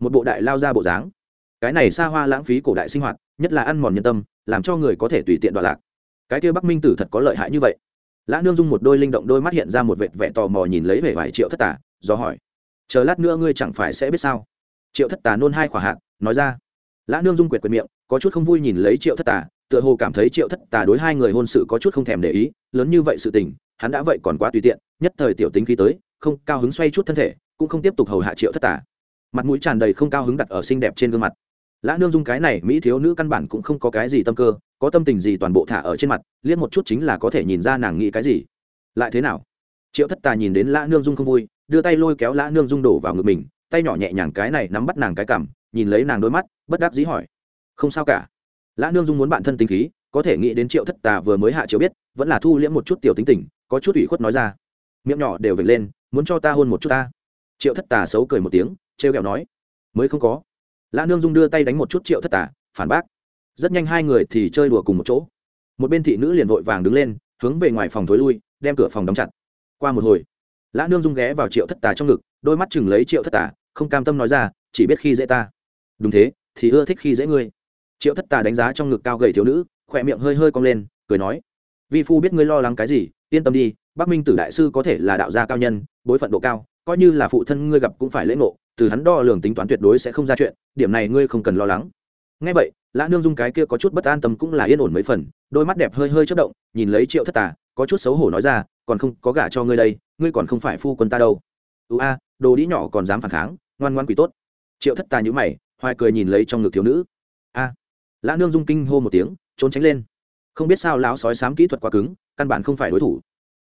một bộ đại lao ra bộ dáng. Cái này xa hoa lãng phí cổ đại sinh hoạt nhất là ăn mòn nhân tâm làm cho người có thể tùy tiện đoạn lạc. Cái kia bắc minh tử thật có lợi hại như vậy. Lã nương dung một đôi linh động đôi mắt hiện ra một vệt vẻ tò mò nhìn lấy vẻ vài triệu thất tả do hỏi chờ lát nữa ngươi chẳng phải sẽ biết sao? Triệu thất tà nôn hai khỏa hạt nói ra lã nương dung quyệt quyệt miệng có chút không vui nhìn lấy triệu thất tà, tựa hồ cảm thấy triệu thất tà đối hai người hôn sự có chút không thèm để ý lớn như vậy sự tình hắn đã vậy còn quá tùy tiện nhất thời tiểu tính khí tới không cao hứng xoay chút thân thể cũng không tiếp tục hầu hạ triệu thất tà mặt mũi tràn đầy không cao hứng đặt ở xinh đẹp trên gương mặt. Lã nương dung cái này mỹ thiếu nữ căn bản cũng không có cái gì tâm cơ, có tâm tình gì toàn bộ thả ở trên mặt, liếc một chút chính là có thể nhìn ra nàng nghĩ cái gì. Lại thế nào? Triệu thất tà nhìn đến lã nương dung không vui, đưa tay lôi kéo lã nương dung đổ vào ngực mình, tay nhỏ nhẹ nhàng cái này nắm bắt nàng cái cảm nhìn lấy nàng đôi mắt, bất đắc dĩ hỏi. Không sao cả. Lã nương dung muốn bản thân tính khí, có thể nghĩ đến triệu thất tà vừa mới hạ triệu biết, vẫn là thu liễm một chút tiểu tính tình, có chút ủy khuất nói ra. Miệng nhỏ đều vệt lên, muốn cho ta hôn một chút ta? Triệu thất tà xấu cười một tiếng trêu ghẹo nói, mới không có. Lã nương dung đưa tay đánh một chút triệu thất tà, phản bác. Rất nhanh hai người thì chơi đùa cùng một chỗ. Một bên thị nữ liền vội vàng đứng lên, hướng về ngoài phòng thối lui, đem cửa phòng đóng chặt. Qua một hồi, lã nương dung ghé vào triệu thất tà trong ngực, đôi mắt chừng lấy triệu thất tà, không cam tâm nói ra, chỉ biết khi dễ ta. Đúng thế, thì ưa thích khi dễ ngươi. Triệu thất tà đánh giá trong ngực cao gầy thiếu nữ, khỏe miệng hơi hơi cong lên, cười nói, vi phu biết ngươi lo lắng cái gì, yên tâm đi, bắc minh tử đại sư có thể là đạo gia cao nhân, bối phận độ cao coi như là phụ thân ngươi gặp cũng phải lễ ngộ, từ hắn đo lường tính toán tuyệt đối sẽ không ra chuyện, điểm này ngươi không cần lo lắng. Ngay vậy, lã nương dung cái kia có chút bất an tâm cũng là yên ổn mấy phần, đôi mắt đẹp hơi hơi chất động, nhìn lấy triệu thất tà, có chút xấu hổ nói ra, còn không, có gả cho ngươi đây, ngươi còn không phải phu quân ta đâu. Ưu a, đồ đĩ nhỏ còn dám phản kháng, ngoan ngoan quỷ tốt. Triệu thất tà nhữ mày, hoài cười nhìn lấy trong ngực thiếu nữ. A. Lã nương dung kinh hô một tiếng, trốn tránh lên. Không biết sao lão sói sám kỹ thuật quá cứng, căn bản không phải đối thủ.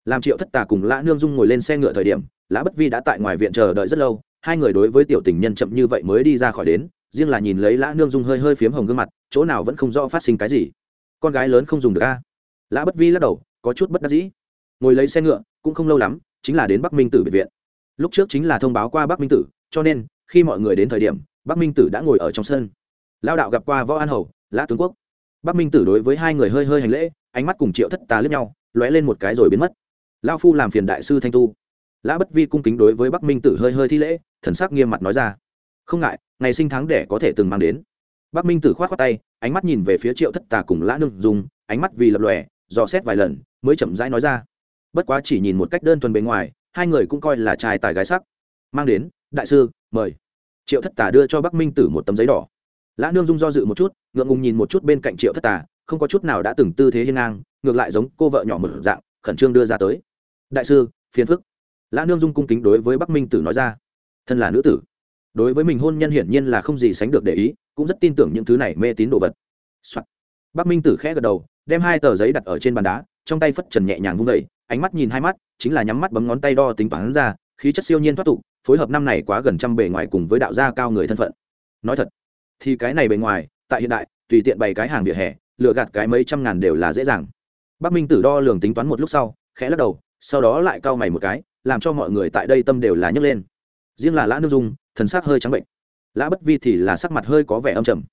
Làm triệu thất tà cùng lã nương dung ngồi lên xe ngựa thời điểm lã bất vi đã tại ngoài viện chờ đợi rất lâu, hai người đối với tiểu tình nhân chậm như vậy mới đi ra khỏi đến, riêng là nhìn lấy lã nương dung hơi hơi phiếm hồng gương mặt, chỗ nào vẫn không rõ phát sinh cái gì. Con gái lớn không dùng được a. Lã bất vi lắc đầu, có chút bất đắc dĩ. Ngồi lấy xe ngựa, cũng không lâu lắm, chính là đến bắc minh tử biệt viện. Lúc trước chính là thông báo qua bắc minh tử, cho nên, khi mọi người đến thời điểm, bắc minh tử đã ngồi ở trong sân. Lao đạo gặp qua võ an hầu, lã tướng quốc. Bắc minh tử đối với hai người hơi hơi hành lễ, ánh mắt cùng triệu thất tà lướt nhau, lóe lên một cái rồi biến mất. Lao phu làm phiền đại sư thanh tu lã bất vi cung kính đối với bắc minh tử hơi hơi thi lễ, thần sắc nghiêm mặt nói ra. Không ngại, ngày sinh tháng đẻ có thể từng mang đến. Bắc minh tử k h o á t khoác tay, ánh mắt nhìn về phía triệu thất tà cùng lã nương dùng ánh mắt vì lập lòe, dò xét vài lần, mới chậm rãi nói ra. Bất quá chỉ nhìn một cách đơn thuần bề ngoài, hai người cũng coi là trai tài gái sắc. Mang đến, đại sư, mời. Triệu thất tà đưa cho bắc minh tử một tấm giấy đỏ. Lã nương dung do dự một chút, ngượng ngùng nhìn một chút bên cạnh triệu thất tà, không có chút nào đã từng tư thế hiên ngang, ngược lại giống cô vợ nhỏ một dạng, khẩn trương đưa ra tới. Đại sư, phiền phức lã nương dung cung kính đối với bắc minh tử nói ra thân là nữ tử đối với mình hôn nhân hiển nhiên là không gì sánh được để ý cũng rất tin tưởng những thứ này mê tín đồ vật、Soạn. bắc minh tử khẽ gật đầu, đem hai tờ giấy đặt ở trên bàn đá, trong tay phất trần nhẹ nhàng vung vẩy ánh mắt nhìn hai mắt, chính là nhắm mắt bấm ngón tay đo tính toán ra, khí chất siêu nhiên thoát tục, phối hợp năm này quá gần trăm bề ngoài cùng với đạo gia cao người thân phận. Nói thật, thì cái này bề ngoài, tại hiện đại, tùy tiện bày cái hàng vỉa hè lựa gạt cái mấy trăm ngàn đều là dễ dàng. Bắc minh tử đo lường tính toán một lúc sau, khẽ lắc đầu, sau đó lại cau mày một cái làm cho mọi người tại đây tâm đều là nhấc lên. Riêng là lã nương dung, thần sắc hơi trắng bệnh. Lã bất vi thì là sắc mặt hơi có vẻ âm trầm.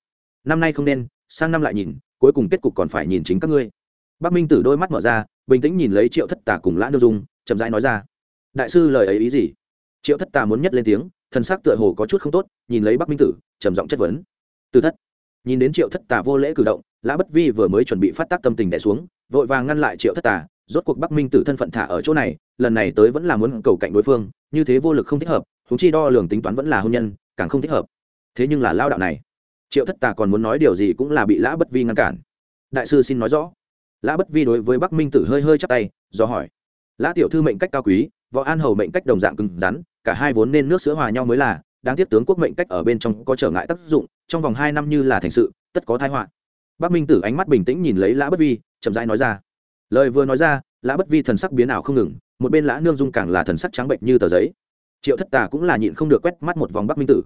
Năm nay không nên, sang năm lại nhìn, cuối cùng kết cục còn phải nhìn chính các ngươi. Bắc minh tử đôi mắt mở ra, bình tĩnh nhìn lấy triệu thất tà cùng lã nương dung, chậm rãi nói ra. Đại sư lời ấy ý gì? Triệu thất tà muốn nhất lên tiếng, thần sắc tựa hồ có chút không tốt, nhìn lấy bắc minh tử, trầm giọng chất vấn. Từ thất. Nhìn đến triệu thất tà vô lễ cử động, lã bất vi vừa mới chuẩn bị phát tác tâm tình đẻ xuống, vội vàng ngăn lại triệu thất tà rốt cuộc bắc minh tử thân phận thả ở chỗ này, lần này tới vẫn là muốn cầu cạnh đối phương, như thế vô lực không thích hợp thúng chi đo lường tính toán vẫn là hôn nhân, càng không thích hợp. Thế nhưng là lao đạo này, triệu thất tà còn muốn nói điều gì cũng là bị lã bất vi ngăn cản. Đại sư xin nói rõ. Lã bất vi đối với bắc minh tử hơi hơi chắp tay, do hỏi. Lã tiểu thư mệnh cách cao quý, võ an hầu mệnh cách đồng dạng cứng rắn, cả hai vốn nên nước sữa hòa nhau mới là, đáng tiếc tướng quốc mệnh cách ở bên trong có trở ngại tác dụng, trong vòng hai năm như là thành sự, tất có thái họa. Bắc minh tử ánh mắt bình tĩnh nhìn lấy lã bất vi, chậm rãi nói ra lời vừa nói ra, lã bất vi thần sắc biến ảo không ngừng, một bên lã nương dung càng là thần sắc trắng bệnh như tờ giấy. Triệu thất tà cũng là nhịn không được quét mắt một vòng bắc minh tử.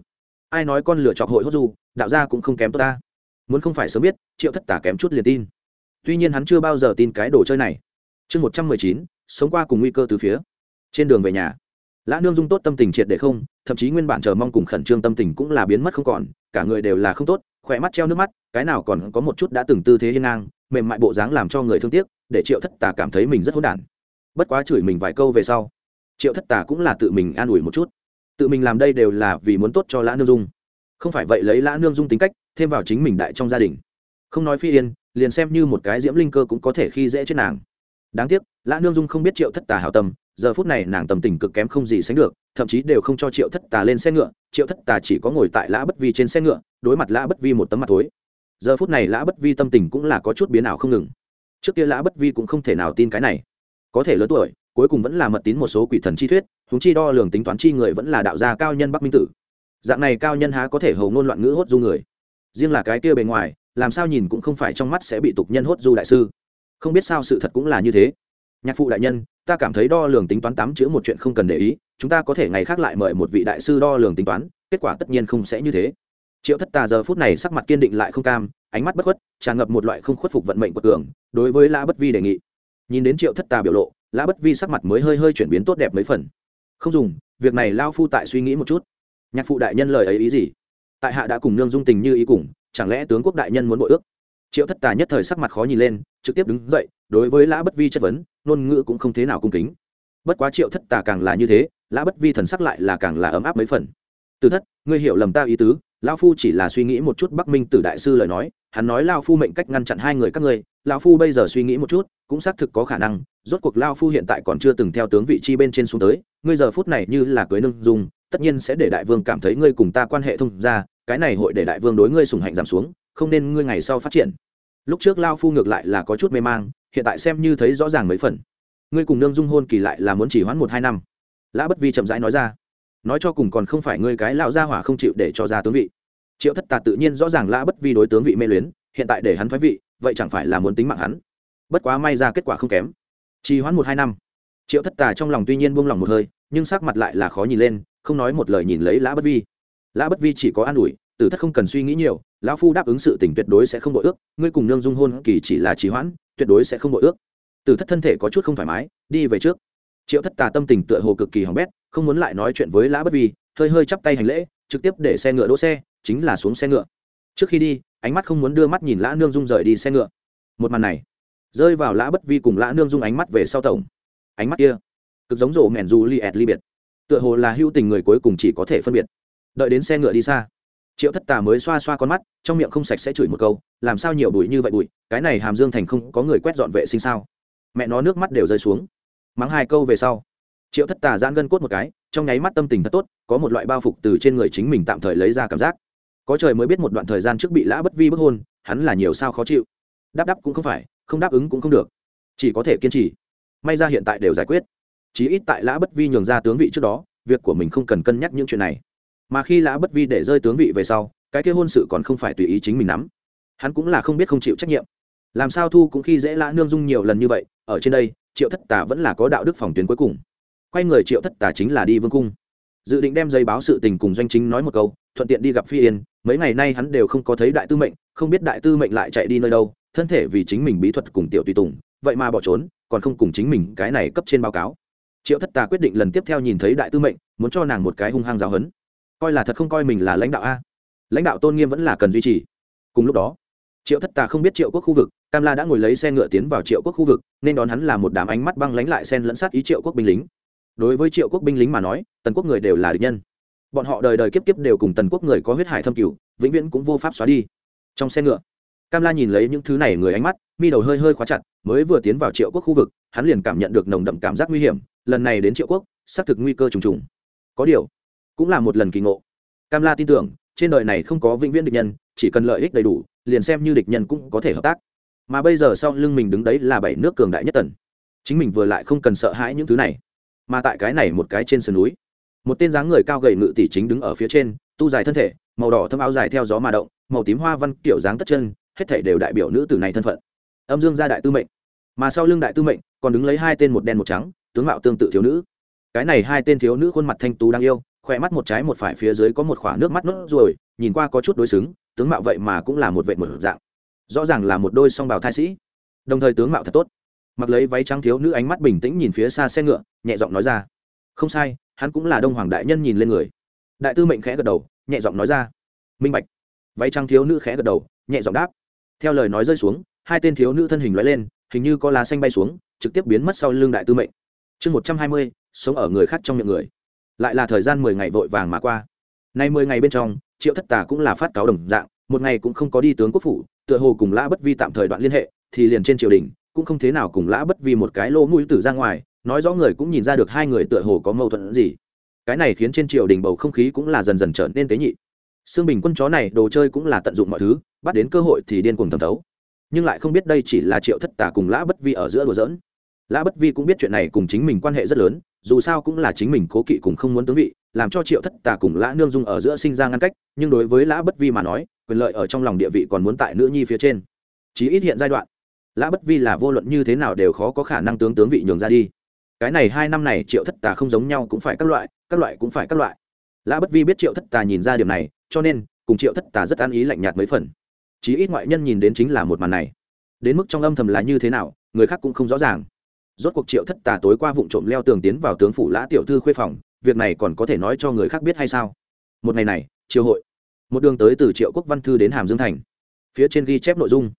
Ai nói con lửa chọc hội hốt du, đạo gia cũng không kém tốt ta. Muốn không phải sớm biết, triệu thất tà kém chút liền tin. Tuy nhiên hắn chưa bao giờ tin cái đồ chơi này. Chương một trăm mười chín, sống qua cùng nguy cơ từ phía. Trên đường về nhà, lã nương dung tốt tâm tình triệt để không, thậm chí nguyên bản chờ mong cùng khẩn trương tâm tình cũng là biến mất không còn, cả người đều là không tốt, khỏe mắt treo nước mắt, cái nào còn có một chút đã từng tư thế hiên ngang, mềm mại bộ dáng làm cho người thương tiếc để triệu thất tà cảm thấy mình rất hỗn đản. Bất quá chửi mình vài câu về sau, triệu thất tà cũng là tự mình an ủi một chút. Tự mình làm đây đều là vì muốn tốt cho lã nương dung. Không phải vậy lấy lã nương dung tính cách, thêm vào chính mình đại trong gia đình. Không nói phi yên, liền xem như một cái diễm linh cơ cũng có thể khi dễ chết nàng. Đáng tiếc, lã nương dung không biết triệu thất tà hảo tâm, giờ phút này nàng tầm tình cực kém không gì sánh được, thậm chí đều không cho triệu thất tà lên xe ngựa, triệu thất tà chỉ có ngồi tại lã bất vi trên xe ngựa, đối mặt lã bất vi một tấm mặt thối. Giờ phút này lã bất vi tâm tình cũng là có chút biến ảo không ngừng trước kia lã bất vi cũng không thể nào tin cái này. Có thể lớn tuổi, cuối cùng vẫn là mật tín một số quỷ thần chi thuyết húng chi đo lường tính toán chi người vẫn là đạo gia cao nhân bắc minh tử. Dạng này cao nhân há có thể hầu ngôn loạn ngữ hốt du người? Riêng là cái kia bề ngoài, làm sao nhìn cũng không phải trong mắt sẽ bị tục nhân hốt du đại sư. Không biết sao sự thật cũng là như thế. Nhạc phụ đại nhân, ta cảm thấy đo lường tính toán tám chữ một chuyện không cần để ý, chúng ta có thể ngày khác lại mời một vị đại sư đo lường tính toán, kết quả tất nhiên không sẽ như thế. Triệu thất tà giờ phút này sắc mặt kiên định lại không cam ánh mắt bất khuất, tràn ngập một loại không khuất phục vận mệnh của cường, đối với lã bất vi đề nghị. Nhìn đến triệu thất tà biểu lộ, lã bất vi sắc mặt mới hơi hơi chuyển biến tốt đẹp mấy phần. Không dùng, việc này lao phu tại suy nghĩ một chút. Nhạc phụ đại nhân lời ấy ý gì? Tại hạ đã cùng nương dung tình như ý cùng, chẳng lẽ tướng quốc đại nhân muốn bội ước? Triệu thất tà nhất thời sắc mặt khó nhìn lên, trực tiếp đứng dậy, đối với lã bất vi chất vấn, ngôn ngữ cũng không thế nào cung kính. Bất quá triệu thất tà càng là như thế, lã bất vi thần sắc lại là càng là ấm áp mấy phần. Từ thất, ngươi hiểu lầm ta ý tứ. Lão phu chỉ là suy nghĩ một chút bắc minh tử đại sư lời nói, hắn nói lao phu mệnh cách ngăn chặn hai người các ngươi lao phu bây giờ suy nghĩ một chút, cũng xác thực có khả năng, rốt cuộc lao phu hiện tại còn chưa từng theo tướng vị chi bên trên xuống tới, ngươi giờ phút này như là cưới nương dung tất nhiên sẽ để đại vương cảm thấy ngươi cùng ta quan hệ thông ra cái này hội để đại vương đối ngươi sùng hạnh giảm xuống, không nên ngươi ngày sau phát triển. Lúc trước lao phu ngược lại là có chút mê mang, hiện tại xem như thấy rõ ràng mấy phần. Ngươi cùng nương dung hôn kỳ lại là muốn chỉ hoãn một hai năm. Lã bất vi chậm rãi nói ra nói cho cùng còn không phải ngươi cái lão gia hỏa không chịu để cho ra tướng vị. Triệu thất tà tự nhiên rõ ràng lã bất vi đối tướng vị mê luyến, hiện tại để hắn thoái vị, vậy chẳng phải là muốn tính mạng hắn. Bất quá may ra kết quả không kém. Trì hoãn một hai năm. Triệu thất tà trong lòng tuy nhiên buông lòng một hơi, nhưng sắc mặt lại là khó nhìn lên, không nói một lời nhìn lấy lã bất vi. Lã bất vi chỉ có an ủi, tử thất không cần suy nghĩ nhiều, lão phu đáp ứng sự tình tuyệt đối sẽ không đội ước, ngươi cùng nương dung hôn kỳ chỉ là trì hoãn, tuyệt đối sẽ không đội ước. Tử thất thân thể có chút không thoải mái, đi về trước triệu thất tà tâm tình tựa hồ cực kỳ hỏng bét, không muốn lại nói chuyện với lã bất vi, hơi hơi chắp tay hành lễ, trực tiếp để xe ngựa đỗ xe, chính là xuống xe ngựa. Trước khi đi, ánh mắt không muốn đưa mắt nhìn lã nương dung rời đi xe ngựa. Một màn này, rơi vào lã bất vi cùng lã nương dung ánh mắt về sau tổng. Ánh mắt kia, cực giống rổ mẹn dù li ẹt li biệt. Tựa hồ là hưu tình người cuối cùng chỉ có thể phân biệt. Đợi đến xe ngựa đi xa, triệu thất tà mới xoa xoa con mắt, trong miệng không sạch sẽ chửi một câu, làm sao nhiều bụi như vậy bụi? Cái này hàm dương thành không có người quét dọn vệ sinh sao? Mẹ nó nước mắt đều rơi xuống mắng hai câu về sau. Triệu thất tà giãn gân cốt một cái, trong nháy mắt tâm tình thật tốt, có một loại bao phục từ trên người chính mình tạm thời lấy ra cảm giác. Có trời mới biết một đoạn thời gian trước bị lã bất vi bức hôn, hắn là nhiều sao khó chịu. Đáp đáp cũng không phải, không đáp ứng cũng không được. Chỉ có thể kiên trì. May ra hiện tại đều giải quyết. Chí ít tại lã bất vi nhường ra tướng vị trước đó, việc của mình không cần cân nhắc những chuyện này. Mà khi lã bất vi để rơi tướng vị về sau, cái kia hôn sự còn không phải tùy ý chính mình nắm. Hắn cũng là không biết không chịu trách nhiệm. Làm sao thu cũng khi dễ lã nương dung nhiều lần như vậy, ở trên đây triệu thất tà vẫn là có đạo đức phòng tuyến cuối cùng. Quay người triệu thất tà chính là đi vương cung. Dự định đem giấy báo sự tình cùng doanh chính nói một câu, thuận tiện đi gặp phi yên. Mấy ngày nay hắn đều không có thấy đại tư mệnh, không biết đại tư mệnh lại chạy đi nơi đâu, thân thể vì chính mình bí thuật cùng tiểu tùy tùng, vậy mà bỏ trốn, còn không cùng chính mình cái này cấp trên báo cáo. Triệu thất tà quyết định lần tiếp theo nhìn thấy đại tư mệnh, muốn cho nàng một cái hung hăng giáo hấn coi là thật không coi mình là lãnh đạo a. Lãnh đạo tôn nghiêm vẫn là cần duy trì. Cùng lúc đó, triệu thất tà không biết triệu quốc khu vực cam la đã ngồi lấy xe ngựa tiến vào triệu quốc khu vực, nên đón hắn là một đám ánh mắt băng lánh lại sen lẫn sát ý triệu quốc binh lính. Đối với triệu quốc binh lính mà nói, tần quốc người đều là địch nhân. Bọn họ đời đời kiếp kiếp đều cùng tần quốc người có huyết hải thâm cửu, vĩnh viễn cũng vô pháp xóa đi. Trong xe ngựa, cam la nhìn lấy những thứ này người ánh mắt, mi đầu hơi hơi khóa chặt, mới vừa tiến vào triệu quốc khu vực, hắn liền cảm nhận được nồng đậm cảm giác nguy hiểm, lần này đến triệu quốc, xác thực nguy cơ trùng trùng. Có điều, cũng là một lần kỳ ngộ. Cam la tin tưởng, trên đời này không có vĩnh viễn địch nhân, chỉ cần lợi ích đầy đủ, liền xem như địch nhân cũng có thể hợp tác mà bây giờ sau lưng mình đứng đấy là bảy nước cường đại nhất tần. Chính mình vừa lại không cần sợ hãi những thứ này, mà tại cái này một cái trên sườn núi, một tên dáng người cao gầy ngự tỷ chính đứng ở phía trên, tu dài thân thể, màu đỏ thâm áo dài theo gió mà động, màu tím hoa văn kiểu dáng tất chân, hết thể đều đại biểu nữ tử này thân phận. Âm dương gia đại tư mệnh. Mà sau lưng đại tư mệnh còn đứng lấy hai tên một đen một trắng, tướng mạo tương tự thiếu nữ. Cái này hai tên thiếu nữ khuôn mặt thanh tú đáng yêu, khỏe mắt một trái một phải phía dưới có một khoả nước mắt nốt ruồi, nhìn qua có chút đối xứng, tướng mạo vậy mà cũng là một vệ một dạng rõ ràng là một đôi song bào thai sĩ. Đồng thời tướng mạo thật tốt. Mặc lấy váy trắng thiếu nữ ánh mắt bình tĩnh nhìn phía xa xe ngựa, nhẹ giọng nói ra. Không sai, hắn cũng là đông hoàng đại nhân nhìn lên người. Đại tư mệnh khẽ gật đầu, nhẹ giọng nói ra. Minh bạch. Váy trắng thiếu nữ khẽ gật đầu, nhẹ giọng đáp. Theo lời nói rơi xuống, hai tên thiếu nữ thân hình loại lên, hình như có lá xanh bay xuống, trực tiếp biến mất sau lưng đại tư mệnh. Chương một trăm hai mươi, sống ở người khác trong miệng người. Lại là thời gian mười ngày vội vàng mà qua. Nay mười ngày bên trong, triệu thất tà cũng là phát cáo đồng dạng, một ngày cũng không có đi tướng quốc phủ tựa hồ cùng lã bất vi tạm thời đoạn liên hệ, thì liền trên triều đình, cũng không thế nào cùng lã bất vi một cái lỗ mũi tử ra ngoài, nói rõ người cũng nhìn ra được hai người tựa hồ có mâu thuẫn gì. Cái này khiến trên triều đình bầu không khí cũng là dần dần trở nên tế nhị. Xương bình quân chó này đồ chơi cũng là tận dụng mọi thứ, bắt đến cơ hội thì điên cuồng thẩm thấu. Nhưng lại không biết đây chỉ là triệu thất tả cùng lã bất vi ở giữa đùa giỡn. Lã bất vi cũng biết chuyện này cùng chính mình quan hệ rất lớn, dù sao cũng là chính mình cố kỵ cùng không muốn tướng vị làm cho triệu thất tà cùng lã nương dung ở giữa sinh ra ngăn cách, nhưng đối với lã bất vi mà nói, quyền lợi ở trong lòng địa vị còn muốn tại nữ nhi phía trên. Chí ít hiện giai đoạn, lã bất vi là vô luận như thế nào đều khó có khả năng tướng tướng vị nhường ra đi. Cái này hai năm này triệu thất tà không giống nhau cũng phải các loại các loại cũng phải các loại. Lã bất vi biết triệu thất tà nhìn ra điều này, cho nên, cùng triệu thất tà rất an ý lạnh nhạt mấy phần. Chí ít ngoại nhân nhìn đến chính là một màn này. Đến mức trong âm thầm là như thế nào, người khác cũng không rõ ràng. Rốt cuộc triệu thất tà tối qua vụ trộm leo tường tiến vào tướng phủ lã tiểu thư khuê phòng việc này còn có thể nói cho người khác biết hay sao? Một ngày này, triều hội. Một đường tới từ triệu quốc văn thư đến hàm dương thành. Phía trên ghi chép nội dung.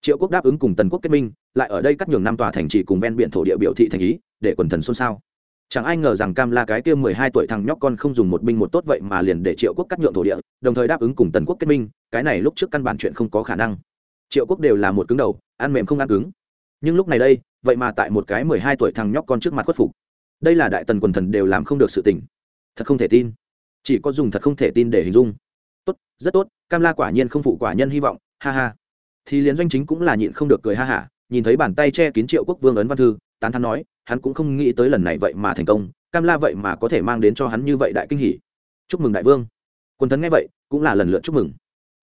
Triệu quốc đáp ứng cùng tần quốc kết minh, lại ở đây cắt nhường năm tòa thành trì cùng ven biển thổ địa biểu thị thành ý, để quần thần xôn xao. Chẳng ai ngờ rằng cam la cái kia mười hai tuổi thằng nhóc con không dùng một binh một tốt vậy mà liền để triệu quốc cắt nhượng thổ địa, đồng thời đáp ứng cùng tần quốc kết minh, cái này lúc trước căn bản chuyện không có khả năng. Triệu quốc đều là một cứng đầu, ăn mềm không ăn cứng. Nhưng lúc này đây, vậy mà tại một cái mười hai tuổi thằng nhóc con trước mặt khuất phục đây là đại tần quần thần đều làm không được sự tình. Thật không thể tin. Chỉ có dùng thật không thể tin để hình dung. Tốt, rất tốt, cam la quả nhiên không phụ quả nhân hy vọng, ha ha. Thì liền doanh chính cũng là nhịn không được cười ha hả, nhìn thấy bàn tay che kín triệu quốc vương ấn văn thư, tán thắn nói, hắn cũng không nghĩ tới lần này vậy mà thành công, cam la vậy mà có thể mang đến cho hắn như vậy đại kinh hỷ chúc mừng đại vương. Quân thần nghe vậy, cũng là lần lượt chúc mừng.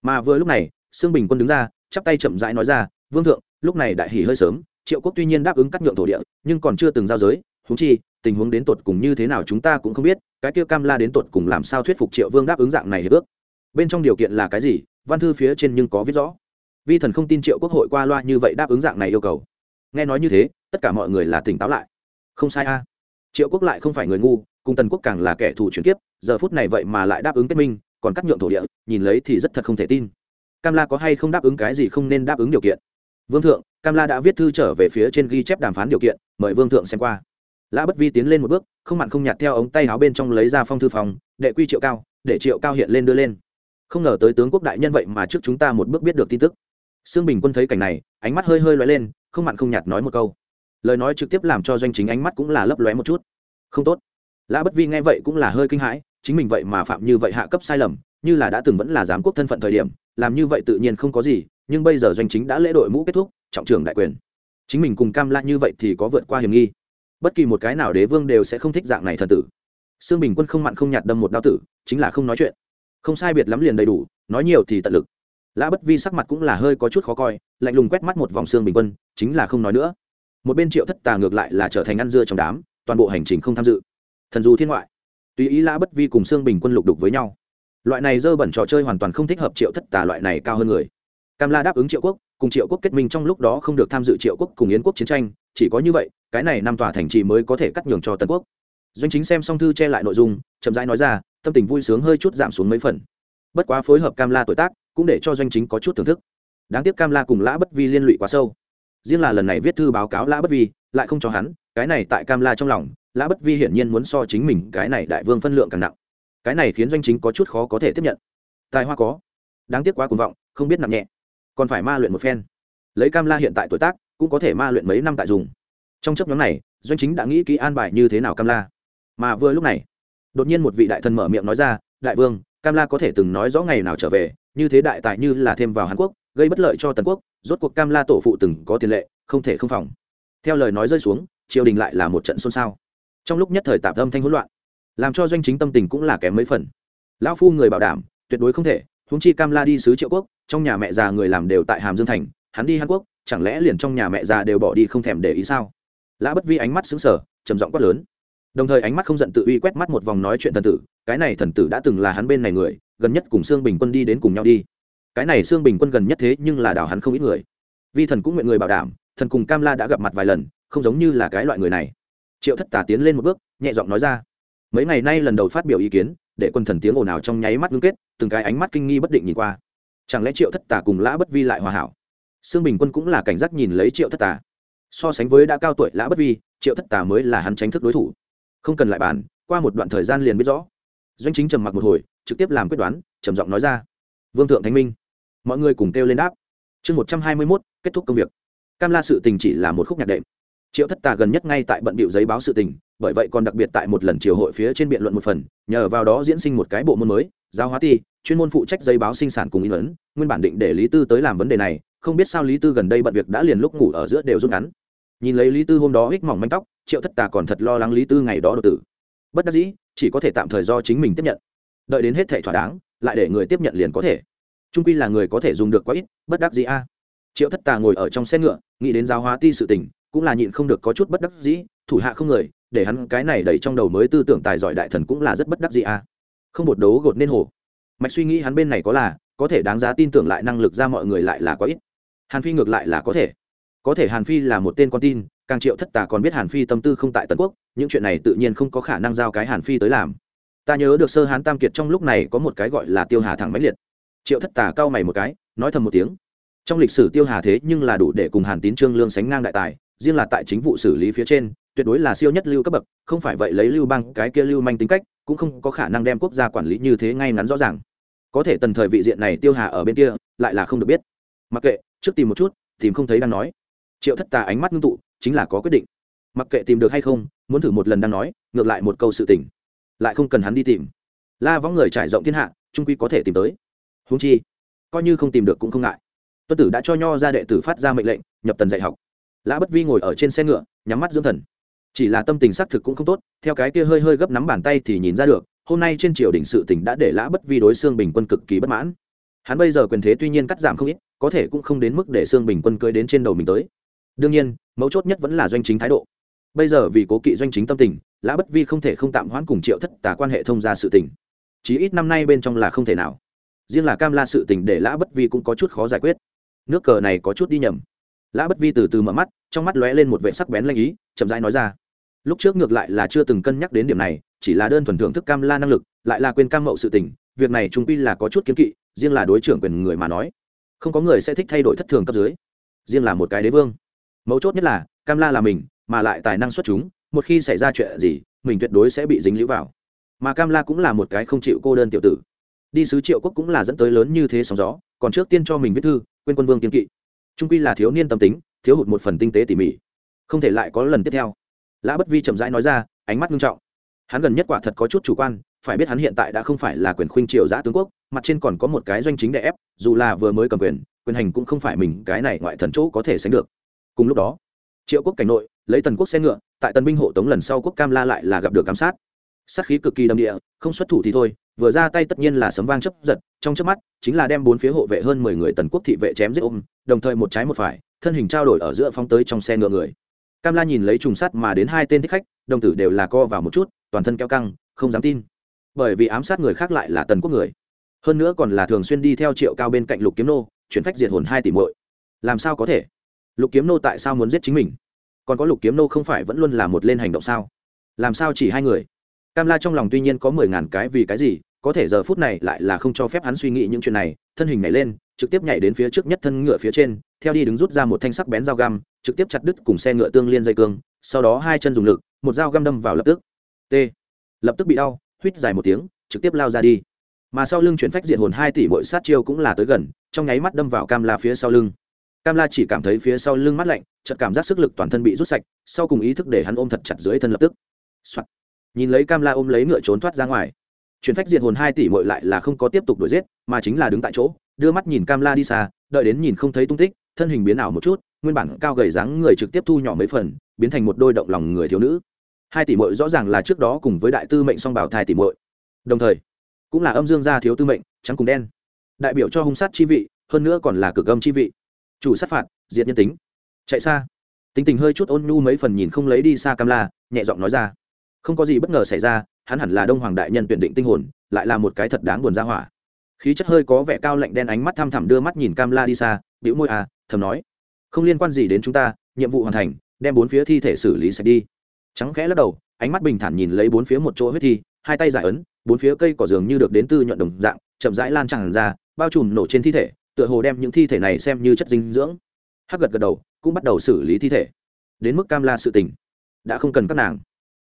Mà vừa lúc này, sương bình quân đứng ra, chắp tay chậm rãi nói ra, vương thượng, lúc này đại hỷ hơi sớm, triệu quốc tuy nhiên đáp ứng cắt nhượng thổ địa, nhưng còn chưa từng giao giới húng chi tình huống đến tột cùng như thế nào chúng ta cũng không biết, cái kia cam la đến tột cùng làm sao thuyết phục triệu vương đáp ứng dạng này hiệp ước? Bên trong điều kiện là cái gì? Văn thư phía trên nhưng có viết rõ. Vi thần không tin triệu quốc hội qua loa như vậy đáp ứng dạng này yêu cầu. Nghe nói như thế, tất cả mọi người là tỉnh táo lại. Không sai a. Triệu quốc lại không phải người ngu, cùng tần quốc càng là kẻ thù chuyển kiếp, giờ phút này vậy mà lại đáp ứng kết minh, còn cắt nhượng thổ địa, nhìn lấy thì rất thật không thể tin. Cam la có hay không đáp ứng cái gì không nên đáp ứng điều kiện. Vương thượng, cam la đã viết thư trở về phía trên ghi chép đàm phán điều kiện, mời vương thượng xem qua lã bất vi tiến lên một bước, không mặn không nhạt theo ống tay áo bên trong lấy ra phong thư phòng, đệ quy triệu cao, để triệu cao hiện lên đưa lên. Không ngờ tới tướng quốc đại nhân vậy mà trước chúng ta một bước biết được tin tức. Sương bình quân thấy cảnh này, ánh mắt hơi hơi lóe lên, không mặn không nhạt nói một câu. Lời nói trực tiếp làm cho doanh chính ánh mắt cũng là lấp lóe một chút. Không tốt. Lã bất vi nghe vậy cũng là hơi kinh hãi, chính mình vậy mà phạm như vậy hạ cấp sai lầm, như là đã từng vẫn là giám quốc thân phận thời điểm, làm như vậy tự nhiên không có gì, nhưng bây giờ doanh chính đã lễ đội mũ kết thúc, trọng trưởng đại quyền. Chính mình cùng cam la như vậy thì có vượt qua hiểm nghi bất kỳ một cái nào đế vương đều sẽ không thích dạng này thần tử. Sương bình quân không mặn không nhạt đâm một đao tử, chính là không nói chuyện. Không sai biệt lắm liền đầy đủ, nói nhiều thì tận lực. Lã bất vi sắc mặt cũng là hơi có chút khó coi, lạnh lùng quét mắt một vòng xương bình quân, chính là không nói nữa. Một bên triệu thất tà ngược lại là trở thành ăn dưa trong đám, toàn bộ hành trình không tham dự. Thần du thiên ngoại. Tùy ý lã bất vi cùng xương bình quân lục đục với nhau. Loại này dơ bẩn trò chơi hoàn toàn không thích hợp triệu thất tà loại này cao hơn người. Cam la đáp ứng triệu quốc, cùng triệu quốc kết minh trong lúc đó không được tham dự triệu quốc cùng yến quốc chiến tranh, chỉ có như vậy cái này năm tòa thành trì mới có thể cắt nhường cho tân quốc. Doanh chính xem xong thư che lại nội dung, chậm rãi nói ra, tâm tình vui sướng hơi chút giảm xuống mấy phần. Bất quá phối hợp cam la tuổi tác, cũng để cho doanh chính có chút thưởng thức. Đáng tiếc cam la cùng lã bất vi liên lụy quá sâu. Riêng là lần này viết thư báo cáo lã bất vi, lại không cho hắn, cái này tại cam la trong lòng, lã bất vi hiển nhiên muốn so chính mình cái này đại vương phân lượng càng nặng. Cái này khiến doanh chính có chút khó có thể tiếp nhận. Tài hoa có. Đáng tiếc quá cuồng vọng, không biết nặng nhẹ. Còn phải ma luyện một phen. Lấy cam la hiện tại tuổi tác, cũng có thể ma luyện mấy năm tại dùng trong chấp nhóm này, doanh chính đã nghĩ kỹ an bài như thế nào cam la. Mà vừa lúc này, đột nhiên một vị đại thần mở miệng nói ra, đại vương, cam la có thể từng nói rõ ngày nào trở về, như thế đại tài như là thêm vào hàn quốc, gây bất lợi cho tần quốc, rốt cuộc cam la tổ phụ từng có tiền lệ, không thể không phòng. Theo lời nói rơi xuống, triều đình lại là một trận xôn xao. Trong lúc nhất thời tạp âm thanh hỗn loạn, làm cho doanh chính tâm tình cũng là kém mấy phần. Lão phu người bảo đảm, tuyệt đối không thể, huống chi cam la đi sứ triệu quốc, trong nhà mẹ già người làm đều tại hàm dương thành, hắn đi hàn quốc, chẳng lẽ liền trong nhà mẹ già đều bỏ đi không thèm để ý sao? Lã bất vi ánh mắt xứng sở trầm giọng quát lớn. Đồng thời ánh mắt không giận tự uy quét mắt một vòng nói chuyện thần tử, cái này thần tử đã từng là hắn bên này người, gần nhất cùng sương bình quân đi đến cùng nhau đi. Cái này sương bình quân gần nhất thế nhưng là đảo hắn không ít người. Vi thần cũng nguyện người bảo đảm, thần cùng cam la đã gặp mặt vài lần, không giống như là cái loại người này. Triệu thất tả tiến lên một bước, nhẹ giọng nói ra, mấy ngày nay lần đầu phát biểu ý kiến, để quân thần tiếng ồn ào trong nháy mắt ngưng kết, từng cái ánh mắt kinh nghi bất định nhìn qua. Chẳng lẽ triệu thất tả cùng lã bất vi lại hòa hảo? Sương bình quân cũng là cảnh giác nhìn lấy triệu thất tả so sánh với đã cao tuổi lã bất vi, triệu thất tà mới là hắn tránh thức đối thủ. Không cần lại bàn, qua một đoạn thời gian liền biết rõ. Doanh chính trầm mặc một hồi, trực tiếp làm quyết đoán, trầm giọng nói ra. Vương thượng thánh minh. Mọi người cùng kêu lên đáp. Chương một trăm hai mươi mốt, kết thúc công việc. Cam la sự tình chỉ là một khúc nhạc đệm. Triệu thất tà gần nhất ngay tại bận bịu giấy báo sự tình, bởi vậy còn đặc biệt tại một lần triều hội phía trên biện luận một phần, nhờ vào đó diễn sinh một cái bộ môn mới, giáo hóa ti, chuyên môn phụ trách giấy báo sinh sản cùng in ấn, nguyên bản định để lý tư tới làm vấn đề này, không biết sao lý tư gần đây bận việc đã liền lúc ngủ ở giữa đều rút ngắn nhìn lấy lý tư hôm đó hích mỏng manh tóc, triệu thất tà còn thật lo lắng lý tư ngày đó đột tử. Bất đắc dĩ, chỉ có thể tạm thời do chính mình tiếp nhận. Đợi đến hết thể thỏa đáng, lại để người tiếp nhận liền có thể. Trung quy là người có thể dùng được quá ít, bất đắc dĩ a. Triệu thất tà ngồi ở trong xe ngựa, nghĩ đến giáo hóa ti sự tình, cũng là nhịn không được có chút bất đắc dĩ, thủ hạ không người, để hắn cái này đẩy trong đầu mới tư tưởng tài giỏi đại thần cũng là rất bất đắc dĩ a. Không một đấu gột nên hồ. Mạch suy nghĩ hắn bên này có là, có thể đáng giá tin tưởng lại năng lực ra mọi người lại là quá ít. Hàn phi ngược lại là có thể có thể hàn phi là một tên con tin, càng triệu thất tà còn biết hàn phi tâm tư không tại tần quốc, những chuyện này tự nhiên không có khả năng giao cái hàn phi tới làm. Ta nhớ được sơ hán tam kiệt trong lúc này có một cái gọi là tiêu hà thẳng máy liệt. Triệu thất tà cau mày một cái, nói thầm một tiếng. Trong lịch sử tiêu hà thế nhưng là đủ để cùng hàn tín trương lương sánh ngang đại tài, riêng là tại chính vụ xử lý phía trên, tuyệt đối là siêu nhất lưu cấp bậc, không phải vậy lấy lưu bang cái kia lưu manh tính cách, cũng không có khả năng đem quốc gia quản lý như thế ngay ngắn rõ ràng. Có thể tần thời vị diện này tiêu hà ở bên kia, lại là không được biết. Mặc kệ, trước tìm một chút, tìm không thấy đang nói triệu thất tà ánh mắt ngưng tụ, chính là có quyết định. Mặc kệ tìm được hay không, muốn thử một lần đang nói, ngược lại một câu sự tình. Lại không cần hắn đi tìm. La võng người trải rộng thiên hạ, trung quy có thể tìm tới. Húng chi, coi như không tìm được cũng không ngại. Tuân tử đã cho nho ra đệ tử phát ra mệnh lệnh, nhập tần dạy học. Lã bất vi ngồi ở trên xe ngựa, nhắm mắt dưỡng thần. Chỉ là tâm tình xác thực cũng không tốt, theo cái kia hơi hơi gấp nắm bàn tay thì nhìn ra được, hôm nay trên triều đình sự tỉnh đã để lã bất vi đối xương bình quân cực kỳ bất mãn. Hắn bây giờ quyền thế tuy nhiên cắt giảm không ít, có thể cũng không đến mức để xương bình quân cưới đến trên đầu mình tới đương nhiên, mấu chốt nhất vẫn là doanh chính thái độ. Bây giờ vì cố kỵ doanh chính tâm tình, lã bất vi không thể không tạm hoãn cùng triệu thất tả quan hệ thông ra sự tình. Chí ít năm nay bên trong là không thể nào. Riêng là cam la sự tình để lã bất vi cũng có chút khó giải quyết. Nước cờ này có chút đi nhầm. Lã bất vi từ từ mở mắt, trong mắt lóe lên một vệ sắc bén lanh ý, chậm rãi nói ra. Lúc trước ngược lại là chưa từng cân nhắc đến điểm này, chỉ là đơn thuần thưởng thức cam la năng lực, lại là quên cam mậu sự tình, việc này trung pi là có chút kiến kỵ, riêng là đối trưởng quyền người mà nói. Không có người sẽ thích thay đổi thất thường cấp dưới. Riêng là một cái đế vương mấu chốt nhất là, cam la là mình, mà lại tài năng xuất chúng, một khi xảy ra chuyện gì, mình tuyệt đối sẽ bị dính lũ vào. Mà cam la cũng là một cái không chịu cô đơn tiểu tử. Đi sứ triệu quốc cũng là dẫn tới lớn như thế sóng gió, còn trước tiên cho mình viết thư, quên quân vương kiên kỵ. Trung quy là thiếu niên tâm tính, thiếu hụt một phần tinh tế tỉ mỉ. Không thể lại có lần tiếp theo. Lã bất vi chậm rãi nói ra, ánh mắt nghiêm trọng. Hắn gần nhất quả thật có chút chủ quan, phải biết hắn hiện tại đã không phải là quyền khuynh triều giã tướng quốc, mặt trên còn có một cái doanh chính đè ép, dù là vừa mới cầm quyền quyền hành cũng không phải mình cái này ngoại thần chỗ có thể sánh được cùng lúc đó, triệu quốc cảnh nội, lấy tần quốc xe ngựa, tại tần binh hộ tống lần sau quốc cam la lại là gặp được giám sát. Sát khí cực kỳ đầm địa, không xuất thủ thì thôi, vừa ra tay tất nhiên là sấm vang chấp giật, trong chớp mắt, chính là đem bốn phía hộ vệ hơn mười người tần quốc thị vệ chém giết ôm, đồng thời một trái một phải, thân hình trao đổi ở giữa phóng tới trong xe ngựa người. Cam la nhìn lấy trùng sắt mà đến hai tên thích khách, đồng tử đều là co vào một chút, toàn thân keo căng, không dám tin. Bởi vì ám sát người khác lại là tần quốc người. Hơn nữa còn là thường xuyên đi theo triệu cao bên cạnh lục kiếm nô, chuyển phách diệt hồn hai tỷ muội. Làm sao có thể? Lục kiếm nô tại sao muốn giết chính mình? Còn có lục kiếm nô không phải vẫn luôn là một lên hành động sao? Làm sao chỉ hai người? Cam la trong lòng tuy nhiên có mười ngàn cái vì cái gì, có thể giờ phút này lại là không cho phép hắn suy nghĩ những chuyện này, thân hình nhảy lên, trực tiếp nhảy đến phía trước nhất thân ngựa phía trên, theo đi đứng rút ra một thanh sắc bén dao găm, trực tiếp chặt đứt cùng xe ngựa tương liên dây cương, sau đó hai chân dùng lực, một dao găm đâm vào lập tức. T. Lập tức bị đau, huýt dài một tiếng, trực tiếp lao ra đi. Mà sau lưng chuyển phách diện hồn hai tỷ bội sát chiêu cũng là tới gần, trong nháy mắt đâm vào cam la phía sau lưng cam la chỉ cảm thấy phía sau lưng mắt lạnh, chợt cảm giác sức lực toàn thân bị rút sạch, sau cùng ý thức để hắn ôm thật chặt dưới thân lập tức、Soạn. nhìn lấy cam la ôm lấy ngựa trốn thoát ra ngoài. Chuyển phách diện hồn hai tỷ mội lại là không có tiếp tục đuổi giết, mà chính là đứng tại chỗ, đưa mắt nhìn cam la đi xa, đợi đến nhìn không thấy tung tích, thân hình biến ảo một chút, nguyên bản cao gầy dáng người trực tiếp thu nhỏ mấy phần, biến thành một đôi động lòng người thiếu nữ. Hai tỷ mội rõ ràng là trước đó cùng với đại tư mệnh song bảo thai tỷ mội đồng thời, cũng là âm dương gia thiếu tư mệnh, trắng cùng đen. Đại biểu cho hung sát chi vị, hơn nữa còn là cực âm chi vị chủ sát phạt, diệt nhân tính. Chạy xa. Tính tình hơi chút ôn nhu mấy phần nhìn không lấy đi xa cam la, nhẹ giọng nói ra. Không có gì bất ngờ xảy ra, hắn hẳn là đông hoàng đại nhân tuyển định tinh hồn, lại là một cái thật đáng buồn ra hỏa. Khí chất hơi có vẻ cao lạnh đen ánh mắt thăm thẳm đưa mắt nhìn cam la đi xa, bĩu môi à thầm nói. Không liên quan gì đến chúng ta, nhiệm vụ hoàn thành, đem bốn phía thi thể xử lý sạch đi. Trắng khẽ lắc đầu, ánh mắt bình thản nhìn lấy bốn phía một chỗ huyết thi, hai tay giải ấn, bốn phía cây cỏ dường như được đến tư nhuận đồng dạng, chậm rãi lan tràn ra, bao trùm nổ trên thi thể tựa hồ đem những thi thể này xem như chất dinh dưỡng. Hắc gật gật đầu, cũng bắt đầu xử lý thi thể. Đến mức cam la sự tình, đã không cần các nàng.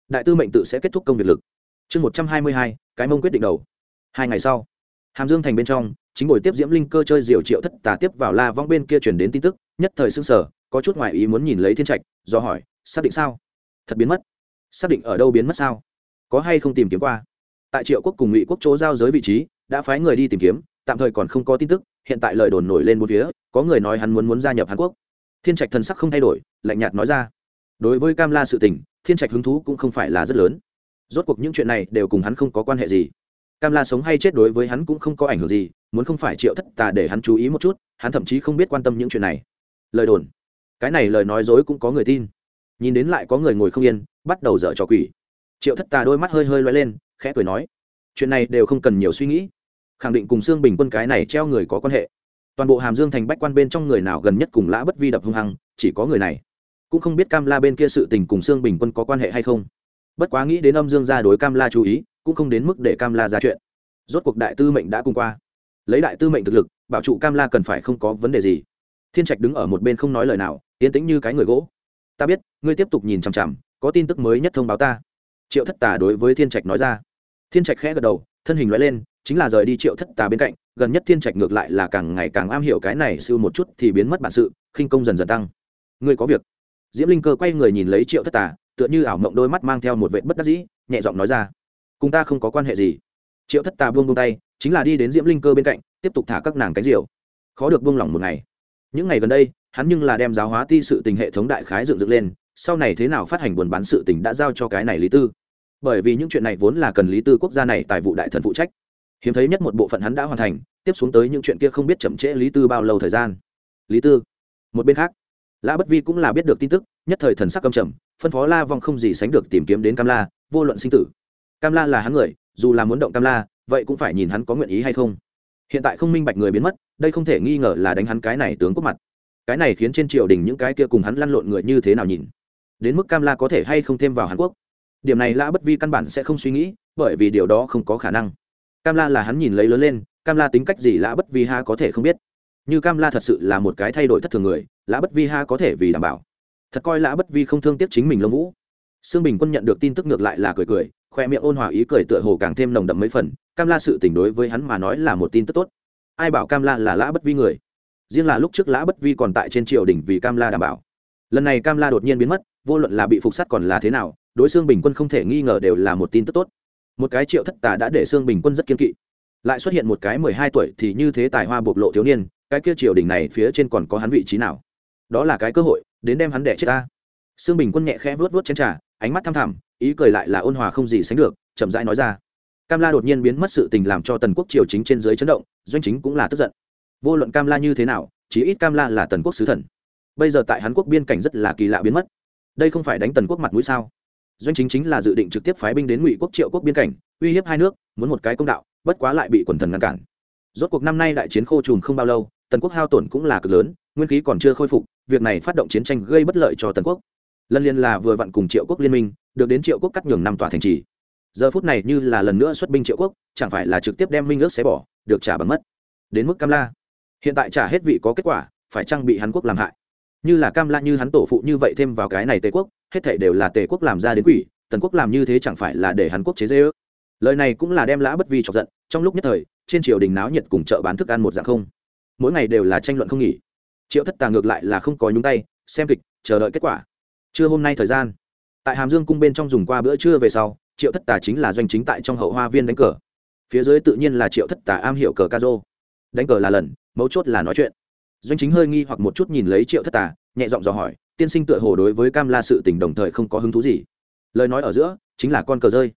Đại tư mệnh tự sẽ kết thúc công việc lực. Chương một trăm hai mươi hai, cái mông quyết định đầu. Hai ngày sau, hàm dương thành bên trong, chính buổi tiếp diễm linh cơ chơi diều triệu thất tà tiếp vào la vong bên kia chuyển đến tin tức, nhất thời xưng sở có chút ngoại ý muốn nhìn lấy thiên trạch, do hỏi, xác định sao? Thật biến mất? Xác định ở đâu biến mất sao? Có hay không tìm kiếm qua? Tại triệu quốc cùng ngụy quốc chỗ giao giới vị trí, đã phái người đi tìm kiếm, tạm thời còn không có tin tức hiện tại lời đồn nổi lên một phía, có người nói hắn muốn muốn gia nhập hàn quốc. Thiên trạch thần sắc không thay đổi, lạnh nhạt nói ra. Đối với cam la sự tình, thiên trạch hứng thú cũng không phải là rất lớn. Rốt cuộc những chuyện này đều cùng hắn không có quan hệ gì. Cam la sống hay chết đối với hắn cũng không có ảnh hưởng gì, muốn không phải triệu thất tà để hắn chú ý một chút, hắn thậm chí không biết quan tâm những chuyện này. Lời đồn. Cái này lời nói dối cũng có người tin. Nhìn đến lại có người ngồi không yên, bắt đầu dở trò quỷ. Triệu thất tà đôi mắt hơi hơi loay lên, khẽ cười nói. Chuyện này đều không cần nhiều suy nghĩ khẳng định cùng xương bình quân cái này treo người có quan hệ. Toàn bộ hàm dương thành bách quan bên trong người nào gần nhất cùng lã bất vi đập hung hăng, chỉ có người này. Cũng không biết cam la bên kia sự tình cùng xương bình quân có quan hệ hay không. Bất quá nghĩ đến âm dương gia đối cam la chú ý, cũng không đến mức để cam la ra chuyện. Rốt cuộc đại tư mệnh đã cùng qua. Lấy đại tư mệnh thực lực, bảo trụ cam la cần phải không có vấn đề gì. Thiên trạch đứng ở một bên không nói lời nào, yên tĩnh như cái người gỗ. Ta biết, ngươi tiếp tục nhìn chằm chằm, có tin tức mới nhất thông báo ta. Triệu thất tà đối với thiên trạch nói ra. Thiên trạch khẽ gật đầu, thân hình loại lên chính là rời đi triệu thất tà bên cạnh, gần nhất thiên trạch ngược lại là càng ngày càng am hiểu cái này siêu một chút thì biến mất bản sự, khinh công dần dần tăng. Ngươi có việc? Diễm linh cơ quay người nhìn lấy triệu thất tà, tựa như ảo mộng đôi mắt mang theo một vệ bất đắc dĩ, nhẹ giọng nói ra. Cùng ta không có quan hệ gì. Triệu thất tà buông buông tay, chính là đi đến diễm linh cơ bên cạnh, tiếp tục thả các nàng cánh diều. Khó được buông lỏng một ngày. Những ngày gần đây, hắn nhưng là đem giáo hóa ti sự tình hệ thống đại khái dựng dựng lên, sau này thế nào phát hành buôn bán sự tình đã giao cho cái này lý tư. Bởi vì những chuyện này vốn là cần lý tư quốc gia này tài vụ đại thần phụ trách hiếm thấy nhất một bộ phận hắn đã hoàn thành, tiếp xuống tới những chuyện kia không biết chậm trễ lý tư bao lâu thời gian. Lý tư, một bên khác, lã bất vi cũng là biết được tin tức, nhất thời thần sắc cầm trầm, phân phó la vong không gì sánh được tìm kiếm đến cam la, vô luận sinh tử. Cam la là hắn người, dù là muốn động cam la, vậy cũng phải nhìn hắn có nguyện ý hay không. Hiện tại không minh bạch người biến mất, đây không thể nghi ngờ là đánh hắn cái này tướng quốc mặt. Cái này khiến trên triều đình những cái kia cùng hắn lăn lộn người như thế nào nhìn? Đến mức cam la có thể hay không thêm vào hàn quốc? Điểm này lã bất vi căn bản sẽ không suy nghĩ, bởi vì điều đó không có khả năng cam la là hắn nhìn lấy lớn lên, cam la tính cách gì lã bất vi ha có thể không biết. Như cam la thật sự là một cái thay đổi thất thường người, lã bất vi ha có thể vì đảm bảo. Thật coi lã bất vi không thương tiếc chính mình lông vũ. Sương bình quân nhận được tin tức ngược lại là cười cười, khoe miệng ôn hòa ý cười tựa hồ càng thêm nồng đậm mấy phần, cam la sự tình đối với hắn mà nói là một tin tức tốt. Ai bảo cam la là lã bất vi người? Riêng là lúc trước lã bất vi còn tại trên triều đình vì cam la đảm bảo. Lần này cam la đột nhiên biến mất, vô luận là bị phục sát còn là thế nào, đối xương bình quân không thể nghi ngờ đều là một tin tức tốt một cái triệu thất tà đã để xương bình quân rất kiên kỵ. Lại xuất hiện một cái mười hai tuổi thì như thế tài hoa bộc lộ thiếu niên, cái kia triều đình này phía trên còn có hắn vị trí nào? Đó là cái cơ hội, đến đem hắn đẻ chết ta. Xương bình quân nhẹ khẽ vớt vớt chén trà, ánh mắt thăm thẳm, ý cười lại là ôn hòa không gì sánh được, chậm rãi nói ra. Cam la đột nhiên biến mất sự tình làm cho tần quốc triều chính trên dưới chấn động, doanh chính cũng là tức giận. Vô luận cam la như thế nào, chí ít cam la là tần quốc sứ thần. Bây giờ tại hàn quốc biên cảnh rất là kỳ lạ biến mất. Đây không phải đánh tần quốc mặt mũi sao? Doanh chính chính là dự định trực tiếp phái binh đến ngụy quốc triệu quốc biên cảnh, uy hiếp hai nước, muốn một cái công đạo, bất quá lại bị quần thần ngăn cản. Rốt cuộc năm nay đại chiến khô trùn không bao lâu, tần quốc hao tổn cũng là cực lớn, nguyên khí còn chưa khôi phục, việc này phát động chiến tranh gây bất lợi cho tần quốc. Lần liên là vừa vặn cùng triệu quốc liên minh, được đến triệu quốc cắt nhường năm tòa thành trì. Giờ phút này như là lần nữa xuất binh triệu quốc, chẳng phải là trực tiếp đem minh ước xé bỏ, được trả bằng mất. Đến mức cam la. Hiện tại trả hết vị có kết quả, phải trang bị hàn quốc làm hại? Như là cam la như hắn tổ phụ như vậy thêm vào cái này tề quốc, hết thảy đều là tề quốc làm ra đến quỷ, tần quốc làm như thế chẳng phải là để hắn quốc chế dễ ước lời này cũng là đem lã bất vi chọc giận, trong lúc nhất thời, trên triều đình náo nhiệt cùng chợ bán thức ăn một dạng không. Mỗi ngày đều là tranh luận không nghỉ. Triệu thất tà ngược lại là không có nhúng tay, xem kịch, chờ đợi kết quả. Trưa hôm nay thời gian, tại hàm dương cung bên trong dùng qua bữa trưa về sau, triệu thất tà chính là doanh chính tại trong hậu hoa viên đánh cờ. Phía dưới tự nhiên là triệu thất tà am hiểu cờ ca rô đánh cờ là lần, mấu chốt là nói chuyện doanh chính hơi nghi hoặc một chút nhìn lấy triệu thất tà, nhẹ giọng dò hỏi, tiên sinh tựa hồ đối với cam la sự tình đồng thời không có hứng thú gì? Lời nói ở giữa, chính là con cờ rơi.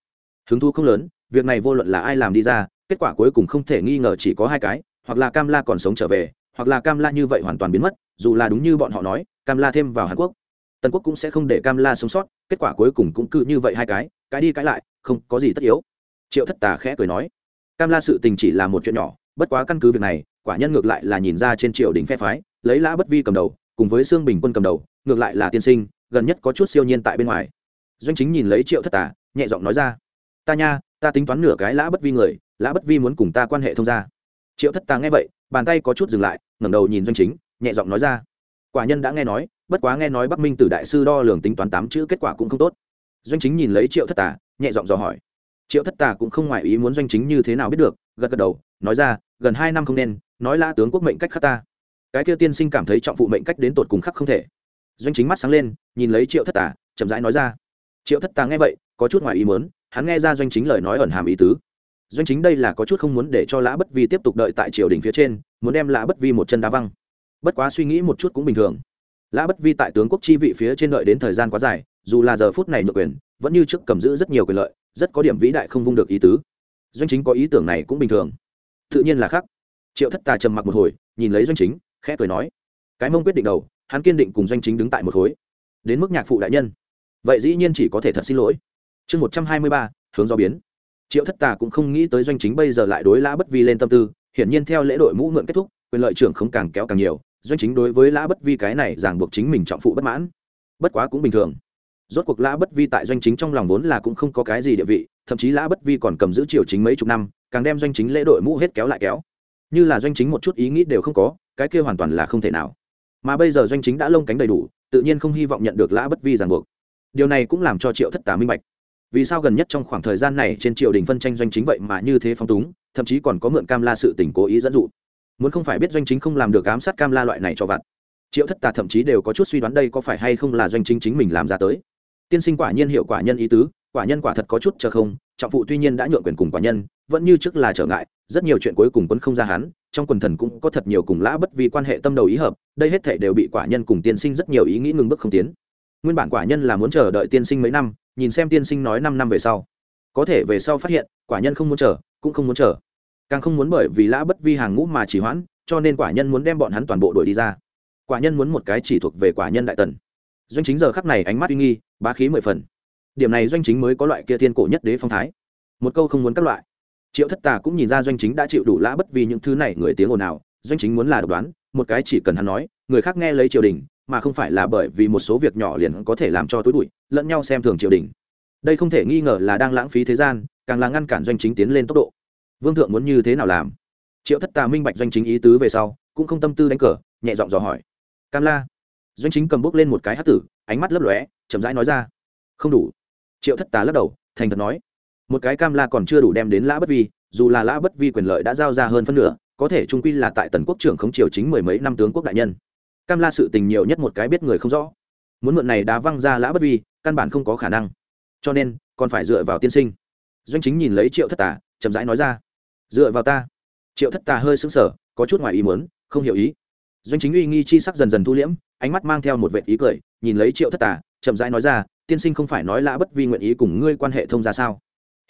Hứng thú không lớn, việc này vô luận là ai làm đi ra, kết quả cuối cùng không thể nghi ngờ chỉ có hai cái, hoặc là cam la còn sống trở về, hoặc là cam la như vậy hoàn toàn biến mất, dù là đúng như bọn họ nói, cam la thêm vào hàn quốc. Tần quốc cũng sẽ không để cam la sống sót, kết quả cuối cùng cũng cứ như vậy hai cái cái đi cái lại, không có gì tất yếu. Triệu thất tà khẽ cười nói, cam la sự tình chỉ là một chuyện nhỏ, bất quá căn cứ việc này quả nhân ngược lại là nhìn ra trên triều đình phe phái, lấy lã bất vi cầm đầu, cùng với xương bình quân cầm đầu, ngược lại là tiên sinh, gần nhất có chút siêu nhiên tại bên ngoài. Doanh chính nhìn lấy triệu thất tà, nhẹ giọng nói ra, ta nha, ta tính toán nửa cái lã bất vi người, lã bất vi muốn cùng ta quan hệ thông gia. Triệu thất tà nghe vậy, bàn tay có chút dừng lại, ngẩng đầu nhìn doanh chính, nhẹ giọng nói ra, quả nhân đã nghe nói, bất quá nghe nói bắc minh từ đại sư đo lường tính toán tám chữ kết quả cũng không tốt. Doanh chính nhìn lấy triệu thất tà, nhẹ giọng dò hỏi, triệu thất tà cũng không ngoài ý muốn doanh chính như thế nào biết được, gật gật đầu, nói ra, gần hai năm không nên nói lã tướng quốc mệnh cách khắc ta. Cái kia tiên sinh cảm thấy trọng phụ mệnh cách đến tột cùng khắc không thể. Doanh chính mắt sáng lên, nhìn lấy triệu thất tà, chậm rãi nói ra. Triệu thất tà nghe vậy, có chút ngoài ý muốn, hắn nghe ra doanh chính lời nói ẩn hàm ý tứ. Doanh chính đây là có chút không muốn để cho lã bất vi tiếp tục đợi tại triều đình phía trên, muốn đem lã bất vi một chân đá văng. Bất quá suy nghĩ một chút cũng bình thường. Lã bất vi tại tướng quốc chi vị phía trên đợi đến thời gian quá dài, dù là giờ phút này nhược quyền, vẫn như trước cầm giữ rất nhiều quyền lợi, rất có điểm vĩ đại không vung được ý tứ. Doanh chính có ý tưởng này cũng bình thường. Tự nhiên là khác triệu thất tà trầm mặc một hồi, nhìn lấy doanh chính, khẽ cười nói, cái mông quyết định đầu, hắn kiên định cùng doanh chính đứng tại một khối. Đến mức nhạc phụ đại nhân. Vậy dĩ nhiên chỉ có thể thật xin lỗi. Chương một trăm hai mươi ba, hướng do biến. Triệu thất tà cũng không nghĩ tới doanh chính bây giờ lại đối lã bất vi lên tâm tư, hiển nhiên theo lễ đội mũ mượn kết thúc, quyền lợi trưởng không càng kéo càng nhiều, doanh chính đối với lã bất vi cái này ràng buộc chính mình trọng phụ bất mãn. Bất quá cũng bình thường. Rốt cuộc lã bất vi tại doanh chính trong lòng vốn là cũng không có cái gì địa vị, thậm chí lã bất vi còn cầm giữ triều chính mấy chục năm, càng đem doanh chính lễ đội mũ hết kéo lại kéo như là doanh chính một chút ý nghĩ đều không có, cái kia hoàn toàn là không thể nào. Mà bây giờ doanh chính đã lông cánh đầy đủ, tự nhiên không hy vọng nhận được lã bất vi ràng buộc. Điều này cũng làm cho triệu thất tà minh bạch. Vì sao gần nhất trong khoảng thời gian này trên triều đình phân tranh doanh chính vậy mà như thế phong túng, thậm chí còn có mượn cam la sự tình cố ý dẫn dụ? Muốn không phải biết doanh chính không làm được ám sát cam la loại này cho vặt, triệu thất tà thậm chí đều có chút suy đoán đây có phải hay không là doanh chính chính mình làm ra tới. Tiên sinh quả nhiên hiệu quả nhân ý tứ, quả nhân quả thật có chút chờ không, trọng phụ tuy nhiên đã nhượng quyền cùng quả nhân, vẫn như trước là trở ngại rất nhiều chuyện cuối cùng quân không ra hắn, trong quần thần cũng có thật nhiều cùng lã bất vì quan hệ tâm đầu ý hợp, đây hết thể đều bị quả nhân cùng tiên sinh rất nhiều ý nghĩ ngừng bước không tiến. Nguyên bản quả nhân là muốn chờ đợi tiên sinh mấy năm, nhìn xem tiên sinh nói năm năm về sau. Có thể về sau phát hiện, quả nhân không muốn chờ, cũng không muốn chờ. Càng không muốn bởi vì lã bất vi hàng ngũ mà chỉ hoãn, cho nên quả nhân muốn đem bọn hắn toàn bộ đội đi ra. Quả nhân muốn một cái chỉ thuộc về quả nhân đại tần. Doanh chính giờ khắc này ánh mắt uy nghi, bá khí mười phần. Điểm này doanh chính mới có loại kia thiên cổ nhất đế phong thái. Một câu không muốn các loại triệu thất tà cũng nhìn ra doanh chính đã chịu đủ lã bất vì những thứ này, người tiếng ồn nào doanh chính muốn là độc đoán, một cái chỉ cần hắn nói, người khác nghe lấy triều đình, mà không phải là bởi vì một số việc nhỏ liền có thể làm cho tối bụi, lẫn nhau xem thường triều đình. Đây không thể nghi ngờ là đang lãng phí thế gian, càng là ngăn cản doanh chính tiến lên tốc độ. Vương thượng muốn như thế nào làm? Triệu thất tà minh bạch doanh chính ý tứ về sau, cũng không tâm tư đánh cờ, nhẹ giọng dò hỏi. Cam la. Doanh chính cầm bút lên một cái hát tử, ánh mắt lấp lóe, chậm rãi nói ra. Không đủ. Triệu thất tà lắc đầu, thành thật nói một cái cam la còn chưa đủ đem đến lã bất vi, dù là lã bất vi quyền lợi đã giao ra hơn phân nửa, có thể trung quy là tại tần quốc trưởng khống triều chính mười mấy năm tướng quốc đại nhân. Cam la sự tình nhiều nhất một cái biết người không rõ. Muốn mượn này đá văng ra lã bất vi, căn bản không có khả năng. Cho nên, còn phải dựa vào tiên sinh. Doanh chính nhìn lấy triệu thất tà, chậm rãi nói ra. Dựa vào ta. Triệu thất tà hơi sững sờ, có chút ngoài ý muốn, không hiểu ý. Doanh chính uy nghi chi sắc dần dần thu liễm, ánh mắt mang theo một vệ ý cười, nhìn lấy triệu thất tà, chậm rãi nói ra, tiên sinh không phải nói lã bất vi nguyện ý cùng ngươi quan hệ thông ra sao?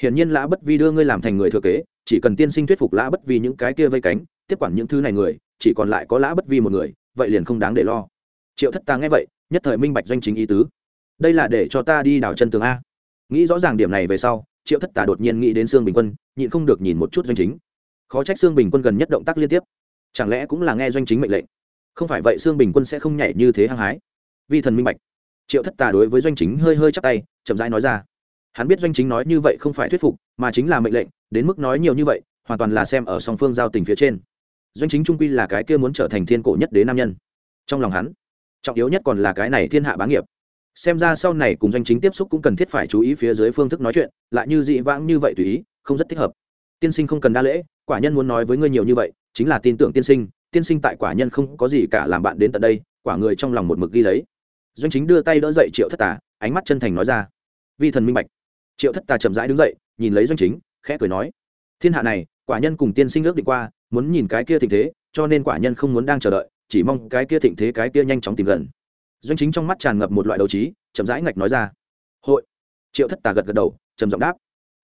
Hiển nhiên lã bất vi đưa ngươi làm thành người thừa kế, chỉ cần tiên sinh thuyết phục lã bất vi những cái kia vây cánh, tiếp quản những thứ này người, chỉ còn lại có lã bất vi một người, vậy liền không đáng để lo. Triệu thất tà nghe vậy, nhất thời minh bạch doanh chính ý tứ. Đây là để cho ta đi đào chân tường a. Nghĩ rõ ràng điểm này về sau, triệu thất tà đột nhiên nghĩ đến sương bình quân, nhịn không được nhìn một chút doanh chính. Khó trách sương bình quân gần nhất động tác liên tiếp. Chẳng lẽ cũng là nghe doanh chính mệnh lệnh? Không phải vậy sương bình quân sẽ không nhảy như thế hăng hái. Vi thần minh bạch. Triệu thất tà đối với doanh chính hơi hơi chắc tay, chậm rãi nói ra hắn biết doanh chính nói như vậy không phải thuyết phục, mà chính là mệnh lệnh, đến mức nói nhiều như vậy, hoàn toàn là xem ở song phương giao tình phía trên. Doanh chính trung quy là cái kia muốn trở thành thiên cổ nhất đế nam nhân. Trong lòng hắn, trọng yếu nhất còn là cái này thiên hạ bá nghiệp. Xem ra sau này cùng doanh chính tiếp xúc cũng cần thiết phải chú ý phía dưới phương thức nói chuyện, lại như dị vãng như vậy tùy ý, không rất thích hợp. Tiên sinh không cần đa lễ, quả nhân muốn nói với ngươi nhiều như vậy, chính là tin tưởng tiên sinh tiên sinh tại quả nhân không có gì cả làm bạn đến tận đây, quả người trong lòng một mực ghi lấy. Doanh chính đưa tay đỡ dậy triệu thất tà, ánh mắt chân thành nói ra. Vi thần minh bạch triệu thất tà chậm rãi đứng dậy, nhìn lấy doanh chính, khẽ cười nói, thiên hạ này, quả nhân cùng tiên sinh ước định qua, muốn nhìn cái kia thịnh thế, cho nên quả nhân không muốn đang chờ đợi, chỉ mong cái kia thịnh thế cái kia nhanh chóng tìm gần. Doanh chính trong mắt tràn ngập một loại đấu trí, chậm rãi ngạch nói ra, hội. Triệu thất tà gật gật đầu, trầm giọng đáp,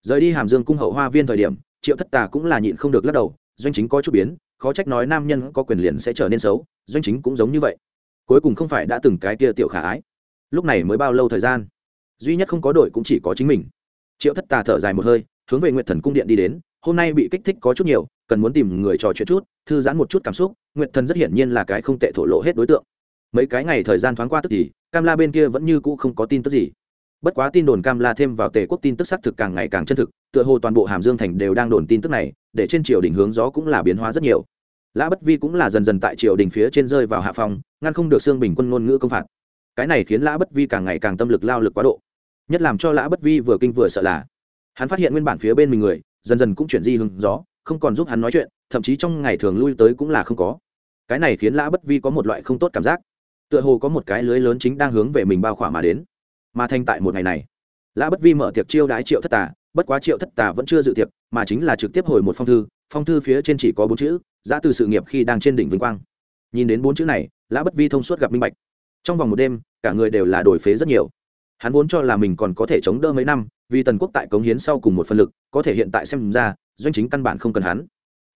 rời đi hàm dương cung hậu hoa viên thời điểm, triệu thất tà cũng là nhịn không được lắc đầu, doanh chính có chút biến, khó trách nói nam nhân có quyền liền sẽ trở nên xấu, doanh chính cũng giống như vậy. Cuối cùng không phải đã từng cái kia tiểu khả ái. Lúc này mới bao lâu thời gian? Duy nhất không có đội cũng chỉ có chính mình triệu thất tà thở dài một hơi, hướng về nguyện thần cung điện đi đến, hôm nay bị kích thích có chút nhiều, cần muốn tìm người trò chuyện chút, thư giãn một chút cảm xúc nguyện thần rất hiển nhiên là cái không tệ thổ lộ hết đối tượng. Mấy cái ngày thời gian thoáng qua tức thì, cam la bên kia vẫn như cũ không có tin tức gì. Bất quá tin đồn cam la thêm vào tề quốc tin tức xác thực càng ngày càng chân thực, tựa hồ toàn bộ hàm dương thành đều đang đồn tin tức này, để trên triều đình hướng gió cũng là biến hóa rất nhiều. Lã bất vi cũng là dần dần tại triều đình phía trên rơi vào hạ phòng ngăn không được xương bình quân ngôn ngữ công phạt. Cái này khiến lã bất vi càng ngày càng tâm lực lao lực quá độ nhất làm cho lã bất vi vừa kinh vừa sợ là hắn phát hiện nguyên bản phía bên mình người dần dần cũng chuyển di hứng gió, không còn giúp hắn nói chuyện, thậm chí trong ngày thường lui tới cũng là không có. Cái này khiến lã bất vi có một loại không tốt cảm giác. Tựa hồ có một cái lưới lớn chính đang hướng về mình bao khỏa mà đến. Mà thành tại một ngày này, lã bất vi mở tiệc chiêu đái triệu thất tà, bất quá triệu thất tà vẫn chưa dự tiệc, mà chính là trực tiếp hồi một phong thư phong thư phía trên chỉ có bốn chữ giã từ sự nghiệp khi đang trên đỉnh vinh quang. Nhìn đến bốn chữ này, lã bất vi thông suốt gặp minh bạch. Trong vòng một đêm, cả người đều là đổi phế rất nhiều hắn vốn cho là mình còn có thể chống đỡ mấy năm, vì tần quốc tại cống hiến sau cùng một phân lực, có thể hiện tại xem ra, doanh chính căn bản không cần hắn.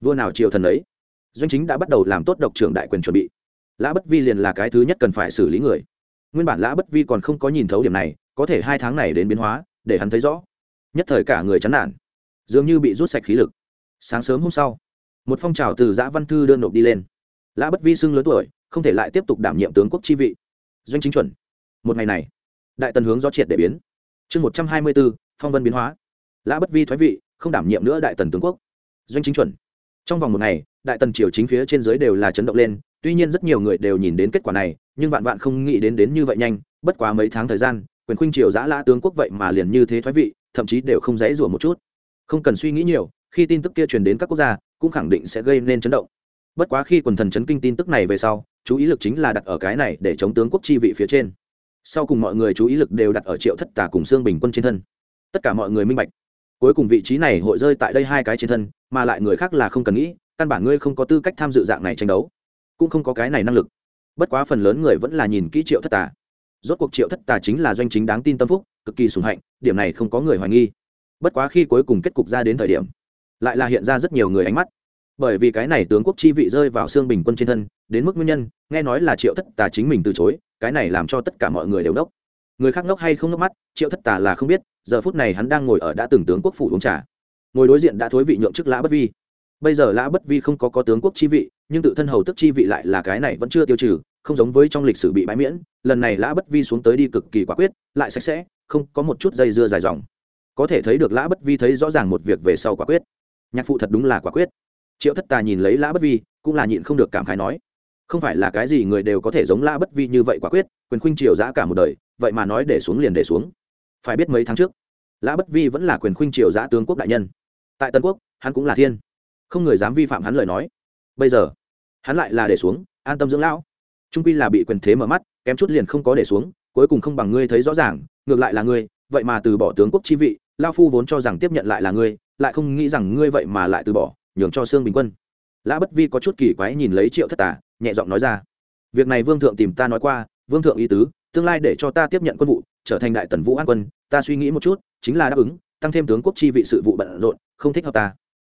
Vua nào triều thần ấy, doanh chính đã bắt đầu làm tốt độc trưởng đại quyền chuẩn bị. Lã bất vi liền là cái thứ nhất cần phải xử lý người. Nguyên bản lã bất vi còn không có nhìn thấu điểm này, có thể hai tháng này đến biến hóa, để hắn thấy rõ. Nhất thời cả người chán nản, dường như bị rút sạch khí lực. Sáng sớm hôm sau, một phong trào từ giã văn thư đơn nộp đi lên. Lã bất vi xưng lớn tuổi, không thể lại tiếp tục đảm nhiệm tướng quốc chi vị. Doanh chính chuẩn. Một ngày này đại tần hướng do triệt để biến. Chương một trăm hai mươi bốn phong vân biến hóa. Lã bất vi thoái vị, không đảm nhiệm nữa đại tần tướng quốc. Doanh chính chuẩn. Trong vòng một ngày, đại tần triều chính phía trên dưới đều là chấn động lên, tuy nhiên rất nhiều người đều nhìn đến kết quả này, nhưng vạn vạn không nghĩ đến đến như vậy nhanh, bất quá mấy tháng thời gian, quyền khuynh triều giã lã tướng quốc vậy mà liền như thế thoái vị, thậm chí đều không dễ rủa một chút. Không cần suy nghĩ nhiều, khi tin tức kia truyền đến các quốc gia, cũng khẳng định sẽ gây nên chấn động. Bất quá khi quần thần chấn kinh tin tức này về sau, chú ý lực chính là đặt ở cái này để chống tướng quốc chi vị phía trên sau cùng mọi người chú ý lực đều đặt ở triệu thất tà cùng xương bình quân trên thân. Tất cả mọi người minh bạch. Cuối cùng vị trí này hội rơi tại đây hai cái trên thân, mà lại người khác là không cần nghĩ, căn bản ngươi không có tư cách tham dự dạng này tranh đấu. Cũng không có cái này năng lực. Bất quá phần lớn người vẫn là nhìn kỹ triệu thất tà. Rốt cuộc triệu thất tà chính là doanh chính đáng tin tâm phúc, cực kỳ sùng hạnh, điểm này không có người hoài nghi. Bất quá khi cuối cùng kết cục ra đến thời điểm, lại là hiện ra rất nhiều người ánh mắt bởi vì cái này tướng quốc chi vị rơi vào xương bình quân trên thân, đến mức nguyên nhân, nghe nói là triệu thất tà chính mình từ chối, cái này làm cho tất cả mọi người đều đốc. Người khác ngốc hay không ngốc mắt, triệu thất tà là không biết, giờ phút này hắn đang ngồi ở đã từng tướng quốc phủ uống trà. Ngồi đối diện đã thối vị nhượng chức lã bất vi. Bây giờ lã bất vi không có có tướng quốc chi vị, nhưng tự thân hầu tức chi vị lại là cái này vẫn chưa tiêu trừ, không giống với trong lịch sử bị bãi miễn, lần này lã bất vi xuống tới đi cực kỳ quả quyết, lại sạch sẽ, không có một chút dây dưa dài dòng. Có thể thấy được lã bất vi thấy rõ ràng một việc về sau quả quyết. Nhạc phụ thật đúng là quả quyết triệu thất tà nhìn lấy lã bất vi, cũng là nhịn không được cảm khái nói, không phải là cái gì người đều có thể giống lã bất vi như vậy quả quyết, quyền khuynh triều giã cả một đời, vậy mà nói để xuống liền để xuống. Phải biết mấy tháng trước, lã bất vi vẫn là quyền khuynh triều giã tướng quốc đại nhân. Tại tân quốc, hắn cũng là thiên. Không người dám vi phạm hắn lời nói. Bây giờ, hắn lại là để xuống, an tâm dưỡng lão. Trung pi là bị quyền thế mở mắt, kém chút liền không có để xuống, cuối cùng không bằng ngươi thấy rõ ràng, ngược lại là ngươi, vậy mà từ bỏ tướng quốc chi vị lao phu vốn cho rằng tiếp nhận lại là ngươi, lại không nghĩ rằng ngươi vậy mà lại từ bỏ nhường cho sương bình quân. Lã bất vi có chút kỳ quái nhìn lấy triệu thất tả nhẹ giọng nói ra, việc này vương thượng tìm ta nói qua, vương thượng ý tứ, tương lai để cho ta tiếp nhận quân vụ, trở thành đại tần vũ an quân, ta suy nghĩ một chút, chính là đáp ứng, tăng thêm tướng quốc chi vị sự vụ bận rộn, không thích hợp ta.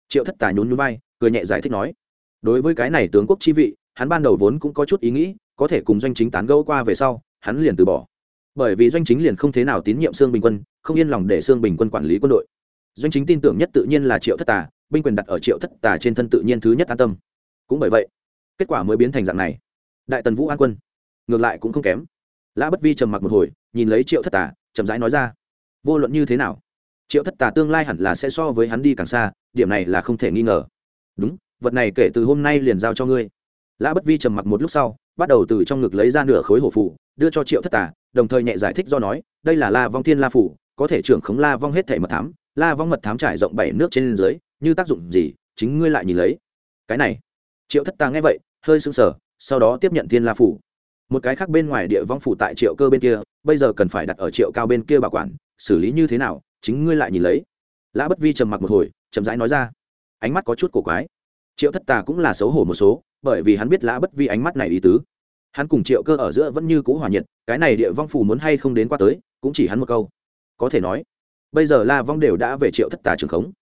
Triệu thất tả nhún nhún vai, cười nhẹ giải thích nói, đối với cái này tướng quốc chi vị, hắn ban đầu vốn cũng có chút ý nghĩ, có thể cùng doanh chính tán gẫu qua về sau, hắn liền từ bỏ. Bởi vì doanh chính liền không thế nào tín nhiệm sương bình quân, không yên lòng để sương bình quân quản lý quân đội. Doanh chính tin tưởng nhất tự nhiên là triệu thất tà binh quyền đặt ở triệu thất tà trên thân tự nhiên thứ nhất an tâm. Cũng bởi vậy, kết quả mới biến thành dạng này. Đại tần vũ an quân, ngược lại cũng không kém. Lã bất vi trầm mặc một hồi, nhìn lấy triệu thất tà, chậm rãi nói ra, vô luận như thế nào, triệu thất tà tương lai hẳn là sẽ so với hắn đi càng xa, điểm này là không thể nghi ngờ. Đúng, vật này kể từ hôm nay liền giao cho ngươi. Lã bất vi trầm mặc một lúc sau, bắt đầu từ trong ngực lấy ra nửa khối hổ phủ đưa cho triệu thất tà, đồng thời nhẹ giải thích do nói, đây là la vong thiên la phủ, có thể trưởng khống la vong hết thể mật thám la vong mật thám trải rộng bảy nước trên dưới, như tác dụng gì, chính ngươi lại nhìn lấy. Cái này, triệu thất tà nghe vậy, hơi sưng sờ, sau đó tiếp nhận thiên la phủ. Một cái khác bên ngoài địa vong phủ tại triệu cơ bên kia, bây giờ cần phải đặt ở triệu cao bên kia bảo quản, xử lý như thế nào, chính ngươi lại nhìn lấy. Lã bất vi trầm mặc một hồi, chậm rãi nói ra. Ánh mắt có chút cổ quái. Triệu thất tà cũng là xấu hổ một số, bởi vì hắn biết lã bất vi ánh mắt này ý tứ. Hắn cùng triệu cơ ở giữa vẫn như cũ hòa nhiệt, cái này địa vong phủ muốn hay không đến qua tới, cũng chỉ hắn một câu. Có thể nói bây giờ la vong đều đã về triệu thất tà trường khống.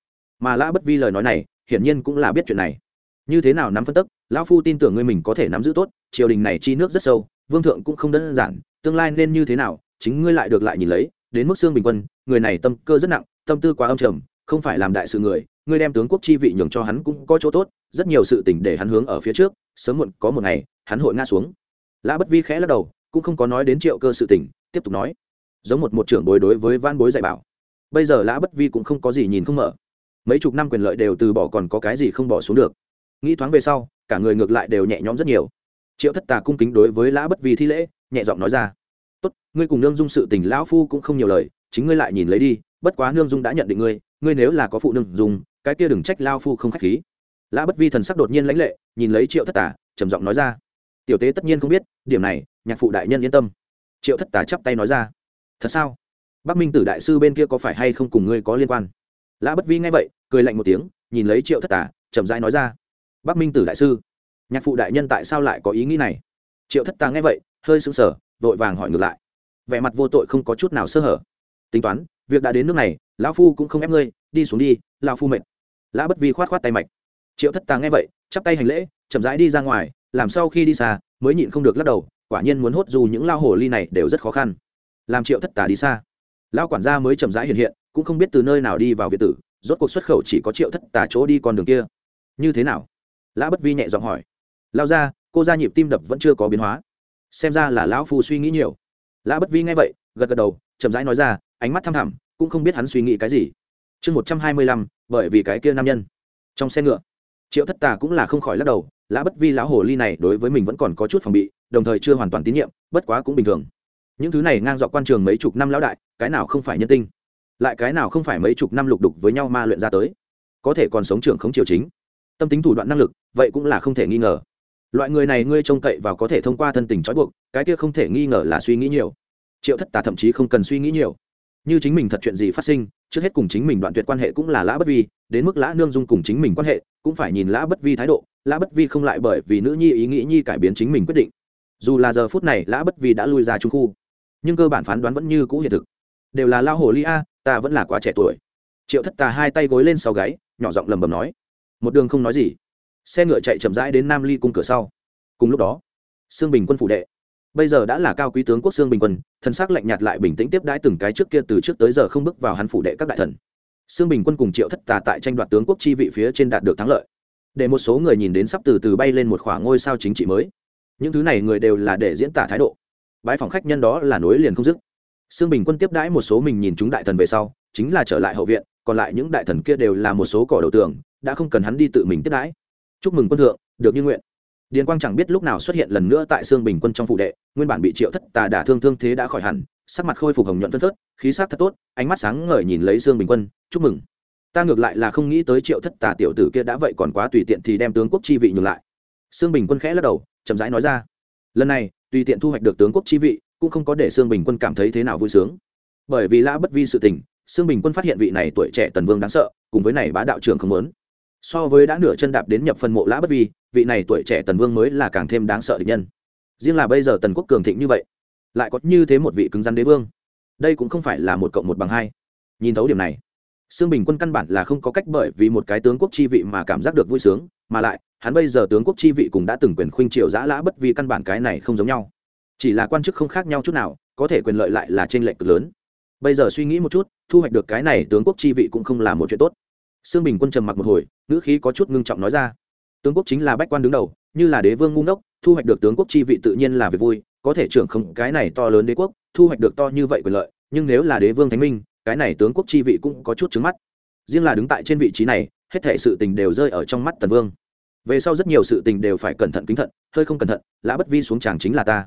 Mà lã bất vi lời nói này, hiển nhiên cũng là biết chuyện này. Như thế nào nắm phân tức, lão phu tin tưởng ngươi mình có thể nắm giữ tốt, triều đình này chi nước rất sâu, vương thượng cũng không đơn giản, tương lai nên như thế nào, chính ngươi lại được lại nhìn lấy, đến mức xương bình quân, người này tâm cơ rất nặng, tâm tư quá âm trầm, không phải làm đại sự người, ngươi đem tướng quốc chi vị nhường cho hắn cũng có chỗ tốt, rất nhiều sự tình để hắn hướng ở phía trước, sớm muộn có một ngày, hắn hội ngã xuống. Lã bất vi khẽ lắc đầu, cũng không có nói đến triệu cơ sự tình, tiếp tục nói. Giống một một trưởng bối đối với van bối dạy bảo bây giờ lã bất vi cũng không có gì nhìn không mở. Mấy chục năm quyền lợi đều từ bỏ còn có cái gì không bỏ xuống được. Nghĩ thoáng về sau, cả người ngược lại đều nhẹ nhõm rất nhiều. Triệu thất tà cung kính đối với lã bất vi thi lễ, nhẹ giọng nói ra, tốt, ngươi cùng nương dung sự tình lão phu cũng không nhiều lời, chính ngươi lại nhìn lấy đi, bất quá nương dung đã nhận định ngươi ngươi nếu là có phụ nương dung, cái kia đừng trách lao phu không khách khí. Lã bất vi thần sắc đột nhiên lãnh lệ, nhìn lấy triệu thất tà, trầm giọng nói ra, tiểu tế tất nhiên không biết, điểm này, nhạc phụ đại nhân yên tâm. Triệu thất tà chắp tay nói ra, thật sao? Bắc minh tử đại sư bên kia có phải hay không cùng ngươi có liên quan? Lã bất vi nghe vậy, cười lạnh một tiếng, nhìn lấy triệu thất tả chậm rãi nói ra. Bắc minh tử đại sư, nhạc phụ đại nhân tại sao lại có ý nghĩ này? Triệu thất tả nghe vậy, hơi sững sờ, vội vàng hỏi ngược lại. Vẻ mặt vô tội không có chút nào sơ hở. Tính toán, việc đã đến nước này, lão phu cũng không ép ngươi, đi xuống đi, lão phu mệt. Lã bất vi khoát khoát tay mạch. Triệu thất Tà nghe vậy, chắp tay hành lễ, chậm rãi đi ra ngoài, làm sau khi đi xa, mới nhịn không được lắc đầu, quả nhiên muốn hốt dù những lao hồ ly này đều rất khó khăn. Làm triệu thất tà đi xa lão quản gia mới chậm rãi hiện hiện, cũng không biết từ nơi nào đi vào việt tử, rốt cuộc xuất khẩu chỉ có triệu thất tà chỗ đi con đường kia. Như thế nào? Lã bất vi nhẹ giọng hỏi. Lao ra cô ra nhịp tim đập vẫn chưa có biến hóa. Xem ra là lão phu suy nghĩ nhiều. Lã bất vi nghe vậy, gật gật đầu, chậm rãi nói ra, ánh mắt thăm thẳm, cũng không biết hắn suy nghĩ cái gì. Chương một trăm hai mươi lăm, bởi vì cái kia nam nhân. Trong xe ngựa, triệu thất tà cũng là không khỏi lắc đầu, lã bất vi lão hồ ly này đối với mình vẫn còn có chút phòng bị, đồng thời chưa hoàn toàn tín nhiệm, bất quá cũng bình thường những thứ này ngang dọc quan trường mấy chục năm lão đại, cái nào không phải nhân tinh? Lại cái nào không phải mấy chục năm lục đục với nhau ma luyện ra tới? Có thể còn sống trưởng không triều chính. Tâm tính thủ đoạn năng lực, vậy cũng là không thể nghi ngờ. Loại người này ngươi trông cậy vào có thể thông qua thân tình trói buộc, cái kia không thể nghi ngờ là suy nghĩ nhiều. Triệu thất tà thậm chí không cần suy nghĩ nhiều. Như chính mình thật chuyện gì phát sinh, trước hết cùng chính mình đoạn tuyệt quan hệ cũng là lã bất vi, đến mức lã nương dung cùng chính mình quan hệ, cũng phải nhìn lã bất vi thái độ. Lã bất vi không lại bởi vì nữ nhi ý nghĩ nhi cải biến chính mình quyết định. Dù là giờ phút này lã bất vi đã lui ra trung khu nhưng cơ bản phán đoán vẫn như cũ hiện thực. Đều là lao hồ ly a, ta vẫn là quá trẻ tuổi. Triệu thất tà hai tay gối lên sau gáy, nhỏ giọng lầm bầm nói. Một đường không nói gì. Xe ngựa chạy chậm rãi đến nam ly cung cửa sau. Cùng lúc đó, sương bình quân phủ đệ. Bây giờ đã là cao quý tướng quốc sương bình quân, thần s ắ c lạnh nhạt lại bình tĩnh tiếp đãi từng cái trước kia từ trước tới giờ không bước vào hắn phủ đệ các đại thần. Sương bình quân cùng triệu thất tà tại tranh đoạt tướng quốc chi vị phía trên đạt được thắng lợi. Để một số người nhìn đến sắp từ từ bay lên một khoảng ngôi sao chính trị mới. Những thứ này người đều là để diễn tả thái độ bãi phòng khách nhân đó là nối liền không dứt. Sương bình quân tiếp đãi một số mình nhìn chúng đại thần về sau, chính là trở lại hậu viện, còn lại những đại thần kia đều là một số cỏ đầu tường, đã không cần hắn đi tự mình tiếp đãi. Chúc mừng quân thượng, được như nguyện. Điền quang chẳng biết lúc nào xuất hiện lần nữa tại sương bình quân trong phụ đệ, nguyên bản bị triệu thất tà đả thương thương thế đã khỏi hẳn, sắc mặt khôi phục hồng nhuận phân phớt, khí sắc thật tốt, ánh mắt sáng ngời nhìn lấy sương bình quân, chúc mừng. Ta ngược lại là không nghĩ tới triệu thất tà tiểu tử kia đã vậy còn quá tùy tiện thì đem tướng quốc chi vị nhường lại. Sương bình quân khẽ lắc đầu, chậm rãi nói ra, lần này tùy tiện thu hoạch được tướng quốc chi vị cũng không có để sương bình quân cảm thấy thế nào vui sướng. Bởi vì lã bất vi sự tình sương bình quân phát hiện vị này tuổi trẻ tần vương đáng sợ cùng với này bá đạo trưởng không lớn so với đã nửa chân đạp đến nhập phần mộ lã bất vi vị này tuổi trẻ tần vương mới là càng thêm đáng sợ địch nhân. Riêng là bây giờ tần quốc cường thịnh như vậy lại có như thế một vị cứng rắn đế vương. Đây cũng không phải là một cộng một bằng hai. Nhìn thấu điểm này Sương Bình Quân căn bản là không có cách bởi vì một cái tướng quốc chi vị mà cảm giác được vui sướng, mà lại, hắn bây giờ tướng quốc chi vị cũng đã từng quyền khuynh triều giã lã bất vì căn bản cái này không giống nhau. Chỉ là quan chức không khác nhau chút nào, có thể quyền lợi lại là trên lệch cực lớn. Bây giờ suy nghĩ một chút, thu hoạch được cái này tướng quốc chi vị cũng không là một chuyện tốt. Sương Bình Quân trầm mặc một hồi, ngữ khí có chút ngưng trọng nói ra: "Tướng quốc chính là bách quan đứng đầu, như là đế vương ngu ngốc, thu hoạch được tướng quốc chi vị tự nhiên là việc vui, có thể trưởng không cái này to lớn đế quốc, thu hoạch được to như vậy quyền lợi, nhưng nếu là đế vương thánh minh, cái này tướng quốc chi vị cũng có chút trứng mắt riêng là đứng tại trên vị trí này hết thể sự tình đều rơi ở trong mắt tần vương về sau rất nhiều sự tình đều phải cẩn thận kính thận, hơi không cẩn thận, lã bất vi xuống tràng chính là ta.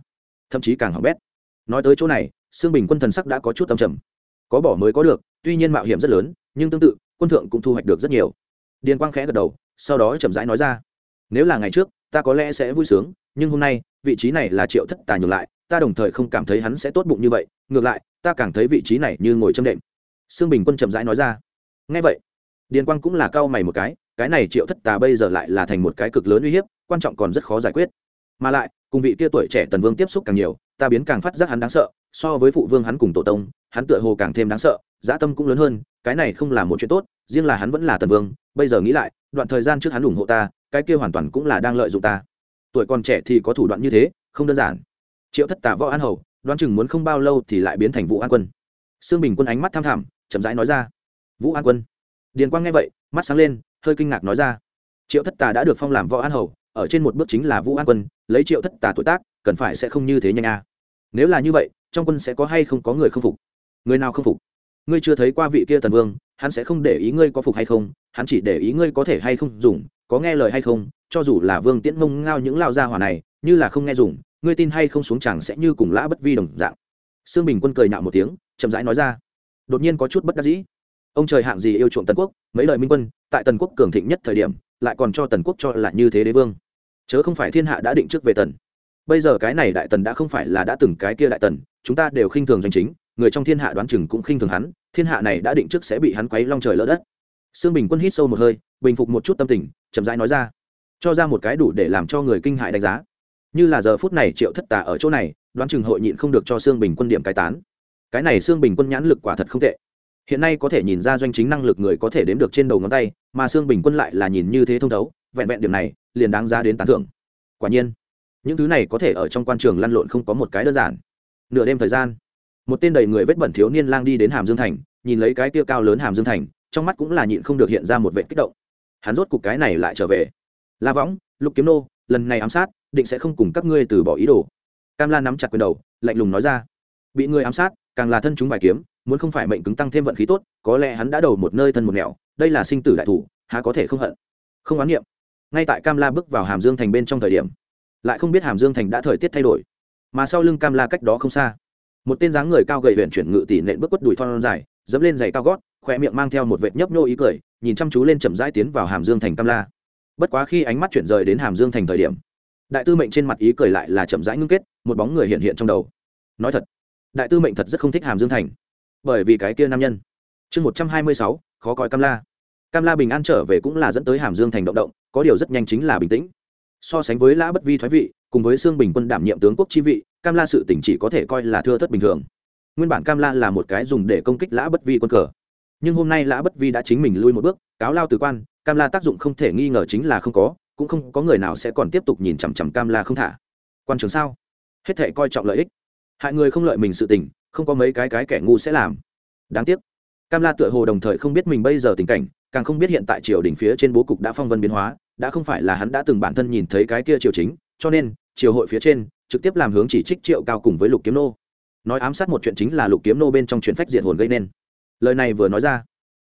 Thậm chí càng hỏng bét. Nói tới chỗ này xương bình quân thần sắc đã có chút tâm trầm. Có bỏ mới có được, tuy nhiên mạo hiểm rất lớn, nhưng tương tự, quân thượng cũng thu hoạch được rất nhiều. Điền quang khẽ gật đầu, sau đó chậm rãi nói ra, nếu là ngày trước, ta có lẽ sẽ vui sướng, nhưng hôm nay, vị trí này là triệu thất tài nhường lại, ta đồng thời không cảm thấy hắn sẽ tốt bụng như vậy, ngược lại, ta càng thấy vị trí này như ngồi châm đệm. Sương bình quân chậm rãi nói ra ngay vậy. Điền quang cũng là cau mày một cái cái này triệu thất tà bây giờ lại là thành một cái cực lớn uy hiếp, quan trọng còn rất khó giải quyết. Mà lại, cùng vị kia tuổi trẻ tần vương tiếp xúc càng nhiều, ta biến càng phát giác hắn đáng sợ, so với phụ vương hắn cùng tổ tông, hắn tựa hồ càng thêm đáng sợ dã tâm cũng lớn hơn, cái này không là một chuyện tốt, riêng là hắn vẫn là tần vương, bây giờ nghĩ lại, đoạn thời gian trước hắn ủng hộ ta, cái kia hoàn toàn cũng là đang lợi dụng ta. Tuổi còn trẻ thì có thủ đoạn như thế, không đơn giản. Triệu thất tà võ an hầu, đoán chừng muốn không bao lâu thì lại biến thành vũ an quân. Sương bình quân ánh mắt tham thảm, chậm rãi nói ra. Vũ an quân. Điền quang nghe vậy, mắt sáng lên hơi kinh ngạc nói ra. Triệu thất tà đã được phong làm võ an hầu, ở trên một bước chính là vũ an quân, lấy triệu thất tà tuổi tác, cần phải sẽ không như thế nhanh a. À. nếu là như vậy, trong quân sẽ có hay không có người không phục? Người nào không phục? Ngươi chưa thấy qua vị kia tần vương, hắn sẽ không để ý ngươi có phục hay không, hắn chỉ để ý ngươi có thể hay không dùng, có nghe lời hay không, cho dù là vương tiễn mông ngao những lao gia hỏa này, như là không nghe dùng, ngươi tin hay không xuống chẳng sẽ như cùng lã bất vi đồng dạng. Sương bình quân cười nhạo một tiếng, chậm rãi nói ra. Đột nhiên có chút bất đắc dĩ ông trời hạng gì yêu chuộng tần quốc, mấy lời minh quân, tại tần quốc cường thịnh nhất thời điểm, lại còn cho tần quốc cho là như thế đế vương. Chớ không phải thiên hạ đã định trước về tần. Bây giờ cái này đại tần đã không phải là đã từng cái kia đại tần, chúng ta đều khinh thường doanh chính, người trong thiên hạ đoán chừng cũng khinh thường hắn, thiên hạ này đã định trước sẽ bị hắn quấy long trời lỡ đất. Sương bình quân hít sâu một hơi, bình phục một chút tâm tình, chậm rãi nói ra. Cho ra một cái đủ để làm cho người kinh hại đánh giá. Như là giờ phút này triệu thất tà ở chỗ này, đoán chừng hội nhịn không được cho sương bình quân điểm cai tán. Cái này sương bình quân nhãn lực quả thật không tệ hiện nay có thể nhìn ra doanh chính năng lực người có thể đếm được trên đầu ngón tay, mà sương bình quân lại là nhìn như thế thông thấu, vẹn vẹn điểm này, liền đáng ra đến tán thưởng. Quả nhiên, những thứ này có thể ở trong quan trường lăn lộn không có một cái đơn giản. Nửa đêm thời gian, một tên đầy người vết bẩn thiếu niên lang đi đến hàm dương thành, nhìn lấy cái kia cao lớn hàm dương thành, trong mắt cũng là nhịn không được hiện ra một vệ kích động. Hắn rốt cục cái này lại trở về. La võng, lục kiếm nô, lần này ám sát, định sẽ không cùng các ngươi từ bỏ ý đồ. Cam la nắm chặt quyền đầu, lạnh lùng nói ra. Bị người ám sát càng là thân chúng bài kiếm, muốn không phải mệnh cứng tăng thêm vận khí tốt, có lẽ hắn đã đầu một nơi thân một nẻo, đây là sinh tử đại thủ, há có thể không hận. Không oán niệm. Ngay tại cam la bước vào hàm dương thành bên trong thời điểm, lại không biết hàm dương thành đã thời tiết thay đổi. Mà sau lưng cam la cách đó không xa, một tên dáng người cao gầy huyện chuyển ngự tỷ nện bước quất đùi thon dài, dẫm lên giày cao gót khoe miệng mang theo một vệt nhấp nhô ý cười, nhìn chăm chú lên chậm rãi tiến vào hàm dương thành cam la. Bất quá khi ánh mắt chuyển rời đến hàm dương thành thời điểm, đại tư mệnh trên mặt ý cười lại là chậm rãi ngưng kết, một bóng người hiện hiện trong đầu. Nói thật đại tư mệnh thật rất không thích hàm dương thành. Bởi vì cái kia nam nhân. Chương một trăm hai mươi sáu, khó coi cam la. Cam la bình an trở về cũng là dẫn tới hàm dương thành động động, có điều rất nhanh chính là bình tĩnh. So sánh với lã bất vi thoái vị, cùng với sương bình quân đảm nhiệm tướng quốc chi vị, cam la sự tỉnh chỉ có thể coi là thưa thất bình thường. Nguyên bản cam la là một cái dùng để công kích lã bất vi quân cờ. Nhưng hôm nay lã bất vi đã chính mình lui một bước, cáo lao từ quan, cam la tác dụng không thể nghi ngờ chính là không có, cũng không có người nào sẽ còn tiếp tục nhìn chằm chằm cam la không thả. Quan trường sao? Hết thể coi trọng lợi ích hại người không lợi mình sự tình, không có mấy cái cái kẻ ngu sẽ làm. Đáng tiếc. Cam la tựa hồ đồng thời không biết mình bây giờ tình cảnh, càng không biết hiện tại triều đình phía trên bố cục đã phong vân biến hóa, đã không phải là hắn đã từng bản thân nhìn thấy cái kia triều chính, cho nên, triều hội phía trên, trực tiếp làm hướng chỉ trích triệu cao cùng với lục kiếm nô. Nói ám sát một chuyện chính là lục kiếm nô bên trong chuyện phách diệt hồn gây nên. Lời này vừa nói ra,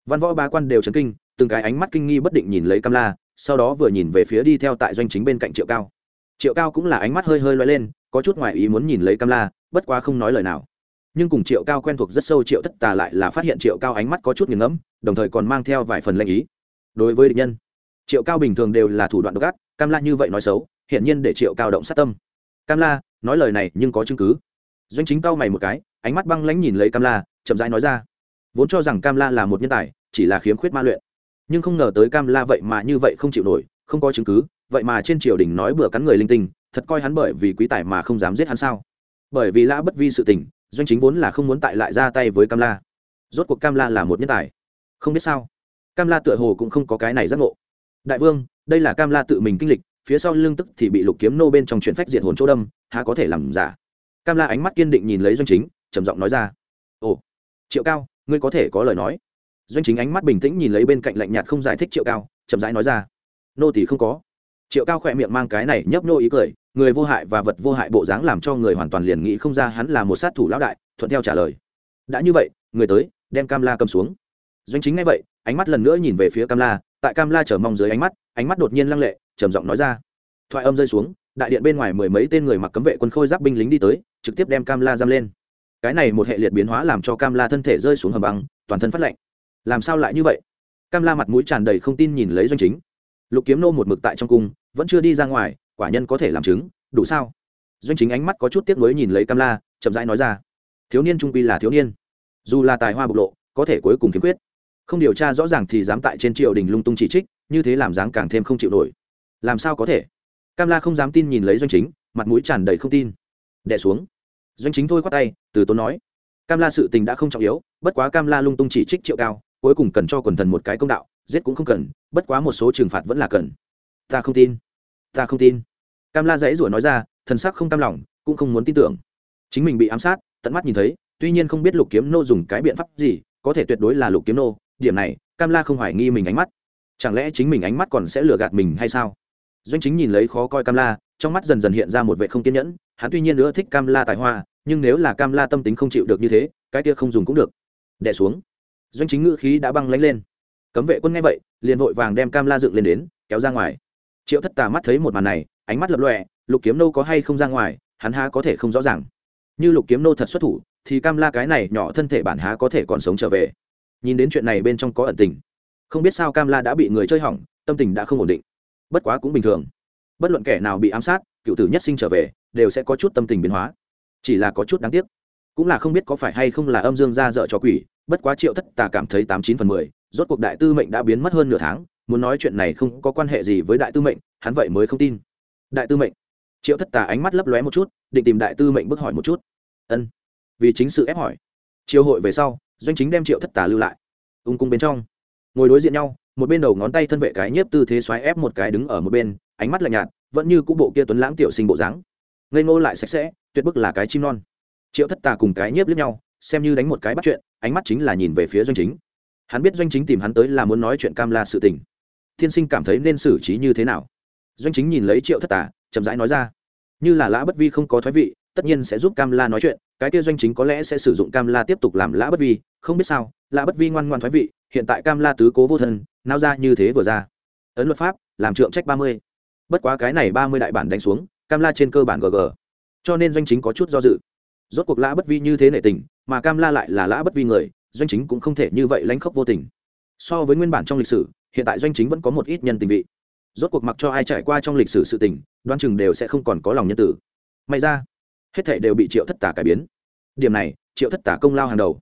văn võ ba quan đều chấn kinh, từng cái ánh mắt kinh nghi bất định nhìn lấy cam la, sau đó vừa nhìn về phía đi theo tại doanh chính bên cạnh triệu cao triệu cao cũng là ánh mắt hơi hơi loay lên, có chút ngoại ý muốn nhìn lấy cam la, bất quá không nói lời nào. Nhưng cùng triệu cao quen thuộc rất sâu, triệu Tất tà lại là phát hiện triệu cao ánh mắt có chút nghiền ngẫm, đồng thời còn mang theo vài phần lệnh ý. Đối với địch nhân, triệu cao bình thường đều là thủ đoạn độc ác, cam la như vậy nói xấu, hiển nhiên để triệu cao động sát tâm. Cam la, nói lời này nhưng có chứng cứ. Doanh chính cao mày một cái, ánh mắt băng lãnh nhìn lấy cam la, chậm rãi nói ra. Vốn cho rằng cam la là một nhân tài, chỉ là khiếm khuyết ma luyện. Nhưng không ngờ tới cam la vậy mà như vậy không chịu nổi, không có chứng cứ vậy mà trên triều đình nói bừa cắn người linh tinh, thật coi hắn bởi vì quý tài mà không dám giết hắn sao? Bởi vì lã bất vi sự tình, doanh chính vốn là không muốn tại lại ra tay với cam la. Rốt cuộc cam la là một nhân tài. Không biết sao, cam la tựa hồ cũng không có cái này giác ngộ. Đại vương, đây là cam la tự mình kinh lịch, phía sau lưng tức thì bị lục kiếm nô bên trong chuyện phách diệt hồn chỗ đâm, há có thể làm giả? Cam la ánh mắt kiên định nhìn lấy doanh chính, trầm giọng nói ra. Ồ, triệu cao, ngươi có thể có lời nói. Doanh chính ánh mắt bình tĩnh nhìn lấy bên cạnh lạnh nhạt không giải thích triệu cao, chậm rãi nói ra. Nô tỷ không có triệu cao khỏe miệng mang cái này nhấp nô ý cười, người vô hại và vật vô hại bộ dáng làm cho người hoàn toàn liền nghĩ không ra hắn là một sát thủ lão đại, thuận theo trả lời. Đã như vậy, người tới, đem cam la cầm xuống. Doanh chính ngay vậy, ánh mắt lần nữa nhìn về phía cam la, tại cam la chờ mong dưới ánh mắt ánh mắt đột nhiên lăng lệ, trầm giọng nói ra. Thoại âm rơi xuống, đại điện bên ngoài mười mấy tên người mặc cấm vệ quân khôi giáp binh lính đi tới, trực tiếp đem cam la giam lên. Cái này một hệ liệt biến hóa làm cho cam la thân thể rơi xuống hầm băng, toàn thân phát lạnh. Làm sao lại như vậy? Cam la mặt mũi tràn đầy không tin nhìn lấy doanh chính lục kiếm nô một mực tại trong cung, vẫn chưa đi ra ngoài, quả nhân có thể làm chứng, đủ sao? Doanh chính ánh mắt có chút tiếc nuối nhìn lấy cam la, chậm rãi nói ra. Thiếu niên trung quy là thiếu niên. Dù là tài hoa bộc lộ, có thể cuối cùng kiếm quyết. Không điều tra rõ ràng thì dám tại trên triều đình lung tung chỉ trích, như thế làm dáng càng thêm không chịu nổi. Làm sao có thể? Cam la không dám tin nhìn lấy doanh chính, mặt mũi tràn đầy không tin. Đẻ xuống. Doanh chính thôi khoát tay, từ tốn nói. Cam la sự tình đã không trọng yếu, bất quá cam la lung tung chỉ trích triệu cao, cuối cùng cần cho quần thần một cái công đạo giết cũng không cần, bất quá một số trừng phạt vẫn là cần. Ta không tin. Ta không tin. Cam la dãy rủa nói ra, thần sắc không cam lòng, cũng không muốn tin tưởng. Chính mình bị ám sát, tận mắt nhìn thấy, tuy nhiên không biết lục kiếm nô dùng cái biện pháp gì, có thể tuyệt đối là lục kiếm nô, điểm này, cam la không hoài nghi mình ánh mắt. Chẳng lẽ chính mình ánh mắt còn sẽ lừa gạt mình hay sao? Doanh chính nhìn lấy khó coi cam la, trong mắt dần dần hiện ra một vệ không kiên nhẫn, hắn tuy nhiên nữa thích cam la tài hoa, nhưng nếu là cam la tâm tính không chịu được như thế, cái kia không dùng cũng được. Đẻ xuống. Doanh chính ngữ khí đã băng lánh lên cấm vệ quân nghe vậy, liền vội vàng đem cam la dựng lên đến, kéo ra ngoài. Triệu thất tà mắt thấy một màn này, ánh mắt lập lọe lục kiếm nô có hay không ra ngoài, hắn há có thể không rõ ràng. Như lục kiếm nô thật xuất thủ, thì cam la cái này nhỏ thân thể bản há có thể còn sống trở về. Nhìn đến chuyện này bên trong có ẩn tình. Không biết sao cam la đã bị người chơi hỏng, tâm tình đã không ổn định. Bất quá cũng bình thường. Bất luận kẻ nào bị ám sát, cựu tử nhất sinh trở về, đều sẽ có chút tâm tình biến hóa. Chỉ là có chút đáng tiếc. Cũng là không biết có phải hay không là âm dương ra dợ cho quỷ, bất quá triệu thất tà cảm thấy tám chín phần mười rốt cuộc đại tư mệnh đã biến mất hơn nửa tháng, muốn nói chuyện này không có quan hệ gì với đại tư mệnh, hắn vậy mới không tin. Đại tư mệnh. Triệu thất tà ánh mắt lấp lóe một chút, định tìm đại tư mệnh bước hỏi một chút. Ân. Vì chính sự ép hỏi. Chiều hội về sau, doanh chính đem triệu thất tà lưu lại. Ung cung bên trong. Ngồi đối diện nhau, một bên đầu ngón tay thân vệ cái nhiếp tư thế xoáy ép một cái đứng ở một bên, ánh mắt lạnh nhạt, vẫn như cũ bộ kia tuấn lãng tiểu sinh bộ dáng. Ngây ngô lại sạch sẽ, tuyệt bức là cái chim non. Triệu thất tà cùng cái nhiếp lướt nhau, xem như đánh một cái bắt chuyện, ánh mắt chính là nhìn về phía doanh chính hắn biết doanh chính tìm hắn tới là muốn nói chuyện cam la sự tình. Tiên sinh cảm thấy nên xử trí như thế nào? Doanh chính nhìn lấy triệu thất tà, chậm rãi nói ra. Như là lã bất vi không có thoái vị, tất nhiên sẽ giúp cam la nói chuyện, cái kia doanh chính có lẽ sẽ sử dụng cam la tiếp tục làm lã bất vi, không biết sao, lã bất vi ngoan ngoan thoái vị, hiện tại cam la tứ cố vô thân, nao ra như thế vừa ra. Ấn luật pháp, làm trượng trách ba mươi. Bất quá cái này ba mươi đại bản đánh xuống, cam la trên cơ bản gg cho nên doanh chính có chút do dự. Rốt cuộc lã bất vi như thế nệ tình, mà cam la lại là lã bất vi người doanh chính cũng không thể như vậy lánh khóc vô tình. So với nguyên bản trong lịch sử, hiện tại doanh chính vẫn có một ít nhân tình vị. Rốt cuộc mặc cho ai trải qua trong lịch sử sự tình đoan chừng đều sẽ không còn có lòng nhân tử. May ra, hết thể đều bị triệu thất tả cải biến. Điểm này, triệu thất tả công lao hàng đầu.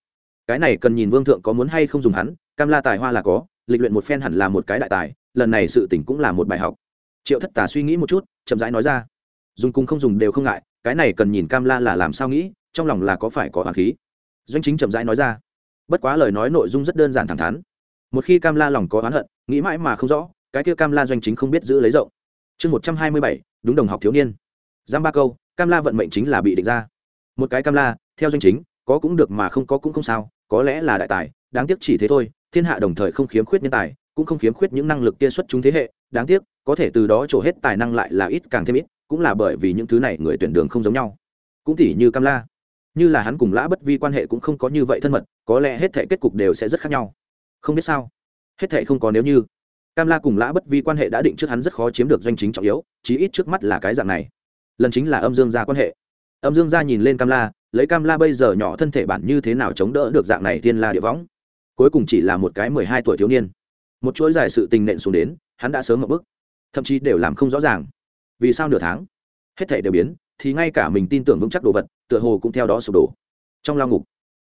Cái này cần nhìn vương thượng có muốn hay không dùng hắn, cam la tài hoa là có, lịch luyện một phen hẳn là một cái đại tài, lần này sự tỉnh cũng là một bài học. Triệu thất tả suy nghĩ một chút, chậm rãi nói ra. Dùng cung không dùng đều không ngại, cái này cần nhìn cam la là làm sao nghĩ, trong lòng là có phải có hoàng khí. Doanh chính chậm rãi nói ra bất quá lời nói nội dung rất đơn giản thẳng thắn. Một khi cam la lòng có oán hận, nghĩ mãi mà không rõ, cái kia cam la doanh chính không biết giữ lấy rộng. Chương một trăm hai mươi bảy, đúng đồng học thiếu niên. Giam ba câu, cam la vận mệnh chính là bị định ra. Một cái cam la, theo doanh chính, có cũng được mà không có cũng không sao, có lẽ là đại tài, đáng tiếc chỉ thế thôi, thiên hạ đồng thời không khiếm khuyết nhân tài, cũng không khiếm khuyết những năng lực kia xuất chúng thế hệ, đáng tiếc, có thể từ đó trổ hết tài năng lại là ít càng thêm ít, cũng là bởi vì những thứ này người tuyển đường không giống nhau. Cũng tỉ như cam la như là hắn cùng lã bất vi quan hệ cũng không có như vậy thân mật, có lẽ hết thể kết cục đều sẽ rất khác nhau. Không biết sao, hết thể không có nếu như. Cam la cùng lã bất vi quan hệ đã định trước hắn rất khó chiếm được danh chính trọng yếu, chí ít trước mắt là cái dạng này. Lần chính là âm dương gia quan hệ. Âm dương gia nhìn lên cam la, lấy cam la bây giờ nhỏ thân thể bản như thế nào chống đỡ được dạng này thiên la địa võng. Cuối cùng chỉ là một cái mười hai tuổi thiếu niên. Một chuỗi dài sự tình nện xuống đến, hắn đã sớm một bước. Thậm chí đều làm không rõ ràng. Vì sao nửa tháng? Hết thể đều biến thì ngay cả mình tin tưởng vững chắc đồ vật, tựa hồ cũng theo đó sụp đổ. Trong lao ngục,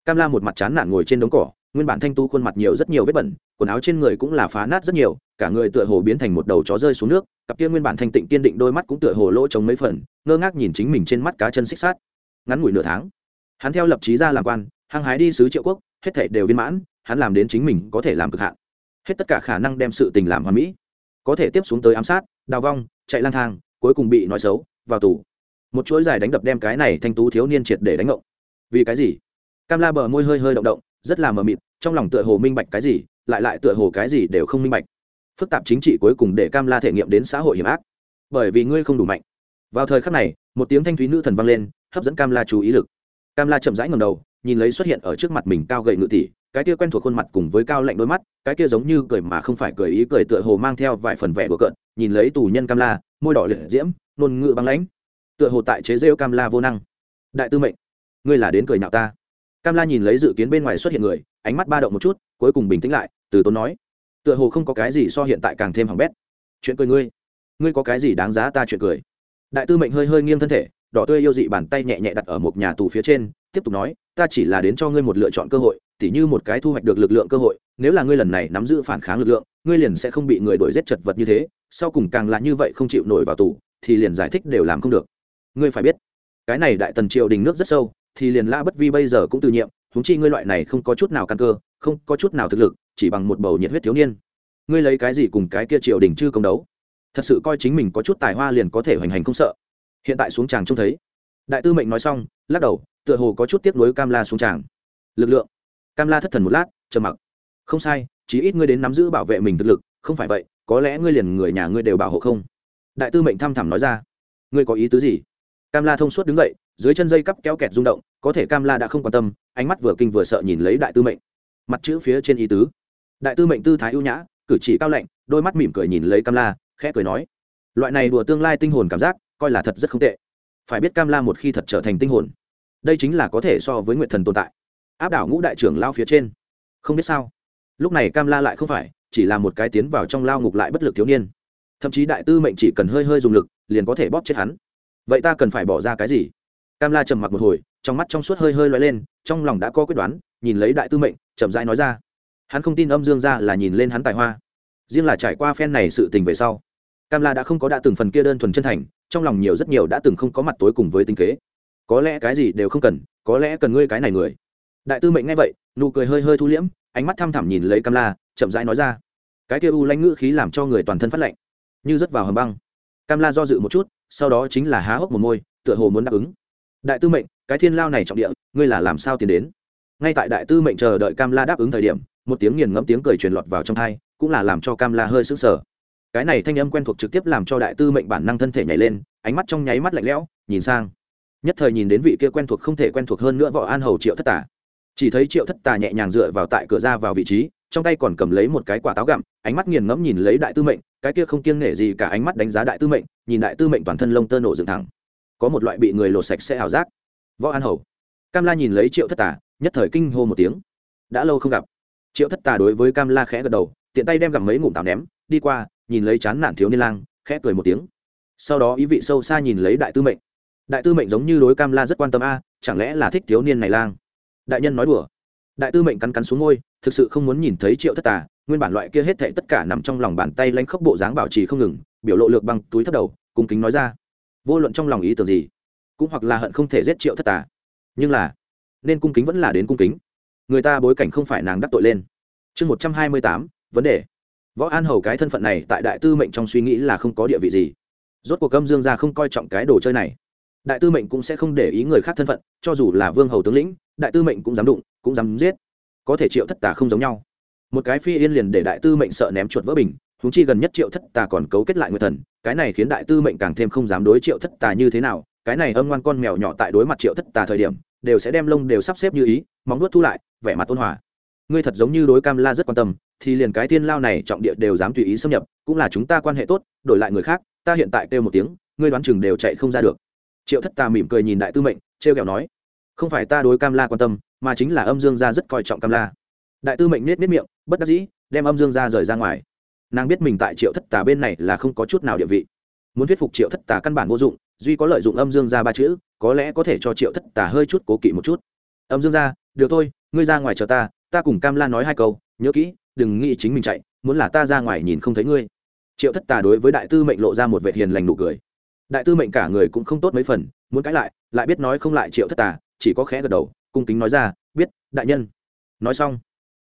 cam la một mặt chán nản ngồi trên đống cỏ, nguyên bản thanh tu khuôn mặt nhiều rất nhiều vết bẩn, quần áo trên người cũng là phá nát rất nhiều, cả người tựa hồ biến thành một đầu chó rơi xuống nước, cặp kia nguyên bản thanh tịnh kiên định đôi mắt cũng tựa hồ lỗ trống mấy phần, ngơ ngác nhìn chính mình trên mắt cá chân xích sát ngắn ngủi nửa tháng, hắn theo lập trí ra làm quan, hăng hái đi sứ triệu quốc, hết thể đều viên mãn, hắn làm đến chính mình có thể làm cực hạn. Hết tất cả khả năng đem sự tình làm hoàn mỹ. Có thể tiếp xuống tới ám sát, đào vong, chạy lang thang, cuối cùng bị nói xấu, vào tù một chuỗi dài đánh đập đem cái này thanh tú thiếu niên triệt để đánh ngộng. Vì cái gì? Cam la bờ môi hơi hơi động động, rất là mờ mịt, trong lòng tựa hồ minh bạch cái gì, lại lại tựa hồ cái gì đều không minh bạch. Phức tạp chính trị cuối cùng để cam la thể nghiệm đến xã hội hiểm ác. Bởi vì ngươi không đủ mạnh. Vào thời khắc này, một tiếng thanh thúy nữ thần vang lên, hấp dẫn cam la chú ý lực. Cam la chậm rãi ngầm đầu, nhìn lấy xuất hiện ở trước mặt mình cao gậy ngự tỷ, cái kia quen thuộc khuôn mặt cùng với cao lạnh đôi mắt, cái kia giống như cười mà không phải cười ý cười tựa hồ mang theo vài phần vẻ của cợt, nhìn lấy tù nhân cam la, môi đỏ liệt diễm nôn ngự băng lãnh tựa hồ tại chế rêu cam la vô năng. Đại tư mệnh, ngươi là đến cười nhạo ta. Cam la nhìn lấy dự kiến bên ngoài xuất hiện người, ánh mắt ba động một chút, cuối cùng bình tĩnh lại, từ tốn nói, tựa hồ không có cái gì so hiện tại càng thêm hỏng bét. Chuyện cười ngươi ngươi có cái gì đáng giá ta chuyện cười? Đại tư mệnh hơi hơi nghiêng thân thể, đỏ tươi yêu dị bàn tay nhẹ nhẹ đặt ở một nhà tù phía trên, tiếp tục nói, ta chỉ là đến cho ngươi một lựa chọn cơ hội, tỉ như một cái thu hoạch được lực lượng cơ hội, nếu là ngươi lần này nắm giữ phản kháng lực lượng, ngươi liền sẽ không bị người đuổi giết chật vật như thế, sau cùng càng là như vậy không chịu nổi vào tù, thì liền giải thích đều làm không được ngươi phải biết, cái này đại tần triều đình nước rất sâu, thì liền lã bất vi bây giờ cũng từ nhiệm húng chi ngươi loại này không có chút nào căn cơ, không có chút nào thực lực, chỉ bằng một bầu nhiệt huyết thiếu niên. Ngươi lấy cái gì cùng cái kia triều đình chư công đấu? Thật sự coi chính mình có chút tài hoa liền có thể hoành hành không sợ. Hiện tại xuống tràng trông thấy. Đại tư mệnh nói xong, lắc đầu, tựa hồ có chút tiếp nối cam la xuống tràng lực lượng. Cam la thất thần một lát, trầm mặc. Không sai, chí ít ngươi đến nắm giữ bảo vệ mình thực lực, không phải vậy, có lẽ ngươi liền người nhà ngươi đều bảo hộ không? Đại tư mệnh thăm thẳm nói ra. Ngươi có ý tứ gì? Cam la thông suốt đứng dậy, dưới chân dây cắp kéo kẹt rung động, có thể cam la đã không quan tâm, ánh mắt vừa kinh vừa sợ nhìn lấy đại tư mệnh. Mặt chữ phía trên ý tứ. Đại tư mệnh tư thái ưu nhã, cử chỉ cao lạnh, đôi mắt mỉm cười nhìn lấy cam la, khẽ cười nói, loại này đùa tương lai tinh hồn cảm giác, coi là thật rất không tệ. Phải biết cam la một khi thật trở thành tinh hồn, đây chính là có thể so với nguyện thần tồn tại. Áp đảo ngũ đại trưởng lao phía trên. Không biết sao, lúc này cam la lại không phải, chỉ là một cái tiến vào trong lao ngục lại bất lực thiếu niên. Thậm chí đại tư mệnh chỉ cần hơi hơi dùng lực, liền có thể bóp chết hắn vậy ta cần phải bỏ ra cái gì? Cam la trầm mặc một hồi, trong mắt trong suốt hơi hơi loay lên, trong lòng đã có quyết đoán, nhìn lấy đại tư mệnh, chậm rãi nói ra. Hắn không tin âm dương ra là nhìn lên hắn tài hoa. Riêng là trải qua phen này sự tình về sau, cam la đã không có đã từng phần kia đơn thuần chân thành, trong lòng nhiều rất nhiều đã từng không có mặt tối cùng với tinh kế. Có lẽ cái gì đều không cần, có lẽ cần ngươi cái này người. Đại tư mệnh nghe vậy, nụ cười hơi hơi thu liễm, ánh mắt thăm thẳm nhìn lấy cam la, chậm rãi nói ra. Cái kia u lãnh ngữ khí làm cho người toàn thân phát lạnh, như rớt vào hầm băng cam la do dự một chút, sau đó chính là há hốc một môi, tựa hồ muốn đáp ứng. Đại tư mệnh, cái thiên lao này trọng địa, ngươi là làm sao tiến đến? Ngay tại đại tư mệnh chờ đợi cam la đáp ứng thời điểm, một tiếng nghiền ngẫm tiếng cười truyền lọt vào trong thai cũng là làm cho cam la hơi sững sờ. Cái này thanh âm quen thuộc trực tiếp làm cho đại tư mệnh bản năng thân thể nhảy lên, ánh mắt trong nháy mắt lạnh lẽo, nhìn sang. Nhất thời nhìn đến vị kia quen thuộc không thể quen thuộc hơn nữa võ an hầu triệu thất tả chỉ thấy triệu thất tà nhẹ nhàng dựa vào tại cửa ra vào vị trí, trong tay còn cầm lấy một cái quả táo gặm, ánh mắt nghiền ngẫm nhìn lấy đại tư mệnh cái kia không kiêng nể gì cả ánh mắt đánh giá đại tư mệnh, nhìn đại tư mệnh toàn thân lông tơ nổ dựng thẳng. Có một loại bị người lột sạch sẽ ảo giác. Võ an hầu. Cam la nhìn lấy triệu thất tà, nhất thời kinh hô một tiếng. Đã lâu không gặp. Triệu thất tà đối với cam la khẽ gật đầu, tiện tay đem gặm mấy ngụm táo ném, đi qua, nhìn lấy chán nản thiếu niên lang, khẽ cười một tiếng. Sau đó ý vị sâu xa nhìn lấy đại tư mệnh. Đại tư mệnh giống như đối cam la rất quan tâm a, chẳng lẽ là thích thiếu niên này lang? Đại nhân nói đùa. Đại tư mệnh cắn cắn xuống ngôi thực sự không muốn nhìn thấy triệu thất tà nguyên bản loại kia hết thệ tất cả nằm trong lòng bàn tay lanh khốc bộ dáng bảo trì không ngừng, biểu lộ lược bằng túi thất đầu, cung kính nói ra. Vô luận trong lòng ý tưởng gì, cũng hoặc là hận không thể giết triệu thất tà. Nhưng là, nên cung kính vẫn là đến cung kính. Người ta bối cảnh không phải nàng đắc tội lên. Chương một trăm hai mươi tám, vấn đề. Võ an hầu cái thân phận này tại đại tư mệnh trong suy nghĩ là không có địa vị gì. Rốt cuộc âm dương gia không coi trọng cái đồ chơi này. Đại tư mệnh cũng sẽ không để ý người khác thân phận, cho dù là vương hầu tướng lĩnh, đại tư mệnh cũng dám đụng, cũng dám giết. Có thể triệu thất tà không giống nhau một cái phi yên liền để đại tư mệnh sợ ném chuột vỡ bình húng chi gần nhất triệu thất tà còn cấu kết lại nguyệt thần, cái này khiến đại tư mệnh càng thêm không dám đối triệu thất tà như thế nào, cái này âm ngoan con mèo nhỏ tại đối mặt triệu thất tà thời điểm, đều sẽ đem lông đều sắp xếp như ý, móng nuốt thu lại, vẻ mặt ôn hòa. Ngươi thật giống như đối cam la rất quan tâm, thì liền cái tiên lao này trọng địa đều dám tùy ý xâm nhập, cũng là chúng ta quan hệ tốt, đổi lại người khác, ta hiện tại kêu một tiếng, ngươi đoán chừng đều chạy không ra được. Triệu thất tà mỉm cười nhìn đại tư mệnh, trêu kẹo nói, không phải ta đối cam la quan tâm, mà chính là âm dương gia rất coi trọng cam la đại tư mệnh nết nết miệng, bất đắc dĩ, đem âm dương gia rời ra ngoài. Nàng biết mình tại triệu thất tà bên này là không có chút nào địa vị. Muốn thuyết phục triệu thất tà căn bản vô dụng, duy có lợi dụng âm dương gia ba chữ, có lẽ có thể cho triệu thất tà hơi chút cố kỵ một chút. Âm dương gia được thôi, ngươi ra ngoài chờ ta ta cùng cam la nói hai câu, nhớ kỹ, đừng nghĩ chính mình chạy, muốn là ta ra ngoài nhìn không thấy ngươi. Triệu thất tà đối với đại tư mệnh lộ ra một vệ hiền lành nụ cười. Đại tư mệnh cả người cũng không tốt mấy phần, muốn cãi lại lại biết nói không lại triệu thất tà, chỉ có khẽ gật đầu, cung kính nói ra, biết, đại nhân. Nói xong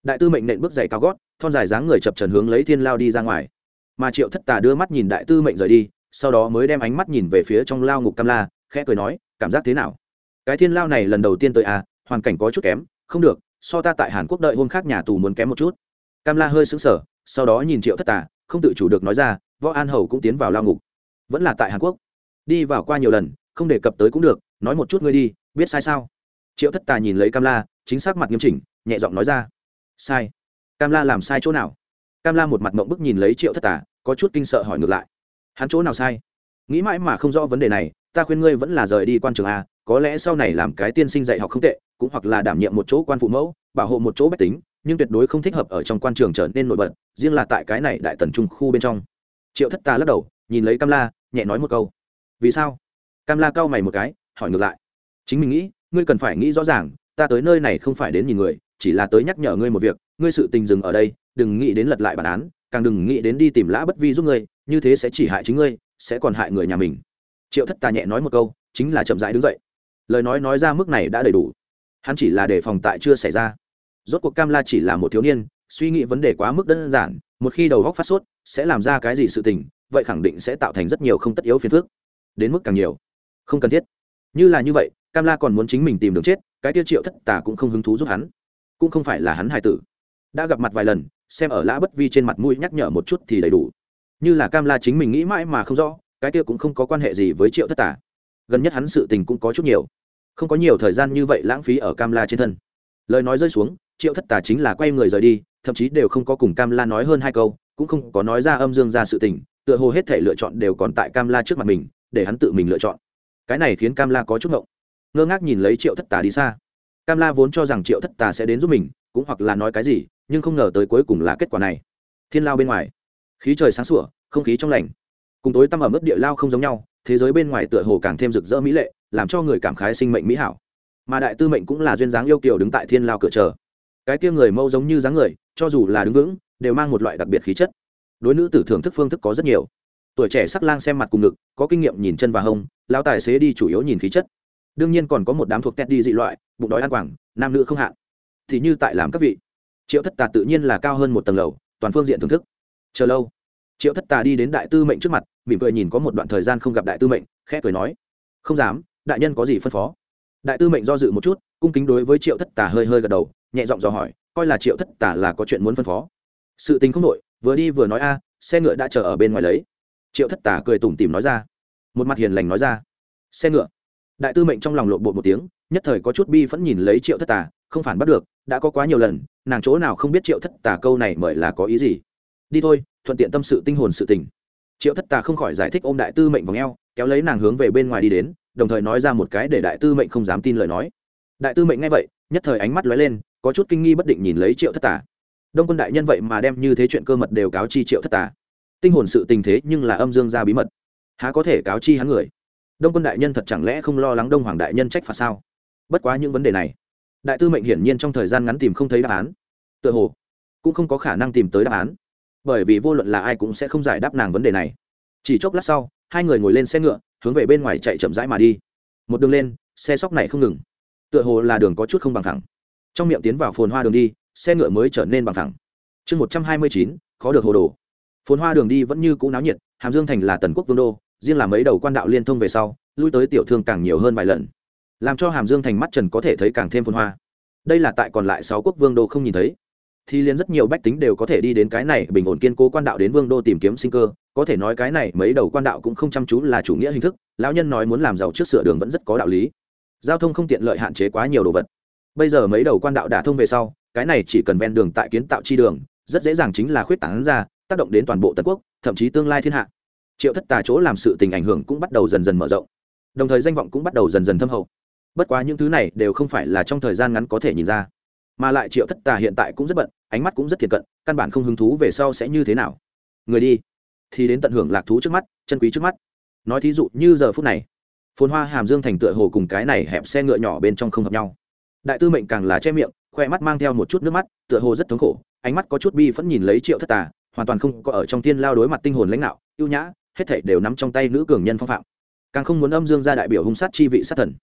đại tư mệnh nện bước giày cao gót, thon dài dáng người chập trần hướng lấy thiên lao đi ra ngoài. Mà triệu thất tà đưa mắt nhìn đại tư mệnh rời đi, sau đó mới đem ánh mắt nhìn về phía trong lao ngục cam la, khẽ cười nói, cảm giác thế nào? Cái thiên lao này lần đầu tiên tới à hoàn cảnh có chút kém, không được, so ta tại hàn quốc đợi hôm khác nhà tù muốn kém một chút. Cam la hơi sững sờ, sau đó nhìn triệu thất tà, không tự chủ được nói ra, võ an hầu cũng tiến vào lao ngục, vẫn là tại hàn quốc. Đi vào qua nhiều lần, không đề cập tới cũng được, nói một chút ngươi đi, biết sai sao? Triệu thất tà nhìn lấy cam la, chính xác mặt nghiêm chỉnh, nhẹ giọng nói ra sai. Cam la làm sai chỗ nào? Cam la một mặt mộng bức nhìn lấy triệu thất tà, có chút kinh sợ hỏi ngược lại. Hắn chỗ nào sai? Nghĩ mãi mà không rõ vấn đề này, ta khuyên ngươi vẫn là rời đi quan trường a, có lẽ sau này làm cái tiên sinh dạy học không tệ, cũng hoặc là đảm nhiệm một chỗ quan phụ mẫu, bảo hộ một chỗ bách tính, nhưng tuyệt đối không thích hợp ở trong quan trường trở nên nổi bật, riêng là tại cái này đại tần trung khu bên trong. Triệu thất tà lắc đầu, nhìn lấy cam la, nhẹ nói một câu. Vì sao? Cam la cau mày một cái, hỏi ngược lại. Chính mình nghĩ, ngươi cần phải nghĩ rõ ràng, ta tới nơi này không phải đến nhìn người chỉ là tới nhắc nhở ngươi một việc, ngươi sự tình dừng ở đây, đừng nghĩ đến lật lại bản án, càng đừng nghĩ đến đi tìm lã bất vi giúp ngươi, như thế sẽ chỉ hại chính ngươi, sẽ còn hại người nhà mình. Triệu thất tà nhẹ nói một câu, chính là chậm rãi đứng dậy. Lời nói nói ra mức này đã đầy đủ. Hắn chỉ là để phòng tại chưa xảy ra. Rốt cuộc cam la chỉ là một thiếu niên, suy nghĩ vấn đề quá mức đơn giản, một khi đầu góc phát sốt, sẽ làm ra cái gì sự tình, vậy khẳng định sẽ tạo thành rất nhiều không tất yếu phiền phức, đến mức càng nhiều. Không cần thiết. Như là như vậy, cam la còn muốn chính mình tìm đường chết, cái tiêu triệu thất tà cũng không hứng thú giúp hắn cũng không phải là hắn hài tử. Đã gặp mặt vài lần, xem ở lã bất vi trên mặt mũi nhắc nhở một chút thì đầy đủ. Như là cam la chính mình nghĩ mãi mà không rõ, cái kia cũng không có quan hệ gì với triệu thất tà gần nhất hắn sự tình cũng có chút nhiều. Không có nhiều thời gian như vậy lãng phí ở cam la trên thân. Lời nói rơi xuống, triệu thất tà chính là quay người rời đi, thậm chí đều không có cùng cam la nói hơn hai câu, cũng không có nói ra âm dương ra sự tình, tựa hồ hết thể lựa chọn đều còn tại cam la trước mặt mình, để hắn tự mình lựa chọn. Cái này khiến cam la có chút ngộng. Ngơ ngác nhìn lấy triệu thất tà đi xa cam la vốn cho rằng triệu thất tà sẽ đến giúp mình, cũng hoặc là nói cái gì, nhưng không ngờ tới cuối cùng là kết quả này. Thiên lao bên ngoài. Khí trời sáng sủa, không khí trong lành. Cùng tối tăm ở mức địa lao không giống nhau, thế giới bên ngoài tựa hồ càng thêm rực rỡ mỹ lệ, làm cho người cảm khái sinh mệnh mỹ hảo. Mà đại tư mệnh cũng là duyên dáng yêu kiều đứng tại thiên lao cửa chờ. Cái tia người mâu giống như dáng người, cho dù là đứng vững, đều mang một loại đặc biệt khí chất. Đối nữ tử thưởng thức phương thức có rất nhiều. Tuổi trẻ sắc lang xem mặt cùng ngực, có kinh nghiệm nhìn chân và hông lao tài xế đi chủ yếu nhìn khí chất đương nhiên còn có một đám thuộc tét đi dị loại, bụng đói ăn quảng, nam nữ không hạn. Thì như tại làm các vị. Triệu thất tà tự nhiên là cao hơn một tầng lầu, toàn phương diện thưởng thức. Chờ lâu, triệu thất tà đi đến đại tư mệnh trước mặt, mỉm cười nhìn có một đoạn thời gian không gặp đại tư mệnh, khẽ cười nói, không dám, đại nhân có gì phân phó? Đại tư mệnh do dự một chút, cung kính đối với triệu thất tà hơi hơi gật đầu, nhẹ giọng dò hỏi, coi là triệu thất tà là có chuyện muốn phân phó? Sự tình không nội vừa đi vừa nói a, xe ngựa đã chờ ở bên ngoài lấy. Triệu thất tà cười tủm tìm nói ra, một mặt hiền lành nói ra, xe ngựa đại tư mệnh trong lòng lộn bộ một tiếng, nhất thời có chút bi phẫn nhìn lấy triệu thất tà, không phản bắt được, đã có quá nhiều lần, nàng chỗ nào không biết triệu thất tà câu này mời là có ý gì. Đi thôi, thuận tiện tâm sự tinh hồn sự tình. Triệu thất tà không khỏi giải thích ôm đại tư mệnh v ò kéo lấy nàng hướng về bên ngoài đi đến, đồng thời nói ra một cái để đại tư mệnh không dám tin lời nói. Đại tư mệnh nghe vậy, nhất thời ánh mắt lóe lên, có chút kinh nghi bất định nhìn lấy triệu thất tà. Đông quân đại nhân vậy mà đem như thế chuyện cơ mật đều cáo chi triệu thất tà. Tinh hồn sự tình thế nhưng là âm dương ra bí mật. Há có thể cáo chi hắn người? Đông quân đại nhân thật chẳng lẽ không lo lắng đông hoàng đại nhân trách phạt sao? Bất quá những vấn đề này, đại tư mệnh hiển nhiên trong thời gian ngắn tìm không thấy đáp án. Tựa hồ, cũng không có khả năng tìm tới đáp án. Bởi vì vô luận là ai cũng sẽ không giải đáp nàng vấn đề này. Chỉ chốc lát sau, hai người ngồi lên xe ngựa, hướng về bên ngoài chạy chậm rãi mà đi. Một đường lên, xe sóc này không ngừng. Tựa hồ là đường có chút không bằng thẳng. Trong miệng tiến vào phồn hoa đường đi, xe ngựa mới trở nên bằng thẳng. Chương một trăm hai mươi chín, khó được hồ đồ. Phồn hoa đường đi vẫn như cũ náo nhiệt, hàm dương thành là tần quốc vương đô riêng là mấy đầu quan đạo liên thông về sau, lui tới tiểu thương càng nhiều hơn vài lần. Làm cho hàm dương thành mắt trần có thể thấy càng thêm phồn hoa. Đây là tại còn lại sáu quốc vương đô không nhìn thấy. Thì liền rất nhiều bách tính đều có thể đi đến cái này bình ổn kiên cố quan đạo đến vương đô tìm kiếm sinh cơ. Có thể nói cái này mấy đầu quan đạo cũng không chăm chú là chủ nghĩa hình thức, lão nhân nói muốn làm giàu trước sửa đường vẫn rất có đạo lý. Giao thông không tiện lợi hạn chế quá nhiều đồ vật. Bây giờ mấy đầu quan đạo đả thông về sau, cái này chỉ cần ven đường tại kiến tạo chi đường, rất dễ dàng chính là khuyết tảng ra, tác động đến toàn bộ tân quốc, thậm chí tương lai thiên hạ triệu thất tà chỗ làm sự tình ảnh hưởng cũng bắt đầu dần dần mở rộng. Đồng thời danh vọng cũng bắt đầu dần dần thâm hậu. Bất quá những thứ này đều không phải là trong thời gian ngắn có thể nhìn ra. Mà lại triệu thất tà hiện tại cũng rất bận, ánh mắt cũng rất thiệt cận, căn bản không hứng thú về sau sẽ như thế nào. Người đi. Thì đến tận hưởng lạc thú trước mắt, chân quý trước mắt. Nói thí dụ như giờ phút này, phồn hoa hàm dương thành tựa hồ cùng cái này hẹp xe ngựa nhỏ bên trong không hợp nhau. Đại tư mệnh càng là che miệng, khoe mắt mang theo một chút nước mắt, tựa hồ rất thống khổ, ánh mắt có chút bi vẫn nhìn lấy triệu thất tà, hoàn toàn không có ở trong thiên lao đối mặt tinh hồn lãnh đạo, ưu nhã hết thảy đều nắm trong tay nữ cường nhân phong phạm. Càng không muốn âm dương gia đại biểu hung sát chi vị sát thần.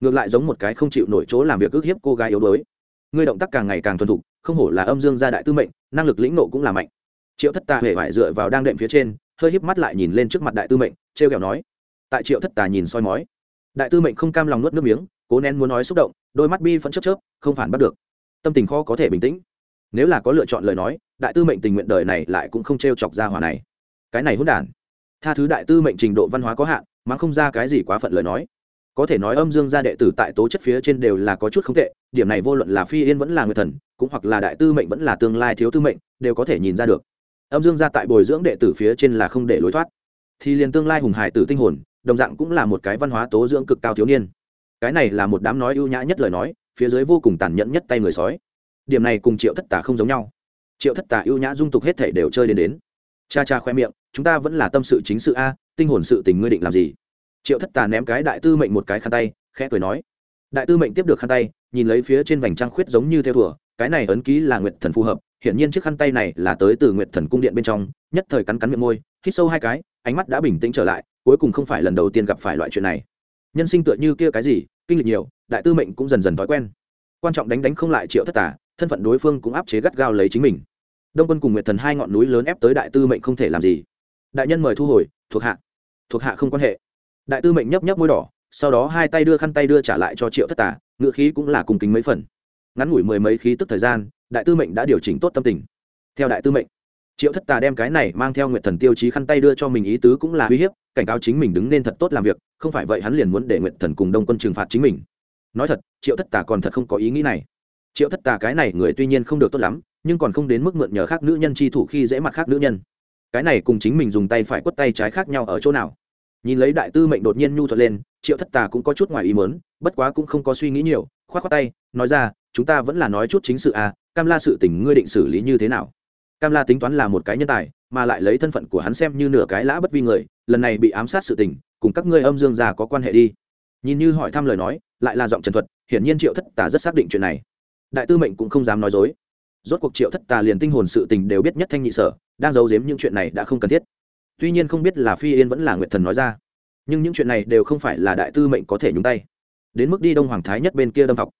Ngược lại giống một cái không chịu nổi chỗ làm việc ước hiếp cô gái yếu đuối. Ngươi động tác càng ngày càng thuần thục, không hổ là âm dương gia đại tư mệnh, năng lực lĩnh nộ cũng là mạnh. Triệu thất tà hề vải dựa vào đang đệm phía trên, hơi híp mắt lại nhìn lên trước mặt đại tư mệnh, trêu r kẹo nói. Tại triệu thất tà nhìn soi mói, đại tư mệnh không cam lòng nuốt nước miếng, cố nén muốn nói xúc động, đôi mắt bi vẫn chớp chớp, không phản bắt được. Tâm tình khó có thể bình tĩnh. Nếu là có lựa chọn lời nói, đại tư mệnh tình nguyện đời này lại cũng không t r e o chọc ra hòa này. Cái này hôn đản tha thứ đại tư mệnh trình độ văn hóa có hạn mà không ra cái gì quá phận lời nói. Có thể nói âm dương gia đệ tử tại tố chất phía trên đều là có chút không tệ, điểm này vô luận là phi yên vẫn là người thần, cũng hoặc là đại tư mệnh vẫn là tương lai thiếu tư mệnh, đều có thể nhìn ra được. Âm dương gia tại bồi dưỡng đệ tử phía trên là không để lối thoát. Thì liền tương lai hùng hải tử tinh hồn, đồng dạng cũng là một cái văn hóa tố dưỡng cực cao thiếu niên. Cái này là một đám nói ưu nhã nhất lời nói, phía dưới vô cùng tàn nhẫn nhất tay người sói. Điểm này cùng triệu thất tả không giống nhau. Triệu thất tả ưu nhã dung tục hết thể đều chơi đến đến. Cha cha khoe miệng chúng ta vẫn là tâm sự chính sự a, tinh hồn sự tình ngươi định làm gì? Triệu thất tà ném cái đại tư mệnh một cái khăn tay, khẽ cười nói. Đại tư mệnh tiếp được khăn tay, nhìn lấy phía trên vành trăng khuyết giống như theo thùa, cái này ấn ký là nguyệt thần phù hợp, hiển nhiên chiếc khăn tay này là tới từ nguyệt thần cung điện bên trong, nhất thời cắn cắn miệng môi, hít sâu hai cái, ánh mắt đã bình tĩnh trở lại, cuối cùng không phải lần đầu tiên gặp phải loại chuyện này. Nhân sinh tựa như kia cái gì, kinh lịch nhiều, đại tư mệnh cũng dần dần thói quen. Quan trọng đánh đánh không lại triệu thất tà, thân phận đối phương cũng áp chế gắt gao lấy chính mình. Đông quân cùng nguyệt thần hai ngọn núi lớn ép tới đại tư mệnh không thể làm gì đại nhân mời thu hồi, thuộc hạ. Thuộc hạ không quan hệ. Đại tư mệnh nhấp nhấp môi đỏ, sau đó hai tay đưa khăn tay đưa trả lại cho triệu thất tà ngựa khí cũng là cùng kính mấy phần. Ngắn ngủi mười mấy khí tức thời gian, đại tư mệnh đã điều chỉnh tốt tâm tình. Theo đại tư mệnh, triệu thất tà đem cái này mang theo nguyện thần tiêu chí khăn tay đưa cho mình ý tứ cũng là uy hiếp, cảnh cáo chính mình đứng nên thật tốt làm việc, không phải vậy hắn liền muốn để nguyện thần cùng đông quân trừng phạt chính mình. Nói thật, triệu thất tà còn thật không có ý nghĩ này. Triệu thất tà cái này người tuy nhiên không được tốt lắm, nhưng còn không đến mức mượn nhờ khác nữ nhân chi thủ khi dễ mặt khác nữ nhân cái này cùng chính mình dùng tay phải quất tay trái khác nhau ở chỗ nào? Nhìn lấy đại tư mệnh đột nhiên nhu thuật lên, triệu thất tà cũng có chút ngoài ý mớn bất quá cũng không có suy nghĩ nhiều k h o á t khoác tay, nói ra, chúng ta vẫn là nói chút chính sự à cam la sự tình ngươi định xử lý như thế nào? Cam la tính toán là một cái nhân tài, mà lại lấy thân phận của hắn xem như nửa cái lã bất vi người, lần này bị ám sát sự tình, cùng các ngươi âm dương già có quan hệ đi. Nhìn như hỏi thăm lời nói, lại là giọng trần thuật, hiển nhiên triệu thất tà rất xác định chuyện này. Đại tư mệnh cũng không dám nói dối. Rốt cuộc triệu thất tà liền tinh hồn sự tình đều biết nhất thanh nhị sở đang giấu giếm những chuyện này đã không cần thiết. Tuy nhiên không biết là phi yên vẫn là nguyệt thần nói ra, nhưng những chuyện này đều không phải là đại tư mệnh có thể nhúng tay. Đến mức đi đông hoàng thái nhất bên kia đâm học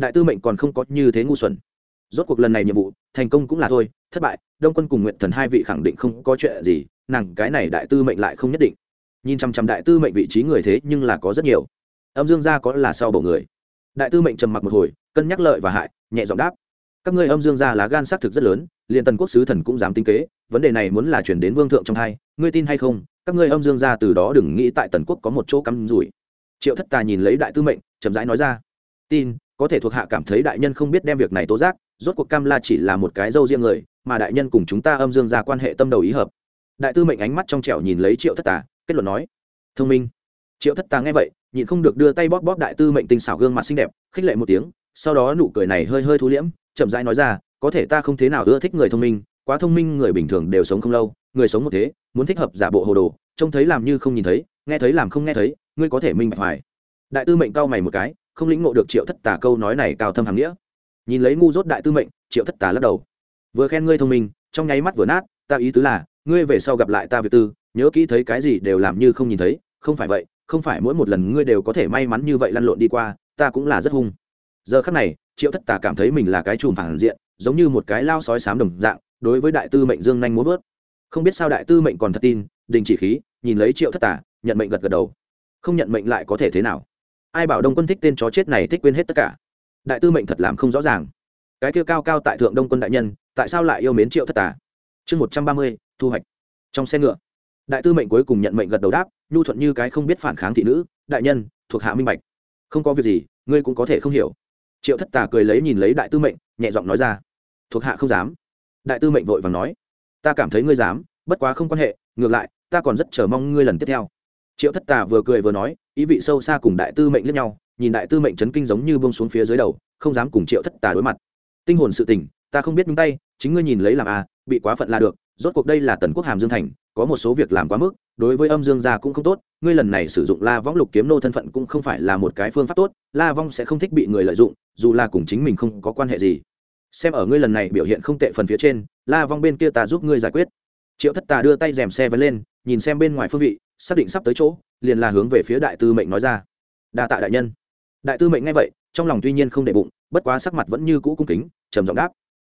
đại tư mệnh còn không có như thế ngu xuẩn. Rốt cuộc lần này nhiệm vụ, thành công cũng là thôi, thất bại, đông quân cùng nguyện thần hai vị khẳng định không có chuyện gì, nàng cái này đại tư mệnh lại không nhất định. Nhìn chăm chăm đại tư mệnh vị trí người thế nhưng là có rất nhiều. Âm dương gia có là sau bầu người. Đại tư mệnh trầm mặc một hồi, cân nhắc lợi và hại, nhẹ giọng đáp. Các ngươi âm dương gia lá gan xác thực rất lớn liền tần quốc sứ thần cũng dám tính kế, vấn đề này muốn là chuyển đến vương thượng trong hai, ngươi tin hay không, các ngươi âm dương gia từ đó đừng nghĩ tại tần quốc có một chỗ cắm rủi. Triệu thất tà nhìn lấy đại tư mệnh, chậm rãi nói ra, tin, có thể thuộc hạ cảm thấy đại nhân không biết đem việc này tố giác, rốt cuộc cam la chỉ là một cái dâu riêng người, mà đại nhân cùng chúng ta âm dương gia quan hệ tâm đầu ý hợp. Đại tư mệnh ánh mắt trong trẻo nhìn lấy triệu thất tà kết luận nói, thông minh. Triệu thất tà nghe vậy, nhịn không được đưa tay bóp bóp đại tư mệnh tinh xảo gương mặt xinh đẹp, khích lệ một tiếng, sau đó nụ cười này hơi hơi thú liễm, chậm rãi nói ra có thể ta không thế nào ưa thích người thông minh, quá thông minh người bình thường đều sống không lâu, người sống một thế, muốn thích hợp giả bộ hồ đồ, trông thấy làm như không nhìn thấy, nghe thấy làm không nghe thấy, ngươi có thể minh bạch hoài. Đại tư mệnh cao mày một cái, không lĩnh ngộ được triệu thất tà câu nói này cao thâm hàm nghĩa. Nhìn lấy ngu dốt đại tư mệnh, triệu thất tà lắc đầu. Vừa khen ngươi thông minh, trong nháy mắt vừa nát, ta ý tứ là, ngươi về sau gặp lại ta việc tư, nhớ kỹ thấy cái gì đều làm như không nhìn thấy, không phải vậy, không phải mỗi một lần ngươi đều có thể may mắn như vậy lăn lộn đi qua, ta cũng là rất hung. Giờ khắc này, triệu thất tà cảm thấy mình là cái chùm phản diện giống như một cái lao sói sám đồng dạng, đối với đại tư mệnh dương nhanh muốn vớt. Không biết sao đại tư mệnh còn thật tin, đình chỉ khí, nhìn lấy triệu thất tà, nhận mệnh gật gật đầu. Không nhận mệnh lại có thể thế nào? Ai bảo đông quân thích tên chó chết này thích quên hết tất cả? Đại tư mệnh thật làm không rõ ràng. Cái kia cao cao tại thượng đông quân đại nhân, tại sao lại yêu mến triệu thất tà? Chương một trăm ba mươi, thu hoạch. Trong xe ngựa, đại tư mệnh cuối cùng nhận mệnh gật đầu đáp, nhu thuận như cái không biết phản kháng thị nữ, đại nhân, thuộc hạ minh bạch. Không có việc gì, ngươi cũng có thể không hiểu. Triệu thất tà cười lấy nhìn lấy đại tư mệnh, nhẹ giọng nói ra thuộc hạ không dám. Đại tư mệnh vội vàng nói, ta cảm thấy ngươi dám, bất quá không quan hệ, ngược lại, ta còn rất chờ mong ngươi lần tiếp theo. Triệu thất tà vừa cười vừa nói, ý vị sâu xa cùng đại tư mệnh lẫn nhau, nhìn đại tư mệnh chấn kinh giống như bông xuống phía dưới đầu, không dám cùng triệu thất tà đối mặt. Tinh hồn sự tình, ta không biết nhúng tay, chính ngươi nhìn lấy làm à bị quá phận là được, rốt cuộc đây là tần quốc hàm dương thành, có một số việc làm quá mức, đối với âm dương gia cũng không tốt, ngươi lần này sử dụng la võng lục kiếm nô thân phận cũng không phải là một cái phương pháp tốt, la vong sẽ không thích bị người lợi dụng, dù là cùng chính mình không có quan hệ gì xem ở ngươi lần này biểu hiện không tệ phần phía trên, la vong bên kia ta giúp ngươi giải quyết. Triệu thất tà đưa tay rèm xe vẫn lên, nhìn xem bên ngoài phương vị, xác định sắp tới chỗ, liền là hướng về phía đại tư mệnh nói ra. Đa tạ đại nhân. Đại tư mệnh nghe vậy, trong lòng tuy nhiên không để bụng, bất quá sắc mặt vẫn như cũ cung kính, trầm giọng đáp.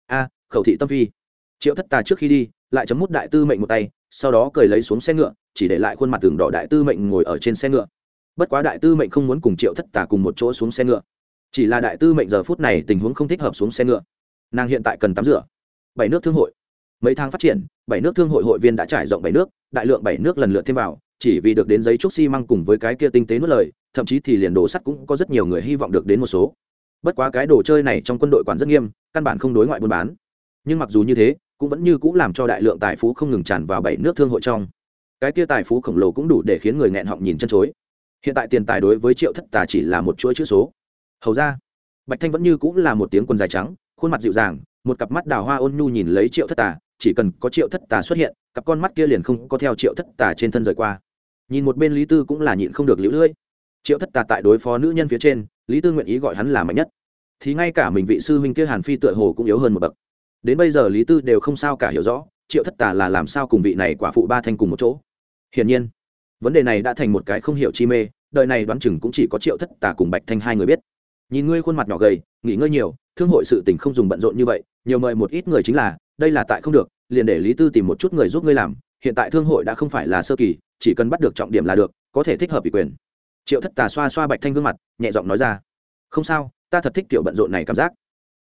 A, khẩu thị tâm phi. Triệu thất tà trước khi đi, lại chấm mút đại tư mệnh một tay, sau đó cười lấy xuống xe ngựa, chỉ để lại khuôn mặt tường đỏ đại tư mệnh ngồi ở trên xe ngựa. Bất quá đại tư mệnh không muốn cùng triệu thất tà cùng một chỗ xuống xe ngựa. Chỉ là đại tư mệnh giờ phút này tình huống không thích hợp xuống xe ngựa nàng hiện tại cần tắm rửa. Bảy nước thương hội. Mấy tháng phát triển, bảy nước thương hội hội viên đã trải rộng bảy nước, đại lượng bảy nước lần lượt thêm vào, chỉ vì được đến giấy trúc xi、si、măng cùng với cái kia tinh tế nuốt lời, thậm chí thì liền đồ sắt cũng có rất nhiều người hy vọng được đến một số. Bất quá cái đồ chơi này trong quân đội quản rất nghiêm, căn bản không đối ngoại buôn bán. Nhưng mặc dù như thế, cũng vẫn như cũng làm cho đại lượng tài phú không ngừng tràn vào bảy nước thương hội trong. Cái kia tài phú khổng lồ cũng đủ để khiến người nghẹn họng nhìn chân chối. Hiện tại tiền tài đối với triệu thất tà chỉ là một chuỗi chữ số. Hầu ra, bạch thanh vẫn như cũng là một tiếng quần dài trắng khuôn mặt dịu dàng, một cặp mắt đào hoa ôn nhu nhìn lấy triệu thất tà, chỉ cần có triệu thất tà xuất hiện, cặp con mắt kia liền không có theo triệu thất tà trên thân rời qua. Nhìn một bên lý tư cũng là nhịn không được lũ lưỡi. Triệu thất tà tại đối phó nữ nhân phía trên, lý tư nguyện ý gọi hắn là mạnh nhất. Thì ngay cả mình vị sư huynh kia hàn phi tựa hồ cũng yếu hơn một bậc. Đến bây giờ lý tư đều không sao cả hiểu rõ, triệu thất tà là làm sao cùng vị này quả phụ ba thanh cùng một chỗ. Hiển nhiên, vấn đề này đã thành một cái không hiểu chi mê, đời này đoán chừng cũng chỉ có triệu thất tà cùng bạch thanh hai người biết nhìn ngươi khuôn mặt nhỏ gầy, nghỉ ngơi nhiều, thương hội sự tình không dùng bận rộn như vậy, nhiều mời một ít người chính là, đây là tại không được, liền để lý tư tìm một chút người giúp ngươi làm, hiện tại thương hội đã không phải là sơ kỳ, chỉ cần bắt được trọng điểm là được, có thể thích hợp ủy quyền. Triệu thất tà xoa xoa bạch thanh gương mặt, nhẹ giọng nói ra. Không sao, ta thật thích kiểu bận rộn này cảm giác.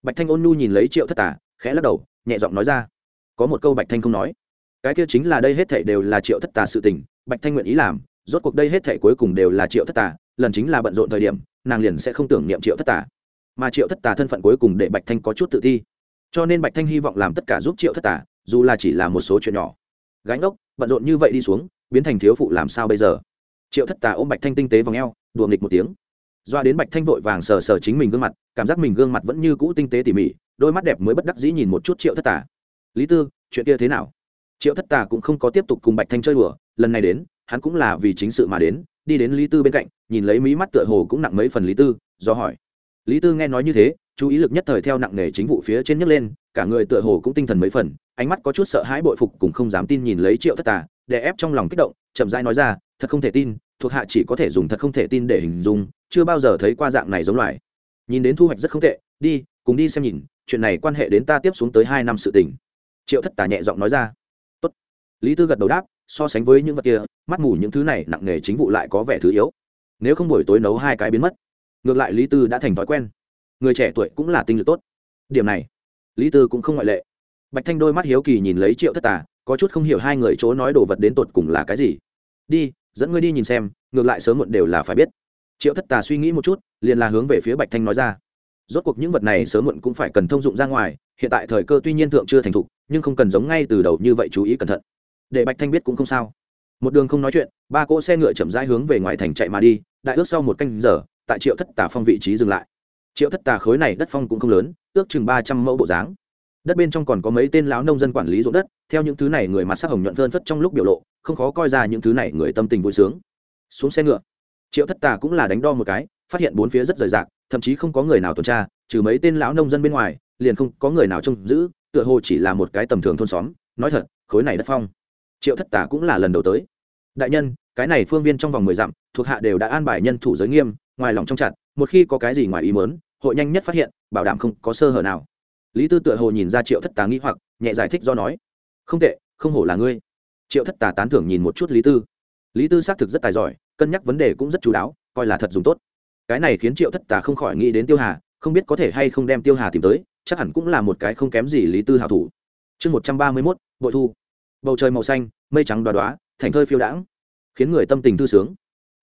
Bạch thanh ôn nhu nhìn lấy triệu thất tà, khẽ lắc đầu, nhẹ giọng nói ra. Có một câu bạch thanh không nói. Cái kia chính là đây hết thảy đều là triệu thất tà sự tình, bạch thanh nguyện ý làm, rốt cuộc đây hết thảy cuối cùng đều là triệu thất tà, lần chính là bận rộn thời điểm nàng liền sẽ không tưởng niệm triệu thất tà. Mà triệu thất tà thân phận cuối cùng để bạch thanh có chút tự thi, cho nên bạch thanh hy vọng làm tất cả giúp triệu thất tà dù là chỉ là một số chuyện nhỏ. Gánh ốc bận rộn như vậy đi xuống biến thành thiếu phụ làm sao bây giờ? Triệu thất tà ôm bạch thanh tinh tế vào ngheo đùa nghịch một tiếng. Doa đến bạch thanh vội vàng sờ sờ chính mình gương mặt cảm giác mình gương mặt vẫn như cũ tinh tế tỉ mỉ đôi mắt đẹp mới bất đắc dĩ nhìn một chút triệu thất tà. Lý tư chuyện kia thế nào? Triệu thất tà cũng không có tiếp tục cùng bạch thanh chơi đùa lần này đến hắn cũng là vì chính sự mà đến đi đến lý tư bên cạnh, nhìn lấy mí mắt tựa hồ cũng nặng mấy phần lý tư, do hỏi. Lý tư nghe nói như thế, chú ý lực nhất thời theo nặng nề chính vụ phía trên nhấc lên, cả người tựa hồ cũng tinh thần mấy phần, ánh mắt có chút sợ hãi bội phục cùng không dám tin nhìn lấy triệu thất tà để ép trong lòng kích động, chậm rãi nói ra, thật không thể tin, thuộc hạ chỉ có thể dùng thật không thể tin để hình dung, chưa bao giờ thấy qua dạng này giống loài. Nhìn đến thu hoạch rất không tệ, đi, cùng đi xem nhìn, chuyện này quan hệ đến ta tiếp xuống tới hai năm sự tình. Triệu thất tà nhẹ giọng nói ra. Tốt. lý tư gật đầu đáp so sánh với những vật kia, mắt mù những thứ này nặng nề chính vụ lại có vẻ thứ yếu. Nếu không buổi tối nấu hai cái biến mất, ngược lại lý tư đã thành thói quen. Người trẻ tuổi cũng là tinh lực tốt. Điểm này, lý tư cũng không ngoại lệ. Bạch thanh đôi mắt hiếu kỳ nhìn lấy triệu thất tà, có chút không hiểu hai người chỗ nói đồ vật đến tột cùng là cái gì. Đi, dẫn ngươi đi nhìn xem, ngược lại sớm muộn đều là phải biết. Triệu thất tà suy nghĩ một chút, liền là hướng về phía bạch thanh nói ra. Rốt cuộc những vật này sớm muộn cũng phải cần thông dụng ra ngoài, hiện tại thời cơ tuy nhiên thượng chưa thành thục, nhưng không cần giống ngay từ đầu như vậy chú ý cẩn thận để bạch thanh biết cũng không sao. Một đường không nói chuyện, ba cỗ xe ngựa chậm rãi hướng về ngoài thành chạy mà đi, đại ước sau một canh giờ, tại triệu thất tà phong vị trí dừng lại. Triệu thất tà khối này đất phong cũng không lớn, ước chừng ba trăm mẫu bộ dáng. Đất bên trong còn có mấy tên lão nông dân quản lý ruộng đất, theo những thứ này người mặt sắc hồng nhuận phơn phất trong lúc biểu lộ, không khó coi ra những thứ này người tâm tình vui sướng. Xuống xe ngựa, triệu thất tà cũng là đánh đo một cái, phát hiện bốn phía rất rời rạc, thậm chí không có người nào tuần tra, trừ mấy tên lão nông dân bên ngoài, liền không có người nào trông giữ, tựa hồ chỉ là một cái tầm thường thôn xóm. Nói thật, khối này đất phong triệu thất Tả cũng là lần đầu tới. Đại nhân, cái này phương viên trong vòng mười dặm, thuộc hạ đều đã an bài nhân thủ giới nghiêm, ngoài lòng trong chặt, một khi có cái gì ngoài ý mớn hội nhanh nhất phát hiện, bảo đảm không có sơ hở nào. Lý tư tựa hồ nhìn ra triệu thất tà nghĩ hoặc, nhẹ giải thích do nói, không tệ, không hổ là ngươi. Triệu thất tà tán thưởng nhìn một chút lý tư. Lý tư xác thực rất tài giỏi, cân nhắc vấn đề cũng rất chú đáo, coi là thật dùng tốt. Cái này khiến triệu thất tà không khỏi nghĩ đến tiêu hà, không biết có thể hay không đem tiêu hà tìm tới, chắc hẳn cũng là một cái không kém gì lý tư hảo thủ. Chương một trăm ba mươi mốt, bội thu bầu trời màu xanh, mây trắng đoá đoá thành thơi phiêu đãng, khiến người tâm tình thư sướng.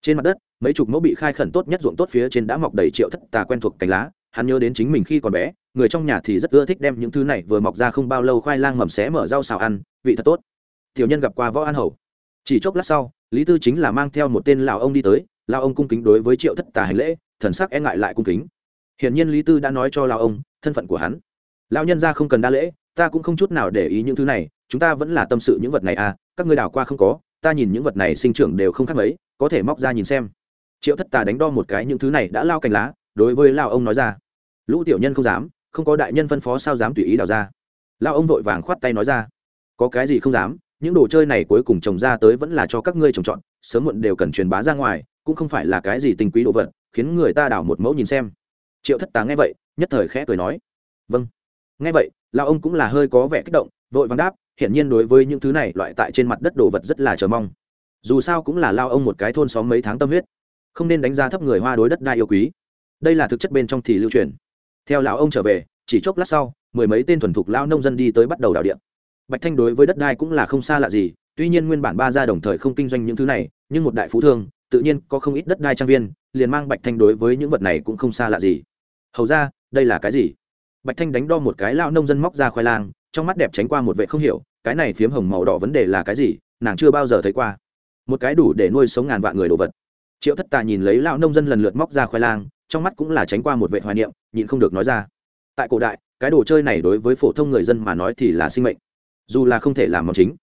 Trên mặt đất, mấy chục mẫu bị khai khẩn tốt nhất ruộng tốt phía trên đã mọc đầy triệu thất tà quen thuộc cánh lá. Hắn nhớ đến chính mình khi còn bé, người trong nhà thì rất ưa thích đem những thứ này vừa mọc ra không bao lâu khoai lang mầm xé mở rau xào ăn, vị thật tốt. Tiểu nhân gặp qua võ an hầu. Chỉ chốc lát sau, lý tư chính là mang theo một tên lào ông đi tới. Lao ông cung kính đối với triệu thất tà hành lễ, thần sắc e ngại lại cung kính. Hiển nhiên lý tư đã nói cho lao ông thân phận của hắn. Lao nhân ra không cần đa lễ, ta cũng không chút nào để ý những thứ này chúng ta vẫn là tâm sự những vật này à các ngươi đảo qua không có, ta nhìn những vật này sinh trưởng đều không khác mấy, có thể móc ra nhìn xem. Triệu thất tà đánh đo một cái những thứ này đã lao cành lá, đối với lao ông nói ra. Lũ tiểu nhân không dám, không có đại nhân phân phó sao dám tùy ý đào ra. Lao ông vội vàng khoát tay nói ra. Có cái gì không dám, những đồ chơi này cuối cùng trồng ra tới vẫn là cho các ngươi trồng trọt, sớm muộn đều cần truyền bá ra ngoài, cũng không phải là cái gì tinh quý đồ vật, khiến người ta đảo một mẫu nhìn xem. Triệu thất tá nghe vậy, nhất thời khẽ cười nói. Vâng. Nghe vậy, lao ông cũng là hơi có vẻ kích động, vội vàng đáp hiển nhiên đối với những thứ này loại tại trên mặt đất đồ vật rất là chờ mong. Dù sao cũng là lao ông một cái thôn xóm mấy tháng tâm huyết, không nên đánh giá thấp người hoa đối đất đai yêu quý. Đây là thực chất bên trong thì lưu truyền. Theo lão ông trở về, chỉ chốc lát sau, mười mấy tên thuần thục lao nông dân đi tới bắt đầu đào điện bạch thanh đối với đất đai cũng là không xa lạ gì, tuy nhiên nguyên bản ba gia đồng thời không kinh doanh những thứ này, nhưng một đại phú thương, tự nhiên có không ít đất đai trang viên, liền mang bạch thanh đối với những vật này cũng không xa lạ gì. Hầu ra, đây là cái gì? Bạch thanh đánh đo một cái lao nông dân móc ra khoai lang trong mắt đẹp tránh qua một vệ không hiểu, cái này phiếm hồng màu đỏ vấn đề là cái gì, nàng chưa bao giờ thấy qua. Một cái đủ để nuôi sống ngàn vạn người đồ vật. Triệu thất tà nhìn lấy lao nông dân lần lượt móc ra khoai lang, trong mắt cũng là tránh qua một vệ hoài niệm, nhịn không được nói ra. Tại cổ đại, cái đồ chơi này đối với phổ thông người dân mà nói thì là sinh mệnh, dù là không thể làm món chính.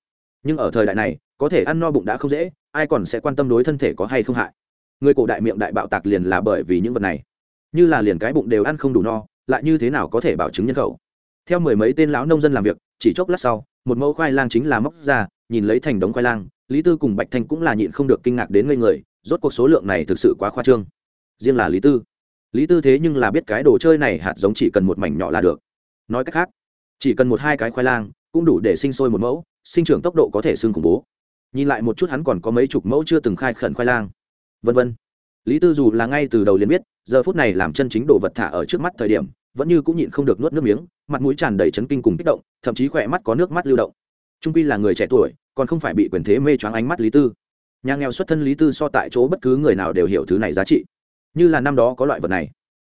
Nhưng ở thời đại này, có thể ăn no bụng đã không dễ, ai còn sẽ quan tâm đối thân thể có hay không hại. Người cổ đại miệng đại bạo tạc liền là bởi vì những vật này. Như là liền cái bụng đều ăn không đủ no, lại như thế nào có thể bảo chứng nhân khẩu? Theo mười mấy tên lão nông dân làm việc, chỉ chốc lát sau, một mẫu khoai lang chính là móc ra, nhìn lấy thành đống khoai lang, lý tư cùng bạch thanh cũng là nhịn không được kinh ngạc đến ngây người, rốt cuộc số lượng này thực sự quá khoa trương. Riêng là lý tư. Lý tư thế nhưng là biết cái đồ chơi này hạt giống chỉ cần một mảnh nhỏ là được. Nói cách khác, chỉ cần một hai cái khoai lang, cũng đủ để sinh sôi một mẫu, sinh trưởng tốc độ có thể xưng khủng bố. Nhìn lại một chút hắn còn có mấy chục mẫu chưa từng khai khẩn khoai lang. Vân vân. Lý tư dù là ngay từ đầu liền biết, giờ phút này làm chân chính đồ vật thả ở trước mắt thời điểm vẫn như cũng nhịn không được nuốt nước miếng, mặt mũi tràn đầy chấn kinh cùng kích động, thậm chí khỏe mắt có nước mắt lưu động. Trung pi là người trẻ tuổi, còn không phải bị quyền thế mê choáng ánh mắt lý tư. Nhà nghèo xuất thân lý tư so tại chỗ bất cứ người nào đều hiểu thứ này giá trị. Như là năm đó có loại vật này,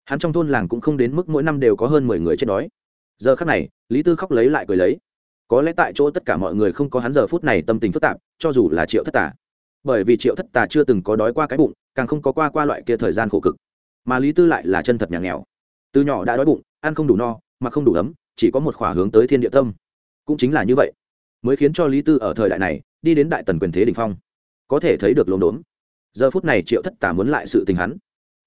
hắn trong thôn làng cũng không đến mức mỗi năm đều có hơn mười người chết đói. Giờ khắc này, lý tư khóc lấy lại cười lấy. Có lẽ tại chỗ tất cả mọi người không có hắn giờ phút này tâm tình phức tạp, cho dù là triệu thất tà. Bởi vì triệu thất tà chưa từng có đói qua cái bụng, càng không có qua qua loại kia thời gian khổ cực. Mà lý tư lại là chân thật nhà nghèo từ nhỏ đã đói bụng, ăn không đủ no, mà không đủ ấm, chỉ có một khỏa hướng tới thiên địa tâm. Cũng chính là như vậy. Mới khiến cho lý tư ở thời đại này, đi đến đại tần quyền thế đình phong. Có thể thấy được lồn đốn giờ phút này triệu thất tà muốn lại sự tình hắn.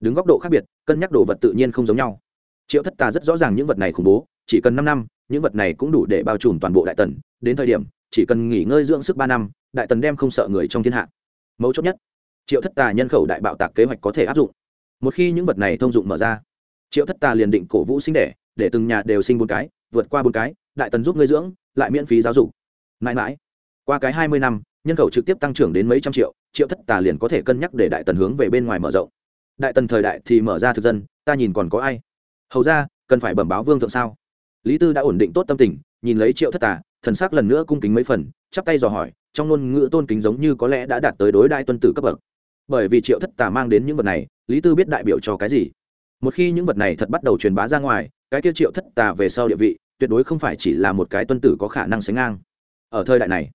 Đứng góc độ khác biệt, cân nhắc đồ vật tự nhiên không giống nhau. Triệu thất tà rất rõ ràng những vật này khủng bố, chỉ cần năm năm, những vật này cũng đủ để bao trùm toàn bộ đại tần. Đến thời điểm, chỉ cần nghỉ ngơi dưỡng sức ba năm, đại tần đem không sợ người trong thiên hạ. Mấu chốt nhất, triệu thất tà nhân khẩu đại bạo tạc kế hoạch có thể áp dụng. Một khi những vật này thông dụng mở ra triệu thất tà liền định cổ vũ sinh đẻ, để từng nhà đều sinh bốn cái, vượt qua bốn cái, đại tần giúp ngươi dưỡng, lại miễn phí giáo dục. Mãi mãi, qua cái hai mươi năm, nhân khẩu trực tiếp tăng trưởng đến mấy trăm triệu triệu thất tà liền có thể cân nhắc để đại tần hướng về bên ngoài mở rộng. Đại tần thời đại thì mở ra thực dân, ta nhìn còn có ai? Hầu ra, cần phải bẩm báo vương thượng sao? Lý tư đã ổn định tốt tâm tình, nhìn lấy triệu thất tà, thần sắc lần nữa cung kính mấy phần, chắp tay dò hỏi, trong ngôn ngữ tôn kính giống như có lẽ đã đạt tới đối đại tuân tử cấp bậc. Bởi vì triệu thất tà mang đến những vật này, lý tư biết đại biểu cho cái gì? Một khi những vật này thật bắt đầu truyền bá ra ngoài, cái tiêu triệu thất tà về sau địa vị, tuyệt đối không phải chỉ là một cái tuân tử có khả năng sánh ngang. Ở thời đại này,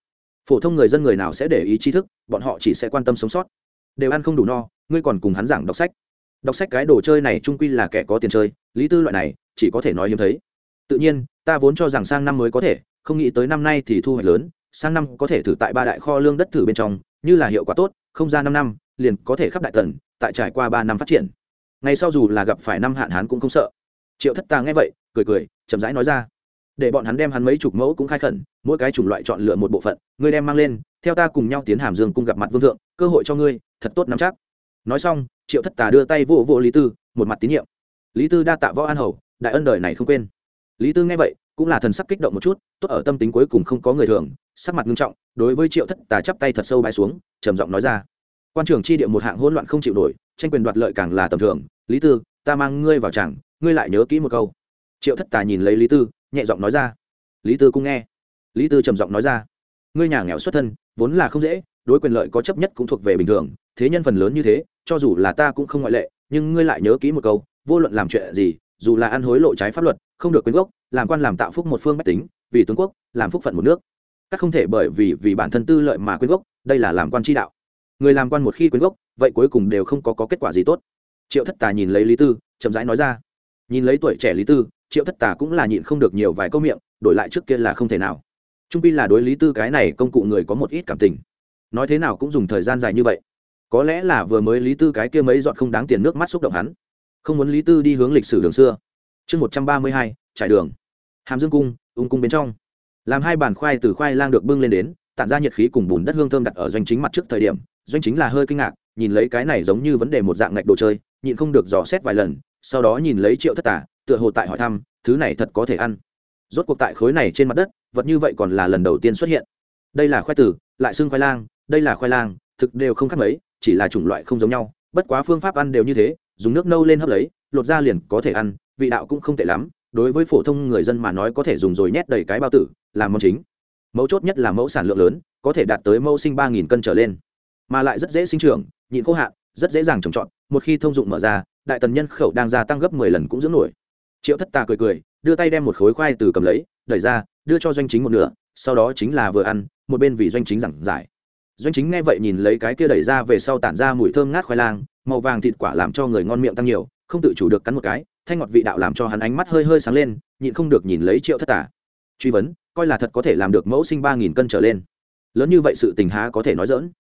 phổ thông người dân người nào sẽ để ý tri thức, bọn họ chỉ sẽ quan tâm sống sót. Đều ăn không đủ no, ngươi còn cùng hắn giảng đọc sách. Đọc sách cái đồ chơi này trung quy là kẻ có tiền chơi, lý tư loại này, chỉ có thể nói hiếm thấy. Tự nhiên, ta vốn cho rằng sang năm mới có thể, không nghĩ tới năm nay thì thu hoạch lớn, sang năm có thể thử tại ba đại kho lương đất thử bên trong, như là hiệu quả tốt, không ra năm năm, liền có thể khắp đại tần, tại trải qua ba năm phát triển ngày sau dù là gặp phải năm hạn hán cũng không sợ. Triệu thất tà nghe vậy, cười cười, chậm rãi nói ra. Để bọn hắn đem hắn mấy chục mẫu cũng khai khẩn, mỗi cái chủng loại chọn lựa một bộ phận, ngươi đem mang lên, theo ta cùng nhau tiến hàm dương cung gặp mặt vương thượng, cơ hội cho ngươi, thật tốt nắm chắc. Nói xong, triệu thất tà đưa tay vô vô lý tư, một mặt tín nhiệm. Lý tư đa tạ võ an hầu, đại ân đời này không quên. Lý tư nghe vậy, cũng là thần sắc kích động một chút, tốt ở tâm tính cuối cùng không có người thường, sắc mặt nghiêm trọng, đối với triệu thất tà chắp tay thật sâu bãi xuống, trầm giọng nói ra quan trưởng chi địa một hạng hỗn loạn không chịu nổi, tranh quyền đoạt lợi càng là tầm thường. Lý tư, ta mang ngươi vào chẳng, ngươi lại nhớ kỹ một câu. Triệu thất tà nhìn lấy lý tư, nhẹ giọng nói ra. Lý tư cũng nghe. Lý tư trầm giọng nói ra. Ngươi nhà nghèo xuất thân, vốn là không dễ, đối quyền lợi có chấp nhất cũng thuộc về bình thường, thế nhân phần lớn như thế, cho dù là ta cũng không ngoại lệ, nhưng ngươi lại nhớ kỹ một câu, vô luận làm chuyện gì, dù là ăn hối lộ trái pháp luật, không được quyến gốc, làm quan làm tạo phúc một phương bách tính, vì tướng quốc, làm phúc phận một nước. Các không thể bởi vì vì bản thân tư lợi mà quyến gốc, đây là làm quan tri đạo người làm quan một khi quyến gốc vậy cuối cùng đều không có, có kết quả gì tốt. Triệu thất tà nhìn lấy lý tư chậm rãi nói ra. Nhìn lấy tuổi trẻ lý tư triệu thất tà cũng là nhịn không được nhiều vài câu miệng đổi lại trước kia là không thể nào. Trung pi là đối lý tư cái này công cụ người có một ít cảm tình. Nói thế nào cũng dùng thời gian dài như vậy. Có lẽ là vừa mới lý tư cái kia mấy dọn không đáng tiền nước mắt xúc động hắn. Không muốn lý tư đi hướng lịch sử đường xưa. Chương một trăm ba mươi hai trải đường. Hàm dương cung ung cung bên trong. Làm hai bàn khoai từ khoai lang được bưng lên đến tản ra nhiệt khí cùng bùn đất hương thơm đặt ở doanh chính mặt trước thời điểm doanh chính là hơi kinh ngạc, nhìn lấy cái này giống như vấn đề một dạng ngạch đồ chơi, nhịn không được dò xét vài lần, sau đó nhìn lấy triệu thất tả tựa hồ tại hỏi thăm, thứ này thật có thể ăn? Rốt cuộc tại khối này trên mặt đất, vật như vậy còn là lần đầu tiên xuất hiện. Đây là khoai tử, lại xương khoai lang, đây là khoai lang, thực đều không khác mấy, chỉ là chủng loại không giống nhau, bất quá phương pháp ăn đều như thế, dùng nước nâu lên hấp lấy, lột ra liền có thể ăn, vị đạo cũng không tệ lắm, đối với phổ thông người dân mà nói có thể dùng rồi nhét đầy cái bao tử làm món chính. Mấu chốt nhất là mẫu sản lượng lớn, có thể đạt tới mẫu sinh ba nghìn cân trở lên mà lại rất dễ sinh trưởng, nhịn khô hạn, rất dễ dàng trồng trọt. Một khi thông dụng mở ra, đại tần nhân khẩu đang gia tăng gấp mười lần cũng dưỡng nổi. Triệu thất tà cười cười, đưa tay đem một khối khoai từ cầm lấy, đẩy ra, đưa cho doanh chính một nửa, sau đó chính là vừa ăn, một bên vì doanh chính giảng giải. Doanh chính nghe vậy nhìn lấy cái kia đẩy ra về sau tản ra mùi thơm ngát khoai lang, màu vàng thịt quả làm cho người ngon miệng tăng nhiều, không tự chủ được cắn một cái, thanh ngọt vị đạo làm cho hắn ánh mắt hơi hơi sáng lên, nhịn không được nhìn lấy triệu thất tà. Truy vấn, coi là thật có thể làm được mẫu sinh ba nghìn cân trở lên. Lớn như vậy sự tình há có thể nói dỡn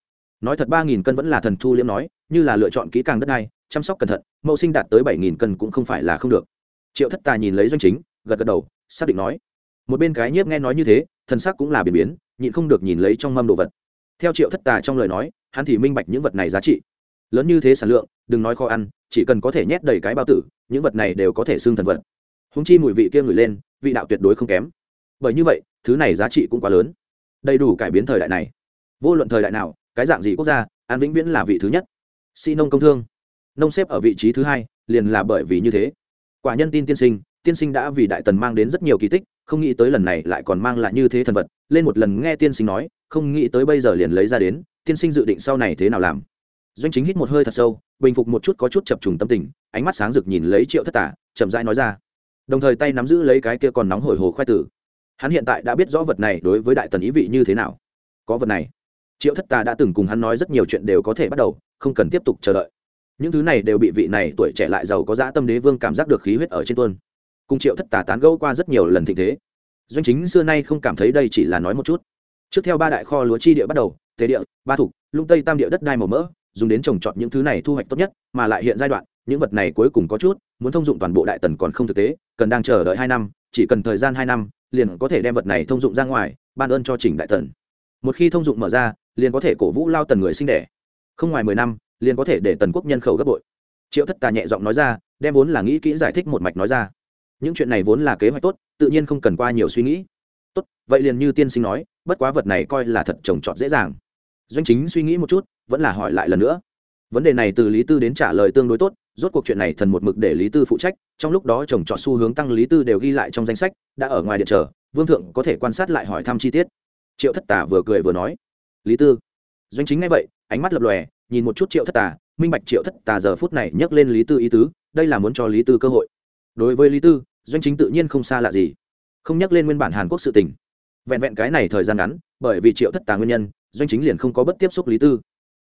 nói thật ba nghìn cân vẫn là thần thu liễm nói, như là lựa chọn kỹ càng đất này chăm sóc cẩn thận mẫu sinh đạt tới bảy nghìn cân cũng không phải là không được. Triệu thất tà nhìn lấy doanh chính, gật gật đầu, xác định nói. Một bên cái nhiếp nghe nói như thế, thần sắc cũng là biến biến, nhịn không được nhìn lấy trong mâm đồ vật. Theo triệu thất tà trong lời nói, hắn thì minh bạch những vật này giá trị. Lớn như thế sản lượng, đừng nói khó ăn, chỉ cần có thể nhét đầy cái bao tử, những vật này đều có thể xưng thần vật. Húng chi mùi vị kia ngửi lên, vị đạo tuyệt đối không kém. Bởi như vậy, thứ này giá trị cũng quá lớn. Đầy đủ cải biến thời đại này. Vô luận thời đại nào cái dạng gì quốc gia, an vĩnh viễn là vị thứ nhất. Si nông công thương. Nông xếp ở vị trí thứ hai, liền là bởi vì như thế. Quả nhân tin tiên sinh tiên sinh đã vì đại tần mang đến rất nhiều kỳ tích, không nghĩ tới lần này lại còn mang lại như thế thần vật. Lên một lần nghe tiên sinh nói, không nghĩ tới bây giờ liền lấy ra đến, tiên sinh dự định sau này thế nào làm. Doanh chính hít một hơi thật sâu, bình phục một chút có chút chập trùng tâm tình, ánh mắt sáng rực nhìn lấy triệu thất tả, chậm rãi nói ra. Đồng thời tay nắm giữ lấy cái kia còn nóng hổi hồ khoai tử. Hắn hiện tại đã biết rõ vật này đối với đại tần ý vị như thế nào. Có vật này triệu thất tà đã từng cùng hắn nói rất nhiều chuyện đều có thể bắt đầu, không cần tiếp tục chờ đợi. Những thứ này đều bị vị này tuổi trẻ lại giàu có dã tâm đế vương cảm giác được khí huyết ở trên tuôn. Cùng triệu thất tà tán gẫu qua rất nhiều lần thịnh thế, doanh chính xưa nay không cảm thấy đây chỉ là nói một chút. Trước theo ba đại kho lúa chi địa bắt đầu, tế địa, ba thục lung tây tam địa đất đai màu mỡ, dùng đến trồng trọt những thứ này thu hoạch tốt nhất, mà lại hiện giai đoạn, những vật này cuối cùng có chút, muốn thông dụng toàn bộ đại tần còn không thực tế, cần đang chờ đợi hai năm, chỉ cần thời gian hai năm, liền có thể đem vật này thông dụng ra ngoài, ban ơn cho chỉnh đại tần. Một khi thông dụng mở ra liền có thể cổ vũ lao tần người sinh đẻ. Không ngoài mười năm, liền có thể để tần quốc nhân khẩu gấp bội. Triệu thất tà nhẹ giọng nói ra, đem vốn là nghĩ kỹ giải thích một mạch nói ra. Những chuyện này vốn là kế hoạch tốt, tự nhiên không cần qua nhiều suy nghĩ. Tốt, vậy liền như tiên sinh nói, bất quá vật này coi là thật trồng trọt dễ dàng. Doanh chính suy nghĩ một chút, vẫn là hỏi lại lần nữa. Vấn đề này từ lý tư đến trả lời tương đối tốt, rốt cuộc chuyện này thần một mực để lý tư phụ trách, trong lúc đó trồng trọt xu hướng tăng lý tư đều ghi lại trong danh sách, đã ở ngoài điện trở vương thượng có thể quan sát lại hỏi thăm chi tiết. Triệu thất tả vừa cười vừa nói lý tư. Doanh chính ngay vậy, ánh mắt lập lòe, nhìn một chút triệu thất tà, minh bạch triệu thất tà giờ phút này nhắc lên lý tư ý tứ, đây là muốn cho lý tư cơ hội. Đối với lý tư, doanh chính tự nhiên không xa lạ gì. Không nhắc lên nguyên bản hàn quốc sự tình. Vẹn vẹn cái này thời gian ngắn, bởi vì triệu thất tà nguyên nhân, doanh chính liền không có bất tiếp xúc lý tư.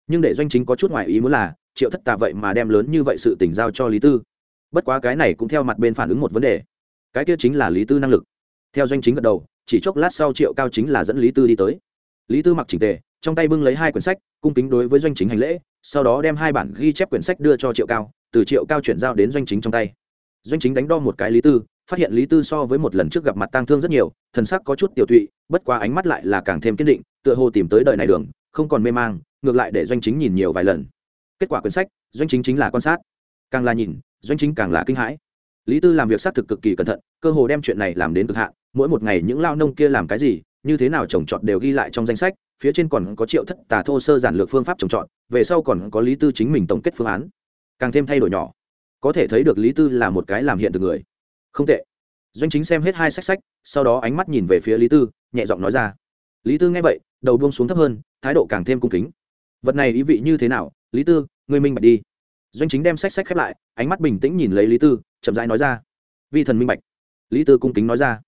Nhưng để doanh chính có chút ngoại ý muốn là, triệu thất tà vậy mà đem lớn như vậy sự tình giao cho lý tư. Bất quá cái này cũng theo mặt bên phản ứng một vấn đề. Cái kia chính là lý tư năng lực. Theo doanh chính gật đầu, chỉ chốc lát sau triệu cao chính là dẫn lý tư đi tới. Lý tư mặc trình tề trong tay bưng lấy hai quyển sách, cung kính đối với doanh chính hành lễ, sau đó đem hai bản ghi chép quyển sách đưa cho triệu cao, từ triệu cao chuyển giao đến doanh chính trong tay. Doanh chính đánh đo một cái lý tư, phát hiện lý tư so với một lần trước gặp mặt tang thương rất nhiều, thần sắc có chút tiểu tụy, bất quá ánh mắt lại là càng thêm kiên định, tựa hồ tìm tới đời này đường, không còn mê mang, ngược lại để doanh chính nhìn nhiều vài lần. Kết quả quyển sách, doanh chính chính là quan sát. Càng là nhìn, doanh chính càng là kinh hãi. Lý tư làm việc xác thực cực kỳ cẩn thận, cơ hồ đem chuyện này làm đến cực hạn, mỗi một ngày những lao nông kia làm cái gì, như thế nào trồng trọt đều ghi lại trong danh sách phía trên còn có triệu thất tà thô sơ giản lược phương pháp trồng trọt, về sau còn có lý tư chính mình tổng kết phương án. Càng thêm thay đổi nhỏ. Có thể thấy được lý tư là một cái làm hiện từ người. Không tệ. Doanh chính xem hết hai sách sách, sau đó ánh mắt nhìn về phía lý tư, nhẹ giọng nói ra. Lý tư nghe vậy, đầu buông xuống thấp hơn, thái độ càng thêm cung kính. Vật này ý vị như thế nào? Lý tư, ngươi minh bạch đi. Doanh chính đem sách sách khép lại, ánh mắt bình tĩnh nhìn lấy lý tư, chậm rãi nói ra. Vi thần minh bạch. Lý tư cung kính nói ra.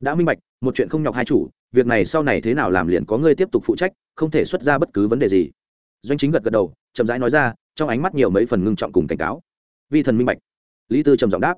Đã minh bạch, một chuyện không nhọc hai chủ việc này sau này thế nào làm liền có ngươi tiếp tục phụ trách, không thể xuất ra bất cứ vấn đề gì. Doanh chính gật gật đầu, chậm rãi nói ra, trong ánh mắt nhiều mấy phần ngưng trọng cùng cảnh cáo. Vi thần minh bạch. Lý tư trầm giọng đáp.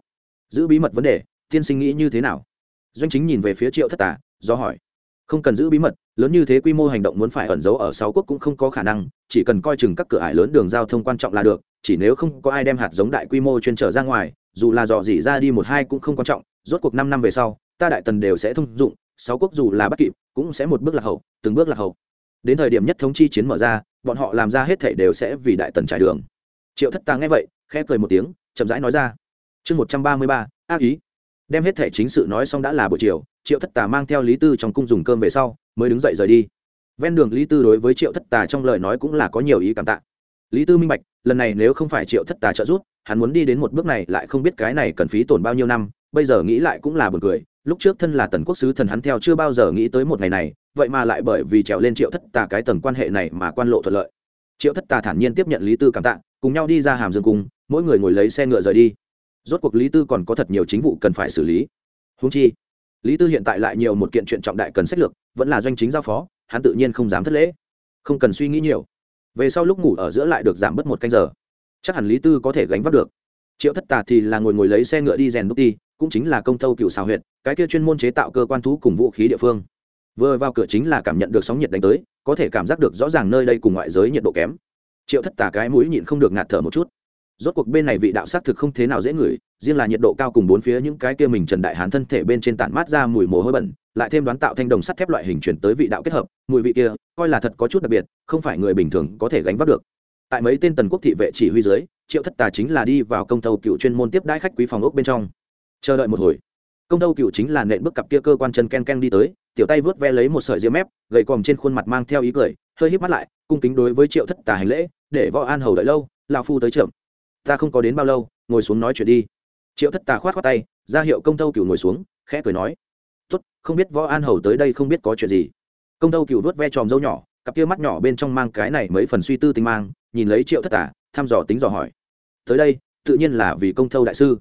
Giữ bí mật vấn đề, tiên sinh nghĩ như thế nào? Doanh chính nhìn về phía triệu thất tà, do hỏi. Không cần giữ bí mật, lớn như thế quy mô hành động muốn phải ẩn giấu ở sáu quốc cũng không có khả năng, chỉ cần coi chừng các cửa ải lớn đường giao thông quan trọng là được, chỉ nếu không có ai đem hạt giống đại quy mô chuyên trở ra ngoài, dù là dò dỉ ra đi một hai cũng không quan trọng, rốt cuộc năm năm về sau, ta đại tần đều sẽ thông dụng sáu quốc dù là bắt kịp, cũng sẽ một bước lạc hậu, từng bước lạc hậu. Đến thời điểm nhất thống chi chiến mở ra, bọn họ làm ra hết thể đều sẽ vì đại tần trải đường. Triệu thất tà nghe vậy, khẽ cười một tiếng, chậm rãi nói ra. Chương một trăm ba mươi ba, ác ý. Đem hết thể chính sự nói xong đã là buổi chiều, triệu thất tà mang theo lý tư trong cung dùng cơm về sau, mới đứng dậy rời đi. Ven đường lý tư đối với triệu thất tà trong lời nói cũng là có nhiều ý cảm tạ. Lý tư minh bạch, lần này nếu không phải triệu thất tà trợ giúp, hắn muốn đi đến một bước này lại không biết cái này cần phí tổn bao nhiêu năm, bây giờ nghĩ lại cũng là buồn cười lúc trước thân là tần quốc sứ thần hắn theo chưa bao giờ nghĩ tới một ngày này, vậy mà lại bởi vì trèo lên triệu thất tà cái tầng quan hệ này mà quan lộ thuận lợi. Triệu thất tà thản nhiên tiếp nhận lý tư cảm tạ, cùng nhau đi ra hàm dương cung, mỗi người ngồi lấy xe ngựa rời đi. Rốt cuộc lý tư còn có thật nhiều chính vụ cần phải xử lý. Húng chi, lý tư hiện tại lại nhiều một kiện chuyện trọng đại cần sách lược, vẫn là doanh chính giao phó, hắn tự nhiên không dám thất lễ. Không cần suy nghĩ nhiều. Về sau lúc ngủ ở giữa lại được giảm bớt một canh giờ. Chắc hẳn lý tư có thể gánh vác được. Triệu thất tà thì là ngồi ngồi lấy xe ngựa đi rèn đúc ti cũng chính là công tâu cựu xào huyện cái kia chuyên môn chế tạo cơ quan thú cùng vũ khí địa phương. Vừa vào cửa chính là cảm nhận được sóng nhiệt đánh tới, có thể cảm giác được rõ ràng nơi đây cùng ngoại giới nhiệt độ kém. Triệu thất tà cái mũi nhịn không được ngạt thở một chút. Rốt cuộc bên này vị đạo xác thực không thế nào dễ ngửi, riêng là nhiệt độ cao cùng bốn phía những cái kia mình trần đại hán thân thể bên trên tản mát ra mùi mồ hôi bẩn, lại thêm đoán tạo thanh đồng sắt thép loại hình chuyển tới vị đạo kết hợp, mùi vị kia, coi là thật có chút đặc biệt, không phải người bình thường có thể gánh vác được. Tại mấy tên tần quốc thị vệ chỉ huy dưới, triệu thất tà chính là đi vào công tàu cựu chuyên môn tiếp đãi khách quý phòng ốc bên trong chờ đợi một hồi công đâu cựu chính là nện bước cặp kia cơ quan chân ken ken đi tới tiểu tay vớt ve lấy một sợi ria mép gậy còm trên khuôn mặt mang theo ý cười hơi híp mắt lại cung kính đối với triệu thất tà hành lễ để võ an hầu đợi lâu lao phu tới trưởng ta không có đến bao lâu ngồi xuống nói chuyện đi triệu thất tà khoát khoát tay ra hiệu công tâu cựu ngồi xuống khẽ cười nói tốt không biết võ an hầu tới đây không biết có chuyện gì công tâu cựu vớt ve tròm dâu nhỏ cặp kia mắt nhỏ bên trong mang cái này mấy phần suy tư tinh mang nhìn lấy triệu thất tà thăm dò tính dò hỏi tới đây tự nhiên là vì công tâu đại sư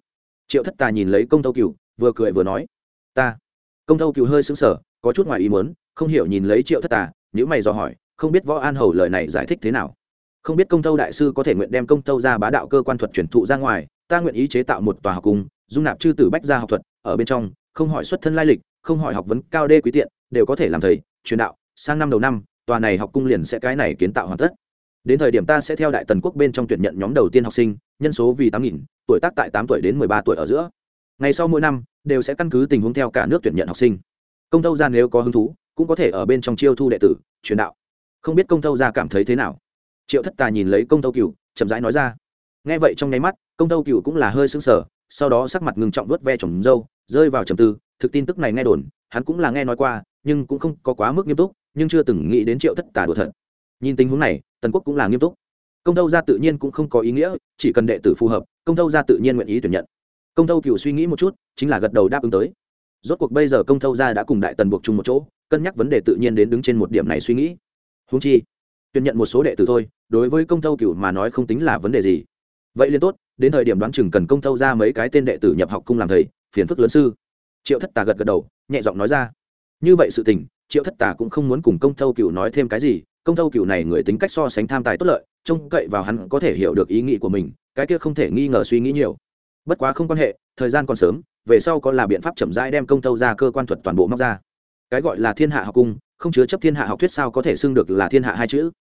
triệu thất tà nhìn lấy công tâu cựu vừa cười vừa nói, ta. Công tâu cựu hơi xứng sở có chút ngoài ý muốn, không hiểu nhìn lấy triệu thất tà nếu mày dò hỏi, không biết võ an hầu lời này giải thích thế nào? Không biết công tâu đại sư có thể nguyện đem công tâu ra bá đạo cơ quan thuật truyền thụ ra ngoài, ta nguyện ý chế tạo một tòa học cung, dung nạp chư tử bách gia học thuật, ở bên trong, không hỏi xuất thân lai lịch, không hỏi học vấn cao đê quý tiện, đều có thể làm thầy, truyền đạo, sang năm đầu năm, tòa này học cung liền sẽ cái này kiến tạo hoàn tất đến thời điểm ta sẽ theo đại tần quốc bên trong tuyển nhận nhóm đầu tiên học sinh, nhân số vì tám nghìn, tuổi tác tại tám tuổi đến mười ba tuổi ở giữa. Ngày sau mỗi năm, đều sẽ căn cứ tình huống theo cả nước tuyển nhận học sinh. Công tâu gia nếu có hứng thú, cũng có thể ở bên trong chiêu thu đệ tử, truyền đạo. Không biết công tâu gia cảm thấy thế nào? Triệu thất tà nhìn lấy công tâu cựu chậm rãi nói ra. Nghe vậy trong nháy mắt, công tâu cựu cũng là hơi sững sờ, sau đó sắc mặt ngừng trọng vớt ve trồng dâu, rơi vào trầm tư. Thực tin tức này nghe đồn, hắn cũng là nghe nói qua, nhưng cũng không có quá mức nghiêm túc, nhưng chưa từng nghĩ đến triệu thất tà đùa thật nhìn tình huống này, tần quốc cũng là nghiêm túc. Công tâu gia tự nhiên cũng không có ý nghĩa, chỉ cần đệ tử phù hợp, công tâu gia tự nhiên nguyện ý tuyển nhận. Công tâu cựu suy nghĩ một chút, chính là gật đầu đáp ứng tới. Rốt cuộc bây giờ công tâu gia đã cùng đại tần buộc chung một chỗ, cân nhắc vấn đề tự nhiên đến đứng trên một điểm này suy nghĩ. Húng chi, tuyển nhận một số đệ tử thôi, đối với công tâu cựu mà nói không tính là vấn đề gì. Vậy liên tốt, đến thời điểm đoán chừng cần công tâu ra mấy cái tên đệ tử nhập học cung làm thầy, phiền phức lớn sư. Triệu thất tà gật gật đầu, nhẹ giọng nói ra. Như vậy sự tình, triệu thất tà cũng không muốn cùng công tâu cựu nói thêm cái gì công Thâu cựu này người tính cách so sánh tham tài tốt lợi, trông cậy vào hắn có thể hiểu được ý nghĩ của mình, cái kia không thể nghi ngờ suy nghĩ nhiều. Bất quá không quan hệ, thời gian còn sớm, về sau có là biện pháp chậm rãi đem công Thâu ra cơ quan thuật toàn bộ móc ra. Cái gọi là thiên hạ học cung, không chứa chấp thiên hạ học thuyết sao có thể xưng được là thiên hạ hai chữ?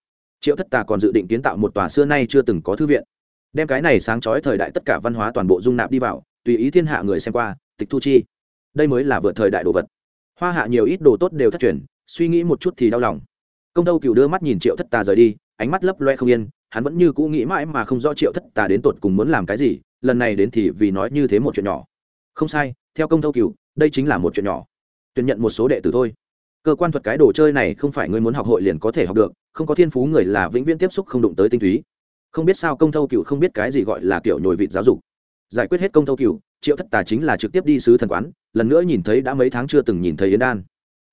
Triệu thất tà còn dự định kiến tạo một tòa xưa nay chưa từng có thư viện. Đem cái này sáng trói thời đại tất cả văn hóa toàn bộ dung nạp đi vào, tùy ý thiên hạ người xem qua, tịch thu chi. Đây mới là vượt thời đại đồ vật. Hoa hạ nhiều ít đồ tốt đều thất truyền, suy nghĩ một chút thì đau lòng công tâu cựu đưa mắt nhìn triệu thất tà rời đi, ánh mắt lấp loe không yên, hắn vẫn như cũ nghĩ mãi mà không rõ triệu thất tà đến tột cùng muốn làm cái gì, lần này đến thì vì nói như thế một chuyện nhỏ. Không sai, theo công thâu cựu đây chính là một chuyện nhỏ. Tuyển nhận một số đệ tử thôi. Cơ quan thuật cái đồ chơi này không phải người muốn học hội liền có thể học được, không có thiên phú người là vĩnh viễn tiếp xúc không đụng tới tinh túy. Không biết sao công thâu cựu không biết cái gì gọi là kiểu nhồi vịt giáo dục. Giải quyết hết công thâu cựu triệu thất tà chính là trực tiếp đi sứ thần quán, lần nữa nhìn thấy đã mấy tháng chưa từng nhìn thấy yến đan.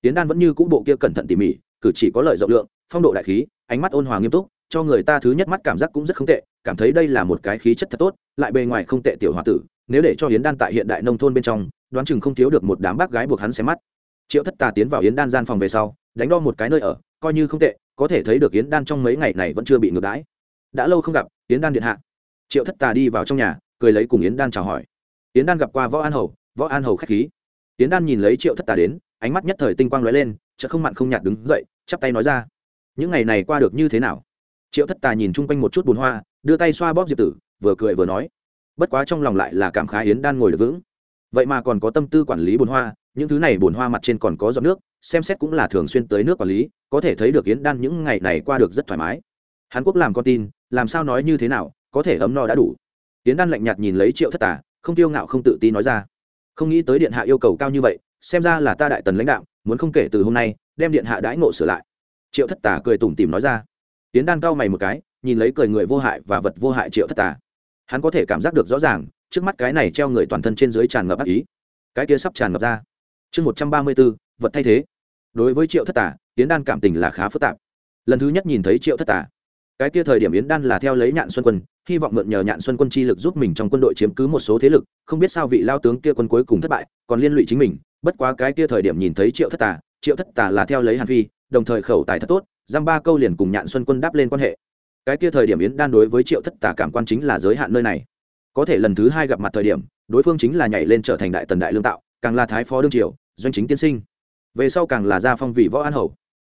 Yến đan vẫn như cũ bộ kia cẩn thận tỉ mỉ cử chỉ có lợi rộng lượng, phong độ đại khí, ánh mắt ôn hòa nghiêm túc, cho người ta thứ nhất mắt cảm giác cũng rất không tệ, cảm thấy đây là một cái khí chất thật tốt, lại bề ngoài không tệ tiểu h o a tử, nếu để cho yến đan tại hiện đại nông thôn bên trong, đoán chừng không thiếu được một đám bác gái buộc hắn xem mắt. Triệu thất tà tiến vào yến đan gian phòng về sau, đánh đo một cái nơi ở, coi như không tệ, có thể thấy được yến đan trong mấy ngày này vẫn chưa bị ngược đãi. Đã lâu không gặp, yến đan điện hạ. Triệu thất tà đi vào trong nhà, cười lấy cùng yến đan chào hỏi. Yến đan gặp qua võ an hầu, võ an hầu k h á c h khí. Yến đan nhìn lấy triệu thất tà đến, ánh mắt nhất thời tinh quang l ó e lên chợ không mặn không nhạt đứng dậy, chắp tay nói ra. Những ngày này qua được như thế nào? Triệu thất tà nhìn chung quanh một chút bùn hoa, đưa tay xoa bóp diệp tử, vừa cười vừa nói. Bất quá trong lòng lại là cảm khái yến đan ngồi được vững. Vậy mà còn có tâm tư quản lý bùn hoa, những thứ này bùn hoa mặt trên còn có giọt nước, xem xét cũng là thường xuyên tới nước quản lý, có thể thấy được yến đan những ngày này qua được rất thoải mái. Hàn quốc làm con tin, làm sao nói như thế nào, có thể ấm no đã đủ. Yến đan lạnh nhạt nhìn lấy triệu thất tà, không tiêu ngạo không tự tin nói ra. Không nghĩ tới điện hạ yêu cầu cao như vậy, xem ra là ta đại tần lãnh đạo muốn không kể từ hôm nay, đem điện hạ đãi ngộ sửa lại. Triệu thất tà cười tủm tỉm nói ra. Yến đan cau mày một cái, nhìn lấy cười người vô hại và vật vô hại triệu thất tà. Hắn có thể cảm giác được rõ ràng, trước mắt cái này treo người toàn thân trên dưới tràn ngập ác ý. Cái kia sắp tràn ngập ra. Chương một trăm ba mươi b ố vật thay thế. Đối với triệu thất tà yến đan cảm tình là khá phức tạp. Lần thứ nhất nhìn thấy triệu thất tà. Cái kia thời điểm yến đan là theo lấy nhạn xuân quân, hy vọng mượn nhờ nhạn xuân quân chi lực giúp mình trong quân đội chiếm cứ một số thế lực, không biết sao vị lao tướng kia quân cuối cùng thất bại, còn liên lụy chính mình bất quá cái kia thời điểm nhìn thấy triệu thất tà, triệu thất tà là theo lấy hàn phi, đồng thời khẩu tài thật tốt, giam ba câu liền cùng nhạn xuân quân đáp lên quan hệ. Cái kia thời điểm yến đan đối với triệu thất tà cảm quan chính là giới hạn nơi này. Có thể lần thứ hai gặp mặt thời điểm, đối phương chính là nhảy lên trở thành đại tần đại lương tạo, càng là thái phó đương triều, doanh chính tiên sinh. Về sau càng là gia phong vị võ an hầu.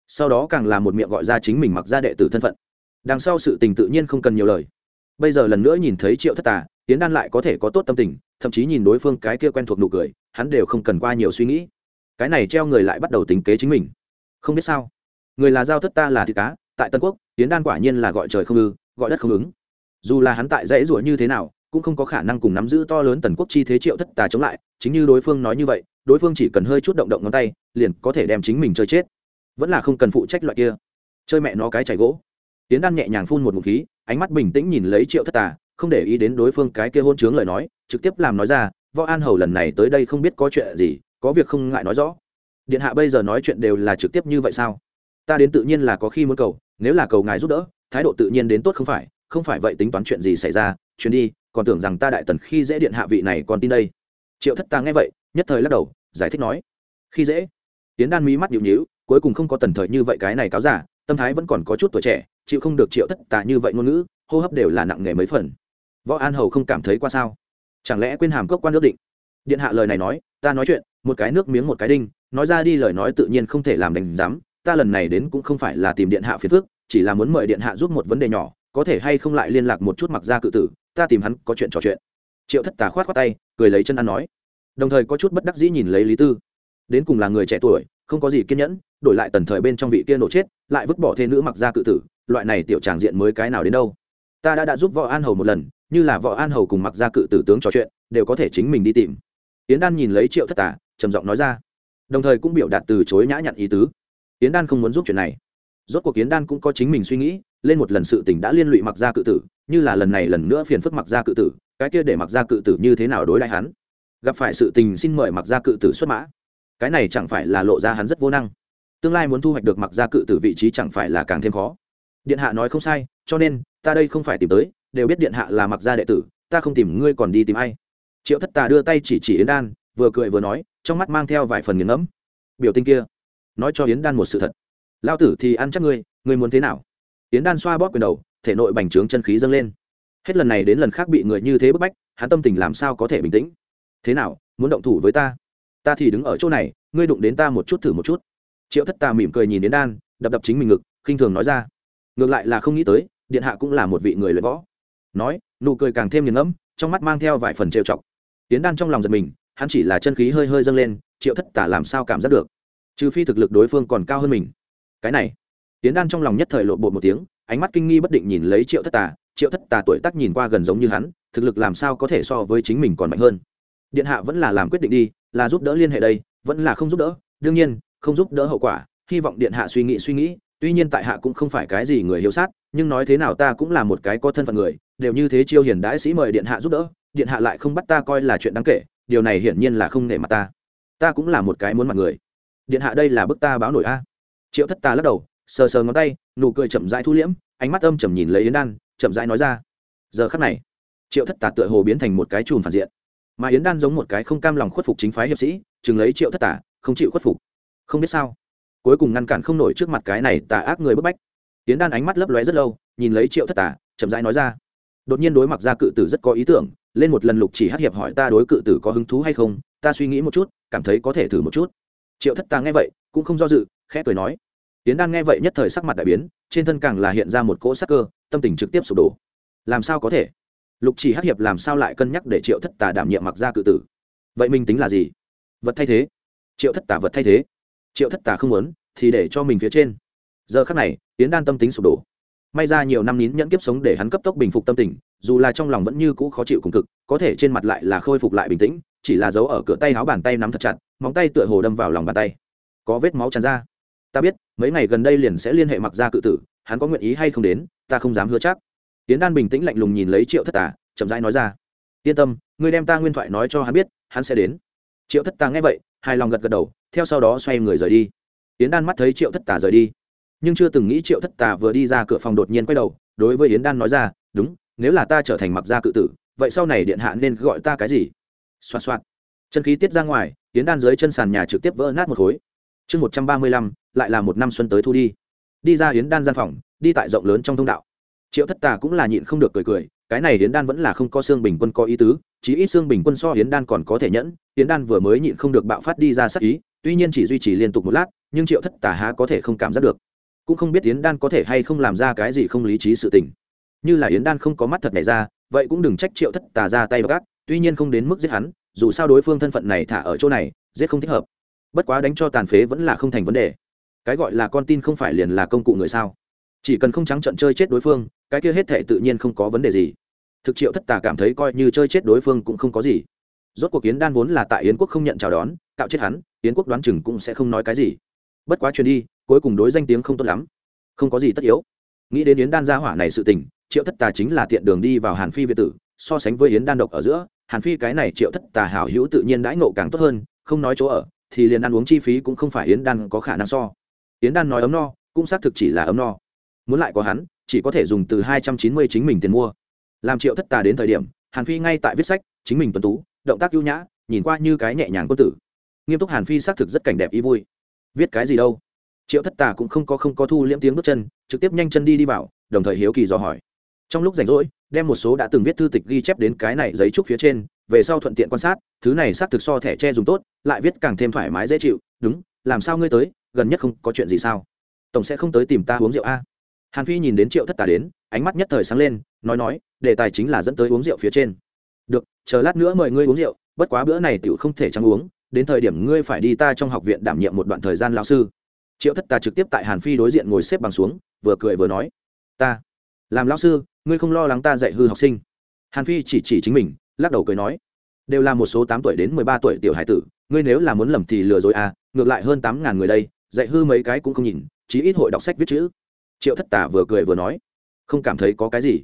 Sau đó càng là một miệng gọi ra chính mình mặc ra đệ tử thân phận. Đằng sau sự tình tự nhiên không cần nhiều lời. Bây giờ lần nữa nhìn thấy triệu thất tà tiến đan lại có thể có tốt tâm tình thậm chí nhìn đối phương cái kia quen thuộc nụ cười, hắn đều không cần qua nhiều suy nghĩ. Cái này treo người lại bắt đầu tính kế chính mình. Không biết sao, người là giao thất ta là thịt cá, tại tân quốc tiến đan quả nhiên là gọi trời không ư, gọi đất không ứng. Dù là hắn tại dãy rủa như thế nào, cũng không có khả năng cùng nắm giữ to lớn tần quốc chi thế triệu thất tà chống lại, chính như đối phương nói như vậy, đối phương chỉ cần hơi chút động động ngón tay, liền có thể đem chính mình chơi chết. Vẫn là không cần phụ trách loại kia. Chơi mẹ nó cái chảy gỗ. Tiến đan nhẹ nhàng phun một ngụm khí, ánh mắt bình tĩnh nhìn lấy triệu thất tà không để ý đến đối phương cái kia hôn chướng lời nói, trực tiếp làm nói ra, võ an hầu lần này tới đây không biết có chuyện gì, có việc không ngại nói rõ. Điện hạ bây giờ nói chuyện đều là trực tiếp như vậy sao? Ta đến tự nhiên là có khi muốn cầu, nếu là cầu ngài giúp đỡ, thái độ tự nhiên đến tốt không phải không phải vậy tính toán chuyện gì xảy ra, chuyến đi, còn tưởng rằng ta đại tần khi dễ điện hạ vị này còn tin đây. Triệu thất ta nghe vậy, nhất thời lắc đầu, giải thích nói, khi dễ? Tiến đan mí mắt nhịu nhíu, cuối cùng không có tần thời như vậy cái này cáo giả, tâm thái vẫn còn có chút tuổi trẻ, chịu không được triệu thất tà như vậy ngôn ngữ, hô hấp đều là nặng nề mấy phần võ an hầu không cảm thấy qua sao? Chẳng lẽ quên hàm cốc quan ước định? Điện hạ lời này nói, ta nói chuyện, một cái nước miếng một cái đinh, nói ra đi lời nói tự nhiên không thể làm đành dám. ta lần này đến cũng không phải là tìm điện hạ phiền phước chỉ là muốn mời điện hạ giúp một vấn đề nhỏ, có thể hay không lại liên lạc một chút mặc ra cự tử, ta tìm hắn có chuyện trò chuyện. Triệu thất tà khoát khoát tay, cười lấy chân ăn nói. Đồng thời có chút bất đắc dĩ nhìn lấy lý tư. Đến cùng là người trẻ tuổi, không có gì kiên nhẫn, đổi lại tần thời bên trong vị kia nổ chết, lại vứt bỏ thê nữ mặc ra cự tử, loại này tiểu tràng diện mới cái nào đến đâu? Ta đã đã giúp võ an hầu một lần như là võ an hầu cùng mặc ra cự tử tướng trò chuyện, đều có thể chính mình đi tìm. Yến đan nhìn lấy triệu thất tả trầm giọng nói ra. Đồng thời cũng biểu đạt từ chối nhã nhặn ý tứ. Yến đan không muốn giúp chuyện này. Rốt cuộc yến đan cũng có chính mình suy nghĩ, lên một lần sự tình đã liên lụy mặc ra cự tử, như là lần này lần nữa phiền phức mặc ra cự tử, cái kia để mặc ra cự tử như thế nào đối lại hắn? Gặp phải sự tình xin mời mặc ra cự tử xuất mã. Cái này chẳng phải là lộ ra hắn rất vô năng. Tương lai muốn thu hoạch được mặc ra cự tử vị trí chẳng phải là càng thêm khó. Điện hạ nói không sai, cho nên, ta đây không phải tìm tới đều biết điện hạ là mặc gia đệ tử, ta không tìm ngươi còn đi tìm ai. Triệu thất tà đưa tay chỉ chỉ yến đan, vừa cười vừa nói, trong mắt mang theo vài phần nghiền ngẫm. Biểu tình kia, nói cho yến đan một sự thật. Lao tử thì ăn chắc ngươi ngươi muốn thế nào? Yến đan xoa bóp quyền đầu, thể nội bành trướng chân khí dâng lên. Hết lần này đến lần khác bị người như thế bức bách, hắn tâm tình làm sao có thể bình tĩnh? Thế nào, muốn động thủ với ta? Ta thì đứng ở chỗ này, ngươi đụng đến ta một chút thử một chút. Triệu thất tà mỉm cười nhìn yến đan, đập đập chính mình ngực, khinh thường nói ra. Ngược lại là không nghĩ tới, điện hạ cũng là một vị người luyện võ nói, nụ cười càng thêm nghiền ngẫm, trong mắt mang theo vài phần trêu chọc. Tiến đan trong lòng giật mình, hắn chỉ là chân khí hơi hơi dâng lên, triệu thất tả làm sao cảm giác được? Trừ phi thực lực đối phương còn cao hơn mình. Cái này, tiến đan trong lòng nhất thời lộ bột một tiếng, ánh mắt kinh nghi bất định nhìn lấy triệu thất tà triệu thất tà tuổi tác nhìn qua gần giống như hắn, thực lực làm sao có thể so với chính mình còn mạnh hơn? Điện hạ vẫn là làm quyết định đi, là giúp đỡ liên hệ đây, vẫn là không giúp đỡ. Đương nhiên, không giúp đỡ hậu quả, hy vọng điện hạ suy nghĩ suy nghĩ tuy nhiên tại hạ cũng không phải cái gì người hiếu sát, nhưng nói thế nào ta cũng là một cái có thân phận người, đều như thế chiêu hiền đãi sĩ mời điện hạ giúp đỡ, điện hạ lại không bắt ta coi là chuyện đáng kể, điều này hiển nhiên là không nể mặt ta. Ta cũng là một cái muốn mặt người. Điện hạ đây là bức ta báo nổi a. Triệu thất ta lắc đầu, sờ sờ ngón tay, nụ cười chậm rãi thu liễm, ánh mắt âm chầm nhìn lấy yến đan, chậm rãi nói ra. Giờ khắc này, triệu thất tà tựa hồ biến thành một cái chùm phản diện. Mà yến đan giống một cái không cam lòng khuất phục chính phái hiệp sĩ, chừng lấy triệu thất tà không chịu khuất phục. Không biết sao cuối cùng ngăn cản không nổi trước mặt cái này tà ác người bức bách. Tiến đan ánh mắt lấp lóe rất lâu, nhìn lấy triệu thất tà, chậm rãi nói ra. Đột nhiên đối mặt ra cự tử rất có ý tưởng, lên một lần lục chỉ hát hiệp hỏi ta đối cự tử có hứng thú hay không, ta suy nghĩ một chút, cảm thấy có thể thử một chút. Triệu thất tà nghe vậy, cũng không do dự, khẽ cười nói. Tiến đan nghe vậy nhất thời sắc mặt đại biến, trên thân càng là hiện ra một cỗ sắc cơ, tâm tình trực tiếp sụp đổ. Làm sao có thể? Lục chỉ hát hiệp làm sao lại cân nhắc để triệu thất tà đảm nhiệm mặc ra cự tử? Vậy mình tính là gì? Vật thay thế. Triệu thất tà vật thay thế triệu thất tà không muốn, thì để cho mình phía trên. Giờ khắc này tiến đan tâm tính sụp đổ. May ra nhiều năm nín nhẫn kiếp sống để hắn cấp tốc bình phục tâm tình, dù là trong lòng vẫn như cũ khó chịu cùng cực, có thể trên mặt lại là khôi phục lại bình tĩnh, chỉ là dấu ở cửa tay áo bàn tay nắm thật chặt, móng tay tựa hồ đâm vào lòng bàn tay. Có vết máu tràn ra. Ta biết, mấy ngày gần đây liền sẽ liên hệ mặc ra cự tử, hắn có nguyện ý hay không đến, ta không dám hứa chắc. Tiến đan bình tĩnh lạnh lùng nhìn lấy triệu thất tà, chậm rãi nói ra. Yên tâm, ngươi đem ta nguyên thoại nói cho hắn biết, hắn sẽ đến. Triệu thất tà nghe vậy hài lòng gật gật đầu, theo sau đó xoay người rời đi. Yến đan mắt thấy triệu thất tà rời đi. Nhưng chưa từng nghĩ triệu thất tà vừa đi ra cửa phòng đột nhiên quay đầu, đối với yến đan nói ra, đúng, nếu là ta trở thành mặc gia cự tử, vậy sau này điện hạ nên gọi ta cái gì? Xoạt xoạt. Chân khí tiết ra ngoài, yến đan dưới chân sàn nhà trực tiếp vỡ nát một khối. Chương một trăm ba mươi lăm, lại là một năm xuân tới thu đi. Đi ra yến đan gian phòng, đi tại rộng lớn trong thông đạo. Triệu thất tà cũng là nhịn không được cười cười cái này yến đan vẫn là không có xương bình quân có ý tứ, chí ít xương bình quân so yến đan còn có thể nhẫn yến đan vừa mới nhịn không được bạo phát đi ra sắc ý, tuy nhiên chỉ duy trì liên tục một lát, nhưng triệu thất tà há có thể không cảm giác được. Cũng không biết yến đan có thể hay không làm ra cái gì không lý trí sự tình. Như là yến đan không có mắt thật này ra, vậy cũng đừng trách triệu thất tà ra tay gác tuy nhiên không đến mức giết hắn, dù sao đối phương thân phận này thả ở chỗ này, giết không thích hợp. Bất quá đánh cho tàn phế vẫn là không thành vấn đề. Cái gọi là con tin không phải liền là công cụ người sao? Chỉ cần không trắng trận chơi chết đối phương, cái kia hết thệ tự nhiên không có vấn đề gì thực triệu thất tà cảm thấy coi như chơi chết đối phương cũng không có gì. Rốt cuộc yến đan vốn là tại yến quốc không nhận chào đón, cạo chết hắn, yến quốc đoán chừng cũng sẽ không nói cái gì. Bất quá truyền đi, cuối cùng đối danh tiếng không tốt lắm. Không có gì tất yếu. Nghĩ đến yến đan gia hỏa này sự tình, triệu thất tà chính là tiện đường đi vào hàn phi việt tử, so sánh với yến đan độc ở giữa, hàn phi cái này triệu thất tà hảo hữu tự nhiên đãi nộ càng tốt hơn, không nói chỗ ở, thì liền ăn uống chi phí cũng không phải yến đan có khả năng so. Yến đan nói ấm no, cũng xác thực chỉ là ấm no. Muốn lại có hắn, chỉ có thể dùng từ hai trăm chín mươi chính mình tiền mua làm triệu thất tà đến thời điểm, hàn phi ngay tại viết sách, chính mình tuân tú, động tác ưu nhã, nhìn qua như cái nhẹ nhàng quân tử. Nghiêm túc hàn phi xác thực rất cảnh đẹp ý vui. Viết cái gì đâu? Triệu thất tà cũng không có không có thu liễm tiếng bước chân, trực tiếp nhanh chân đi đi vào, đồng thời hiếu kỳ dò hỏi. Trong lúc rảnh rỗi, đem một số đã từng viết thư tịch ghi chép đến cái này giấy trúc phía trên, về sau thuận tiện quan sát, thứ này xác thực so thẻ tre dùng tốt, lại viết càng thêm thoải mái dễ chịu. Đúng, làm sao ngươi tới? Gần nhất không có chuyện gì sao? Tổng sẽ không tới tìm ta uống rượu a hàn phi nhìn đến triệu thất tà đến, ánh mắt nhất thời sáng lên, nói nói, đề tài chính là dẫn tới uống rượu phía trên. Được, chờ lát nữa mời ngươi uống rượu, bất quá bữa này tiểu không thể trắng uống, đến thời điểm ngươi phải đi ta trong học viện đảm nhiệm một đoạn thời gian lao sư. Triệu thất tà trực tiếp tại hàn phi đối diện ngồi xếp bằng xuống, vừa cười vừa nói, ta, làm lao sư, ngươi không lo lắng ta dạy hư học sinh. Hàn phi chỉ chỉ chính mình, lắc đầu cười nói, đều là một số tám tuổi đến mười ba tuổi tiểu hải tử, ngươi nếu là muốn lầm thì lừa dối à ngược lại hơn tám ngàn người đây, dạy hư mấy cái cũng không nhìn, chí ít hội đọc sách viết chữ triệu thất tả vừa cười vừa nói, không cảm thấy có cái gì.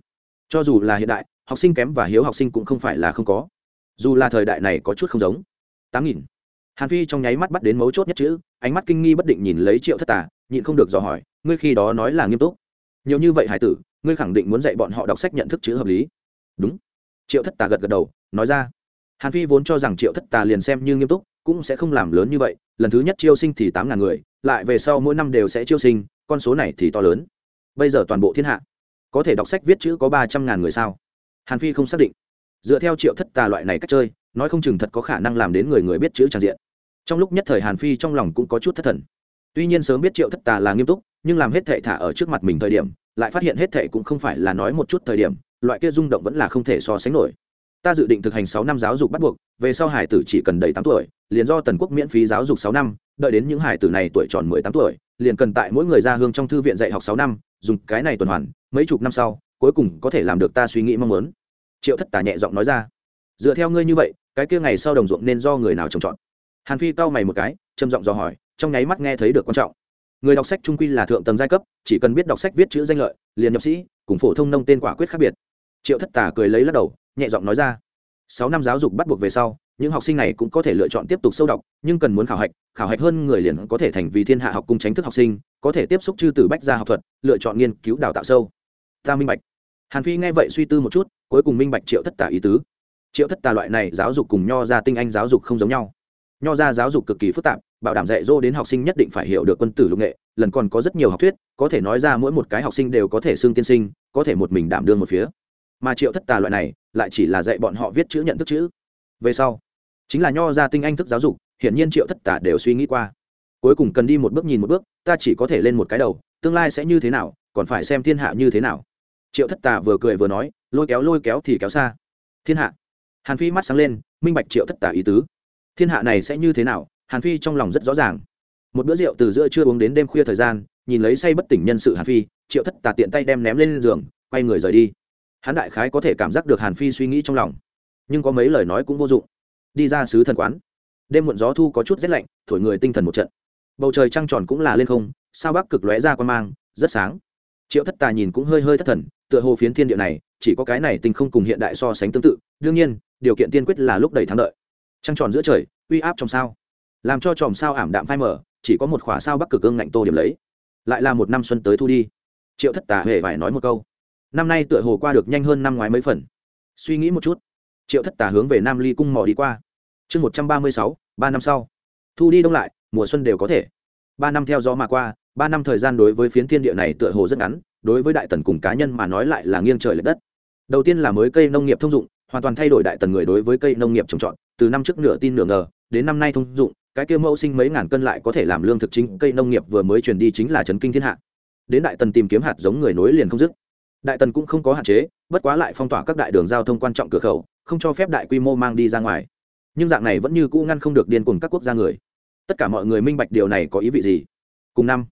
Cho dù là hiện đại, học sinh kém và hiếu học sinh cũng không phải là không có. Dù là thời đại này có chút không giống. Tám nghìn. Hàn phi trong nháy mắt bắt đến mấu chốt nhất chữ, ánh mắt kinh nghi bất định nhìn lấy triệu thất tả nhịn không được dò hỏi, ngươi khi đó nói là nghiêm túc. Nhiều như vậy hải tử, ngươi khẳng định muốn dạy bọn họ đọc sách nhận thức chữ hợp lý. Đúng. Triệu thất tà gật gật đầu, nói ra. Hàn phi vốn cho rằng triệu thất tà liền xem như nghiêm túc, cũng sẽ không làm lớn như vậy, lần thứ nhất chiêu sinh thì tám ngàn người, lại về sau mỗi năm đều sẽ chiêu sinh con số này thì to lớn. Bây giờ toàn bộ thiên hạ, có thể đọc sách viết chữ có ba trăm ngàn người sao? Hàn phi không xác định. Dựa theo triệu thất tà loại này cách chơi, nói không chừng thật có khả năng làm đến người người biết chữ tràn diện. Trong lúc nhất thời hàn phi trong lòng cũng có chút thất thần. Tuy nhiên sớm biết triệu thất tà là nghiêm túc, nhưng làm hết thệ thả ở trước mặt mình thời điểm, lại phát hiện hết thệ cũng không phải là nói một chút thời điểm, loại kia rung động vẫn là không thể so sánh nổi. Ta dự định thực hành sáu năm giáo dục bắt buộc, về sau hải tử chỉ cần đầy tám tuổi, liền do tần quốc miễn phí giáo dục sáu năm, đợi đến những hải tử này tuổi tròn mười tám tuổi liền cần tại mỗi người ra hương trong thư viện dạy học sáu năm, dùng cái này tuần hoàn, mấy chục năm sau, cuối cùng có thể làm được ta suy nghĩ mong muốn. Triệu thất tả nhẹ giọng nói ra. Dựa theo ngươi như vậy, cái kia ngày sau đồng ruộng nên do người nào trồng trọt? Hàn phi cau mày một cái, trầm giọng dò hỏi, trong nháy mắt nghe thấy được quan trọng. Người đọc sách trung quy là thượng tầng giai cấp, chỉ cần biết đọc sách viết chữ danh lợi, liền nhập sĩ, cùng phổ thông nông tên quả quyết khác biệt. Triệu thất tả cười lấy lắc đầu, nhẹ giọng nói ra sáu năm giáo dục bắt buộc về sau, những học sinh này cũng có thể lựa chọn tiếp tục sâu đọc, nhưng cần muốn khảo hạch khảo hạch hơn người liền có thể thành vì thiên hạ học cung tránh thức học sinh, có thể tiếp xúc chư từ bách gia học thuật, lựa chọn nghiên cứu đào tạo sâu. Ta minh bạch. Hàn phi nghe vậy suy tư một chút, cuối cùng minh bạch triệu thất tả ý tứ. Triệu thất tà loại này giáo dục cùng nho ra tinh anh giáo dục không giống nhau. Nho ra giáo dục cực kỳ phức tạp, bảo đảm dạy dỗ đến học sinh nhất định phải hiểu được quân tử lục nghệ, lần còn có rất nhiều học thuyết, có thể nói ra mỗi một cái học sinh đều có thể xưng tiên sinh, có thể một mình đảm đương một phía mà triệu thất tà loại này lại chỉ là dạy bọn họ viết chữ nhận thức chữ. Về sau, chính là nho ra tinh anh thức giáo dục, hiển nhiên triệu thất tà đều suy nghĩ qua. Cuối cùng cần đi một bước nhìn một bước, ta chỉ có thể lên một cái đầu, tương lai sẽ như thế nào, còn phải xem thiên hạ như thế nào. Triệu thất tà vừa cười vừa nói, lôi kéo lôi kéo thì kéo xa. Thiên hạ. Hàn phi mắt sáng lên, minh bạch triệu thất tà ý tứ. Thiên hạ này sẽ như thế nào, hàn phi trong lòng rất rõ ràng. Một bữa rượu từ giữa trưa uống đến đêm khuya thời gian, nhìn lấy say bất tỉnh nhân sự hàn phi, triệu thất tà tiện tay đem ném lên giường, quay người rời đi hắn đại khái có thể cảm giác được hàn phi suy nghĩ trong lòng. Nhưng có mấy lời nói cũng vô dụng. Đi ra sứ thần quán. Đêm muộn gió thu có chút rét lạnh, thổi người tinh thần một trận. Bầu trời trăng tròn cũng là lên không, sao bắc cực lóe ra quan mang, rất sáng. Triệu thất tà nhìn cũng hơi hơi thất thần, tựa hồ phiến thiên địa này, chỉ có cái này tình không cùng hiện đại so sánh tương tự. Đương nhiên, điều kiện tiên quyết là lúc đầy thắng đợi trăng tròn giữa trời, uy áp trong sao. Làm cho chòm sao ảm đạm phai mở chỉ có một khỏa sao bắc cực ương ngạnh tô điểm lấy. Lại là một năm xuân tới thu đi. Triệu thất tà hề phải nói một câu năm nay tựa hồ qua được nhanh hơn năm ngoái mấy phần. Suy nghĩ một chút, triệu thất tà hướng về nam ly cung mò đi qua. Chương một trăm ba mươi sáu, ba năm sau. Thu đi đông lại, mùa xuân đều có thể. Ba năm theo gió mà qua, ba năm thời gian đối với phiến thiên địa này tựa hồ rất ngắn, đối với đại tần cùng cá nhân mà nói lại là nghiêng trời l ệ đất. Đầu tiên là mới cây nông nghiệp thông dụng, hoàn toàn thay đổi đại tần người đối với cây nông nghiệp trồng trọt, từ năm trước nửa tin nửa ngờ, đến năm nay thông dụng, cái kia mẫu sinh mấy ngàn cân lại có thể làm lương thực chính, cây nông nghiệp vừa mới truyền đi chính là trấn kinh thiên hạ. Đến đại tần tìm kiếm hạt giống người nối liền không dứt đại tần cũng không có hạn chế, bất quá lại phong tỏa các đại đường giao thông quan trọng cửa khẩu, không cho phép đại quy mô mang đi ra ngoài. Nhưng dạng này vẫn như cũ ngăn không được điên cùng các quốc gia người. Tất cả mọi người minh bạch điều này có ý vị gì? Cùng năm,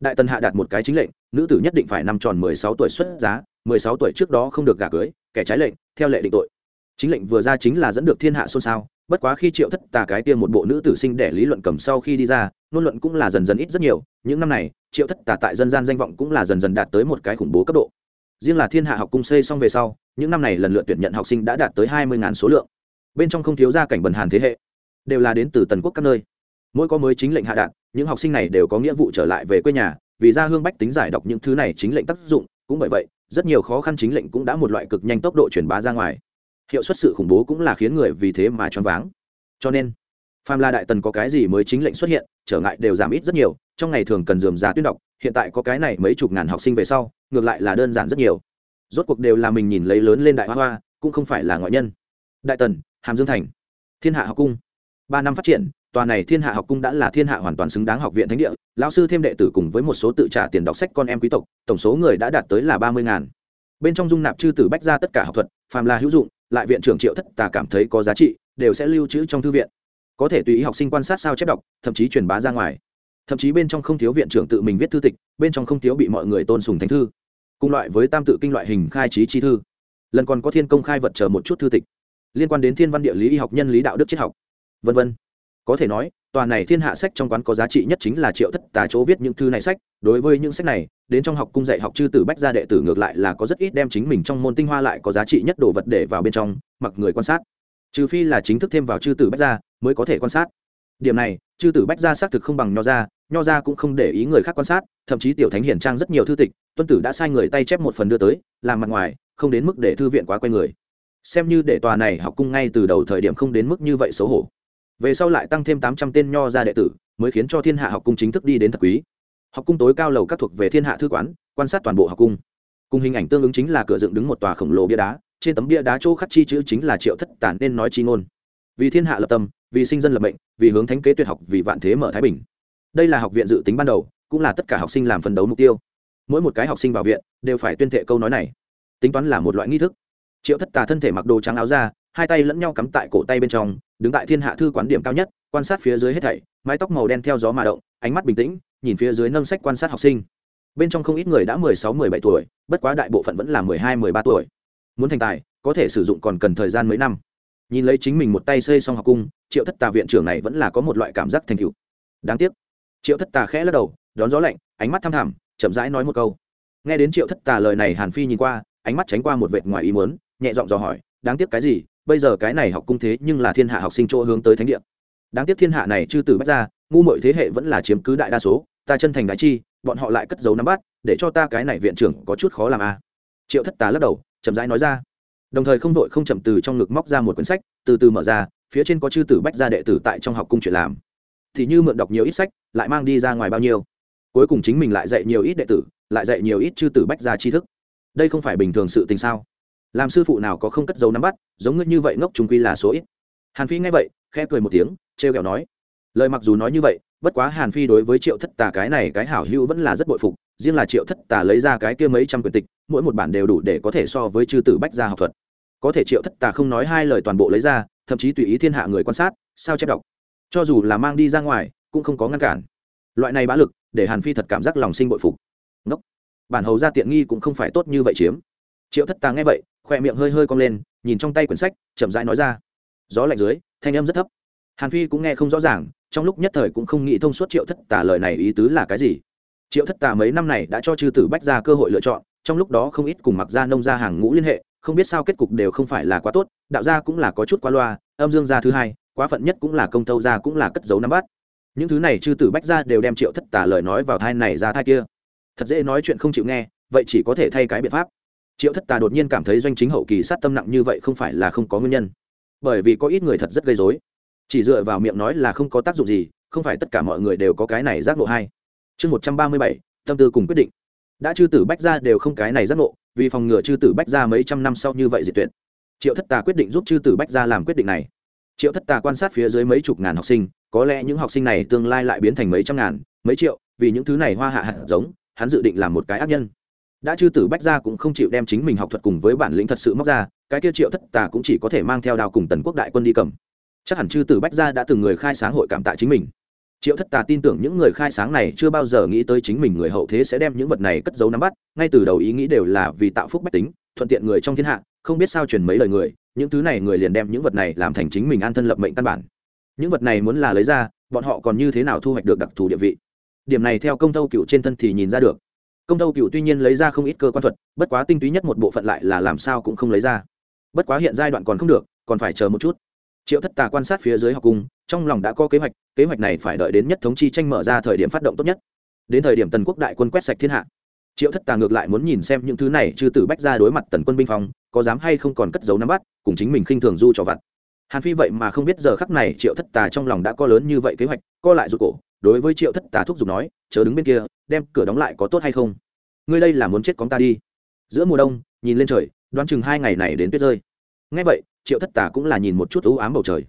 đại tần hạ đạt một cái chính lệnh, nữ tử nhất định phải năm tròn mười sáu tuổi xuất giá, mười sáu tuổi trước đó không được gả cưới, kẻ trái lệnh, theo lệ định tội. Chính lệnh vừa ra chính là dẫn được thiên hạ xôn xao, bất quá khi triệu thất tà cái tiêm một bộ nữ tử sinh để lý luận cầm sau khi đi ra, ngôn luận cũng là dần dần ít rất nhiều, những năm này, triệu thất tà tại dân gian danh vọng cũng là dần dần đạt tới một cái khủng bố cấp độ riêng là thiên hạ học cung xây xong về sau, những năm này lần lượt tuyển nhận học sinh đã đạt tới hai mươi số lượng. Bên trong không thiếu gia cảnh bần hàn thế hệ, đều là đến từ tần quốc các nơi. Mỗi có mới chính lệnh hạ đạt, những học sinh này đều có nghĩa vụ trở lại về quê nhà, vì ra hương bách tính giải đọc những thứ này chính lệnh tác dụng. Cũng bởi vậy, rất nhiều khó khăn chính lệnh cũng đã một loại cực nhanh tốc độ truyền bá ra ngoài. Hiệu suất sự khủng bố cũng là khiến người vì thế mà choáng váng. Cho nên, phàm la đại tần có cái gì mới chính lệnh xuất hiện, trở ngại đều giảm ít rất nhiều trong ngày thường cần dườm già tuyên đọc, hiện tại có cái này mấy chục ngàn học sinh về sau, ngược lại là đơn giản rất nhiều. Rốt cuộc đều là mình nhìn lấy lớn lên đại hoa hoa, cũng không phải là ngoại nhân. Đại tần, hàm dương thành, thiên hạ học cung. Ba năm phát triển, tòa này thiên hạ học cung đã là thiên hạ hoàn toàn xứng đáng học viện thánh địa. Lão sư thêm đệ tử cùng với một số tự trả tiền đọc sách con em quý tộc, tổng số người đã đạt tới là ba mươi ngàn. Bên trong dung nạp chư tử bách ra tất cả học thuật, phàm là hữu dụng, lại viện trưởng triệu thất tà cảm thấy có giá trị, đều sẽ lưu trữ trong thư viện. Có thể tùy ý học sinh quan sát sao chép đọc, thậm chí truyền bá ra ngoài thậm chí bên trong không thiếu viện trưởng tự mình viết thư tịch, bên trong không thiếu bị mọi người tôn sùng thánh thư. Cùng loại với tam tự kinh loại hình khai trí chi thư. Lần còn có thiên công khai vật chờ một chút thư tịch. Liên quan đến thiên văn địa lý y học nhân lý đạo đức triết học. V v có thể nói, tòa này thiên hạ sách trong quán có giá trị nhất chính là triệu thất tà chỗ viết những thư này sách. Đối với những sách này, đến trong học cung dạy học chư tử bách gia đệ tử ngược lại là có rất ít đem chính mình trong môn tinh hoa lại có giá trị nhất đồ vật để vào bên trong, mặc người quan sát. Trừ phi là chính thức thêm vào chư tử bách gia, mới có thể quan sát. Điểm này, chư tử bách gia xác thực không bằng nho gia nho gia cũng không để ý người khác quan sát, thậm chí tiểu thánh hiển trang rất nhiều thư tịch, tuân tử đã sai người tay chép một phần đưa tới, làm mặt ngoài, không đến mức để thư viện quá quen người. Xem như để tòa này học cung ngay từ đầu thời điểm không đến mức như vậy xấu hổ. Về sau lại tăng thêm tám trăm tên nho gia đệ tử, mới khiến cho thiên hạ học cung chính thức đi đến thật quý. Học cung tối cao lầu các thuộc về thiên hạ thư quán, quan sát toàn bộ học cung. Cùng hình ảnh tương ứng chính là cửa dựng đứng một tòa khổng lồ bia đá, trên tấm bia đá chỗ khắc chi chữ chính là triệu thất tản nên nói chi ngôn. Vì thiên hạ lập tâm, vì sinh dân lập mệnh, vì hướng thánh kế tuyệt học, vì vạn thế mở thái bình đây là học viện dự tính ban đầu, cũng là tất cả học sinh làm phân đấu mục tiêu. Mỗi một cái học sinh vào viện đều phải tuyên thệ câu nói này. Tính toán là một loại nghi thức. Triệu thất tà thân thể mặc đồ trắng áo ra hai tay lẫn nhau cắm tại cổ tay bên trong, đứng tại thiên hạ thư quán điểm cao nhất, quan sát phía dưới hết thảy, mái tóc màu đen theo gió mà động, ánh mắt bình tĩnh, nhìn phía dưới nâng sách quan sát học sinh. Bên trong không ít người đã mười sáu, mười bảy tuổi, bất quá đại bộ phận vẫn là mười hai, mười ba tuổi. Muốn thành tài, có thể sử dụng còn cần thời gian mấy năm. Nhìn lấy chính mình một tay xây xong học cung, triệu thất tà viện trưởng này vẫn là có một loại cảm giác thành cựu đáng tiếc triệu thất tà khẽ lắc đầu, đón gió lạnh, ánh mắt thăm thẳm, chậm rãi nói một câu. Nghe đến triệu thất tà lời này hàn phi nhìn qua, ánh mắt tránh qua một vệt ngoài ý muốn, nhẹ giọng dò hỏi, đáng tiếc cái gì? Bây giờ cái này học cung thế nhưng là thiên hạ học sinh chỗ hướng tới thánh địa. Đáng tiếc thiên hạ này chư từ bách ra ngu mọi thế hệ vẫn là chiếm cứ đại đa số, ta chân thành đại chi, bọn họ lại cất giấu nắm bắt, để cho ta cái này viện trưởng có chút khó làm a à. triệu thất tà lắc đầu, chậm rãi nói ra. Đồng thời không vội không chậm từ trong ngực móc ra một quyển sách, từ từ mở ra, phía trên có chư tử bách gia đệ tử tại trong học cung chuyện làm thì như mượn đọc nhiều ít sách, lại mang đi ra ngoài bao nhiêu. Cuối cùng chính mình lại dạy nhiều ít đệ tử, lại dạy nhiều ít chư tử bách gia tri thức. Đây không phải bình thường sự tình sao? Làm sư phụ nào có không cất dấu nắm bắt, giống ngươi như vậy ngốc chúng quy là số ít. Hàn phi nghe vậy, khẽ cười một tiếng, trêu kẹo nói. Lời mặc dù nói như vậy, bất quá hàn phi đối với triệu thất tà cái này cái hảo hữu vẫn là rất bội phục, riêng là triệu thất tà lấy ra cái kia mấy trăm quyển tịch, mỗi một bản đều đủ để có thể so với chư tử bách gia học thuật. Có thể triệu thất tà không nói hai lời toàn bộ lấy ra, thậm chí tùy ý thiên hạ người quan sát, sao chép đọc? Cho dù là mang đi ra ngoài, cũng không có ngăn cản. Loại này bá lực, để hàn phi thật cảm giác lòng sinh bội phục. Ngốc. Bản hầu ra tiện nghi cũng không phải tốt như vậy chiếm. Triệu thất tà nghe vậy khoe miệng hơi hơi cong lên, nhìn trong tay quyển sách, chậm rãi nói ra. Gió lạnh dưới, thanh âm rất thấp. Hàn phi cũng nghe không rõ ràng, trong lúc nhất thời cũng không nghĩ thông suốt triệu thất tà lời này ý tứ là cái gì. Triệu thất tà mấy năm này đã cho chư tử bách ra cơ hội lựa chọn, trong lúc đó không ít cùng mặc gia, nông gia hàng ngũ liên hệ, không biết sao kết cục đều không phải là quá tốt, đạo gia cũng là có chút quá loa, âm dương gia thứ hai quá phận nhất cũng là công thâu ra cũng là cất dấu nắm bắt. Những thứ này chư tử bách ra đều đem triệu thất tà lời nói vào thai này ra thai kia. Thật dễ nói chuyện không chịu nghe, vậy chỉ có thể thay cái biện pháp. Triệu thất tà đột nhiên cảm thấy doanh chính hậu kỳ sát tâm nặng như vậy không phải là không có nguyên nhân. Bởi vì có ít người thật rất gây dối chỉ dựa vào miệng nói là không có tác dụng gì, không phải tất cả mọi người đều có cái này giác ngộ hay. Chương một trăm ba mươi bảy, tâm tư cùng quyết định. Đã chư tử bách ra đều không cái này giác ngộ, vì phòng ngừa chư tử bách ra mấy trăm năm sau như vậy diệt tuyệt. Triệu thất tà quyết định giúp chư tử bách ra làm quyết định này triệu thất tà quan sát phía dưới mấy chục ngàn học sinh, có lẽ những học sinh này tương lai lại biến thành mấy trăm ngàn, mấy triệu, vì những thứ này hoa hạ hạt giống, hắn dự định làm một cái ác nhân. Đã chư tử bách ra cũng không chịu đem chính mình học thuật cùng với bản lĩnh thật sự móc ra, cái kia triệu thất tà cũng chỉ có thể mang theo đào cùng tần quốc đại quân đi cầm. Chắc hẳn chư tử bách ra đã từng người khai sáng hội cảm tạ chính mình triệu thất tà tin tưởng những người khai sáng này chưa bao giờ nghĩ tới chính mình người hậu thế sẽ đem những vật này cất giấu nắm bắt, ngay từ đầu ý nghĩ đều là vì tạo phúc bách tính, thuận tiện người trong thiên hạ, không biết sao truyền mấy lời người, những thứ này người liền đem những vật này làm thành chính mình an thân lập mệnh căn bản. Những vật này muốn là lấy ra, bọn họ còn như thế nào thu hoạch được đặc thù địa vị? Điểm này theo công tâu cựu trên thân thì nhìn ra được. Công tâu cựu tuy nhiên lấy ra không ít cơ quan thuật, bất quá tinh túy nhất một bộ phận lại là làm sao cũng không lấy ra. Bất quá hiện giai đoạn còn không được, còn phải chờ một chút triệu thất tà quan sát phía dưới học cung, trong lòng đã có kế hoạch kế hoạch này phải đợi đến nhất thống chi tranh mở ra thời điểm phát động tốt nhất. Đến thời điểm tần quốc đại quân quét sạch thiên hạ. Triệu thất tà ngược lại muốn nhìn xem những thứ này, chư tử bách ra đối mặt tần quân binh phong, có dám hay không còn cất giấu nắm bắt, cùng chính mình khinh thường du cho vặt. Hàn phi vậy mà không biết giờ khắc này triệu thất tà trong lòng đã có lớn như vậy kế hoạch, co lại rụt cổ, đối với triệu thất tà thúc giục nói, chớ đứng bên kia, đem cửa đóng lại có tốt hay không? Ngươi đây là muốn chết cóng ta đi. Giữa mùa đông, nhìn lên trời, đoán chừng hai ngày này đến tuyết rơi. Ngay vậy triệu thất tà cũng là nhìn một chút ưu ám bầu trời.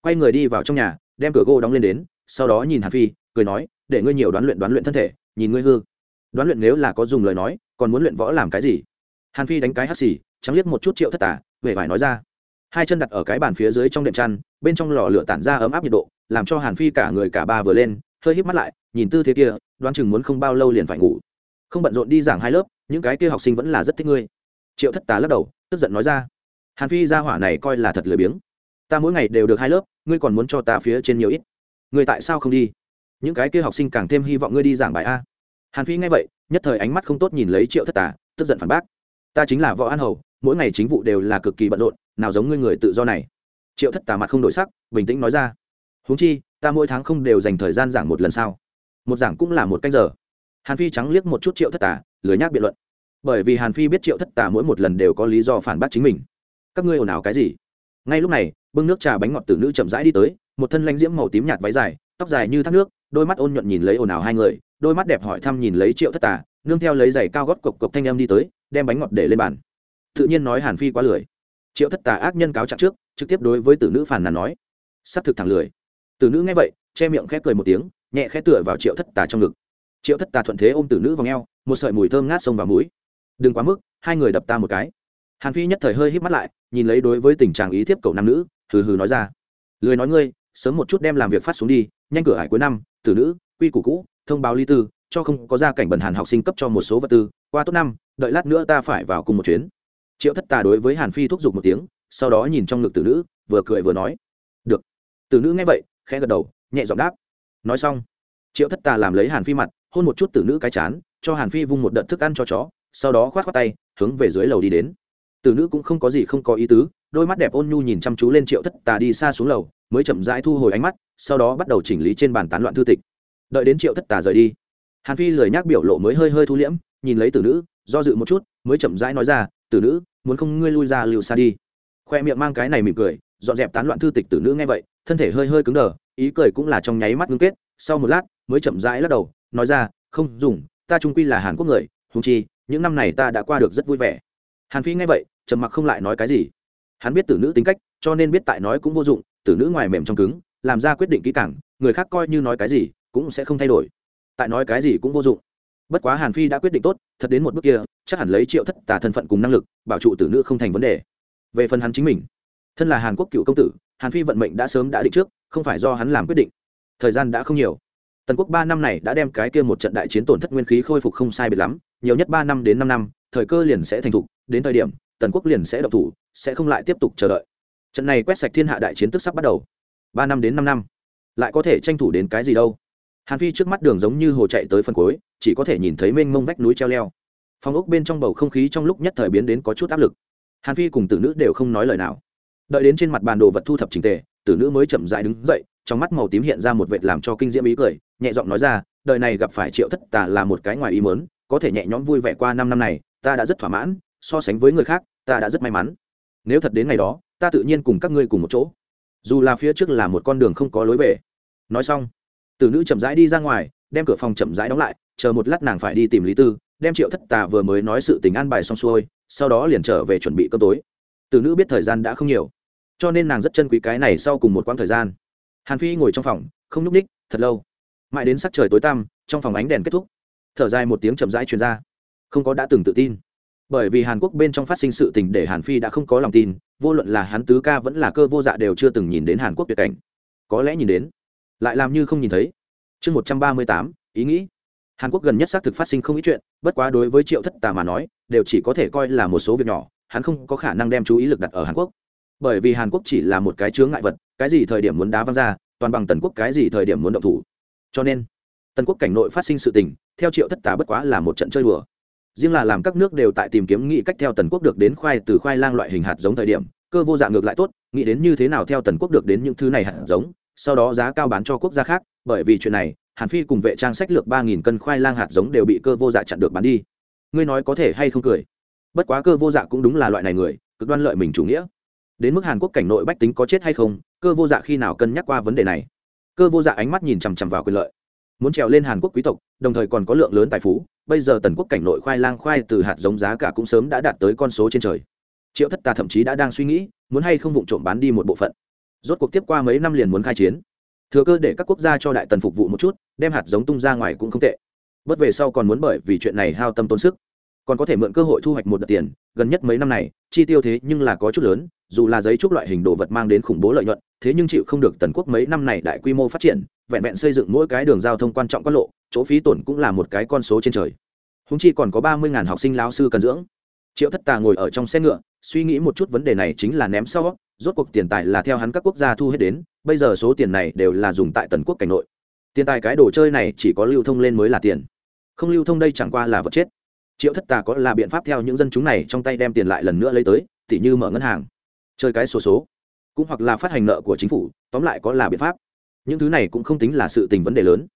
Quay người đi vào trong nhà, đem cửa gỗ đóng lên đến, sau đó nhìn hàn phi, cười nói, để ngươi nhiều đoán luyện đoán luyện thân thể, nhìn ngươi hư. Đoán luyện nếu là có dùng lời nói, còn muốn luyện võ làm cái gì? Hàn phi đánh cái hắt xì, trắng liếc một chút triệu thất tà về vải nói ra. Hai chân đặt ở cái bàn phía dưới trong đệm chăn, bên trong lò lửa tản ra ấm áp nhiệt độ, làm cho hàn phi cả người cả ba vừa lên, hơi híp mắt lại, nhìn tư thế kia, đoán chừng muốn không bao lâu liền phải ngủ. Không bận rộn đi giảng hai lớp, những cái kia học sinh vẫn là rất thích ngươi. Triệu thất tà lắc đầu, tức giận nói ra hàn phi ra hỏa này coi là thật lười biếng. Ta mỗi ngày đều được hai lớp ngươi còn muốn cho ta phía trên nhiều ít. Ngươi tại sao không đi? Những cái kia học sinh càng thêm hy vọng ngươi đi giảng bài a. Hàn phi nghe vậy nhất thời ánh mắt không tốt nhìn lấy triệu thất Tả, tức giận phản bác. Ta chính là võ an hầu mỗi ngày chính vụ đều là cực kỳ bận rộn nào giống ngươi người tự do này. Triệu thất Tả mặt không đổi sắc bình tĩnh nói ra. Huống chi ta mỗi tháng không đều dành thời gian giảng một lần sao? Một giảng cũng là một canh giờ. Hàn phi trắng liếc một chút triệu thất Tả, lười nhác biện luận. Bởi vì hàn phi biết triệu thất Tả mỗi một lần đều có lý do phản bác chính mình các ngươi ồn ào cái gì? Ngay lúc này, bưng nước trà bánh ngọt từ nữ chậm rãi đi tới, một thân lãnh diễm màu tím nhạt váy dài, tóc dài như thác nước, đôi mắt ôn nhuận nhìn lấy ồn ào hai người, đôi mắt đẹp hỏi thăm nhìn lấy triệu thất tà, nương theo lấy giày cao gót cộc cộc thanh em đi tới, đem bánh ngọt để lên bàn. Tự nhiên nói hàn phi quá lười. Triệu thất tà ác nhân cáo trạng trước, trực tiếp đối với tử nữ phản nàn nói. Sắp thực thẳng lười. Tử nữ nghe vậy, che miệng khẽ cười một tiếng, nhẹ khẽ tựa vào triệu thất tà trong ngực. Triệu thất tà thuận thế ôm tử nữ vào ngheo một sợi mùi thơm ngát sông vào mũi. Đừng quá mức, hai người đập ta một cái hàn phi nhất thời hơi hít mắt lại, nhìn lấy đối với tình trạng ý thiếp cậu nam nữ, hừ hừ nói ra. Lười nói ngươi, sớm một chút đem làm việc phát xuống đi, nhanh cửa hải cuối năm, tử nữ, quy củ cũ, thông báo ly tư, cho không có gia cảnh bẩn hàn học sinh cấp cho một số vật tư, qua tốt năm, đợi lát nữa ta phải vào cùng một chuyến. Triệu thất tà đối với hàn phi thúc giục một tiếng, sau đó nhìn trong ngực tử nữ, vừa cười vừa nói. Được. Tử nữ nghe vậy, khẽ gật đầu, nhẹ giọng đáp. Nói xong, triệu thất tà làm lấy hàn phi mặt, hôn một chút tử nữ cái chán, cho hàn phi vung một đợt thức ăn cho chó, sau đó khoát khoát tay, hướng về dưới lầu đi đến tử nữ cũng không có gì không có ý tứ, đôi mắt đẹp ôn nhu nhìn chăm chú lên triệu thất tà đi xa xuống lầu, mới chậm rãi thu hồi ánh mắt, sau đó bắt đầu chỉnh lý trên bàn tán loạn thư tịch. Đợi đến triệu thất tà rời đi, hàn phi lời nhác biểu lộ mới hơi hơi thu liễm, nhìn lấy tử nữ, do dự một chút, mới chậm rãi nói ra tử nữ, muốn không ngươi lui ra lưu xa đi? Khoe miệng mang cái này mỉm cười, dọn dẹp tán loạn thư tịch tử nữ nghe vậy, thân thể hơi hơi cứng đờ, ý cười cũng là trong nháy mắt ngưng kết, sau một lát, mới chậm rãi lắc đầu, nói ra, không dùng, ta trung quy là hàn quốc người húng chi, những năm này ta đã qua được rất vui vẻ. Hàn phi nghe vậy trầm mặc không lại nói cái gì. Hắn biết tử nữ tính cách, cho nên biết tại nói cũng vô dụng, tử nữ ngoài mềm trong cứng, làm ra quyết định kỹ càng, người khác coi như nói cái gì cũng sẽ không thay đổi. Tại nói cái gì cũng vô dụng. Bất quá hàn phi đã quyết định tốt, thật đến một bước kia, chắc hẳn lấy triệu thất tà thân phận cùng năng lực, bảo trụ tử nữ không thành vấn đề. Về phần hắn chính mình, thân là hàn quốc cựu công tử, hàn phi vận mệnh đã sớm đã định trước, không phải do hắn làm quyết định. Thời gian đã không nhiều. Tần quốc ba năm này đã đem cái kia một trận đại chiến tổn thất nguyên khí khôi phục không sai biệt lắm, nhiều nhất ba năm đến năm năm, thời cơ liền sẽ thành thục, đến thời điểm tần quốc liền sẽ động thủ, sẽ không lại tiếp tục chờ đợi. Trận này quét sạch thiên hạ đại chiến tức sắp bắt đầu. Ba năm đến năm năm. Lại có thể tranh thủ đến cái gì đâu. Hàn phi trước mắt đường giống như hồ chạy tới phần cuối, chỉ có thể nhìn thấy mênh mông vách núi treo leo. Phòng ốc bên trong bầu không khí trong lúc nhất thời biến đến có chút áp lực. Hàn phi cùng tử nữ đều không nói lời nào. Đợi đến trên mặt bàn đồ vật thu thập trình tề, tử nữ mới chậm dại đứng dậy, trong mắt màu tím hiện ra một vệt làm cho kinh diễm ý cười, nhẹ giọng nói ra, đời này gặp phải triệu thất tà là một cái ngoài ý mớn có thể nhẹ nhõm vui vẻ qua năm năm này, ta đã rất thỏa mãn, so sánh với người khác ta đã rất may mắn. Nếu thật đến ngày đó, ta tự nhiên cùng các ngươi cùng một chỗ. Dù là phía trước là một con đường không có lối về. Nói xong, tử nữ chậm rãi đi ra ngoài, đem cửa phòng chậm rãi đóng lại, chờ một lát nàng phải đi tìm lý tư, đem triệu thất tà vừa mới nói sự tình an bài xong xuôi, sau đó liền trở về chuẩn bị cơm tối. Tử nữ biết thời gian đã không nhiều, cho nên nàng rất chân quý cái này sau cùng một quãng thời gian. Hàn phi ngồi trong phòng, không nhúc ních thật lâu. Mãi đến sắc trời tối tăm, trong phòng ánh đèn kết thúc. Thở dài một tiếng chậm rãi truyền ra. Không có đã từng tự tin bởi vì hàn quốc bên trong phát sinh sự tình để hàn phi đã không có lòng tin, vô luận là hắn tứ ca vẫn là cơ vô dạ đều chưa từng nhìn đến hàn quốc tuyệt cảnh. Có lẽ nhìn đến, lại làm như không nhìn thấy. Chương một trăm ba mươi tám, ý nghĩ. Hàn quốc gần nhất xác thực phát sinh không ít chuyện, bất quá đối với triệu thất tà mà nói, đều chỉ có thể coi là một số việc nhỏ, hắn không có khả năng đem chú ý lực đặt ở hàn quốc. Bởi vì hàn quốc chỉ là một cái chướng ngại vật, cái gì thời điểm muốn đá văng ra, toàn bằng tần quốc cái gì thời điểm muốn động thủ. Cho nên, tần quốc cảnh nội phát sinh sự tình, theo triệu thất tà bất quá là một trận chơi đùa riêng là làm các nước đều tại tìm kiếm nghĩ cách theo tần quốc được đến khoai từ khoai lang loại hình hạt giống thời điểm, cơ vô dạng ngược lại tốt, nghĩ đến như thế nào theo tần quốc được đến những thứ này hạt giống, sau đó giá cao bán cho quốc gia khác, bởi vì chuyện này, hàn phi cùng vệ trang sách lược ba nghìn cân khoai lang hạt giống đều bị cơ vô dạ chặn được bán đi. Ngươi nói có thể hay không cười? Bất quá cơ vô dạ cũng đúng là loại này người, cực đoan lợi mình chủ nghĩa. Đến mức hàn quốc cảnh nội bách tính có chết hay không, cơ vô dạ khi nào cân nhắc qua vấn đề này? Cơ vô dạ ánh mắt nhìn chằm chằm vào quyền lợi, muốn trèo lên hàn quốc quý tộc, đồng thời còn có lượng lớn tài phú bây giờ tần quốc cảnh nội khoai lang khoai từ hạt giống giá cả cũng sớm đã đạt tới con số trên trời. Triệu thất tà thậm chí đã đang suy nghĩ, muốn hay không vụng trộm bán đi một bộ phận. Rốt cuộc tiếp qua mấy năm liền muốn khai chiến. Thừa cơ để các quốc gia cho đại tần phục vụ một chút, đem hạt giống tung ra ngoài cũng không tệ. Bất về sau còn muốn bởi vì chuyện này hao tâm tốn sức. Còn có thể mượn cơ hội thu hoạch một đợt tiền, gần nhất mấy năm này, chi tiêu thế nhưng là có chút lớn, dù là giấy trúc loại hình đồ vật mang đến khủng bố lợi nhuận, thế nhưng chịu không được tần quốc mấy năm này đại quy mô phát triển vẹn vẹn xây dựng mỗi cái đường giao thông quan trọng quan lộ, chỗ phí tổn cũng là một cái con số trên trời. Húng chi còn có ba mươi học sinh lao sư cần dưỡng. Triệu thất tà ngồi ở trong xe ngựa, suy nghĩ một chút vấn đề này chính là ném sau, rốt cuộc tiền tài là theo hắn các quốc gia thu hết đến, bây giờ số tiền này đều là dùng tại tần quốc cảnh nội. Tiền tài cái đồ chơi này chỉ có lưu thông lên mới là tiền. Không lưu thông đây chẳng qua là vật chết. Triệu thất tà có là biện pháp theo những dân chúng này trong tay đem tiền lại lần nữa lấy tới, tỉ như mở ngân hàng. Chơi cái số số. Cũng hoặc là phát hành nợ của chính phủ, tóm lại có là biện pháp những thứ này cũng không tính là sự tình vấn đề lớn.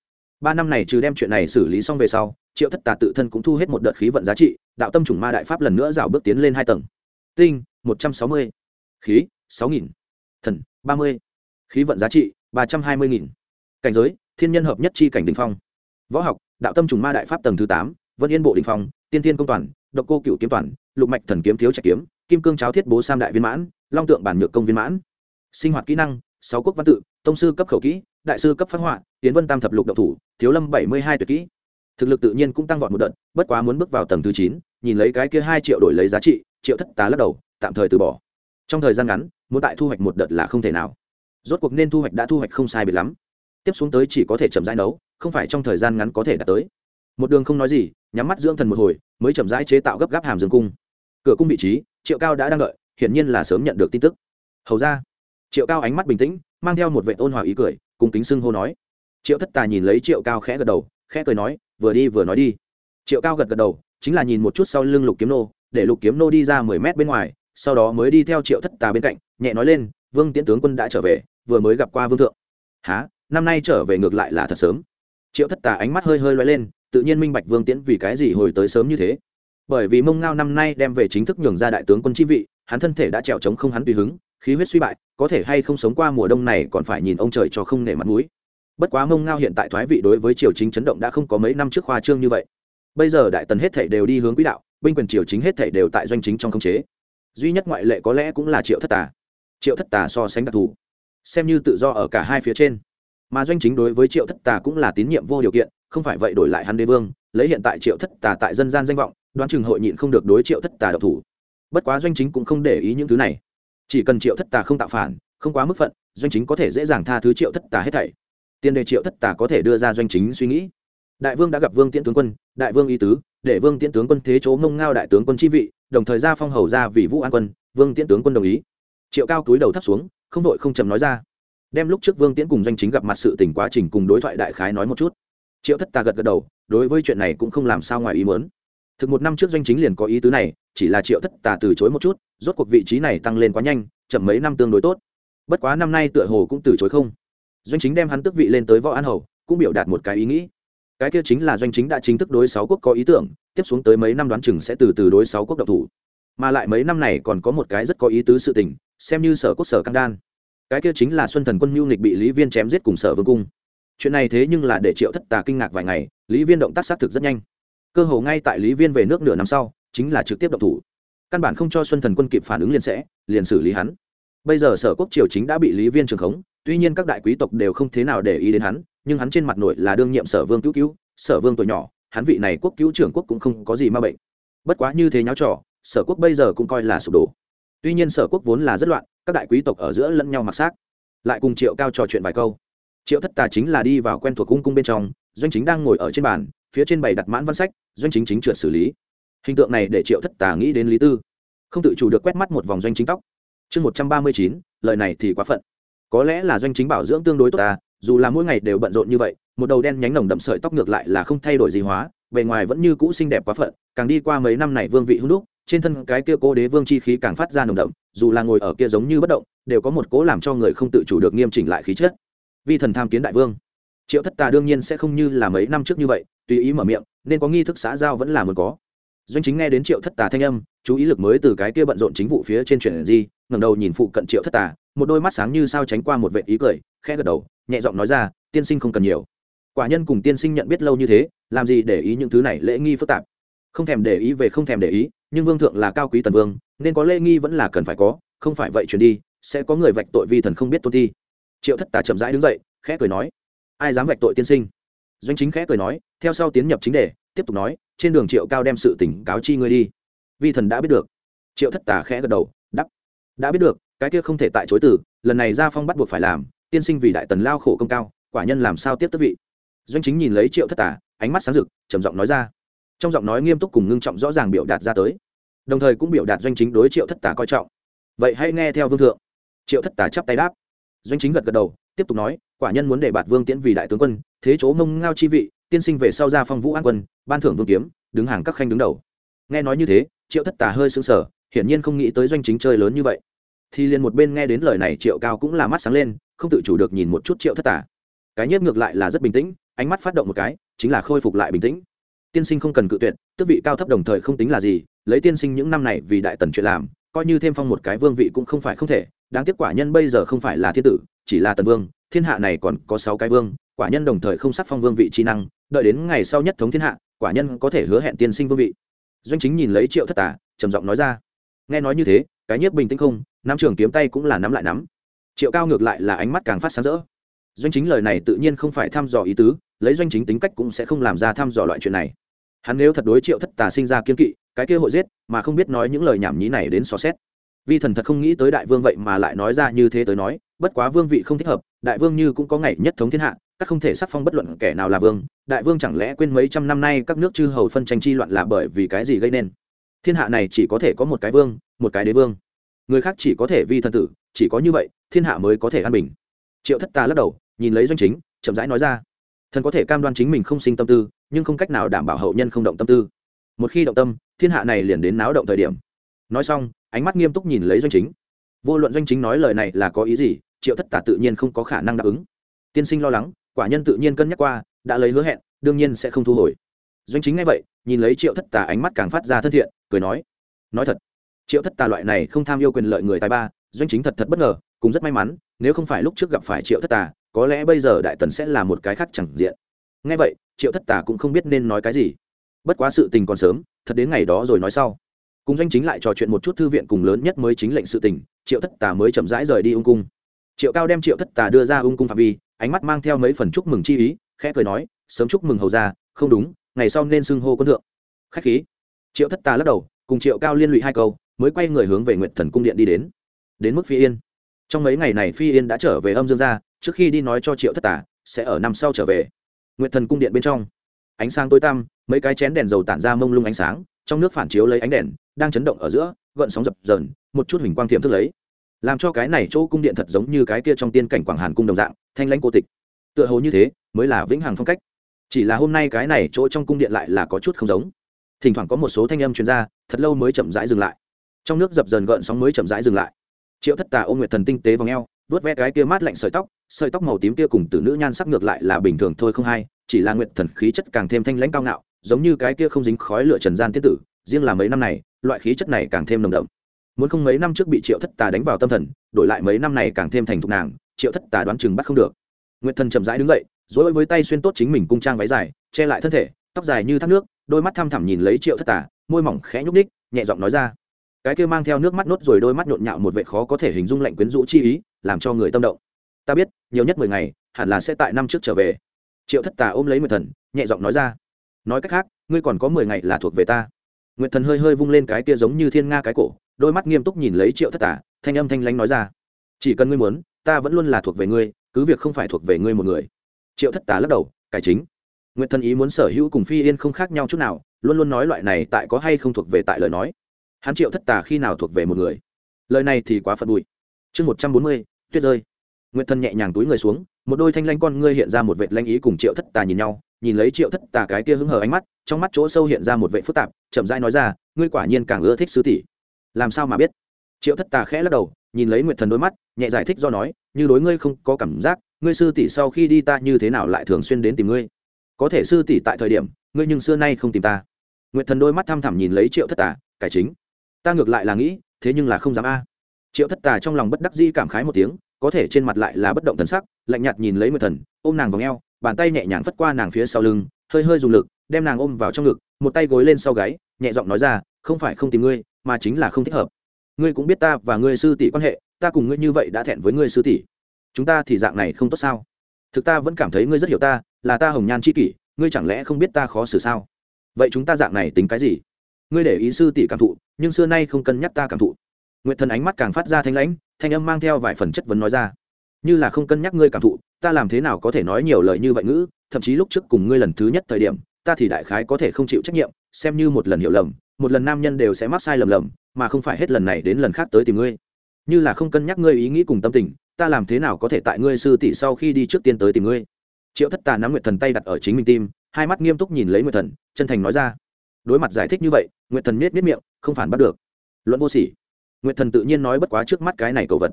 Ba năm này trừ đem chuyện này xử lý xong về sau, triệu thất tà tự thân cũng thu hết một đợt khí vận giá trị, đạo tâm chủng ma đại pháp lần nữa rào bước tiến lên hai tầng. Tinh, một trăm sáu mươi. Khí, sáu nghìn. Thần, ba mươi. Khí vận giá trị, ba trăm hai mươi nghìn. Cảnh giới, thiên nhân hợp nhất chi cảnh đình phong. Võ học, đạo tâm trùng ma đại pháp tầng thứ tám, vân yên bộ đình phong, tiên thiên công toàn, độc cô cựu kiếm toàn, lục mạch thần kiếm thiếu trạch kiếm, kim cương cháo thiết bố sam đại viên mãn, long tượng bản nhược công viên mãn. Sinh hoạt kỹ năng, sáu quốc văn tự tông sư cấp khẩu kỹ, đại sư cấp phát họa tiến vân tam thập lục độc thủ, thiếu lâm bảy mươi hai tuyệt kỹ. Thực lực tự nhiên cũng tăng vọt một đợt, bất quá muốn bước vào tầng thứ chín, nhìn lấy cái kia hai triệu đổi lấy giá trị, triệu thất tá lắc đầu, tạm thời từ bỏ. Trong thời gian ngắn, muốn tại thu hoạch một đợt là không thể nào. Rốt cuộc nên thu hoạch đã thu hoạch không sai biệt lắm. Tiếp xuống tới chỉ có thể chậm rãi nấu không phải trong thời gian ngắn có thể đạt tới. Một đường không nói gì, nhắm mắt dưỡng thần một hồi, mới chậm rãi chế tạo gấp gáp hàm dương cung. Cửa cung vị trí, triệu cao đã đang đợi, hiển nhiên là sớm nhận được tin tức. Hầu ra triệu cao ánh mắt bình tĩnh, mang theo một vệ ôn hòa ý cười cùng kính xưng hô nói. Triệu thất tà nhìn lấy triệu cao khẽ gật đầu, khẽ cười nói, vừa đi vừa nói đi. Triệu cao gật gật đầu, chính là nhìn một chút sau lưng lục kiếm nô, để lục kiếm nô đi ra mười mét bên ngoài, sau đó mới đi theo triệu thất tà bên cạnh, nhẹ nói lên, vương tiễn tướng quân đã trở về, vừa mới gặp qua vương thượng. Há năm nay trở về ngược lại là thật sớm. Triệu thất tà ánh mắt hơi hơi loay lên, tự nhiên minh bạch vương tiễn vì cái gì hồi tới sớm như thế. Bởi vì mông ngao năm nay đem về chính thức nhường ra đại tướng quân chi vị, hắn thân thể đã trèo trống không hắn tùy hứng khí huyết suy bại, có thể hay không sống qua mùa đông này còn phải nhìn ông trời cho không nể mặt mũi. Bất quá mông ngao hiện tại thoái vị đối với triều chính chấn động đã không có mấy năm trước khoa trương như vậy. Bây giờ đại tần hết thể đều đi hướng quỹ đạo, binh quyền triều chính hết thể đều tại doanh chính trong khống chế. Duy nhất ngoại lệ có lẽ cũng là triệu thất tà. Triệu thất tà so sánh đặc thù, xem như tự do ở cả hai phía trên. Mà doanh chính đối với triệu thất tà cũng là tín nhiệm vô điều kiện, không phải vậy đổi lại hắn đế vương, lấy hiện tại triệu thất tà tại dân gian danh vọng, đoán chừng hội nhịn không được đối triệu thất tà độc thủ. Bất quá doanh chính cũng không để ý những thứ này chỉ cần triệu thất tà không tạo phản, không quá mức phận, doanh chính có thể dễ dàng tha thứ triệu thất tà hết thảy. Tiền đề triệu thất tà có thể đưa ra doanh chính suy nghĩ. Đại vương đã gặp vương tiễn tướng quân, đại vương y tứ, để vương tiễn tướng quân thế chỗ mông ngao đại tướng quân chi vị, đồng thời ra phong hầu ra vì vũ an quân, vương tiễn tướng quân đồng ý. Triệu cao túi đầu thấp xuống, không đội không chầm nói ra. Đem lúc trước vương tiễn cùng doanh chính gặp mặt sự tình quá trình cùng đối thoại đại khái nói một chút. Triệu thất tà gật gật đầu, đối với chuyện này cũng không làm sao ngoài ý mớn thực một năm trước doanh chính liền có ý tứ này, chỉ là triệu thất tà từ chối một chút rốt cuộc vị trí này tăng lên quá nhanh, chậm mấy năm tương đối tốt. Bất quá năm nay tựa hồ cũng từ chối không. Doanh chính đem hắn tước vị lên tới võ an hầu, cũng biểu đạt một cái ý nghĩ. Cái kia chính là doanh chính đã chính thức đối sáu quốc có ý tưởng, tiếp xuống tới mấy năm đoán chừng sẽ từ từ đối sáu quốc độc thủ. Mà lại mấy năm này còn có một cái rất có ý tứ sự tình, xem như sở quốc sở căng đan. Cái kia chính là xuân thần quân mưu nghịch bị lý viên chém giết cùng sở vương cung. Chuyện này thế nhưng là để triệu thất tà kinh ngạc vài ngày, lý viên động tác xác thực rất nhanh. Cơ hồ ngay tại lý viên về nước nửa năm sau, chính là trực tiếp động thủ căn bản không cho xuân thần quân kịp phản ứng liền sẽ, liền xử lý hắn. Bây giờ sở quốc triều chính đã bị lý viên trường khống, tuy nhiên các đại quý tộc đều không thế nào để ý đến hắn, nhưng hắn trên mặt nội là đương nhiệm sở vương cứu cứu, sở vương tuổi nhỏ, hắn vị này quốc cứu trưởng quốc cũng không có gì ma bệnh. Bất quá như thế nháo trò, sở quốc bây giờ cũng coi là sụp đổ. Tuy nhiên sở quốc vốn là rất loạn, các đại quý tộc ở giữa lẫn nhau mặc xác. Lại cùng triệu cao trò chuyện vài câu. Triệu thất tà chính là đi vào quen thuộc cung cung bên trong, doanh chính đang ngồi ở trên bàn, phía trên bày đặt mãn văn sách, doanh chính chính trượt xử lý hình tượng này để triệu thất tà nghĩ đến lý tư. Không tự chủ được quét mắt một vòng doanh chính tóc. Chương một trăm ba mươi chín, lời này thì quá phận. Có lẽ là doanh chính bảo dưỡng tương đối tốt ta dù là mỗi ngày đều bận rộn như vậy, một đầu đen nhánh nồng đậm sợi tóc ngược lại là không thay đổi gì hóa, bề ngoài vẫn như cũ xinh đẹp quá phận, càng đi qua mấy năm này vương vị hữu đúc, trên thân cái kia cố đế vương chi khí càng phát ra nồng đậm, dù là ngồi ở kia giống như bất động, đều có một cố làm cho người không tự chủ được nghiêm chỉnh lại khí chất. Vi thần tham kiến đại vương. Triệu thất tà đương nhiên sẽ không như là mấy năm trước như vậy, tùy ý mở miệng, nên có nghi thức xã giao vẫn là muốn có doanh chính nghe đến triệu thất tà thanh âm, chú ý lực mới từ cái kia bận rộn chính vụ phía trên chuyển di ngẩng đầu nhìn phụ cận triệu thất tà, một đôi mắt sáng như sao tránh qua một vệ ý cười, khẽ gật đầu, nhẹ giọng nói ra, tiên sinh không cần nhiều. Quả nhân cùng tiên sinh nhận biết lâu như thế, làm gì để ý những thứ này lễ nghi phức tạp? Không thèm để ý về không thèm để ý, nhưng vương thượng là cao quý tần vương, nên có lễ nghi vẫn là cần phải có, không phải vậy chuyển đi, sẽ có người vạch tội vi thần không biết tôn thi. Triệu thất tà chậm rãi đứng dậy, khẽ cười nói, ai dám vạch tội tiên sinh? Doanh chính khẽ cười nói, theo sau tiến nhập chính đề, tiếp tục nói trên đường triệu cao đem sự tỉnh cáo chi ngươi đi. Vi thần đã biết được. Triệu thất tà khẽ gật đầu đắp đã biết được, cái kia không thể tại chối từ, lần này gia phong bắt buộc phải làm, tiên sinh vì đại tần lao khổ công cao, quả nhân làm sao tiếp tất vị. Doanh chính nhìn lấy triệu thất tà, ánh mắt sáng rực, trầm giọng nói ra. Trong giọng nói nghiêm túc cùng ngưng trọng rõ ràng biểu đạt ra tới. Đồng thời cũng biểu đạt doanh chính đối triệu thất tà coi trọng. Vậy hãy nghe theo vương thượng. Triệu thất tà chắp tay đáp. Doanh chính gật gật đầu, tiếp tục nói, quả nhân muốn để bạt vương tiễn vì đại tướng quân, thế chỗ mông ngao chi vị tiên sinh về sau ra phong vũ an quân, ban thưởng vương kiếm, đứng hàng các khanh đứng đầu. Nghe nói như thế, triệu thất tà hơi sững sờ, hiển nhiên không nghĩ tới doanh chính chơi lớn như vậy. Thì liền một bên nghe đến lời này triệu cao cũng là mắt sáng lên, không tự chủ được nhìn một chút triệu thất tà. Cái nhất ngược lại là rất bình tĩnh, ánh mắt phát động một cái, chính là khôi phục lại bình tĩnh. Tiên sinh không cần cự tuyệt, tước vị cao thấp đồng thời không tính là gì, lấy tiên sinh những năm này vì đại tần chuyện làm, coi như thêm phong một cái vương vị cũng không phải không thể, đáng tiếc quả nhân bây giờ không phải là thiên tử chỉ là tần vương, thiên hạ này còn có sáu cái vương, quả nhân đồng thời không sắc phong vương vị trí năng, đợi đến ngày sau nhất thống thiên hạ, quả nhân có thể hứa hẹn tiên sinh vương vị. Doanh chính nhìn lấy triệu thất tả trầm giọng nói ra, nghe nói như thế, cái nhiếp bình tĩnh không, nam trường kiếm tay cũng là nắm lại nắm. Triệu cao ngược lại là ánh mắt càng phát sáng rỡ. Doanh chính lời này tự nhiên không phải thăm dò ý tứ, lấy doanh chính tính cách cũng sẽ không làm ra thăm dò loại chuyện này. Hắn nếu thật đối triệu thất tà sinh ra kiên kỵ, cái kia hội giết, mà không biết nói những lời nhảm nhí này đến xó xét vi thần thật không nghĩ tới đại vương vậy mà lại nói ra như thế tới nói, bất quá vương vị không thích hợp, đại vương như cũng có ngày nhất thống thiên hạ, các không thể sắc phong bất luận kẻ nào là vương, đại vương chẳng lẽ quên mấy trăm năm nay các nước chư hầu phân tranh chi loạn là bởi vì cái gì gây nên? Thiên hạ này chỉ có thể có một cái vương, một cái đế vương. Người khác chỉ có thể vi thần tử, chỉ có như vậy, thiên hạ mới có thể an bình. Triệu thất ta lắc đầu, nhìn lấy doanh chính, chậm rãi nói ra, thần có thể cam đoan chính mình không sinh tâm tư, nhưng không cách nào đảm bảo hậu nhân không động tâm tư. Một khi động tâm, thiên hạ này liền đến náo động thời điểm. Nói xong ánh mắt nghiêm túc nhìn lấy doanh chính. Vô luận doanh chính nói lời này là có ý gì, triệu thất tả tự nhiên không có khả năng đáp ứng. Tiên sinh lo lắng, quả nhân tự nhiên cân nhắc qua, đã lấy hứa hẹn, đương nhiên sẽ không thu hồi. Doanh chính ngay vậy, nhìn lấy triệu thất tả ánh mắt càng phát ra thân thiện, cười nói nói thật, triệu thất tà loại này không tham yêu quyền lợi người tài ba, doanh chính thật thật bất ngờ, cũng rất may mắn, nếu không phải lúc trước gặp phải triệu thất tà có lẽ bây giờ đại tần sẽ là một cái khác chẳng diện. Ngay vậy, triệu thất tà cũng không biết nên nói cái gì. Bất quá sự tình còn sớm, thật đến ngày đó rồi nói sau cùng doanh chính lại trò chuyện một chút thư viện cùng lớn nhất mới chính lệnh sự tình, triệu thất tà mới chậm rãi rời đi ung cung. Triệu cao đem triệu thất tà đưa ra ung cung phạm vi, ánh mắt mang theo mấy phần chúc mừng chi ý, khẽ cười nói, sớm chúc mừng hầu ra không đúng, ngày sau nên xưng hô quân thượng. Khách khí. Triệu thất tà lắc đầu, cùng triệu cao liên lụy hai câu, mới quay người hướng về nguyện thần cung điện đi đến. Đến mức phi yên. Trong mấy ngày này phi yên đã trở về âm dương gia, trước khi đi nói cho triệu thất tà, sẽ ở năm sau trở về. Nguyện thần cung điện bên trong. Ánh sáng tối tăm, mấy cái chén đèn dầu tản ra mông lung ánh sáng trong nước phản chiếu lấy ánh đèn, đang chấn động ở giữa, gợn sóng dập dờn, một chút hình quang thiệm thức lấy. Làm cho cái này chỗ cung điện thật giống như cái kia trong tiên cảnh quảng hàn cung đồng dạng, thanh lãnh cô tịch. Tựa hồ như thế, mới là vĩnh hằng phong cách. Chỉ là hôm nay cái này chỗ trong cung điện lại là có chút không giống. Thỉnh thoảng có một số thanh âm chuyên gia thật lâu mới chậm rãi dừng lại. Trong nước dập dần gợn sóng mới chậm rãi dừng lại. Triệu thất tà ôm nguyệt thần tinh tế vòng eo vớt ve cái kia mát lạnh sợi tóc sợi tóc màu tím kia cùng từ nữ nhan sắc ngược lại là bình thường thôi không hay, chỉ là nguyệt thần khí chất càng thêm thanh lãnh cao ngạo giống như cái kia không dính khói lửa trần gian tiết tử, riêng là mấy năm này, loại khí chất này càng thêm nồng đậm. Muốn không mấy năm trước bị triệu thất tà đánh vào tâm thần, đổi lại mấy năm này càng thêm thành thục nàng, triệu thất tà đoán chừng bắt không được. Nguyệt thần chậm rãi đứng dậy dối với tay xuyên tốt chính mình cung trang váy dài, che lại thân thể, tóc dài như thác nước, đôi mắt thăm thẳm nhìn lấy triệu thất tà, môi mỏng khẽ nhúc ních nhẹ giọng nói ra. Cái kia mang theo nước mắt nốt rồi đôi mắt nhộn nhạo một vệ khó có thể hình dung lạnh quyến rũ chi ý, làm cho người tâm động. Ta biết, nhiều nhất mười ngày, hẳn là sẽ tại năm trước trở về. Triệu thất tà ôm lấy nguyệt thần, nhẹ giọng nói ra nói cách khác ngươi còn có mười ngày là thuộc về ta. Nguyệt thần hơi hơi vung lên cái kia giống như thiên nga cái cổ đôi mắt nghiêm túc nhìn lấy triệu thất Tả, thanh âm thanh lánh nói ra. Chỉ cần ngươi muốn ta vẫn luôn là thuộc về ngươi cứ việc không phải thuộc về ngươi một người. Triệu thất Tả lắc đầu cải chính. Nguyệt thần ý muốn sở hữu cùng phi yên không khác nhau chút nào luôn luôn nói loại này tại có hay không thuộc về tại lời nói. Hắn triệu thất Tả khi nào thuộc về một người? Lời này thì quá phật bụi. Chương một trăm bốn mươi tuyết rơi. Nguyệt thần nhẹ nhàng túi người xuống một đôi thanh lanh con ngươi hiện ra một vệt lanh ý cùng triệu thất tà nhìn nhau nhìn lấy triệu thất tà cái kia hứng hờ ánh mắt, trong mắt chỗ sâu hiện ra một vệ phức tạp, chậm rãi nói ra, ngươi quả nhiên càng ưa thích sứ tỷ. Làm sao mà biết? Triệu thất tà khẽ lắc đầu, nhìn lấy nguyệt thần đôi mắt, nhẹ giải thích do nói, như đối ngươi không có cảm giác, ngươi sư tỷ sau khi đi ta như thế nào lại thường xuyên đến tìm ngươi? Có thể sư tỷ tại thời điểm, ngươi nhưng xưa nay không tìm ta. Nguyệt thần đôi mắt thăm thẳm nhìn lấy triệu thất tà, cải chính, ta ngược lại là nghĩ, thế nhưng là không dám a. Triệu thất tà trong lòng bất đắc di cảm khái một tiếng, có thể trên mặt lại là bất động thần sắc, lạnh nhạt nhìn lấy nguyệt thần, ôm nàng vào ngheo bàn tay nhẹ nhàng phất qua nàng phía sau lưng, hơi hơi dùng lực, đem nàng ôm vào trong ngực, một tay gối lên sau gáy, nhẹ giọng nói ra, không phải không tìm ngươi, mà chính là không thích hợp. Ngươi cũng biết ta và ngươi sư tỷ quan hệ, ta cùng ngươi như vậy đã thẹn với ngươi sư tỷ. Chúng ta thì dạng này không tốt sao? Thực ta vẫn cảm thấy ngươi rất hiểu ta, là ta hồng nhan c h i kỷ, ngươi chẳng lẽ không biết ta khó xử sao? Vậy chúng ta dạng này tính cái gì? Ngươi để ý sư tỷ cảm thụ, nhưng xưa nay không cân nhắc ta cảm thụ. Nguyệt thần ánh mắt càng phát ra thanh lãnh, thanh âm mang theo vài phần chất vấn nói ra như là không cân nhắc ngươi cảm thụ, ta làm thế nào có thể nói nhiều lời như vậy ngữ, thậm chí lúc trước cùng ngươi lần thứ nhất thời điểm, ta thì đại khái có thể không chịu trách nhiệm, xem như một lần hiểu lầm, một lần nam nhân đều sẽ mắc sai lầm lầm, mà không phải hết lần này đến lần khác tới tìm ngươi. Như là không cân nhắc ngươi ý nghĩ cùng tâm tình, ta làm thế nào có thể tại ngươi sư tỷ sau khi đi trước tiên tới tìm ngươi? Triệu thất tà nắm nguyệt thần tay đặt ở chính mình tim, hai mắt nghiêm túc nhìn lấy nguyệt thần, chân thành nói ra. Đối mặt giải thích như vậy, nguyệt thần miết miết miệng, không phản bắt được. Luận vô sỉ. Nguyệt thần tự nhiên nói bất quá trước mắt cái này cầu vật.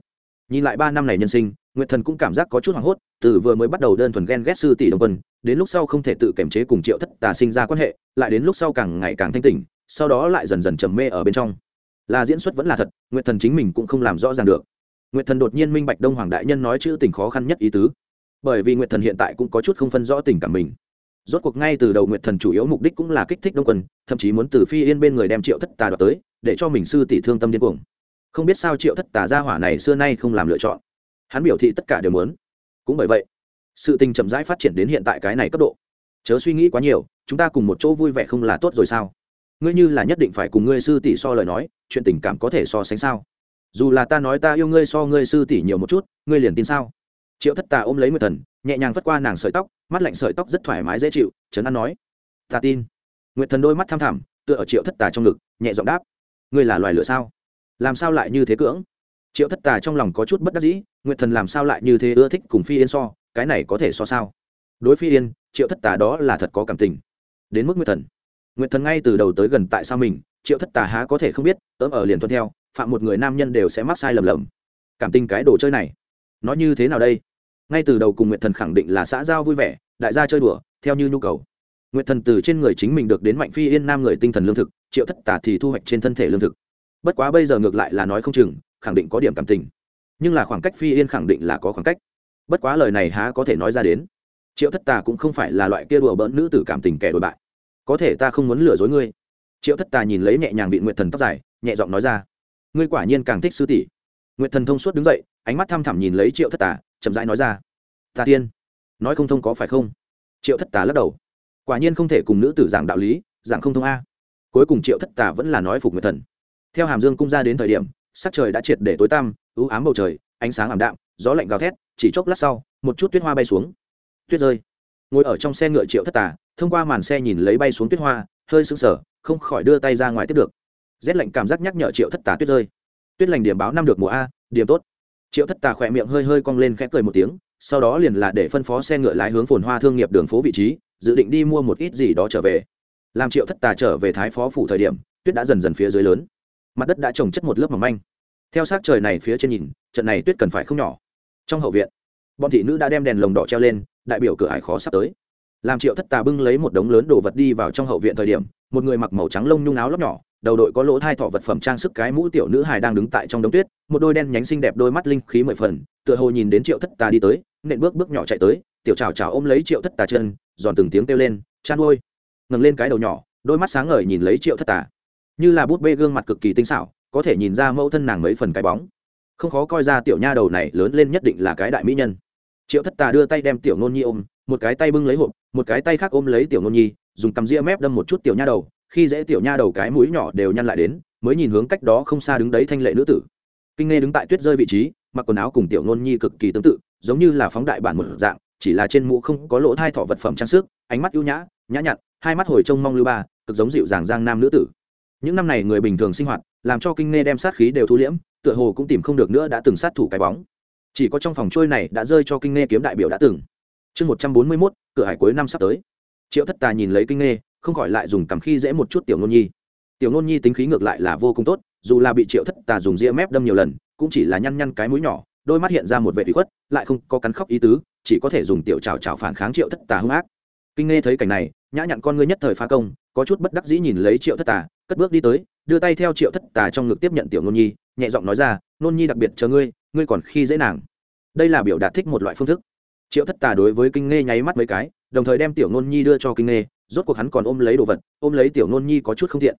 Nhìn lại ba năm này nhân sinh nguyệt thần cũng cảm giác có chút hoảng hốt, từ vừa mới bắt đầu đơn thuần ghen ghét sư tỷ đồng quân, đến lúc sau không thể tự kiềm chế cùng triệu thất tà sinh ra quan hệ, lại đến lúc sau càng ngày càng thanh tỉnh, sau đó lại dần dần trầm mê ở bên trong. Là diễn xuất vẫn là thật, nguyệt thần chính mình cũng không làm rõ ràng được. Nguyệt thần đột nhiên minh bạch đông hoàng đại nhân nói chữ tình khó khăn nhất ý tứ. Bởi vì nguyệt thần hiện tại cũng có chút không phân rõ tình cảm mình. Rốt cuộc ngay từ đầu nguyệt thần chủ yếu mục đích cũng là kích thích đông quân, thậm chí muốn từ phi yên bên người đem triệu thất tà đoạt tới, để cho mình sư tỷ thương tâm điên cuồng. Không biết sao triệu thất tà gia hỏa này xưa nay không làm lựa chọn hắn biểu thị tất cả đều muốn. Cũng bởi vậy, sự tình chậm rãi phát triển đến hiện tại cái này cấp độ. Chớ suy nghĩ quá nhiều, chúng ta cùng một chỗ vui vẻ không là tốt rồi sao? Ngươi như là nhất định phải cùng ngươi sư tỷ so lời nói, chuyện tình cảm có thể so sánh sao? Dù là ta nói ta yêu ngươi so ngươi sư tỷ nhiều một chút, ngươi liền tin sao? Triệu thất tà ôm lấy nguyệt thần, nhẹ nhàng vất qua nàng sợi tóc, mắt lạnh sợi tóc rất thoải mái dễ chịu, trấn an nói. Ta tin. Nguyệt thần đôi mắt tham thẳm, tựa ở triệu thất tà trong ngực, nhẹ giọng đáp. Ngươi là loài lửa sao? Làm sao lại như thế cưỡng? Triệu thất tà trong lòng có chút bất đắc dĩ, nguyệt thần làm sao lại như thế ưa thích cùng phi yên so, cái này có thể so sao? Đối phi yên, triệu thất tà đó là thật có cảm tình. Đến mức nguyệt thần. Nguyệt thần ngay từ đầu tới gần tại sao mình, triệu thất tà há có thể không biết ớm ở liền tuân theo, phạm một người nam nhân đều sẽ mắc sai lầm lầm. Cảm tình cái đồ chơi này, nó như thế nào đây? Ngay từ đầu cùng nguyệt thần khẳng định là xã giao vui vẻ, đại gia chơi đùa, theo như nhu cầu. Nguyệt thần từ trên người chính mình được đến mạnh phi yên nam người tinh thần lương thực, triệu thất tà thì thu hoạch trên thân thể lương thực. Bất quá bây giờ ngược lại là nói không chừng khẳng định có điểm cảm tình. Nhưng là khoảng cách phi yên khẳng định là có khoảng cách. Bất quá lời này há có thể nói ra đến. Triệu thất tà cũng không phải là loại kia đùa bỡn nữ tử cảm tình kẻ đổi bại. Có thể ta không muốn lừa dối ngươi. Triệu thất tà nhìn lấy nhẹ nhàng vị nguyện thần tóc dài, nhẹ giọng nói ra. Ngươi quả nhiên càng thích sư tỷ. Nguyện thần thông suốt đứng dậy, ánh mắt thăm thẳm nhìn lấy triệu thất tà, chậm rãi nói ra. Ta tiên, nói không thông có phải không? Triệu thất tà lắc đầu. Quả nhiên không thể cùng nữ tử giảng đạo lý, giảng không thông a. Cuối cùng triệu thất tà vẫn là nói phục nguyện thần. Theo hàm dương cung ra đến thời điểm sắc trời đã triệt để tối tăm ưu ám bầu trời, ánh sáng ảm đạm, gió lạnh gào thét, chỉ chốc lát sau, một chút tuyết hoa bay xuống. Tuyết rơi. Ngồi ở trong xe ngựa triệu thất tà, thông qua màn xe nhìn lấy bay xuống tuyết hoa, hơi sững sờ, không khỏi đưa tay ra ngoài tiếp được. Rét lạnh cảm giác nhắc nhở triệu thất tà tuyết rơi. Tuyết lành điểm báo năm được mùa a, điểm tốt. Triệu thất tà khỏe miệng hơi hơi cong lên khẽ cười một tiếng, sau đó liền là để phân phó xe ngựa lái hướng phồn hoa thương nghiệp đường phố vị trí, dự định đi mua một ít gì đó trở về. Làm triệu thất tà trở về thái phó phủ thời điểm, tuyết đã dần dần phía dưới lớn mặt đất đã trồng chất một lớp mỏng manh. Theo sát trời này phía trên nhìn, trận này tuyết cần phải không nhỏ. Trong hậu viện, bọn thị nữ đã đem đèn lồng đỏ treo lên, đại biểu cửa ải khó sắp tới. Làm triệu thất tà bưng lấy một đống lớn đồ vật đi vào trong hậu viện thời điểm, một người mặc màu trắng lông nhung áo lóc nhỏ, đầu đội có lỗ thai thọ vật phẩm trang sức cái mũ tiểu nữ hài đang đứng tại trong đống tuyết, một đôi đen nhánh xinh đẹp đôi mắt linh khí mười phần, tựa hồ nhìn đến triệu thất tà đi tới, nện bước bước nhỏ chạy tới, tiểu chào chào ôm lấy triệu thất tà chân, giòn từng tiếng kêu lên, chan ôi! Ngẩng lên cái đầu nhỏ, đôi mắt sáng ngời nhìn lấy triệu thất tà như là bút bê gương mặt cực kỳ tinh xảo, có thể nhìn ra mẫu thân nàng mấy phần cái bóng. Không khó coi ra tiểu nha đầu này lớn lên nhất định là cái đại mỹ nhân. Triệu thất tà đưa tay đem tiểu nôn nhi ôm, một cái tay bưng lấy hộp, một cái tay khác ôm lấy tiểu nôn nhi, dùng tầm ria mép đâm một chút tiểu nha đầu, khi dễ tiểu nha đầu cái mũi nhỏ đều nhăn lại đến, mới nhìn hướng cách đó không xa đứng đấy thanh lệ nữ tử. Kinh nghe đứng tại tuyết rơi vị trí, mặc quần áo cùng tiểu nôn nhi cực kỳ tương tự, giống như là phóng đại bản một dạng, chỉ là trên mũ không có lỗ thai thọ vật phẩm trang sức, ánh mắt ưu nhã nhã nhặn, hai mắt hồi trông mong lưu ba, cực giống dịu dàng giang nam nữ tử những năm này người bình thường sinh hoạt, làm cho kinh nghe đem sát khí đều thu liễm, tựa hồ cũng tìm không được nữa đã từng sát thủ cái bóng. Chỉ có trong phòng trôi này đã rơi cho kinh nghe kiếm đại biểu đã từng. Chương một trăm bốn mươi mốt, cửa hải cuối năm sắp tới. Triệu thất tà nhìn lấy kinh nghe, không khỏi lại dùng cằm khi dễ một chút tiểu nôn nhi. Tiểu nôn nhi tính khí ngược lại là vô cùng tốt, dù là bị triệu thất tà dùng ria mép đâm nhiều lần, cũng chỉ là nhăn nhăn cái mũi nhỏ, đôi mắt hiện ra một vệ bị khuất, lại không có cắn khóc ý tứ, chỉ có thể dùng tiểu trào trào phản kháng triệu thất tà hung ác kinh nghe thấy cảnh này, nhã nhặn con ngươi nhất thời phá công, có chút bất đắc dĩ nhìn lấy triệu thất tà, cất bước đi tới, đưa tay theo triệu thất tà trong ngực tiếp nhận tiểu nôn nhi, nhẹ giọng nói ra, nôn nhi đặc biệt chờ ngươi ngươi còn khi dễ nàng. Đây là biểu đạt thích một loại phương thức. Triệu thất tà đối với kinh nghe nháy mắt mấy cái, đồng thời đem tiểu nôn nhi đưa cho kinh nghe, rốt cuộc hắn còn ôm lấy đồ vật, ôm lấy tiểu nôn nhi có chút không thiện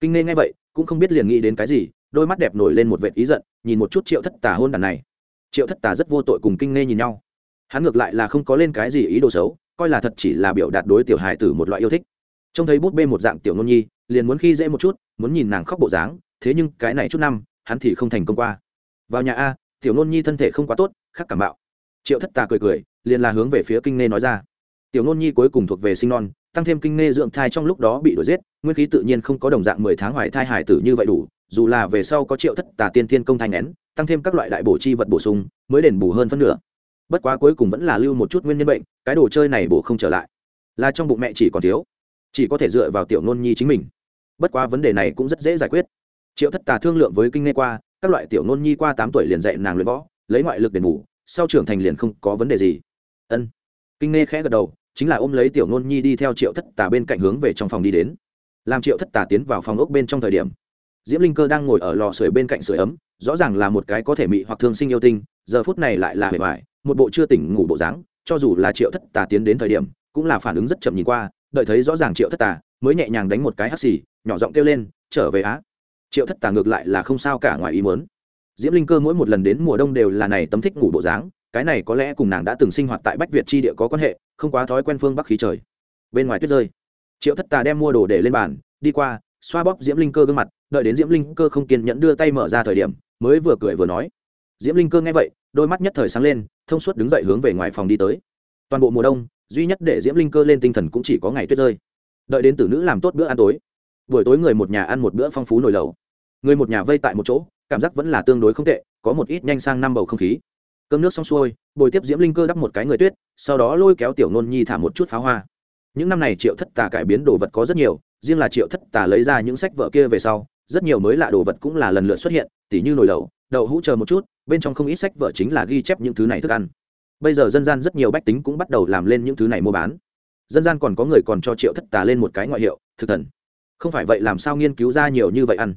kinh nghe ngay vậy, cũng không biết liền nghĩ đến cái gì, đôi mắt đẹp nổi lên một vệt ý giận, nhìn một chút triệu thất tà hôn đàn này. Triệu thất tà rất vô tội cùng kinh nghe nhìn nhau. Hắn ngược lại là không có lên cái gì ý đồ xấu coi là thật chỉ là biểu đạt đối tiểu hài tử một loại yêu thích. Trông thấy bút bê một dạng tiểu nôn nhi, liền muốn khi dễ một chút, muốn nhìn nàng khóc bộ dáng, thế nhưng cái này chút năm, hắn thì không thành công qua. Vào nhà a, tiểu nôn nhi thân thể không quá tốt, khắc cảm bạo. Triệu thất tà cười cười, liền là hướng về phía kinh nghe nói ra. Tiểu nôn nhi cuối cùng thuộc về sinh non, tăng thêm kinh nghe dưỡng thai trong lúc đó bị đuổi giết, nguyên khí tự nhiên không có đồng dạng mười tháng hoài thai hải tử như vậy đủ, dù là về sau có triệu thất tà tiên thiên công thanh nén tăng thêm các loại đại bổ chi vật bổ sung, mới đền bù hơn phân nửa bất quá cuối cùng vẫn là lưu một chút nguyên nhân bệnh, cái đồ chơi này bổ không trở lại. Là trong bụng mẹ chỉ còn thiếu, chỉ có thể dựa vào tiểu nôn nhi chính mình. Bất quá vấn đề này cũng rất dễ giải quyết. Triệu thất tà thương lượng với kinh nghe qua, các loại tiểu nôn nhi qua tám tuổi liền dạy nàng luyện võ, lấy ngoại lực đền bù, sau trưởng thành liền không có vấn đề gì. Ân. Kinh nghe khẽ gật đầu, chính là ôm lấy tiểu nôn nhi đi theo triệu thất tà bên cạnh hướng về trong phòng đi đến. Làm triệu thất tà tiến vào phòng ốc bên trong thời điểm, diễm linh cơ đang ngồi ở lò sưởi bên cạnh sưởi ấm, rõ ràng là một cái có thể mị hoặc thương sinh yêu tinh, giờ phút này lại là hề hoài một bộ chưa tỉnh ngủ bộ dáng, cho dù là triệu thất tà tiến đến thời điểm, cũng là phản ứng rất chậm nhìn qua, đợi thấy rõ ràng triệu thất tà, mới nhẹ nhàng đánh một cái hắt xì, nhỏ giọng kêu lên, trở về á. Triệu thất tà ngược lại là không sao cả ngoài ý muốn. Diễm linh cơ mỗi một lần đến mùa đông đều là này tấm thích ngủ bộ dáng, cái này có lẽ cùng nàng đã từng sinh hoạt tại bách việt tri địa có quan hệ, không quá thói quen phương bắc khí trời. Bên ngoài tuyết rơi, triệu thất tà đem mua đồ để lên bàn, đi qua, xoa bóp diễm linh cơ gương mặt, đợi đến diễm linh cơ không kiên nhẫn đưa tay mở ra thời điểm, mới vừa cười vừa nói. Diễm linh cơ nghe vậy đôi mắt nhất thời sáng lên, thông suốt đứng dậy hướng về ngoài phòng đi tới. Toàn bộ mùa đông, duy nhất để diễm linh cơ lên tinh thần cũng chỉ có ngày tuyết rơi. Đợi đến tử nữ làm tốt bữa ăn tối. Buổi tối người một nhà ăn một bữa phong phú nồi lẩu. Người một nhà vây tại một chỗ, cảm giác vẫn là tương đối không tệ, có một ít nhanh sang năm bầu không khí. Cơm nước xong xuôi, bồi tiếp diễm linh cơ đắp một cái người tuyết, sau đó lôi kéo tiểu nôn nhi thả một chút pháo hoa. Những năm này triệu thất tà cải biến đồ vật có rất nhiều, riêng là triệu thất tà lấy ra những sách vợ kia về sau, rất nhiều mới lạ đồ vật cũng là lần lượt xuất hiện, tỉ như nồi lẩu, đậu hũ chờ một chút bên trong không ít sách vở chính là ghi chép những thứ này thức ăn. Bây giờ dân gian rất nhiều bách tính cũng bắt đầu làm lên những thứ này mua bán. Dân gian còn có người còn cho triệu thất tà lên một cái ngoại hiệu, thực thần. Không phải vậy làm sao nghiên cứu ra nhiều như vậy ăn?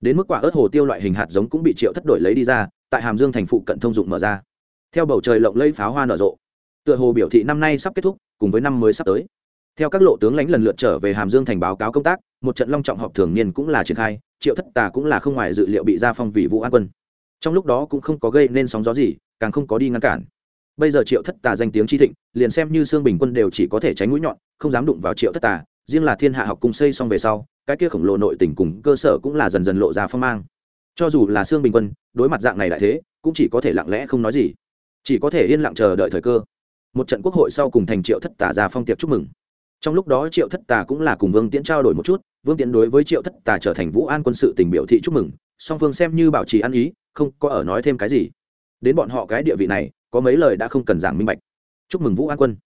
Đến mức quả ớt hồ tiêu loại hình hạt giống cũng bị triệu thất đổi lấy đi ra, tại hàm dương thành phụ cận thông dụng mở ra. Theo bầu trời lộng lây pháo hoa nở rộ, tựa hồ biểu thị năm nay sắp kết thúc, cùng với năm mới sắp tới. Theo các lộ tướng lãnh lần lượt trở về hàm dương thành báo cáo công tác, một trận long trọng họp thường niên cũng là triển khai, triệu thất tà cũng là không ngoài dự liệu bị gia phong vì vũ an quân trong lúc đó cũng không có gây nên sóng gió gì, càng không có đi ngăn cản. Bây giờ triệu thất tà danh tiếng chi thịnh, liền xem như xương bình quân đều chỉ có thể tránh mũi nhọn, không dám đụng vào triệu thất tà, riêng là thiên hạ học cung xây xong về sau, cái kia khổng lồ nội tình cùng cơ sở cũng là dần dần lộ ra phong mang. Cho dù là xương bình quân, đối mặt dạng này đại thế, cũng chỉ có thể lặng lẽ không nói gì. Chỉ có thể yên lặng chờ đợi thời cơ. Một trận quốc hội sau cùng thành triệu thất tà ra phong tiệc chúc mừng. Trong lúc đó triệu thất tà cũng là cùng vương tiễn trao đổi một chút, vương tiễn đối với triệu thất tà trở thành vũ an quân sự tình biểu thị chúc mừng, song phương xem như bảo trì ăn ý không có ở nói thêm cái gì. Đến bọn họ cái địa vị này, có mấy lời đã không cần giảng minh bạch. Chúc mừng vũ an quân.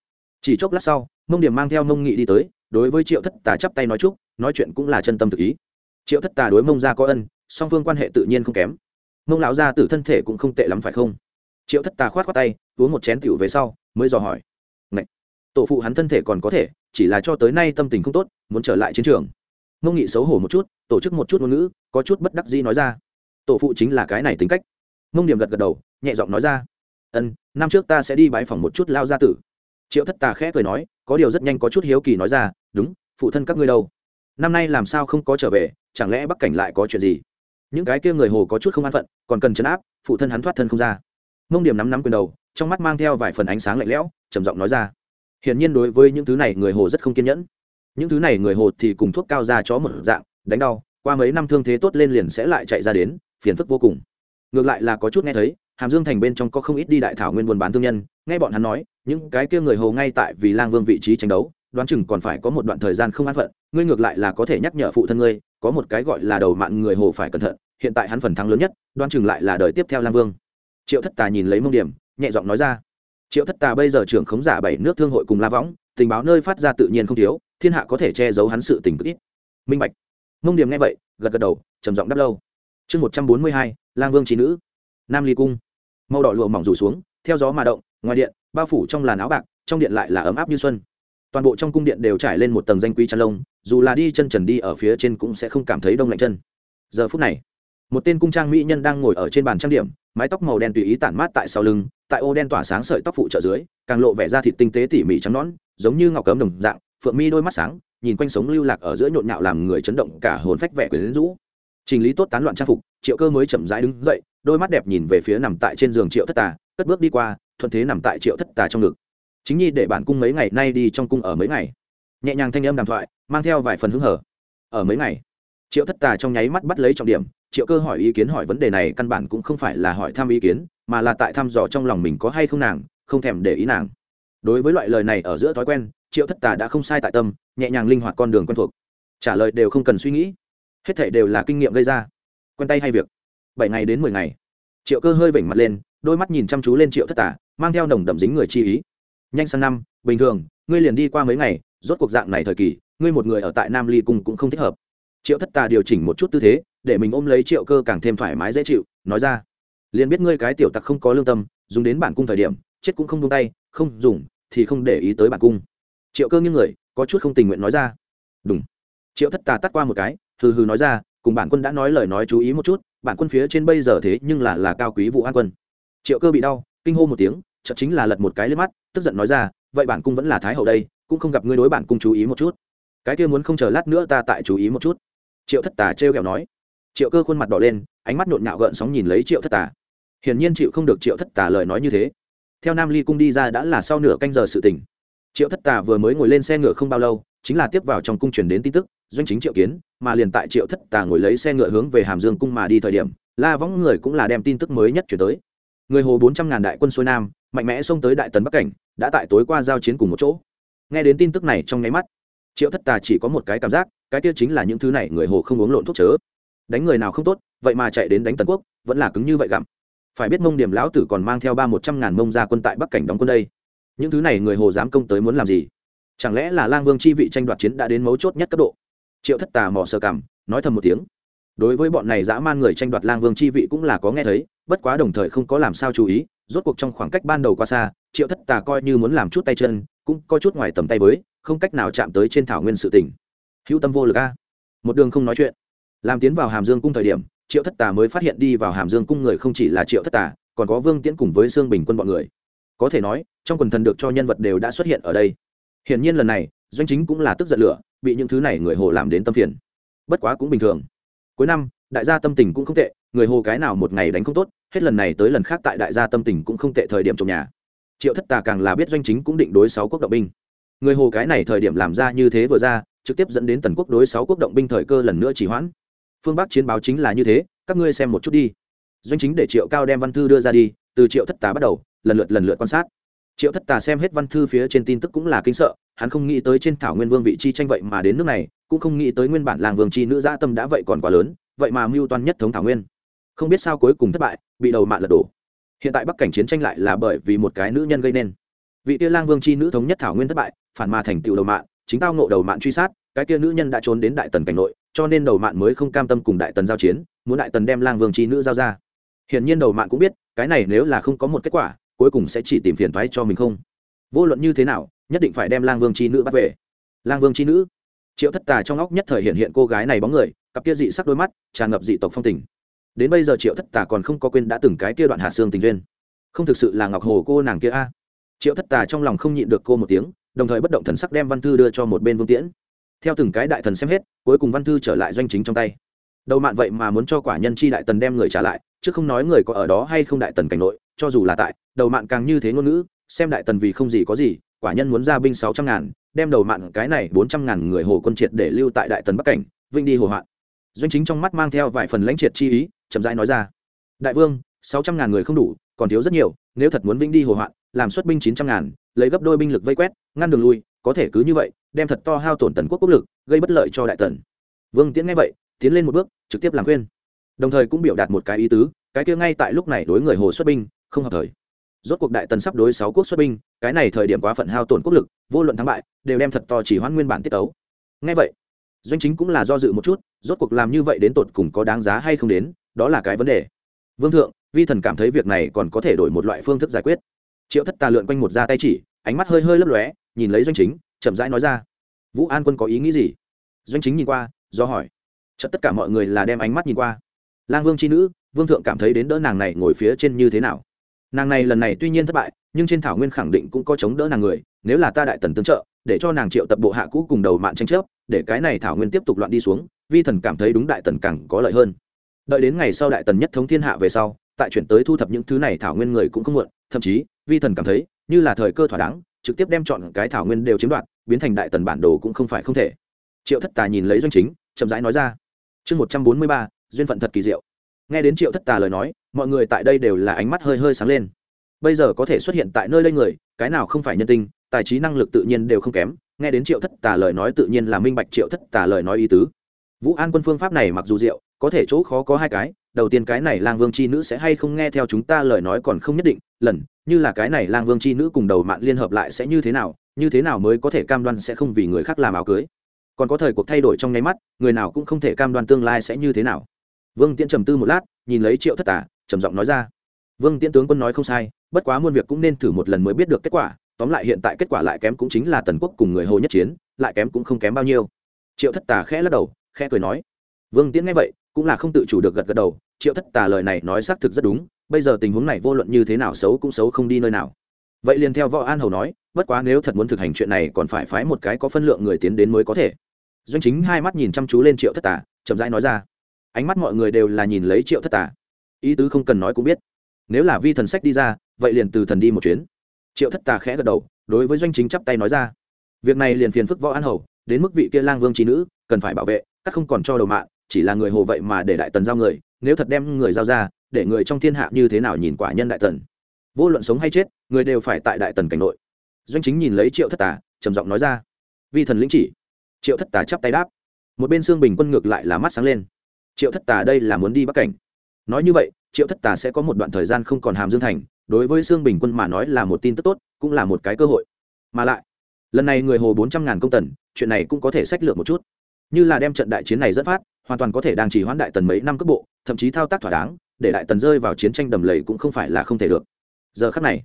Chỉ chốc lát sau, mông điểm mang theo mông nghị đi tới, đối với triệu thất tà chắp tay nói chúc, nói chuyện cũng là chân tâm thực ý. Triệu thất tà đối mông ra có ân, song phương quan hệ tự nhiên không kém. Mông lão gia tử thân thể cũng không tệ lắm phải không? Triệu thất tà khoát khoát tay, uống một chén tiểu về sau, mới dò hỏi. Ngậy! tổ phụ hắn thân thể còn có thể, chỉ là cho tới nay tâm tình không tốt, muốn trở lại chiến trường. Mông nghị xấu hổ một chút, tổ chức một chút ngôn ngữ, có chút bất đắc dĩ nói ra tổ phụ chính là cái này tính cách. Mông điểm gật gật đầu, nhẹ giọng nói ra, ân, năm trước ta sẽ đi bãi phòng một chút lao gia tử. Triệu thất tà khẽ cười nói, có điều rất nhanh có chút hiếu kỳ nói ra, đúng, phụ thân các ngươi đâu? Năm nay làm sao không có trở về, chẳng lẽ bắc cảnh lại có chuyện gì? Những cái kia người hồ có chút không an phận, còn cần chấn áp, phụ thân hắn thoát thân không ra. Mông điểm nắm nắm quyền đầu, trong mắt mang theo vài phần ánh sáng lạnh lẽo, trầm giọng nói ra, hiển nhiên đối với những thứ này người hồ rất không kiên nhẫn. Những thứ này người hồ thì cùng thuốc cao ra chó một dạng, đánh đau, qua mấy năm thương thế tốt lên liền sẽ lại chạy ra đến phiền phức vô cùng. Ngược lại là có chút nghe thấy, hàm dương thành bên trong có không ít đi đại thảo nguyên buôn bán thương nhân, nghe bọn hắn nói, những cái kia người hồ ngay tại vì lang vương vị trí tranh đấu, đoán chừng còn phải có một đoạn thời gian không an phận, ngươi ngược lại là có thể nhắc nhở phụ thân ngươi, có một cái gọi là đầu mạng người hồ phải cẩn thận, hiện tại hắn phần thắng lớn nhất, đoán chừng lại là đời tiếp theo lang vương. Triệu thất tà nhìn lấy mông điểm, nhẹ giọng nói ra. Triệu thất tà bây giờ trưởng khống giả bảy nước thương hội cùng la võng, tình báo nơi phát ra tự nhiên không thiếu, thiên hạ có thể che giấu hắn sự tình cực ít. Minh bạch. Mông điểm nghe vậy, gật gật đầu, trầm giọng đáp lâu chương một trăm bốn mươi hai, lang vương trí nữ. Nam ly cung. Màu đỏ lụa mỏng rủ xuống, theo gió mà động, ngoài điện, bao phủ trong làn áo bạc, trong điện lại là ấm áp như xuân. Toàn bộ trong cung điện đều trải lên một tầng danh quý chăn lông, dù là đi chân trần đi ở phía trên cũng sẽ không cảm thấy đông lạnh chân. Giờ phút này, một tên cung trang mỹ nhân đang ngồi ở trên bàn trang điểm, mái tóc màu đen tùy ý tản mát tại sau lưng, tại ô đen tỏa sáng sợi tóc phụ trợ dưới, càng lộ vẻ ra thịt tinh tế tỉ mỉ trắng nón giống như ngọc cấm đồng dạng, phượng mi đôi mắt sáng, nhìn quanh sống lưu lạc ở giữa nhộn nhạo làm người chấn động cả hồn phách vẻ quyến rũ. Chỉnh lý tốt tán loạn trang phục, triệu cơ mới chậm rãi đứng dậy, đôi mắt đẹp nhìn về phía nằm tại trên giường triệu thất tà, cất bước đi qua, thuận thế nằm tại triệu thất tà trong ngực. Chính nhi để bản cung mấy ngày nay đi trong cung ở mấy ngày? Nhẹ nhàng thanh âm đàm thoại, mang theo vài phần hứng hở. Ở mấy ngày? Triệu thất tà trong nháy mắt bắt lấy trọng điểm, triệu cơ hỏi ý kiến hỏi vấn đề này căn bản cũng không phải là hỏi thăm ý kiến, mà là tại thăm dò trong lòng mình có hay không nàng, không thèm để ý nàng. Đối với loại lời này ở giữa thói quen, triệu thất tà đã không sai tại tâm, nhẹ nhàng linh hoạt con đường quen thuộc. Trả lời đều không cần suy nghĩ hết thể đều là kinh nghiệm gây ra. Quen tay hay việc. Bảy ngày đến mười ngày. Triệu cơ hơi vểnh mặt lên, đôi mắt nhìn chăm chú lên triệu thất tà mang theo nồng đậm dính người chi ý. Nhanh sang năm, bình thường, ngươi liền đi qua mấy ngày, rốt cuộc dạng này thời kỳ, ngươi một người ở tại nam ly cung cũng không thích hợp. Triệu thất tà điều chỉnh một chút tư thế, để mình ôm lấy triệu cơ càng thêm thoải mái dễ chịu, nói ra. Liền biết ngươi cái tiểu tặc không có lương tâm, dùng đến bản cung thời điểm, chết cũng không tung tay, không dùng, thì không để ý tới bản cung. Triệu cơ nghiêng người, có chút không tình nguyện nói ra. Đúng triệu thất tà tắt qua một cái hừ hừ nói ra, cùng bản quân đã nói lời nói chú ý một chút, bản quân phía trên bây giờ thế nhưng là là cao quý vũ an quân. Triệu cơ bị đau, kinh hô một tiếng, chợt chính là lật một cái lên mắt, tức giận nói ra, vậy bản cung vẫn là thái hậu đây, cũng không gặp ngươi đối bản cung chú ý một chút. Cái kia muốn không chờ lát nữa ta tại chú ý một chút. Triệu thất tà trêu kẹo nói. Triệu cơ khuôn mặt đỏ lên, ánh mắt nhộn nhạo gợn sóng nhìn lấy triệu thất tà. Hiển nhiên chịu không được triệu thất tà lời nói như thế. Theo nam ly cung đi ra đã là sau nửa canh giờ sự tỉnh triệu thất tà vừa mới ngồi lên xe ngựa không bao lâu, chính là tiếp vào trong cung truyền đến tin tức doanh chính triệu kiến, mà liền tại triệu thất tà ngồi lấy xe ngựa hướng về hàm dương cung mà đi thời điểm, la võng người cũng là đem tin tức mới nhất chuyển tới. Người hồ bốn trăm ngàn đại quân xuôi nam, mạnh mẽ xông tới đại tần bắc cảnh, đã tại tối qua giao chiến cùng một chỗ. Nghe đến tin tức này trong nháy mắt, triệu thất tà chỉ có một cái cảm giác, cái kia chính là những thứ này người hồ không uống lộn thuốc chớ. Đánh người nào không tốt, vậy mà chạy đến đánh tần quốc, vẫn là cứng như vậy gặm. Phải biết mông điểm lão tử còn mang theo ba một trăm ngàn mông ra quân tại bắc cảnh đóng quân đây. Những thứ này người hồ dám công tới muốn làm gì? Chẳng lẽ là lang vương chi vị tranh đoạt chiến đã đến mấu chốt nhất cấp độ? Triệu thất tà mò sơ cảm nói thầm một tiếng. Đối với bọn này dã man người tranh đoạt lang vương chi vị cũng là có nghe thấy, bất quá đồng thời không có làm sao chú ý, rốt cuộc trong khoảng cách ban đầu qua xa, triệu thất tà coi như muốn làm chút tay chân, cũng có chút ngoài tầm tay với, không cách nào chạm tới trên thảo nguyên sự tỉnh hữu tâm vô lực a. Một đường không nói chuyện. Làm tiến vào hàm dương cung thời điểm, triệu thất tà mới phát hiện đi vào hàm dương cung người không chỉ là triệu thất tà, còn có vương tiễn cùng với sương bình quân bọn người. Có thể nói, trong quần thần được cho nhân vật đều đã xuất hiện ở đây. Hiển nhiên lần này, doanh chính cũng là tức giận lửa bị những thứ này người hồ làm đến tâm phiền. Bất quá cũng bình thường. Cuối năm, đại gia tâm tình cũng không tệ, người hồ cái nào một ngày đánh không tốt, hết lần này tới lần khác tại đại gia tâm tình cũng không tệ thời điểm trong nhà. Triệu thất tà càng là biết doanh chính cũng định đối sáu quốc động binh. Người hồ cái này thời điểm làm ra như thế vừa ra, trực tiếp dẫn đến tần quốc đối sáu quốc động binh thời cơ lần nữa chỉ hoãn. Phương bắc chiến báo chính là như thế, các ngươi xem một chút đi. Doanh chính để triệu cao đem văn thư đưa ra đi, từ triệu thất tà bắt đầu, lần lượt lần lượt quan sát triệu thất tà xem hết văn thư phía trên tin tức cũng là kinh sợ, hắn không nghĩ tới trên thảo nguyên vương vị chi tranh vậy mà đến nước này, cũng không nghĩ tới nguyên bản làng vương chi nữ dã tâm đã vậy còn quá lớn, vậy mà mưu toan nhất thống thảo nguyên. Không biết sao cuối cùng thất bại, bị đầu mạng lật đổ. Hiện tại bắc cảnh chiến tranh lại là bởi vì một cái nữ nhân gây nên. Vị tia lang vương chi nữ thống nhất thảo nguyên thất bại, phản mà thành tựu đầu mạng chính tao ngộ đầu mạng truy sát, cái tia nữ nhân đã trốn đến đại tần cảnh nội, cho nên đầu mạng mới không cam tâm cùng đại tần giao chiến, muốn đại tần đem lang vương chi nữ giao ra. Hiển nhiên đầu mạng cũng biết, cái này nếu là không có một kết quả cuối cùng sẽ chỉ tìm phiền thoái cho mình không? Vô luận như thế nào, nhất định phải đem lang vương chi nữ bắt về. Lang vương chi nữ? Triệu thất tà trong óc nhất thời hiện hiện cô gái này bóng người, cặp kia dị sắc đôi mắt, tràn ngập dị tộc phong tình. Đến bây giờ triệu thất tà còn không có quên đã từng cái kia đoạn hạ xương tình duyên. Không thực sự là ngọc hồ cô nàng kia a. Triệu thất tà trong lòng không nhịn được cô một tiếng, đồng thời bất động thần sắc đem văn thư đưa cho một bên vương tiễn. Theo từng cái đại thần xem hết, cuối cùng văn thư trở lại doanh chính trong tay. Đầu mạn vậy mà muốn cho quả nhân chi đại tần đem người trả lại chứ không nói người có ở đó hay không đại tần cảnh nội, cho dù là tại, đầu mạn càng như thế ngôn ngữ, xem đại tần vì không gì có gì, quả nhân muốn ra binh sáu trăm ngàn, đem đầu mạn cái này bốn trăm ngàn người hồ quân triệt để lưu tại đại tần bắc cảnh, vinh đi hồ hoạn. Doanh chính trong mắt mang theo vài phần lãnh triệt chi ý, chậm rãi nói ra, đại vương, sáu trăm ngàn người không đủ, còn thiếu rất nhiều, nếu thật muốn vinh đi hồ hoạn, làm xuất binh chín trăm ngàn, lấy gấp đôi binh lực vây quét, ngăn đường lui, có thể cứ như vậy, đem thật to hao tổn tần quốc quốc lực, gây bất lợi cho đại tần. Vương tiễn nghe vậy, tiến lên một bước, trực tiếp làm khuyên đồng thời cũng biểu đạt một cái ý tứ, cái kia ngay tại lúc này đối người hồ xuất binh, không hợp thời. Rốt cuộc đại tần sắp đối sáu quốc xuất binh, cái này thời điểm quá phận hao tổn quốc lực, vô luận thắng bại, đều đem thật to chỉ hoãn nguyên bản tiết tấu. Ngay vậy, doanh chính cũng là do dự một chút, rốt cuộc làm như vậy đến tột cùng có đáng giá hay không đến, đó là cái vấn đề. Vương thượng, vi thần cảm thấy việc này còn có thể đổi một loại phương thức giải quyết. Triệu thất tà lượn quanh một da tay chỉ, ánh mắt hơi hơi lấp lóe, nhìn lấy doanh chính, chậm rãi nói ra. Vũ an quân có ý nghĩ gì? Doanh chính nhìn qua, do hỏi. Chợt tất cả mọi người là đem ánh mắt nhìn qua lang vương c h i nữ, vương thượng cảm thấy đến đỡ nàng này ngồi phía trên như thế nào. Nàng này lần này tuy nhiên thất bại, nhưng trên thảo nguyên khẳng định cũng có chống đỡ nàng người, nếu là ta đại tần tương trợ, để cho nàng triệu tập bộ hạ cũ cùng đầu mạng tranh chấp, để cái này thảo nguyên tiếp tục loạn đi xuống, vi thần cảm thấy đúng đại tần càng có lợi hơn. Đợi đến ngày sau đại tần nhất thống thiên hạ về sau, tại chuyển tới thu thập những thứ này thảo nguyên người cũng không muộn, thậm chí, vi thần cảm thấy, như là thời cơ thỏa đáng, trực tiếp đem chọn cái thảo nguyên đều chiếm đoạt, biến thành đại tần bản đồ cũng không phải không thể. Triệu thất tà nhìn lấy doanh chính, chậm rãi nói ra. Chương một trăm bốn mươi ba duyên phận thật kỳ diệu. Nghe đến triệu thất tà lời nói, mọi người tại đây đều là ánh mắt hơi hơi sáng lên. Bây giờ có thể xuất hiện tại nơi đây người, cái nào không phải nhân tinh, tài trí năng lực tự nhiên đều không kém. Nghe đến triệu thất tà lời nói tự nhiên là minh bạch triệu thất tà lời nói ý tứ. Vũ an quân phương pháp này mặc dù diệu, có thể chỗ khó có hai cái, đầu tiên cái này lang vương c h i nữ sẽ hay không nghe theo chúng ta lời nói còn không nhất định, lần, như là cái này lang vương c h i nữ cùng đầu mạng liên hợp lại sẽ như thế nào, như thế nào mới có thể cam đoan sẽ không vì người khác làm áo cưới. Còn có thời cuộc thay đổi trong nháy mắt, người nào cũng không thể cam đoan tương lai sẽ như thế nào vương tiễn trầm tư một lát, nhìn lấy triệu thất tả trầm giọng nói ra. Vương tiễn tướng quân nói không sai, bất quá muôn việc cũng nên thử một lần mới biết được kết quả. Tóm lại hiện tại kết quả lại kém cũng chính là tần quốc cùng người hồ nhất chiến, lại kém cũng không kém bao nhiêu. Triệu thất tà khẽ lắc đầu, khẽ cười nói. Vương tiễn nghe vậy, cũng là không tự chủ được gật gật đầu. Triệu thất tà lời này nói xác thực rất đúng, bây giờ tình huống này vô luận như thế nào xấu cũng xấu không đi nơi nào. Vậy liền theo võ an hầu nói, bất quá nếu thật muốn thực hành chuyện này còn phải phái một cái có phân lượng người tiến đến mới có thể. Doanh chính hai mắt nhìn chăm chú lên triệu thất tà, chậm rãi nói ra ánh mắt mọi người đều là nhìn lấy triệu thất tà. Ý tứ không cần nói cũng biết. Nếu là vi thần sách đi ra, vậy liền từ thần đi một chuyến. Triệu thất tà khẽ gật đầu, đối với doanh chính chắp tay nói ra. Việc này liền phiền phức võ an hầu, đến mức vị kia lang vương trí nữ, cần phải bảo vệ, các không còn cho đầu mạng, chỉ là người hồ vậy mà để đại tần giao người, nếu thật đem người giao ra, để người trong thiên hạ như thế nào nhìn quả nhân đại tần? Vô luận sống hay chết, người đều phải tại đại tần cảnh nội. Doanh chính nhìn lấy triệu thất tà, trầm giọng nói ra. Vi thần lĩnh chỉ. Triệu thất tà chắp tay đáp. Một bên xương bình quân ngược lại là mắt sáng lên triệu thất tà đây là muốn đi bắc cảnh. Nói như vậy, triệu thất tà sẽ có một đoạn thời gian không còn hàm dương thành, đối với Sương bình quân mà nói là một tin tức tốt, cũng là một cái cơ hội. Mà lại, lần này người hồ bốn trăm ngàn công tần, chuyện này cũng có thể sách lược một chút. Như là đem trận đại chiến này dẫn phát, hoàn toàn có thể đang chỉ hoãn đại tần mấy năm cấp bộ, thậm chí thao tác thỏa đáng, để đại tần rơi vào chiến tranh đầm lầy cũng không phải là không thể được. Giờ khắc này,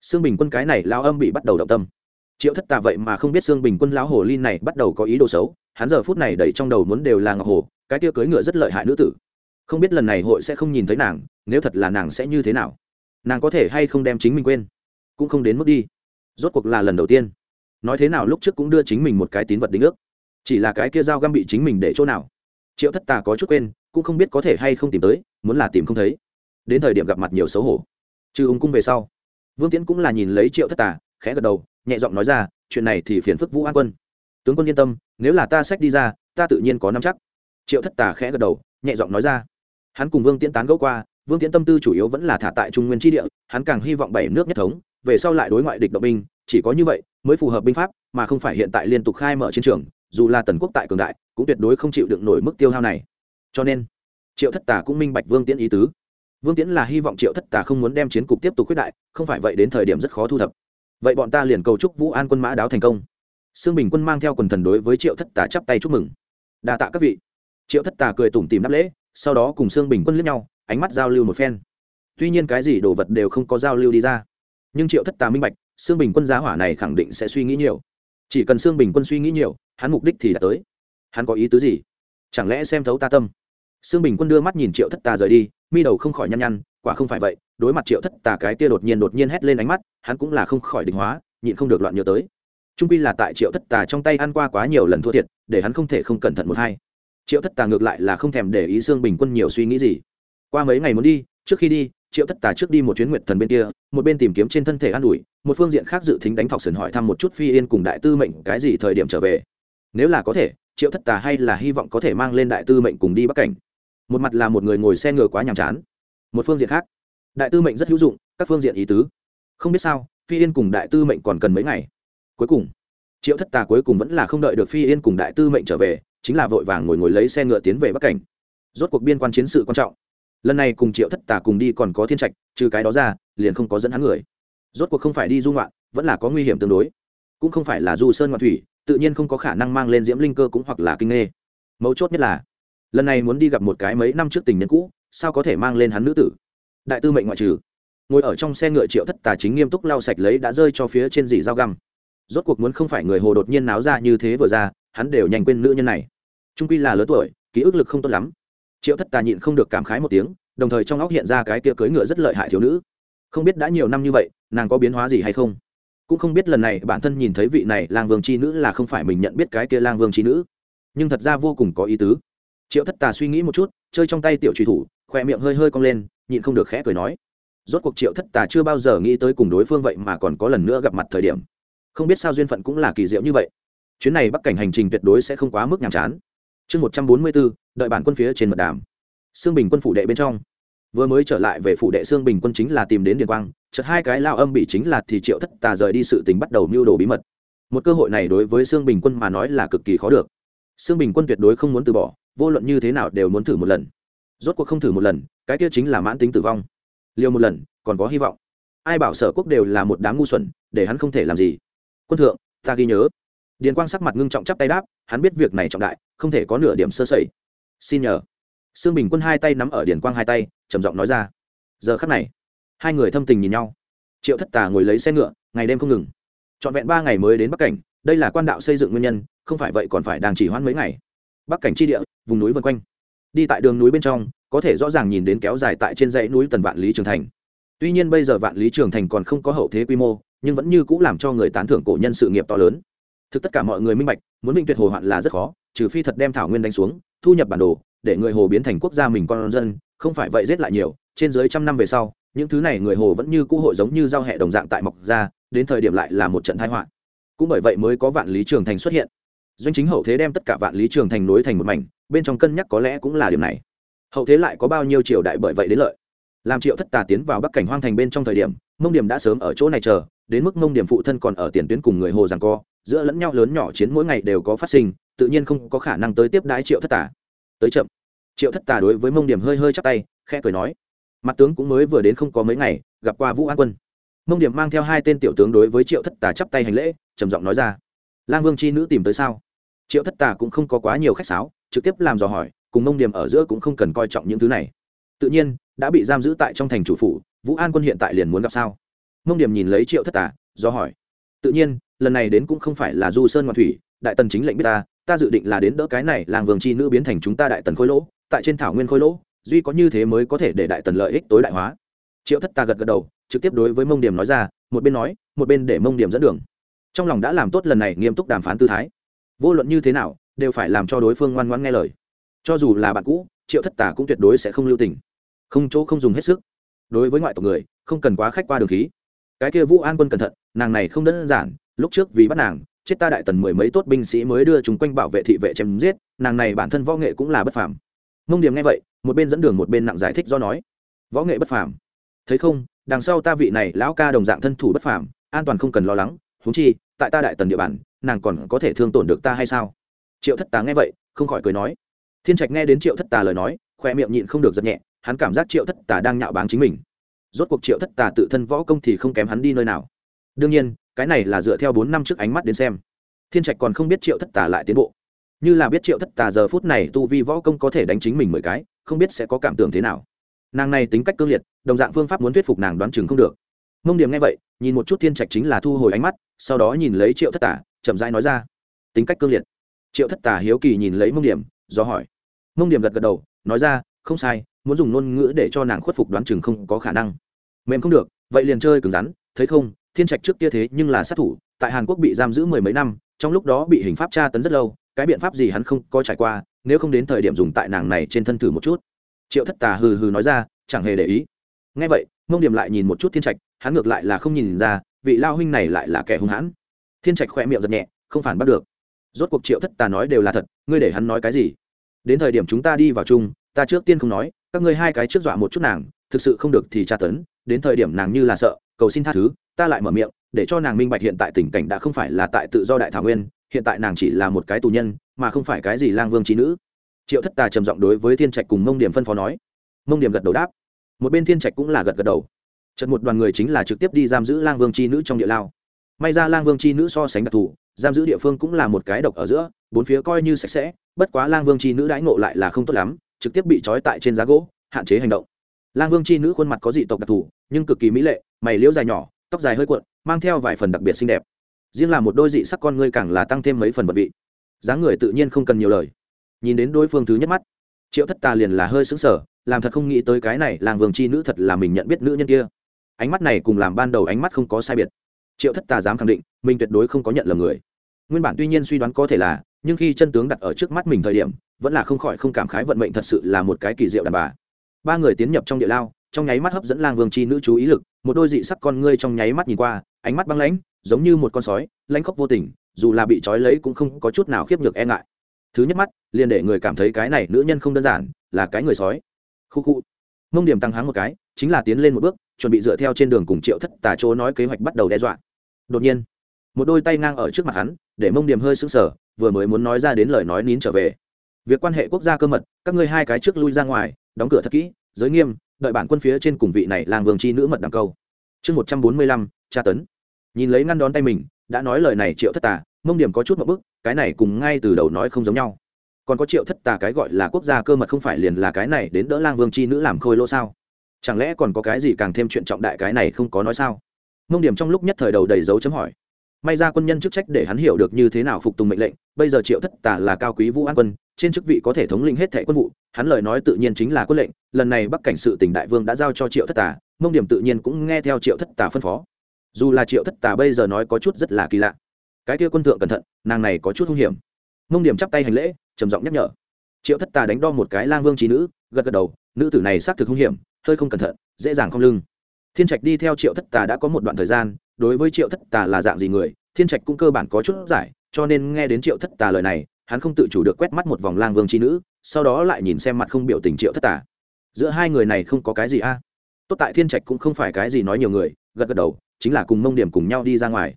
Sương bình quân cái này lao âm bị bắt đầu động tâm. Triệu thất tà vậy mà không biết Sương bình quân lão hồ ly này bắt đầu có ý đồ xấu, hắn giờ phút này đẩy trong đầu muốn đều là ngọc hồ cái kia cưới ngựa rất lợi hại nữ tử. Không biết lần này hội sẽ không nhìn thấy nàng, nếu thật là nàng sẽ như thế nào? Nàng có thể hay không đem chính mình quên? Cũng không đến mức đi. Rốt cuộc là lần đầu tiên. Nói thế nào lúc trước cũng đưa chính mình một cái tín vật đính ước. Chỉ là cái kia dao găm bị chính mình để chỗ nào? Triệu thất tà có chút quên, cũng không biết có thể hay không tìm tới, muốn là tìm không thấy. Đến thời điểm gặp mặt nhiều xấu hổ. Trừ ung cung về sau, vương tiễn cũng là nhìn lấy triệu thất tà, khẽ gật đầu, nhẹ giọng nói ra, chuyện này thì phiền phức vũ an quân. Tướng quân yên tâm, nếu là ta sách đi ra, ta tự nhiên có năm chắc triệu thất tà khẽ gật đầu, nhẹ giọng nói ra. Hắn cùng vương tiễn tán gẫu qua, vương tiễn tâm tư chủ yếu vẫn là thả tại trung nguyên tri địa, hắn càng hy vọng bảy nước nhất thống, về sau lại đối ngoại địch động binh, chỉ có như vậy mới phù hợp binh pháp, mà không phải hiện tại liên tục khai mở chiến trường, dù là tần quốc tại cường đại, cũng tuyệt đối không chịu đựng nổi mức tiêu hao này. Cho nên, triệu thất tà cũng minh bạch vương tiễn ý tứ. Vương tiễn là hy vọng triệu thất tà không muốn đem chiến cục tiếp tục quyết đại, không phải vậy đến thời điểm rất khó thu thập. Vậy bọn ta liền cầu chúc vũ an quân mã đáo thành công. Sương bình quân mang theo quần thần đối với triệu thất tà chắp tay chúc mừng. Đa tạ các vị triệu thất tà cười tủm tìm đáp lễ, sau đó cùng sương bình quân lướt nhau, ánh mắt giao lưu một phen. Tuy nhiên cái gì đồ vật đều không có giao lưu đi ra. Nhưng triệu thất tà minh bạch, sương bình quân giá hỏa này khẳng định sẽ suy nghĩ nhiều. Chỉ cần sương bình quân suy nghĩ nhiều, hắn mục đích thì đã tới. Hắn có ý tứ gì? Chẳng lẽ xem thấu ta tâm? Sương bình quân đưa mắt nhìn triệu thất tà rời đi, mi đầu không khỏi nhăn nhăn, quả không phải vậy, đối mặt triệu thất tà cái kia đột nhiên đột nhiên hét lên ánh mắt, hắn cũng là không khỏi định hóa, nhịn không được loạn nhớ tới. Trung pi là tại triệu thất tà trong tay ăn qua quá nhiều lần thua thiệt, để hắn không thể không cẩn thận một hai triệu thất tà ngược lại là không thèm để ý sương bình quân nhiều suy nghĩ gì. Qua mấy ngày muốn đi, trước khi đi, triệu thất tà trước đi một chuyến nguyệt thần bên kia, một bên tìm kiếm trên thân thể an ủi, một phương diện khác dự tính đánh thọc sườn hỏi thăm một chút phi yên cùng đại tư mệnh cái gì thời điểm trở về. Nếu là có thể, triệu thất tà hay là hy vọng có thể mang lên đại tư mệnh cùng đi bắc cảnh. Một mặt là một người ngồi xe ngựa quá nhàm chán. Một phương diện khác, đại tư mệnh rất hữu dụng, các phương diện ý tứ. Không biết sao, phi yên cùng đại tư mệnh còn cần mấy ngày. Cuối cùng, triệu thất tà cuối cùng vẫn là không đợi được phi yên cùng đại tư mệnh trở về chính là vội vàng ngồi ngồi lấy xe ngựa tiến về bắc cảnh. Rốt cuộc biên quan chiến sự quan trọng. Lần này cùng triệu thất tà cùng đi còn có thiên trạch, trừ cái đó ra, liền không có dẫn hắn người. Rốt cuộc không phải đi du ngoạn, vẫn là có nguy hiểm tương đối. Cũng không phải là du sơn ngoạn thủy, tự nhiên không có khả năng mang lên diễm linh cơ cũng hoặc là kinh nghê. Mấu chốt nhất là, lần này muốn đi gặp một cái mấy năm trước tình nhân cũ, sao có thể mang lên hắn nữ tử? Đại tư mệnh ngoại trừ. Ngồi ở trong xe ngựa triệu thất tà chính nghiêm túc lau sạch lấy đã rơi cho phía trên dì dao găm. Rốt cuộc muốn không phải người hồ đột nhiên náo ra như thế vừa ra, hắn đều nhanh quên nữ nhân này trung quy là lớn tuổi, ký ức lực không tốt lắm. Triệu thất tà nhịn không được cảm khái một tiếng, đồng thời trong óc hiện ra cái kia cưới ngựa rất lợi hại thiếu nữ. Không biết đã nhiều năm như vậy, nàng có biến hóa gì hay không? Cũng không biết lần này bản thân nhìn thấy vị này lang vương c h i nữ là không phải mình nhận biết cái kia lang vương c h i nữ. Nhưng thật ra vô cùng có ý tứ. Triệu thất tà suy nghĩ một chút, chơi trong tay tiểu truy thủ khoe miệng hơi hơi cong lên, nhịn không được khẽ cười nói. Rốt cuộc triệu thất tà chưa bao giờ nghĩ tới cùng đối phương vậy mà còn có lần nữa gặp mặt thời điểm. Không biết sao duyên phận cũng là kỳ diệu như vậy. Chuyến này bắc cảnh hành trình tuyệt đối sẽ không quá mức nhàm chán chương một trăm bốn mươi bốn, đợi bản quân phía trên mật đàm. Xương bình quân phủ đệ bên trong. Vừa mới trở lại về phủ đệ xương bình quân chính là tìm đến điền quang, chợt hai cái lao âm bị chính là thì triệu thất tà rời đi sự tình bắt đầu mưu đồ bí mật. Một cơ hội này đối với xương bình quân mà nói là cực kỳ khó được. Xương bình quân tuyệt đối không muốn từ bỏ, vô luận như thế nào đều muốn thử một lần. Rốt cuộc không thử một lần, cái kia chính là mãn tính tử vong. Liều một lần, còn có hy vọng. Ai bảo sở quốc đều là một đám ngu xuẩn, để hắn không thể làm gì. Quân thượng, ta ghi nhớ điền quang sắc mặt ngưng trọng chắp tay đáp, hắn biết việc này trọng đại, không thể có nửa điểm sơ sẩy. Xin nhờ. Sương bình quân hai tay nắm ở điền quang hai tay, trầm giọng nói ra. Giờ khắc này, hai người thâm tình nhìn nhau. Triệu thất tà ngồi lấy xe ngựa, ngày đêm không ngừng. Trọn vẹn ba ngày mới đến bắc cảnh, đây là quan đạo xây dựng nguyên nhân, không phải vậy còn phải đang chỉ hoãn mấy ngày. Bắc cảnh tri địa, vùng núi vân quanh. Đi tại đường núi bên trong, có thể rõ ràng nhìn đến kéo dài tại trên dãy núi tần vạn lý trường thành. Tuy nhiên bây giờ vạn lý trường thành còn không có hậu thế quy mô, nhưng vẫn như c ũ làm cho người tán thưởng cổ nhân sự nghiệp to lớn thực tất cả mọi người minh bạch, muốn minh tuyệt hồ hoạn là rất khó, trừ phi thật đem thảo nguyên đánh xuống, thu nhập bản đồ, để người hồ biến thành quốc gia mình con dân, không phải vậy giết lại nhiều, trên dưới trăm năm về sau, những thứ này người hồ vẫn như cũ hội giống như giao hệ đồng dạng tại mọc ra, đến thời điểm lại là một trận thái họa. Cũng bởi vậy mới có vạn lý trường thành xuất hiện. Doanh chính hậu thế đem tất cả vạn lý trường thành nối thành một mảnh, bên trong cân nhắc có lẽ cũng là điểm này. Hậu thế lại có bao nhiêu triều đại bởi vậy đến lợi? Làm triệu thất tà tiến vào bắc cảnh hoang thành bên trong thời điểm, mông điểm đã sớm ở chỗ này chờ, đến mức mông điểm phụ thân còn ở tiền tuyến cùng người hồ rằng co giữa lẫn nhau lớn nhỏ chiến mỗi ngày đều có phát sinh, tự nhiên không có khả năng tới tiếp đái triệu thất tà. Tới chậm. Triệu thất tà đối với mông điểm hơi hơi chắc tay, khẽ cười nói, mặt tướng cũng mới vừa đến không có mấy ngày, gặp qua vũ an quân. Mông điểm mang theo hai tên tiểu tướng đối với triệu thất tà chắp tay hành lễ, trầm giọng nói ra, lang vương c h i nữ tìm tới sao? Triệu thất tà cũng không có quá nhiều khách sáo, trực tiếp làm dò hỏi, cùng mông điểm ở giữa cũng không cần coi trọng những thứ này. Tự nhiên, đã bị giam giữ tại trong thành chủ phủ, vũ an quân hiện tại liền muốn gặp sao? Mông điểm nhìn lấy triệu thất tà, do hỏi, tự nhiên lần này đến cũng không phải là du sơn ngoạn thủy, đại tần chính lệnh biết ta ta dự định là đến đỡ cái này làng vương c h i nữ biến thành chúng ta đại tần khôi lỗ, tại trên thảo nguyên khôi lỗ, duy có như thế mới có thể để đại tần lợi ích tối đại hóa. Triệu thất ta gật gật đầu, trực tiếp đối với mông điểm nói ra, một bên nói, một bên để mông điểm dẫn đường. Trong lòng đã làm tốt lần này nghiêm túc đàm phán tư thái. Vô luận như thế nào, đều phải làm cho đối phương ngoan ngoãn nghe lời. Cho dù là bạn cũ, triệu thất tà cũng tuyệt đối sẽ không lưu tình. Không chỗ không dùng hết sức. Đối với ngoại tộc người, không cần quá khách qua đường khí. Cái kia vũ an quân cẩn thận, nàng này không đơn giản lúc trước vì bắt nàng, chết ta đại tần mười mấy tốt binh sĩ mới đưa chúng quanh bảo vệ thị vệ chém giết, nàng này bản thân võ nghệ cũng là bất phàm. Mông điểm nghe vậy, một bên dẫn đường một bên nặng giải thích do nói, võ nghệ bất phàm. Thấy không, đằng sau ta vị này lão ca đồng dạng thân thủ bất phàm, an toàn không cần lo lắng, huống chi, tại ta đại tần địa bàn, nàng còn có thể thương tổn được ta hay sao? Triệu thất tá nghe vậy, không khỏi cười nói, thiên trạch nghe đến triệu thất tà lời nói khoe miệng nhịn không được giật nhẹ, hắn cảm giác triệu thất tà đang nhạo báng chính mình. Rốt cuộc triệu thất tà tự thân võ công thì không kém hắn đi nơi nào đương nhiên, cái này là dựa theo bốn năm trước ánh mắt đến xem. Thiên trạch còn không biết triệu thất tà lại tiến bộ. Như là biết triệu thất tà giờ phút này tu vi võ công có thể đánh chính mình mười cái, không biết sẽ có cảm tưởng thế nào. Nàng này tính cách cương liệt, đồng dạng phương pháp muốn thuyết phục nàng đoán chừng không được. Mông điểm nghe vậy, nhìn một chút thiên trạch chính là thu hồi ánh mắt, sau đó nhìn lấy triệu thất tà, chậm rãi nói ra. Tính cách cương liệt. Triệu thất tà hiếu kỳ nhìn lấy mông điểm, do hỏi. Mông điểm gật gật đầu, nói ra, không sai, muốn dùng ngôn ngữ để cho nàng khuất phục đoán chừng không có khả năng. Mềm không được, vậy liền chơi cứng rắn, thấy không thiên trạch trước kia thế nhưng là sát thủ, tại hàn quốc bị giam giữ mười mấy năm, trong lúc đó bị hình pháp tra tấn rất lâu, cái biện pháp gì hắn không có trải qua, nếu không đến thời điểm dùng tại nàng này trên thân thử một chút. Triệu thất tà hừ hừ nói ra, chẳng hề để ý. Ngay vậy, mông điểm lại nhìn một chút thiên trạch, hắn ngược lại là không nhìn ra, vị lao huynh này lại là kẻ hung hãn. Thiên trạch khỏe miệng giật nhẹ, không phản bắt được. Rốt cuộc triệu thất tà nói đều là thật, ngươi để hắn nói cái gì? Đến thời điểm chúng ta đi vào chung, ta trước tiên không nói, các ngươi hai cái trước dọa một chút nàng, thực sự không được thì tra tấn đến thời điểm nàng như là sợ, cầu xin tha thứ, ta lại mở miệng, để cho nàng minh bạch hiện tại tình cảnh đã không phải là tại tự do đại thảo nguyên, hiện tại nàng chỉ là một cái tù nhân, mà không phải cái gì lang vương trí nữ. Triệu thất tà trầm giọng đối với thiên trạch cùng mông điểm phân phó nói. Mông điểm gật đầu đáp. Một bên thiên trạch cũng là gật gật đầu. Trận một đoàn người chính là trực tiếp đi giam giữ lang vương c h i nữ trong địa lao. May ra lang vương c h i nữ so sánh đặc thù, giam giữ địa phương cũng là một cái độc ở giữa, bốn phía coi như sạch sẽ, bất quá lang vương c h i nữ đãi ngộ lại là không tốt lắm, trực tiếp bị trói tại trên giá gỗ, hạn chế hành động lang vương c h i nữ khuôn mặt có dị tộc đặc thù, nhưng cực kỳ mỹ lệ, mày liễu dài nhỏ, tóc dài hơi cuộn, mang theo vài phần đặc biệt xinh đẹp. Riêng là một đôi dị sắc con ngươi càng là tăng thêm mấy phần vật vị. Dáng người tự nhiên không cần nhiều lời. Nhìn đến đối phương thứ nhất mắt, triệu thất tà liền là hơi xứng sở làm thật không nghĩ tới cái này làng vương c h i nữ thật là mình nhận biết nữ nhân kia. Ánh mắt này cùng làm ban đầu ánh mắt không có sai biệt. Triệu thất tà dám khẳng định, mình tuyệt đối không có nhận lầm người. Nguyên bản tuy nhiên suy đoán có thể là, nhưng khi chân tướng đặt ở trước mắt mình thời điểm, vẫn là không khỏi không cảm khái vận mệnh thật sự là một cái kỳ diệu đàn bà ba người tiến nhập trong địa lao, trong nháy mắt hấp dẫn lang vương chi nữ chú ý lực, một đôi dị sắc con ngươi trong nháy mắt nhìn qua, ánh mắt băng lãnh, giống như một con sói, lãnh khóc vô tình, dù là bị trói lấy cũng không có chút nào khiếp nhược e ngại. Thứ nhất mắt, liền để người cảm thấy cái này nữ nhân không đơn giản, là cái người sói. Khu khu. Mông điểm tăng háng một cái, chính là tiến lên một bước, chuẩn bị dựa theo trên đường cùng triệu thất tà chỗ nói kế hoạch bắt đầu đe dọa. Đột nhiên, một đôi tay ngang ở trước mặt hắn, để mông điểm hơi sững sờ, vừa mới muốn nói ra đến lời nói nín trở về. Việc quan hệ quốc gia cơ mật, các ngươi hai cái trước lui ra ngoài đóng cửa thật kỹ, giới nghiêm, đợi bản quân phía trên cùng vị này làng vương chi nữ mật đằng câu. Chương một trăm bốn mươi lăm, tra tấn. Nhìn lấy ngăn đón tay mình, đã nói lời này triệu thất tà, mông điểm có chút một bức, cái này cùng ngay từ đầu nói không giống nhau. Còn có triệu thất tà cái gọi là quốc gia cơ mật không phải liền là cái này đến đỡ lang vương chi nữ làm khôi lỗ sao? Chẳng lẽ còn có cái gì càng thêm chuyện trọng đại cái này không có nói sao? Mông điểm trong lúc nhất thời đầu đầy dấu chấm hỏi may ra quân nhân chức trách để hắn hiểu được như thế nào phục tùng mệnh lệnh, bây giờ triệu thất tà là cao quý vũ an quân, trên chức vị có thể thống lĩnh hết thẻ quân vụ, hắn lời nói tự nhiên chính là quân lệnh, lần này bắc cảnh sự tỉnh đại vương đã giao cho triệu thất tà, mông điểm tự nhiên cũng nghe theo triệu thất tà phân phó. Dù là triệu thất tà bây giờ nói có chút rất là kỳ lạ. Cái kia quân thượng cẩn thận, nàng này có chút hung hiểm. Mông điểm chắp tay hành lễ, trầm giọng nhắc nhở. Triệu thất tà đánh đo một cái lang vương trí nữ, gật gật đầu, nữ tử này xác thực hung hiểm, hơi không cẩn thận, dễ dàng không lưng. Thiên trạch đi theo triệu thất tà đã có một đoạn thời gian đối với triệu thất tà là dạng gì người, thiên trạch cũng cơ bản có chút giải, cho nên nghe đến triệu thất tà lời này, hắn không tự chủ được quét mắt một vòng lang vương trí nữ, sau đó lại nhìn xem mặt không biểu tình triệu thất tà. Giữa hai người này không có cái gì a. Tốt tại thiên trạch cũng không phải cái gì nói nhiều người, gật gật đầu, chính là cùng mông điểm cùng nhau đi ra ngoài.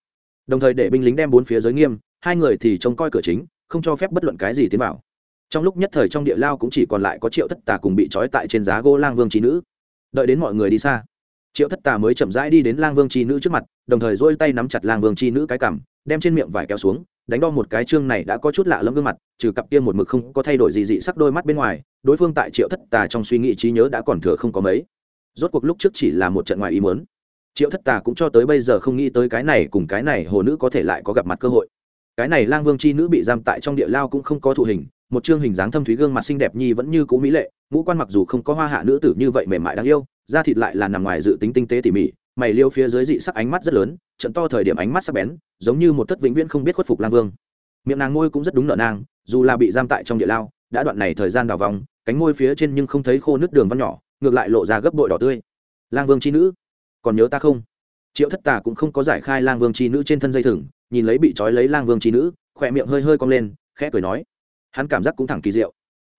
Đồng thời để binh lính đem bốn phía giới nghiêm, hai người thì trông coi cửa chính, không cho phép bất luận cái gì tiến vào. Trong lúc nhất thời trong địa lao cũng chỉ còn lại có triệu thất tà cùng bị trói tại trên giá gỗ lang vương trí nữ. Đợi đến mọi người đi xa triệu thất tà mới chậm rãi đi đến lang vương trí nữ trước mặt, đồng thời dôi tay nắm chặt lang vương trí nữ cái cằm, đem trên miệng vải kéo xuống, đánh đo một cái chương này đã có chút lạ lẫm gương mặt, trừ cặp kia một mực không có thay đổi gì dị sắc đôi mắt bên ngoài, đối phương tại triệu thất tà trong suy nghĩ trí nhớ đã còn thừa không có mấy. Rốt cuộc lúc trước chỉ là một trận ngoài ý muốn. Triệu thất tà cũng cho tới bây giờ không nghĩ tới cái này cùng cái này hồ nữ có thể lại có gặp mặt cơ hội. Cái này lang vương c h i nữ bị giam tại trong địa lao cũng không có thụ hình, một chương hình dáng thâm thúy gương mặt xinh đẹp nhi vẫn như cũ mỹ lệ, ngũ quan mặc dù không có hoa hạ nữ tử như vậy mềm mại đáng yêu da thịt lại là nằm ngoài dự tính tinh tế tỉ mỉ, mày liêu phía dưới dị sắc ánh mắt rất lớn, trận to thời điểm ánh mắt sắc bén, giống như một thất vĩnh viễn không biết khuất phục lang vương. Miệng nàng ngôi cũng rất đúng nợ nang dù là bị giam tại trong địa lao, đã đoạn này thời gian đào vòng, cánh môi phía trên nhưng không thấy khô nước đường văn nhỏ, ngược lại lộ ra gấp bội đỏ tươi. Lang vương c h i nữ, còn nhớ ta không? Triệu thất tà cũng không có giải khai lang vương c h i nữ trên thân dây thừng, nhìn lấy bị trói lấy lang vương c h i nữ, khỏe miệng hơi hơi cong lên, khẽ cười nói. Hắn cảm giác cũng thẳng kỳ diệu.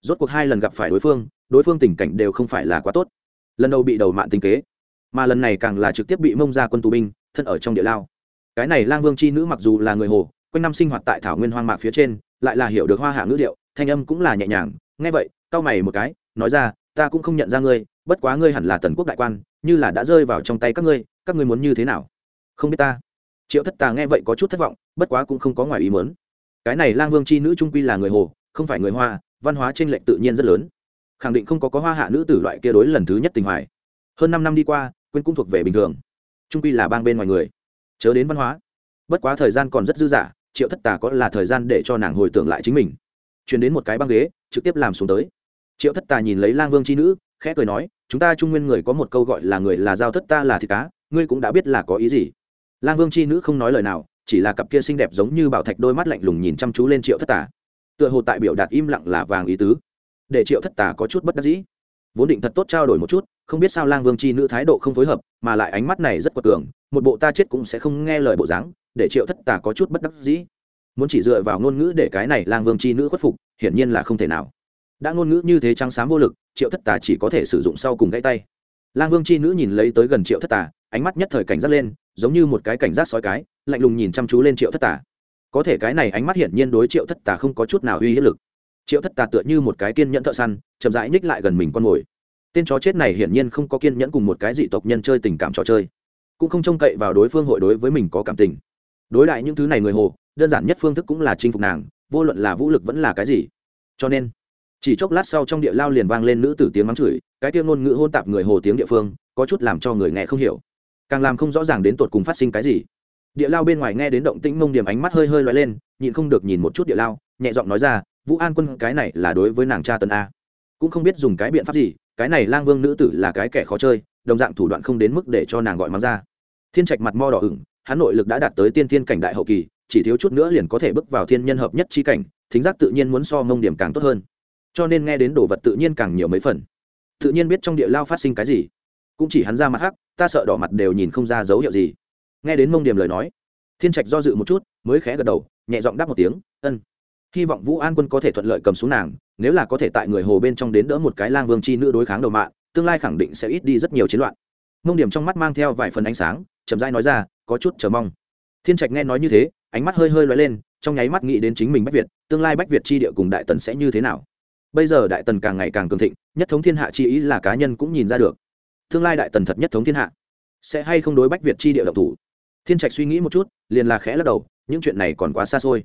Rốt cuộc hai lần gặp phải đối phương đối phương tình cảnh đều không phải là quá tốt lần đầu bị đầu mạng tinh kế, mà lần này càng là trực tiếp bị mông ra quân tù binh, thân ở trong địa lao. Cái này lang vương c h i nữ mặc dù là người hồ, quanh năm sinh hoạt tại thảo nguyên hoang mạc phía trên, lại là hiểu được hoa hạ ngữ điệu, thanh âm cũng là nhẹ nhàng. Nghe vậy, cau mày một cái, nói ra, ta cũng không nhận ra ngươi, bất quá ngươi hẳn là tần quốc đại quan, như là đã rơi vào trong tay các ngươi các ngươi muốn như thế nào? Không biết ta. Triệu thất tà nghe vậy có chút thất vọng, bất quá cũng không có ngoài ý muốn. Cái này lang vương c h i nữ trung quy là người hồ, không phải người hoa, văn hóa t r ê n lệch tự nhiên rất lớn khẳng định không có có hoa hạ nữ tử loại kia đối lần thứ nhất tình hoài. Hơn năm năm đi qua, quên cũng thuộc về bình thường. Trung quy là bang bên ngoài người. Chớ đến văn hóa. Bất quá thời gian còn rất dư dả, triệu thất tà có là thời gian để cho nàng hồi tưởng lại chính mình. Chuyển đến một cái băng ghế, trực tiếp làm xuống tới. Triệu thất tà nhìn lấy lang vương c h i nữ, khẽ cười nói, chúng ta trung nguyên người có một câu gọi là người là giao thất ta là thịt cá, ngươi cũng đã biết là có ý gì. Lang vương c h i nữ không nói lời nào, chỉ là cặp kia xinh đẹp giống như bảo thạch đôi mắt lạnh lùng nhìn chăm chú lên triệu thất tà. Tựa hồ tại biểu đạt im lặng là vàng ý tứ để triệu thất tà có chút bất đắc dĩ. Vốn định thật tốt trao đổi một chút, không biết sao lang vương c h i nữ thái độ không phối hợp, mà lại ánh mắt này rất quật cường, một bộ ta chết cũng sẽ không nghe lời bộ dáng, để triệu thất tà có chút bất đắc dĩ. Muốn chỉ dựa vào ngôn ngữ để cái này lang vương c h i nữ khuất phục, hiển nhiên là không thể nào. Đã ngôn ngữ như thế trắng sáng vô lực, triệu thất tà chỉ có thể sử dụng sau cùng gãy tay. Lang vương c h i nữ nhìn lấy tới gần triệu thất tà, ánh mắt nhất thời cảnh giác lên, giống như một cái cảnh giác sói cái, lạnh lùng nhìn chăm chú lên triệu thất tà. Có thể cái này ánh mắt hiển nhiên đối triệu thất tà không có chút nào uy hiếp lực triệu thất tà tựa như một cái kiên nhẫn thợ săn, chậm rãi ních lại gần mình con mồi tên chó chết này hiển nhiên không có kiên nhẫn cùng một cái dị tộc nhân chơi tình cảm trò chơi, cũng không trông cậy vào đối phương hội đối với mình có cảm tình. Đối lại những thứ này người hồ, đơn giản nhất phương thức cũng là chinh phục nàng, vô luận là vũ lực vẫn là cái gì. Cho nên, chỉ chốc lát sau trong địa lao liền vang lên nữ tử tiếng mắng chửi, cái tiếng ngôn ngữ hôn tạp người hồ tiếng địa phương, có chút làm cho người nghe không hiểu. Càng làm không rõ ràng đến tột cùng phát sinh cái gì. Địa lao bên ngoài nghe đến động tĩnh mông điểm ánh mắt hơi hơi loay lên, nhịn không được nhìn một chút địa lao, nhẹ giọng nói ra vũ an quân, cái này là đối với nàng cha tân a. Cũng không biết dùng cái biện pháp gì, cái này lang vương nữ tử là cái kẻ khó chơi, đồng dạng thủ đoạn không đến mức để cho nàng gọi mắng ra. Thiên trạch mặt mo đỏ ửng, hắn nội lực đã đạt tới tiên thiên cảnh đại hậu kỳ, chỉ thiếu chút nữa liền có thể bước vào thiên nhân hợp nhất chi cảnh, thính giác tự nhiên muốn so mông điểm càng tốt hơn. Cho nên nghe đến đồ vật tự nhiên càng nhiều mấy phần. Tự nhiên biết trong địa lao phát sinh cái gì. Cũng chỉ hắn ra mặt hắc, ta sợ đỏ mặt đều nhìn không ra dấu hiệu gì. Nghe đến mông điểm lời nói, thiên trạch do dự một chút, mới khẽ gật đầu, nhẹ giọng đáp một tiếng, ân hy vọng vũ an quân có thể thuận lợi cầm xuống nàng, nếu là có thể tại người hồ bên trong đến đỡ một cái lang vương chi nữ đối kháng đầu mạng, tương lai khẳng định sẽ ít đi rất nhiều chiến loạn. Mông điểm trong mắt mang theo vài phần ánh sáng, chậm rãi nói ra, có chút chờ mong. Thiên trạch nghe nói như thế, ánh mắt hơi hơi lóe lên, trong nháy mắt nghĩ đến chính mình bách việt, tương lai bách việt chi địa cùng đại tần sẽ như thế nào. Bây giờ đại tần càng ngày càng cường thịnh, nhất thống thiên hạ chi ý là cá nhân cũng nhìn ra được. Tương lai đại tần thật nhất thống thiên hạ. Sẽ hay không đối bách việt chi địa độc thủ? Thiên trạch suy nghĩ một chút, liền là khẽ lắc đầu, những chuyện này còn quá xa xôi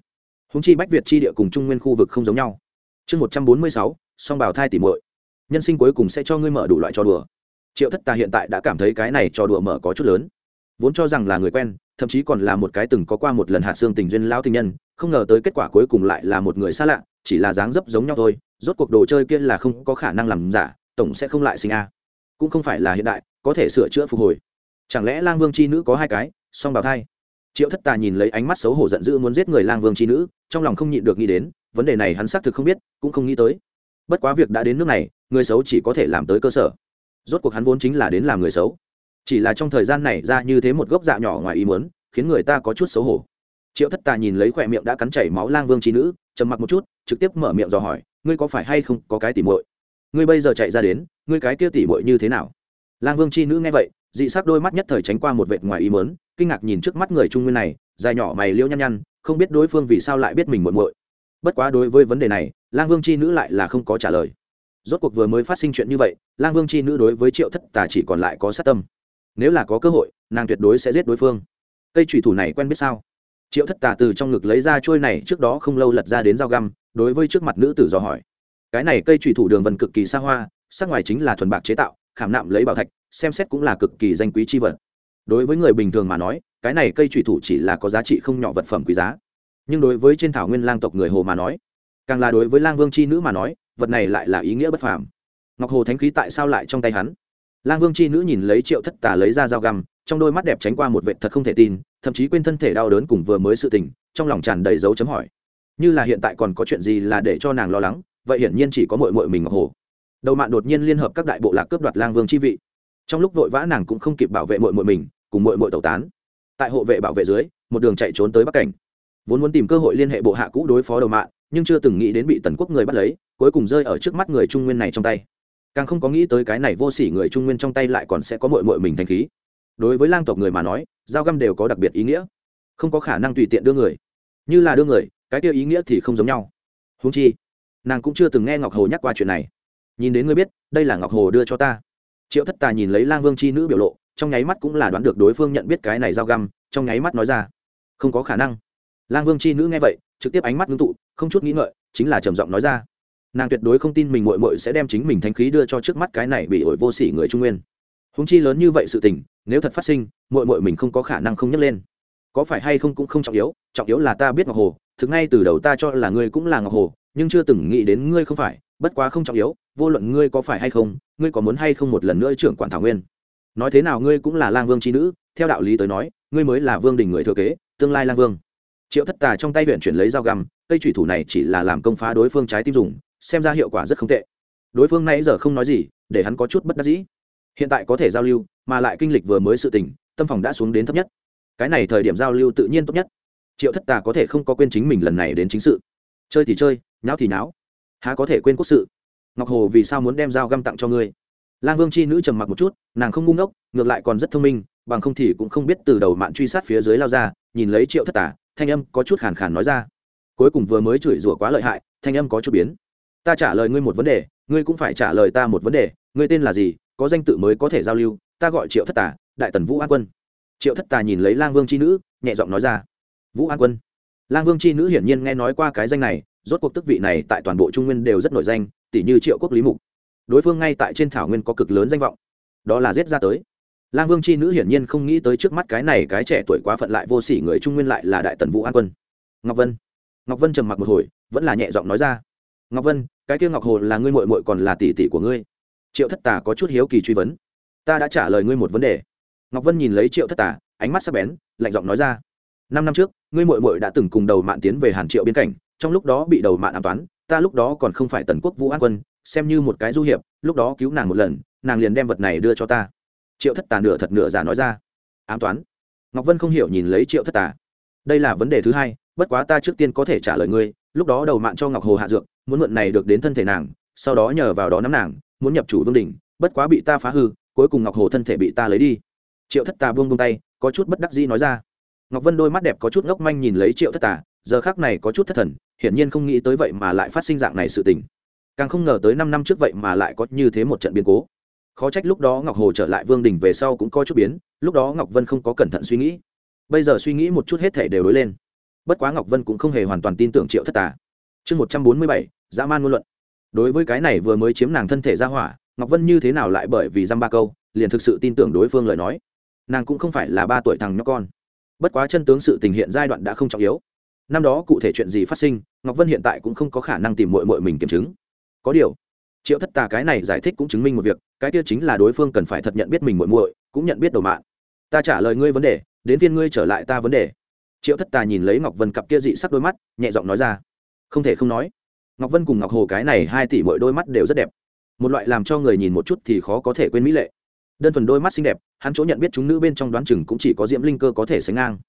húng chi bách việt chi địa cùng trung nguyên khu vực không giống nhau. Chương một trăm bốn mươi sáu, song Bảo thai tỉ muội. Nhân sinh cuối cùng sẽ cho ngươi mở đủ loại trò đùa. Triệu thất tà hiện tại đã cảm thấy cái này trò đùa mở có chút lớn. Vốn cho rằng là người quen, thậm chí còn là một cái từng có qua một lần hạ xương tình duyên lao tình nhân, không ngờ tới kết quả cuối cùng lại là một người xa lạ, chỉ là dáng dấp giống nhau thôi, rốt cuộc đồ chơi kia là không có khả năng làm giả, tổng sẽ không lại sinh a. Cũng không phải là hiện đại, có thể sửa chữa phục hồi. Chẳng lẽ lang vương c h i nữ có hai cái, song bào thai? Triệu thất tà nhìn lấy ánh mắt xấu hổ giận dữ muốn giết người lang vương c h i nữ trong lòng không nhịn được nghĩ đến, vấn đề này hắn xác thực không biết, cũng không nghĩ tới. Bất quá việc đã đến nước này, người xấu chỉ có thể làm tới cơ sở. Rốt cuộc hắn vốn chính là đến làm người xấu. Chỉ là trong thời gian này ra như thế một gốc dạ nhỏ ngoài ý muốn, khiến người ta có chút xấu hổ. Triệu thất tà nhìn lấy khỏe miệng đã cắn chảy máu lang vương trí nữ, trầm mặc một chút, trực tiếp mở miệng dò hỏi, ngươi có phải hay không có cái tỉ mội ngươi bây giờ chạy ra đến, ngươi cái kia tỉ mội như thế nào? Lang vương chi nữ nghe vậy, dị sắc đôi mắt nhất thời tránh qua một vệt ngoài ý mớn kinh ngạc nhìn trước mắt người trung nguyên này, dài nhỏ mày liêu nhăn nhăn không biết đối phương vì sao lại biết mình muộn muội. Bất quá đối với vấn đề này, lang vương chi nữ lại là không có trả lời. Rốt cuộc vừa mới phát sinh chuyện như vậy, lang vương chi nữ đối với triệu thất tà chỉ còn lại có sát tâm. Nếu là có cơ hội, nàng tuyệt đối sẽ giết đối phương. Cây thủy thủ này quen biết sao? Triệu thất tà từ trong ngực lấy ra trôi này trước đó không lâu lật ra đến dao găm, đối với trước mặt nữ tử dò hỏi. Cái này cây thủy thủ đường vần cực kỳ xa hoa, sắc ngoài chính là thuần bạc chế tạo, khảm nạm lấy bảo thạch, xem xét cũng là cực kỳ danh quý chi vật. Đối với người bình thường mà nói cái này cây thủy thủ chỉ là có giá trị không nhỏ vật phẩm quý giá. Nhưng đối với trên thảo nguyên lang tộc người hồ mà nói, càng là đối với lang vương c h i nữ mà nói, vật này lại là ý nghĩa bất phàm. Ngọc hồ thánh khí tại sao lại trong tay hắn? Lang vương c h i nữ nhìn lấy triệu thất tà lấy ra dao găm, trong đôi mắt đẹp tránh qua một vệ thật không thể tin, thậm chí quên thân thể đau đớn cùng vừa mới sự tình, trong lòng tràn đầy dấu chấm hỏi. Như là hiện tại còn có chuyện gì là để cho nàng lo lắng, vậy hiển nhiên chỉ có mội mội mình ngọc hồ. Đầu mạng đột nhiên liên hợp các đại bộ lạc cướp đoạt lang vương chi vị. Trong lúc vội vã nàng cũng không kịp bảo vệ mội mội mình, cùng mội mội tẩu tán tại hộ vệ bảo vệ dưới, một đường chạy trốn tới bắc cảnh. Vốn muốn tìm cơ hội liên hệ bộ hạ cũ đối phó đầu mạng nhưng chưa từng nghĩ đến bị tần quốc người bắt lấy, cuối cùng rơi ở trước mắt người trung nguyên này trong tay. Càng không có nghĩ tới cái này vô s ỉ người trung nguyên trong tay lại còn sẽ có mội mội mình thanh khí. Đối với lang tộc người mà nói dao găm đều có đặc biệt ý nghĩa. Không có khả năng tùy tiện đưa người. Như là đưa người, cái tiêu ý nghĩa thì không giống nhau. Húng chi, nàng cũng chưa từng nghe ngọc hồ nhắc qua chuyện này. Nhìn đến ngươi biết, đây là ngọc hồ đưa cho ta. Triệu thất tà nhìn lấy lang vương c h i nữ biểu lộ trong nháy mắt cũng là đoán được đối phương nhận biết cái này dao găm, trong nháy mắt nói ra. Không có khả năng. Lang vương c h i nữ nghe vậy, trực tiếp ánh mắt ngưng tụ, không chút nghĩ ngợi, chính là trầm giọng nói ra. Nàng tuyệt đối không tin mình mội mội sẽ đem chính mình thanh khí đưa cho trước mắt cái này bị ổi vô s ỉ người trung nguyên. Húng chi lớn như vậy sự tình, nếu thật phát sinh mội mội mình không có khả năng không nhấc lên. Có phải hay không cũng không trọng yếu trọng yếu là ta biết ngọc hồ, thực ngay từ đầu ta cho là ngươi cũng là ngọc hồ, nhưng chưa từng nghĩ đến ngươi không phải, bất quá không trọng yếu, vô luận ngươi có phải hay không, ngươi có muốn hay không một lần nữa trưởng quản thảo nguyên nói thế nào ngươi cũng là lang vương c h i nữ, theo đạo lý tới nói, ngươi mới là vương đình người thừa kế, tương lai lang vương. Triệu thất tà trong tay huyện chuyển lấy dao găm, cây thủy thủ này chỉ là làm công phá đối phương trái tim dùng, xem ra hiệu quả rất không tệ. Đối phương nãy giờ không nói gì, để hắn có chút bất đắc dĩ. Hiện tại có thể giao lưu, mà lại kinh lịch vừa mới sự tình, tâm phòng đã xuống đến thấp nhất. Cái này thời điểm giao lưu tự nhiên tốt nhất. Triệu thất tà có thể không có quên chính mình lần này đến chính sự. Chơi thì chơi, nháo thì nháo. Há có thể quên quốc sự? Ngọc hồ vì sao muốn đem dao găm tặng cho ngươi? Lang vương c h i nữ trầm mặc một chút, nàng không ngu ngốc, ngược lại còn rất thông minh, bằng không thì cũng không biết từ đầu mạn truy sát phía dưới lao ra, nhìn lấy triệu thất tả, thanh âm có chút khàn khàn nói ra. Cuối cùng vừa mới chửi rủa quá lợi hại, thanh âm có chút biến. Ta trả lời ngươi một vấn đề, ngươi cũng phải trả lời ta một vấn đề, ngươi tên là gì, có danh tự mới có thể giao lưu, ta gọi triệu thất tả, đại tần vũ an quân. Triệu thất tà nhìn lấy lang vương c h i nữ, nhẹ giọng nói ra. Vũ an quân. Lang vương c h i nữ hiển nhiên nghe nói qua cái danh này, rốt cuộc tức vị này tại toàn bộ trung nguyên đều rất nổi danh tỷ như triệu quốc lý mục đối phương ngay tại trên thảo nguyên có cực lớn danh vọng. Đó là giết ra tới. Lang vương c h i nữ hiển nhiên không nghĩ tới trước mắt cái này cái trẻ tuổi quá phận lại vô s ỉ người trung nguyên lại là đại tần vũ an quân. Ngọc vân. Ngọc vân trầm mặc một hồi, vẫn là nhẹ giọng nói ra. Ngọc vân, cái kia ngọc hồ là ngươi mội mội còn là tỷ tỷ của ngươi? Triệu thất tà có chút hiếu kỳ truy vấn. Ta đã trả lời ngươi một vấn đề. Ngọc vân nhìn lấy triệu thất tà, ánh mắt sắc bén, lạnh giọng nói ra. Năm năm trước, ngươi mội mội đã từng cùng đầu mạn tiến về hàn triệu biên cảnh, trong lúc đó bị đầu mạn an toán, ta lúc đó còn không phải tần quốc vũ an quân xem như một cái du hiệp, lúc đó cứu nàng một lần, nàng liền đem vật này đưa cho ta. Triệu thất tà nửa thật nửa giả nói ra. Ám toán. Ngọc vân không hiểu nhìn lấy triệu thất tà. Đây là vấn đề thứ hai, bất quá ta trước tiên có thể trả lời ngươi, lúc đó đầu mạng cho ngọc hồ hạ dược, muốn mượn này được đến thân thể nàng, sau đó nhờ vào đó nắm nàng, muốn nhập chủ vương đình bất quá bị ta phá hư, cuối cùng ngọc hồ thân thể bị ta lấy đi. Triệu thất tà buông buông tay, có chút bất đắc dĩ nói ra. Ngọc vân đôi mắt đẹp có chút ngốc manh nhìn lấy triệu thất tà, giờ khác này có chút thất thần, hiển nhiên không nghĩ tới vậy mà lại phát sinh dạng này sự tình càng không ngờ tới năm năm trước vậy mà lại có như thế một trận biến cố. Khó trách lúc đó ngọc hồ trở lại vương đình về sau cũng có chút biến, lúc đó ngọc vân không có cẩn thận suy nghĩ. Bây giờ suy nghĩ một chút hết thể đều đối lên. Bất quá ngọc vân cũng không hề hoàn toàn tin tưởng triệu thất tà. Chương một trăm bốn mươi bảy, dã man ngôn luận. Đối với cái này vừa mới chiếm nàng thân thể ra hỏa, ngọc vân như thế nào lại bởi vì dăm ba câu, liền thực sự tin tưởng đối phương lời nói. Nàng cũng không phải là ba tuổi thằng nhóc con. Bất quá chân tướng sự tình hiện giai đoạn đã không trọng yếu. Năm đó cụ thể chuyện gì phát sinh, ngọc vân hiện tại cũng không có khả năng tìm mội mội mình kiểm chứng có điều, triệu thất tà cái này giải thích cũng chứng minh một việc, cái kia chính là đối phương cần phải thật nhận biết mình muội muội, cũng nhận biết đầu mạng. Ta trả lời ngươi vấn đề, đến phiên ngươi trở lại ta vấn đề. Triệu thất tà nhìn lấy ngọc vân cặp kia dị sắc đôi mắt, nhẹ giọng nói ra. Không thể không nói, ngọc vân cùng ngọc hồ cái này hai tỷ mỗi đôi mắt đều rất đẹp. Một loại làm cho người nhìn một chút thì khó có thể quên mỹ lệ. Đơn thuần đôi mắt xinh đẹp, hắn chỗ nhận biết chúng nữ bên trong đoán chừng cũng chỉ có diễm linh cơ có thể sánh ngang.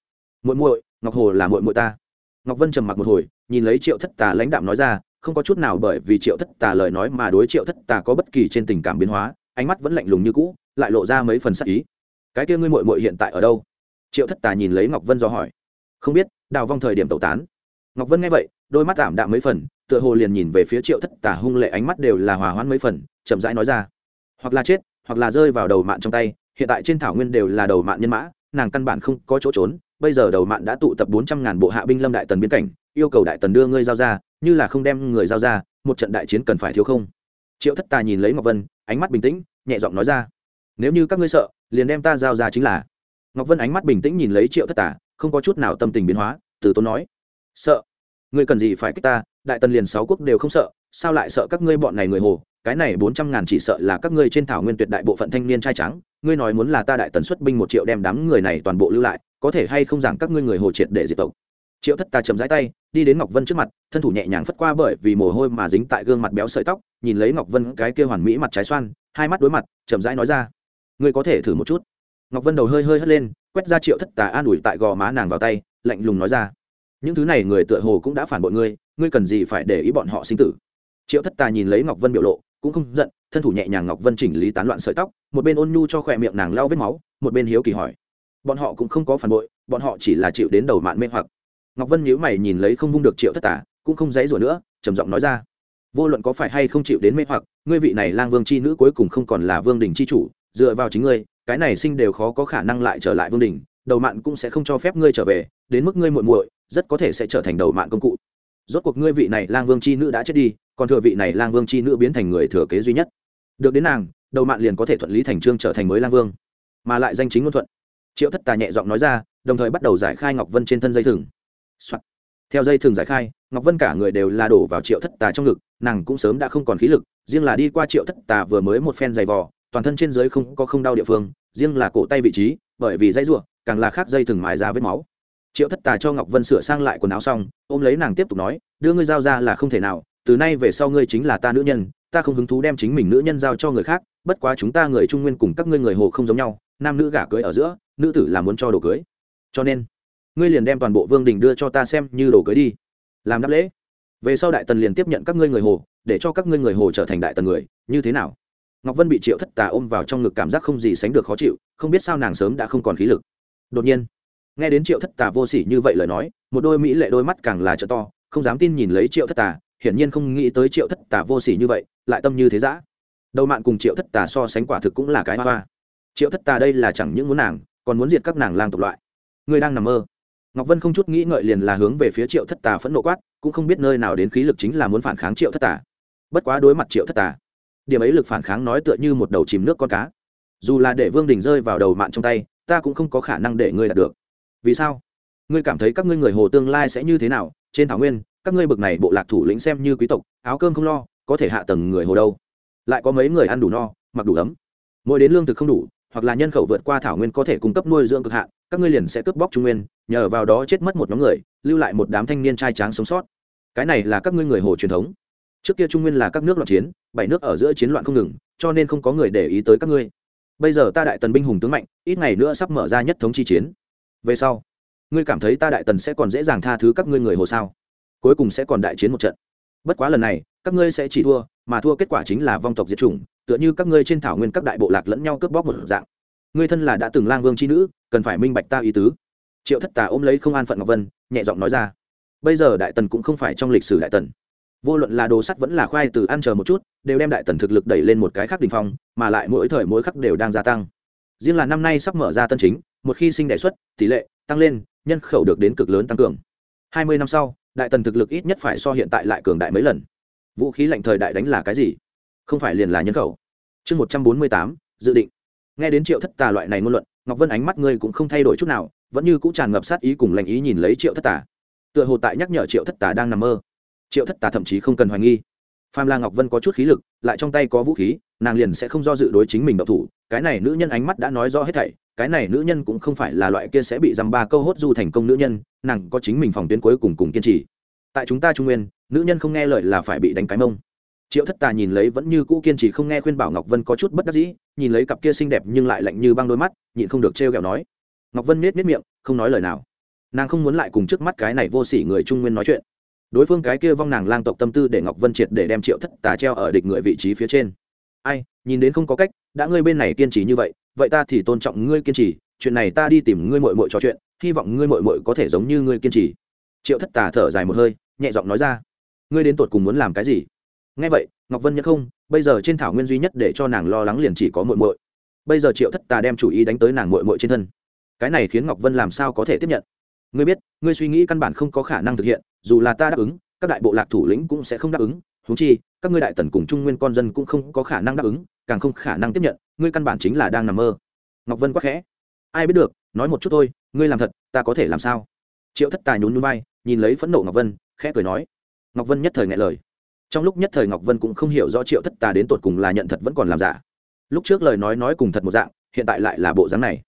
Muội muội, ngọc hồ là muội muội ta. Ngọc vân trầm mặc một hồi, nhìn lấy triệu thất tà lãnh đạm nói ra không có chút nào bởi vì triệu thất tà lời nói mà đối triệu thất tà có bất kỳ trên tình cảm biến hóa, ánh mắt vẫn lạnh lùng như cũ, lại lộ ra mấy phần sắc ý. Cái kia ngươi mội mội hiện tại ở đâu? Triệu thất tà nhìn lấy ngọc vân do hỏi. Không biết, đào vong thời điểm tẩu tán. Ngọc vân nghe vậy, đôi mắt tạm đạm mấy phần, tựa hồ liền nhìn về phía triệu thất tà hung lệ ánh mắt đều là hòa hoãn mấy phần, chậm rãi nói ra. Hoặc là chết, hoặc là rơi vào đầu mạn trong tay, hiện tại trên thảo nguyên đều là đầu mạn nhân mã, nàng căn bản không có chỗ trốn, bây giờ đầu mạn đã tụ tập bốn trăm ngàn bộ hạ binh lâm đại tần biên cảnh, yêu cầu đại tần đưa ngươi giao ra như là không đem người giao ra, một trận đại chiến cần phải thiếu không? Triệu thất tà nhìn lấy ngọc vân, ánh mắt bình tĩnh, nhẹ giọng nói ra. Nếu như các ngươi sợ, liền đem ta giao ra chính là. Ngọc vân ánh mắt bình tĩnh nhìn lấy triệu thất tà không có chút nào tâm tình biến hóa, từ tốn nói. Sợ. Ngươi cần gì phải kích ta? Đại tần liền sáu quốc đều không sợ, sao lại sợ các ngươi bọn này người hồ? Cái này bốn trăm ngàn chỉ sợ là các ngươi trên thảo nguyên tuyệt đại bộ phận thanh niên trai trắng. Ngươi nói muốn là ta đại tần xuất binh một triệu đem đám người này toàn bộ lưu lại, có thể hay không rằng các ngươi người hồ triệt để diệt tộc? Triệu thất tà chậm rãi tay đi đến ngọc vân trước mặt, thân thủ nhẹ nhàng phất qua bởi vì mồ hôi mà dính tại gương mặt béo sợi tóc, nhìn lấy ngọc vân cái kia hoàn mỹ mặt trái xoan, hai mắt đối mặt, chậm rãi nói ra. Ngươi có thể thử một chút. Ngọc vân đầu hơi hơi hất lên, quét ra triệu thất tà an ủi tại gò má nàng vào tay, lạnh lùng nói ra. Những thứ này người tựa hồ cũng đã phản bội ngươi ngươi cần gì phải để ý bọn họ sinh tử? Triệu thất tà nhìn lấy ngọc vân biểu lộ, cũng không giận, thân thủ nhẹ nhàng ngọc vân chỉnh lý tán loạn sợi tóc, một bên ôn nhu cho khỏe miệng nàng lau vết máu, một bên hiếu kỳ hỏi. Bọn họ cũng không có phản bội, bọn họ chỉ là chịu đến đầu mạn mê hoặc ngọc vân nhíu mày nhìn lấy không vung được triệu thất tả cũng không dãy rủa nữa, trầm giọng nói ra. Vô luận có phải hay không chịu đến mê hoặc, ngươi vị này lang vương c h i nữ cuối cùng không còn là vương đình c h i chủ, dựa vào chính ngươi, cái này sinh đều khó có khả năng lại trở lại vương đình, đầu mạn cũng sẽ không cho phép ngươi trở về, đến mức ngươi muội muội, rất có thể sẽ trở thành đầu mạn công cụ. Rốt cuộc ngươi vị này lang vương c h i nữ đã chết đi, còn thừa vị này lang vương c h i nữ biến thành người thừa kế duy nhất. Được đến nàng, đầu mạn liền có thể thuận lý thành trương trở thành mới lang vương. Mà lại danh chính ngôn thuận. Triệu thất tà nhẹ giọng nói ra, đồng thời bắt đầu giải khai ngọc vân trên thân dây thừng soạt. theo dây thường giải khai ngọc vân cả người đều là đổ vào triệu thất tà trong ngực nàng cũng sớm đã không còn khí lực riêng là đi qua triệu thất tà vừa mới một phen dày vò toàn thân trên dưới không có không đau địa phương riêng là cổ tay vị trí bởi vì dây rủa, càng là khác dây thường mài ra vết máu triệu thất tà cho ngọc vân sửa sang lại quần áo xong ôm lấy nàng tiếp tục nói đưa ngươi giao ra là không thể nào từ nay về sau ngươi chính là ta nữ nhân ta không hứng thú đem chính mình nữ nhân giao cho người khác bất quá chúng ta người trung nguyên cùng các ngươi người hồ không giống nhau nam nữ gả cưới ở giữa nữ tử là muốn cho đồ cưới cho nên ngươi liền đem toàn bộ vương đình đưa cho ta xem như đồ cưới đi. Làm đáp lễ. Về sau đại tần liền tiếp nhận các ngươi người hồ, để cho các ngươi người hồ trở thành đại tần người. Như thế nào? Ngọc vân bị triệu thất tà ôm vào trong ngực cảm giác không gì sánh được khó chịu, không biết sao nàng sớm đã không còn khí lực. Đột nhiên, nghe đến triệu thất tà vô s ỉ như vậy lời nói, một đôi mỹ lệ đôi mắt càng là trợ to, không dám tin nhìn lấy triệu thất tà, hiển nhiên không nghĩ tới triệu thất tà vô s ỉ như vậy, lại tâm như thế giã đầu mạn cùng triệu thất tà so sánh quả thực cũng là cái hoa hoa. Triệu thất tà đây là chẳng những muốn nàng, còn muốn diệt các nàng lang tộc loại. Người đang nằm mơ ngọc vân không chút nghĩ ngợi liền là hướng về phía triệu thất tà phẫn nộ quát, cũng không biết nơi nào đến khí lực chính là muốn phản kháng triệu thất tà. Bất quá đối mặt triệu thất tà, điểm ấy lực phản kháng nói tựa như một đầu chìm nước con cá. Dù là để vương đình rơi vào đầu mạn trong tay, ta cũng không có khả năng để ngươi đạt được. Vì sao? Ngươi cảm thấy các ngươi người hồ tương lai sẽ như thế nào? Trên thảo nguyên, các ngươi bực này bộ lạc thủ lĩnh xem như quý tộc, áo cơm không lo, có thể hạ tầng người hồ đâu? Lại có mấy người ăn đủ no, mặc đủ ấm. Mỗi đến lương thực không đủ hoặc là nhân khẩu vượt qua thảo nguyên có thể cung cấp nuôi dưỡng cực hạn, các ngươi liền sẽ cướp bóc trung nguyên, nhờ vào đó chết mất một nhóm người, lưu lại một đám thanh niên trai tráng sống sót. Cái này là các ngươi người hồ truyền thống. Trước kia trung nguyên là các nước loạn chiến, bảy nước ở giữa chiến loạn không ngừng, cho nên không có người để ý tới các ngươi. Bây giờ ta đại tần binh hùng tướng mạnh, ít ngày nữa sắp mở ra nhất thống chi chiến. Về sau, ngươi cảm thấy ta đại tần sẽ còn dễ dàng tha thứ các ngươi người hồ sao? Cuối cùng sẽ còn đại chiến một trận. Bất quá lần này, các ngươi sẽ chỉ thua, mà thua kết quả chính là vong tộc diệt chủng tựa như các ngươi trên thảo nguyên các đại bộ lạc lẫn nhau cướp bóc một dạng. Ngươi thân là đã từng lang vương c h i nữ, cần phải minh bạch ta ý tứ. Triệu thất tà ôm lấy không an phận ngọc vân, nhẹ giọng nói ra. Bây giờ đại tần cũng không phải trong lịch sử đại tần. Vô luận là đồ sắt vẫn là khoai từ ăn chờ một chút, đều đem đại tần thực lực đẩy lên một cái khác đình phong, mà lại mỗi thời mỗi khắc đều đang gia tăng. Riêng là năm nay sắp mở ra tân chính, một khi sinh đại xuất, tỷ lệ tăng lên, nhân khẩu được đến cực lớn tăng cường. Hai mươi năm sau, đại tần thực lực ít nhất phải so hiện tại lại cường đại mấy lần. Vũ khí lạnh thời đại đánh là cái gì? Không phải liền là nhân khẩu. Chương một trăm bốn mươi tám, dự định. Nghe đến triệu thất tà loại này ngôn luận, ngọc vân ánh mắt ngươi cũng không thay đổi chút nào, vẫn như cũng tràn ngập sát ý cùng lành ý nhìn lấy triệu thất tà. Tựa hồ tại nhắc nhở triệu thất tà đang nằm mơ. Triệu thất tà thậm chí không cần hoài nghi. Pham la ngọc vân có chút khí lực, lại trong tay có vũ khí, nàng liền sẽ không do dự đối chính mình độc thủ. Cái này nữ nhân ánh mắt đã nói rõ hết thảy, cái này nữ nhân cũng không phải là loại kia sẽ bị dăm ba câu hốt du thành công nữ nhân, nàng có chính mình phòng tuyến cuối cùng cùng kiên trì. Tại chúng ta trung nguyên, nữ nhân không nghe lời là phải bị đánh cái mông triệu thất tà nhìn lấy vẫn như cũ kiên trì không nghe khuyên bảo ngọc vân có chút bất đắc dĩ, nhìn lấy cặp kia xinh đẹp nhưng lại lạnh như băng đôi mắt, nhịn không được trêu ghẹo nói. Ngọc vân nết nết miệng, không nói lời nào. Nàng không muốn lại cùng trước mắt cái này vô sỉ người trung nguyên nói chuyện. Đối phương cái kia vong nàng lang tộc tâm tư để ngọc vân triệt để đem triệu thất tà treo ở địch người vị trí phía trên. Ai, nhìn đến không có cách, đã ngươi bên này kiên trì như vậy vậy ta thì tôn trọng ngươi kiên trì, chuyện này ta đi tìm ngươi mội mội trò chuyện, hy vọng ngươi mội mội có thể giống như ngươi kiên trì. Triệu thất tà thở dài một hơi, nhẹ giọng nói ra. Ngươi đến tột cùng muốn làm cái gì? Nghe vậy, ngọc vân nhất không, bây giờ trên thảo nguyên duy nhất để cho nàng lo lắng liền chỉ có muội muội. bây giờ triệu thất tà đem chủ ý đánh tới nàng muội muội trên thân. Cái này khiến ngọc vân làm sao có thể tiếp nhận? Ngươi biết, ngươi suy nghĩ căn bản không có khả năng thực hiện, dù là ta đáp ứng, các đại bộ lạc thủ lĩnh cũng sẽ không đáp ứng húng chi, các ngươi đại tần cùng trung nguyên con dân cũng không có khả năng đáp ứng, càng không khả năng tiếp nhận, ngươi căn bản chính là đang nằm mơ. Ngọc vân quắc khẽ. Ai biết được, nói một chút thôi, ngươi làm thật, ta có thể làm sao? Triệu thất tài nhún núi bay nhìn lấy phẫn nộ ngọc vân, khẽ cười nói. Ngọc vân nhất thời ngại lời trong lúc nhất thời ngọc vân cũng không hiểu rõ triệu thất tà đến tột cùng là nhận thật vẫn còn làm giả. Lúc trước lời nói nói cùng thật một dạng, hiện tại lại là bộ dáng này.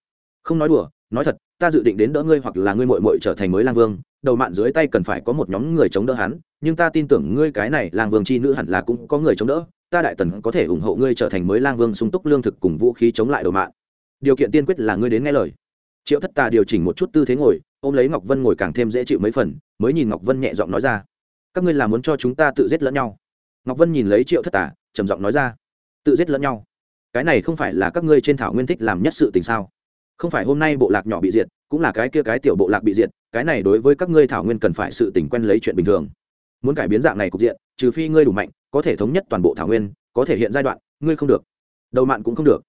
Không nói đùa, nói thật, ta dự định đến đỡ ngươi hoặc là ngươi mội mội trở thành mới lang vương, đầu mạn dưới tay cần phải có một nhóm người chống đỡ hắn, nhưng ta tin tưởng ngươi cái này lang vương c h i nữ hẳn là cũng có người chống đỡ, ta đại tần có thể ủng hộ ngươi trở thành mới lang vương sung túc lương thực cùng vũ khí chống lại đầu mạn. Điều kiện tiên quyết là ngươi đến nghe lời. Triệu thất tà điều chỉnh một chút tư thế ngồi, ôm lấy ngọc vân ngồi càng thêm dễ chịu mấy phần, mới nhìn ngọc vân nhẹ giọng nói ra các ngươi là muốn cho chúng ta tự giết lẫn nhau. Ngọc vân nhìn lấy triệu thất tà, trầm giọng nói ra, tự giết lẫn nhau. Cái này không phải là các ngươi trên thảo nguyên thích làm nhất sự tình sao? Không phải hôm nay bộ lạc nhỏ bị diệt, cũng là cái kia cái tiểu bộ lạc bị diệt, cái này đối với các ngươi thảo nguyên cần phải sự tỉnh quen lấy chuyện bình thường. Muốn cải biến dạng này cục diện, trừ phi ngươi đủ mạnh, có thể thống nhất toàn bộ thảo nguyên, có thể hiện giai đoạn, ngươi không được. Đầu mạn cũng không được.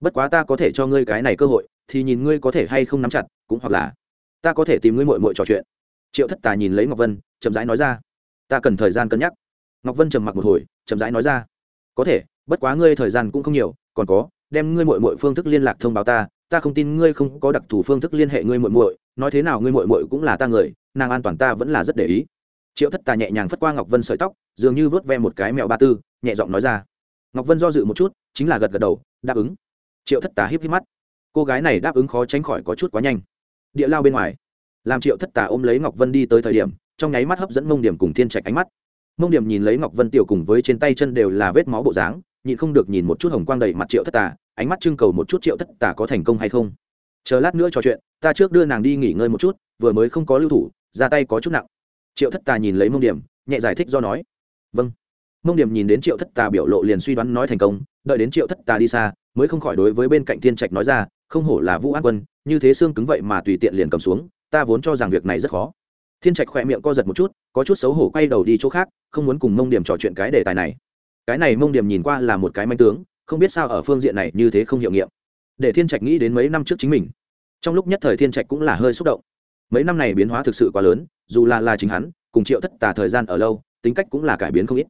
Bất quá ta có thể cho ngươi cái này cơ hội, thì nhìn ngươi có thể hay không nắm chặt, cũng hoặc là ta có thể tìm ngươi mội mội trò chuyện. Triệu thất tà nhìn lấy ngọc vân, chậm rãi nói ra ta cần thời gian cân nhắc. Ngọc vân trầm mặc một hồi, chậm rãi nói ra. Có thể, bất quá ngươi thời gian cũng không nhiều, còn có, đem ngươi mội mội phương thức liên lạc thông báo ta ta không tin ngươi không có đặc thù phương thức liên hệ ngươi muội muội, nói thế nào ngươi muội muội cũng là ta người, nàng an toàn ta vẫn là rất để ý. Triệu thất tà nhẹ nhàng phất qua ngọc vân sợi tóc, dường như vớt ve một cái mèo ba tư, nhẹ giọng nói ra. Ngọc vân do dự một chút, chính là gật gật đầu, đáp ứng. Triệu thất tà híp híp mắt. Cô gái này đáp ứng khó tránh khỏi có chút quá nhanh. Địa lao bên ngoài, làm triệu thất tà ôm lấy ngọc vân đi tới thời điểm trong nháy mắt hấp dẫn mông điểm cùng thiên trạch ánh mắt. Mông điểm nhìn lấy ngọc vân tiểu cùng với trên tay chân đều là vết máu bộ dáng, nhịn không được nhìn một chút hồng quang đầy mặt triệu thất tà, ánh mắt trưng cầu một chút triệu thất tà có thành công hay không. Chờ lát nữa trò chuyện, ta trước đưa nàng đi nghỉ ngơi một chút, vừa mới không có lưu thủ, ra tay có chút nặng. Triệu thất tà nhìn lấy mông điểm, nhẹ giải thích do nói. Vâng. Mông điểm nhìn đến triệu thất tà biểu lộ liền suy đoán nói thành công, đợi đến triệu thất tà đi xa, mới không khỏi đối với bên cạnh thiên trạch nói ra, không hổ là vũ an quân, như thế xương cứng vậy mà tùy tiện liền cầm xuống, ta vốn cho rằng việc này rất khó thiên trạch khỏe miệng co giật một chút, có chút xấu hổ quay đầu đi chỗ khác, không muốn cùng mông điểm trò chuyện cái đề tài này. Cái này mông điểm nhìn qua là một cái manh tướng, không biết sao ở phương diện này như thế không hiệu nghiệm. Để thiên trạch nghĩ đến mấy năm trước chính mình. Trong lúc nhất thời thiên trạch cũng là hơi xúc động. Mấy năm này biến hóa thực sự quá lớn, dù là là chính hắn, cùng triệu thất tà thời gian ở lâu, tính cách cũng là cải biến không ít.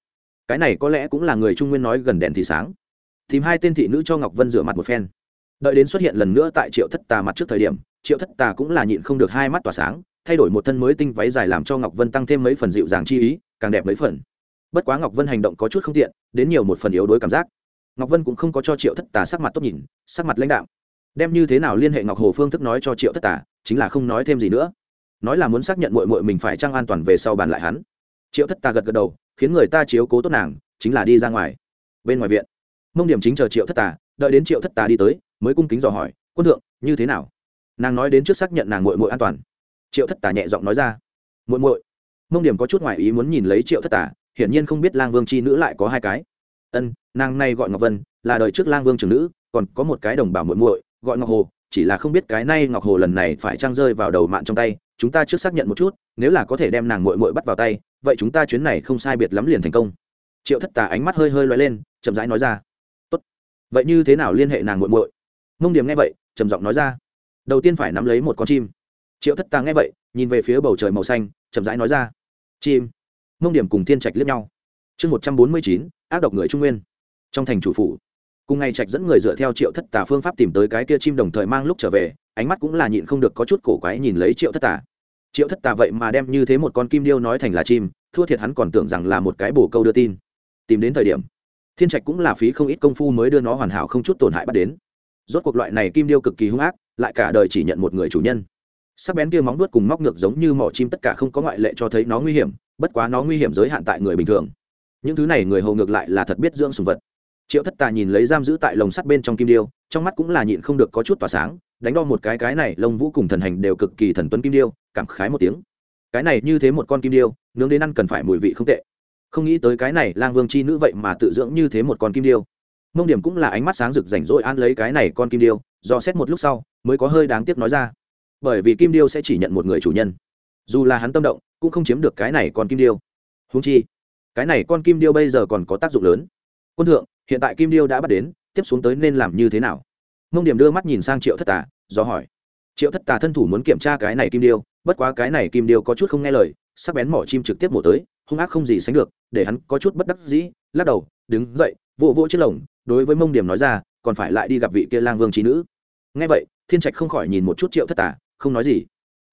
Cái này có lẽ cũng là người trung nguyên nói gần đèn thì sáng. Tìm hai tên thị nữ cho ngọc vân rửa mặt một phen. Đợi đến xuất hiện lần nữa tại triệu thất tà mặt trước thời điểm, triệu thất tà cũng là nhịn không được hai mắt tỏa sáng thay đổi một thân mới tinh váy dài làm cho ngọc vân tăng thêm mấy phần dịu dàng chi ý, càng đẹp mấy phần. Bất quá ngọc vân hành động có chút không tiện, đến nhiều một phần yếu đuối cảm giác. Ngọc vân cũng không có cho triệu thất tà sắc mặt tốt nhìn, sắc mặt lãnh đạo đem như thế nào liên hệ ngọc hồ phương thức nói cho triệu thất tả chính là không nói thêm gì nữa. Nói là muốn xác nhận mội mội mình phải trăng an toàn về sau bàn lại hắn. Triệu thất tà gật gật đầu, khiến người ta chiếu cố tốt nàng, chính là đi ra ngoài. Bên ngoài viện, mông điểm chính chờ triệu thất tà, đợi đến triệu thất tà đi tới, mới cung kính dò hỏi, quân thượng, như thế nào? Nàng nói đến trước xác nhận nàng mội mội an toàn triệu thất Tả nhẹ giọng nói ra. Muội muội, mông điểm có chút ngoại ý muốn nhìn lấy triệu thất Tả, hiển nhiên không biết lang vương c h i nữ lại có hai cái. Ân nàng này gọi ngọc vân là đời trước lang vương trưởng nữ còn có một cái đồng bào muội muội gọi ngọc hồ chỉ là không biết cái nay ngọc hồ lần này phải trang rơi vào đầu mạng trong tay chúng ta trước xác nhận một chút nếu là có thể đem nàng muội muội bắt vào tay vậy chúng ta chuyến này không sai biệt lắm liền thành công. Triệu thất tà ánh mắt hơi hơi loay lên chậm rãi nói ra. Tốt vậy như thế nào liên hệ nàng muội muội? Mông điểm nghe vậy trầm giọng nói ra. Đầu tiên phải nắm lấy một con chim triệu thất tà nghe vậy, nhìn về phía bầu trời màu xanh, chậm rãi nói ra. Chim, mông điểm cùng thiên trạch liếc nhau. Chương một trăm bốn mươi chín, ác độc người trung nguyên. Trong thành chủ phủ, cùng ngày trạch dẫn người dựa theo triệu thất tà phương pháp tìm tới cái kia chim đồng thời mang lúc trở về, ánh mắt cũng là nhịn không được có chút cổ quái nhìn lấy triệu thất tà. Triệu thất tà vậy mà đem như thế một con kim điêu nói thành là chim, thua thiệt hắn còn tưởng rằng là một cái bổ câu đưa tin. Tìm đến thời điểm, thiên trạch cũng là phí không ít công phu mới đưa nó hoàn hảo không chút tổn hại bắt đến. Rốt cuộc loại này kim điêu cực kỳ hung ác, lại cả đời chỉ nhận một người chủ nhân sắc bén kia móng vuốt cùng móc ngược giống như mỏ chim tất cả không có ngoại lệ cho thấy nó nguy hiểm, bất quá nó nguy hiểm giới hạn tại người bình thường. Những thứ này người hầu ngược lại là thật biết dưỡng sùng vật. Triệu thất tà nhìn lấy giam giữ tại lồng sắt bên trong kim điêu, trong mắt cũng là nhịn không được có chút tỏa sáng, đánh đo một cái cái này, lông vũ cùng thần hành đều cực kỳ thần tuấn kim điêu, cảm khái một tiếng. Cái này như thế một con kim điêu, nướng đến ăn cần phải mùi vị không tệ. Không nghĩ tới cái này, lang vương c h i nữ vậy mà tự dưỡng như thế một con kim điêu. Mông điểm cũng là ánh mắt sáng rực rảnh rỗi ăn lấy cái này con kim điêu, do xét một lúc sau, mới có hơi đáng tiếc nói ra bởi vì kim điêu sẽ chỉ nhận một người chủ nhân. Dù là hắn tâm động, cũng không chiếm được cái này còn kim điêu. Húng chi, cái này con kim điêu bây giờ còn có tác dụng lớn. Quân thượng, hiện tại kim điêu đã bắt đến, tiếp xuống tới nên làm như thế nào? Mông điểm đưa mắt nhìn sang triệu thất tà, do hỏi. Triệu thất tà thân thủ muốn kiểm tra cái này kim điêu, bất quá cái này kim điêu có chút không nghe lời, sắc bén mỏ chim trực tiếp mổ tới, hung ác không gì sánh được, để hắn có chút bất đắc dĩ, lắc đầu, đứng dậy, vỗ vỗ chiếc lồng, đối với mông điểm nói ra, còn phải lại đi gặp vị kia lang vương trí nữ. Nghe vậy, thiên trạch không khỏi nhìn một chút triệu thất tà không nói gì.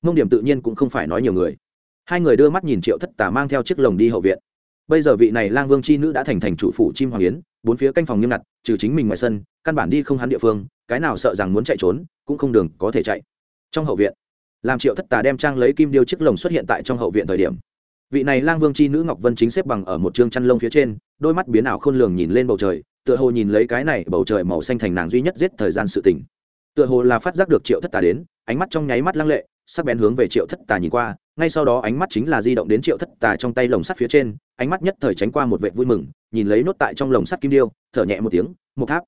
Mông điểm tự nhiên cũng không phải nói nhiều người. Hai người đưa mắt nhìn triệu thất tà mang theo chiếc lồng đi hậu viện. Bây giờ vị này lang vương c h i nữ đã thành thành chủ phủ chim hoàng yến, bốn phía canh phòng nghiêm ngặt, trừ chính mình ngoài sân, căn bản đi không hắn địa phương, cái nào sợ rằng muốn chạy trốn, cũng không đường có thể chạy. Trong hậu viện, làm triệu thất tà đem trang lấy kim điêu chiếc lồng xuất hiện tại trong hậu viện thời điểm. Vị này lang vương c h i nữ ngọc vân chính xếp bằng ở một chương chăn lông phía trên, đôi mắt biến ảo khôn lường nhìn lên bầu trời, tựa hồ nhìn lấy cái này bầu trời màu xanh thành nàng duy nhất giết thời gian sự tỉnh tựa hồ là phát giác được triệu thất tà đến ánh mắt trong nháy mắt lăng lệ, sắc bén hướng về triệu thất tà nhìn qua, ngay sau đó ánh mắt chính là di động đến triệu thất tà trong tay lồng sắt phía trên, ánh mắt nhất thời tránh qua một vệ vui mừng, nhìn lấy nốt tại trong lồng sắt kim điêu, thở nhẹ một tiếng một tháp,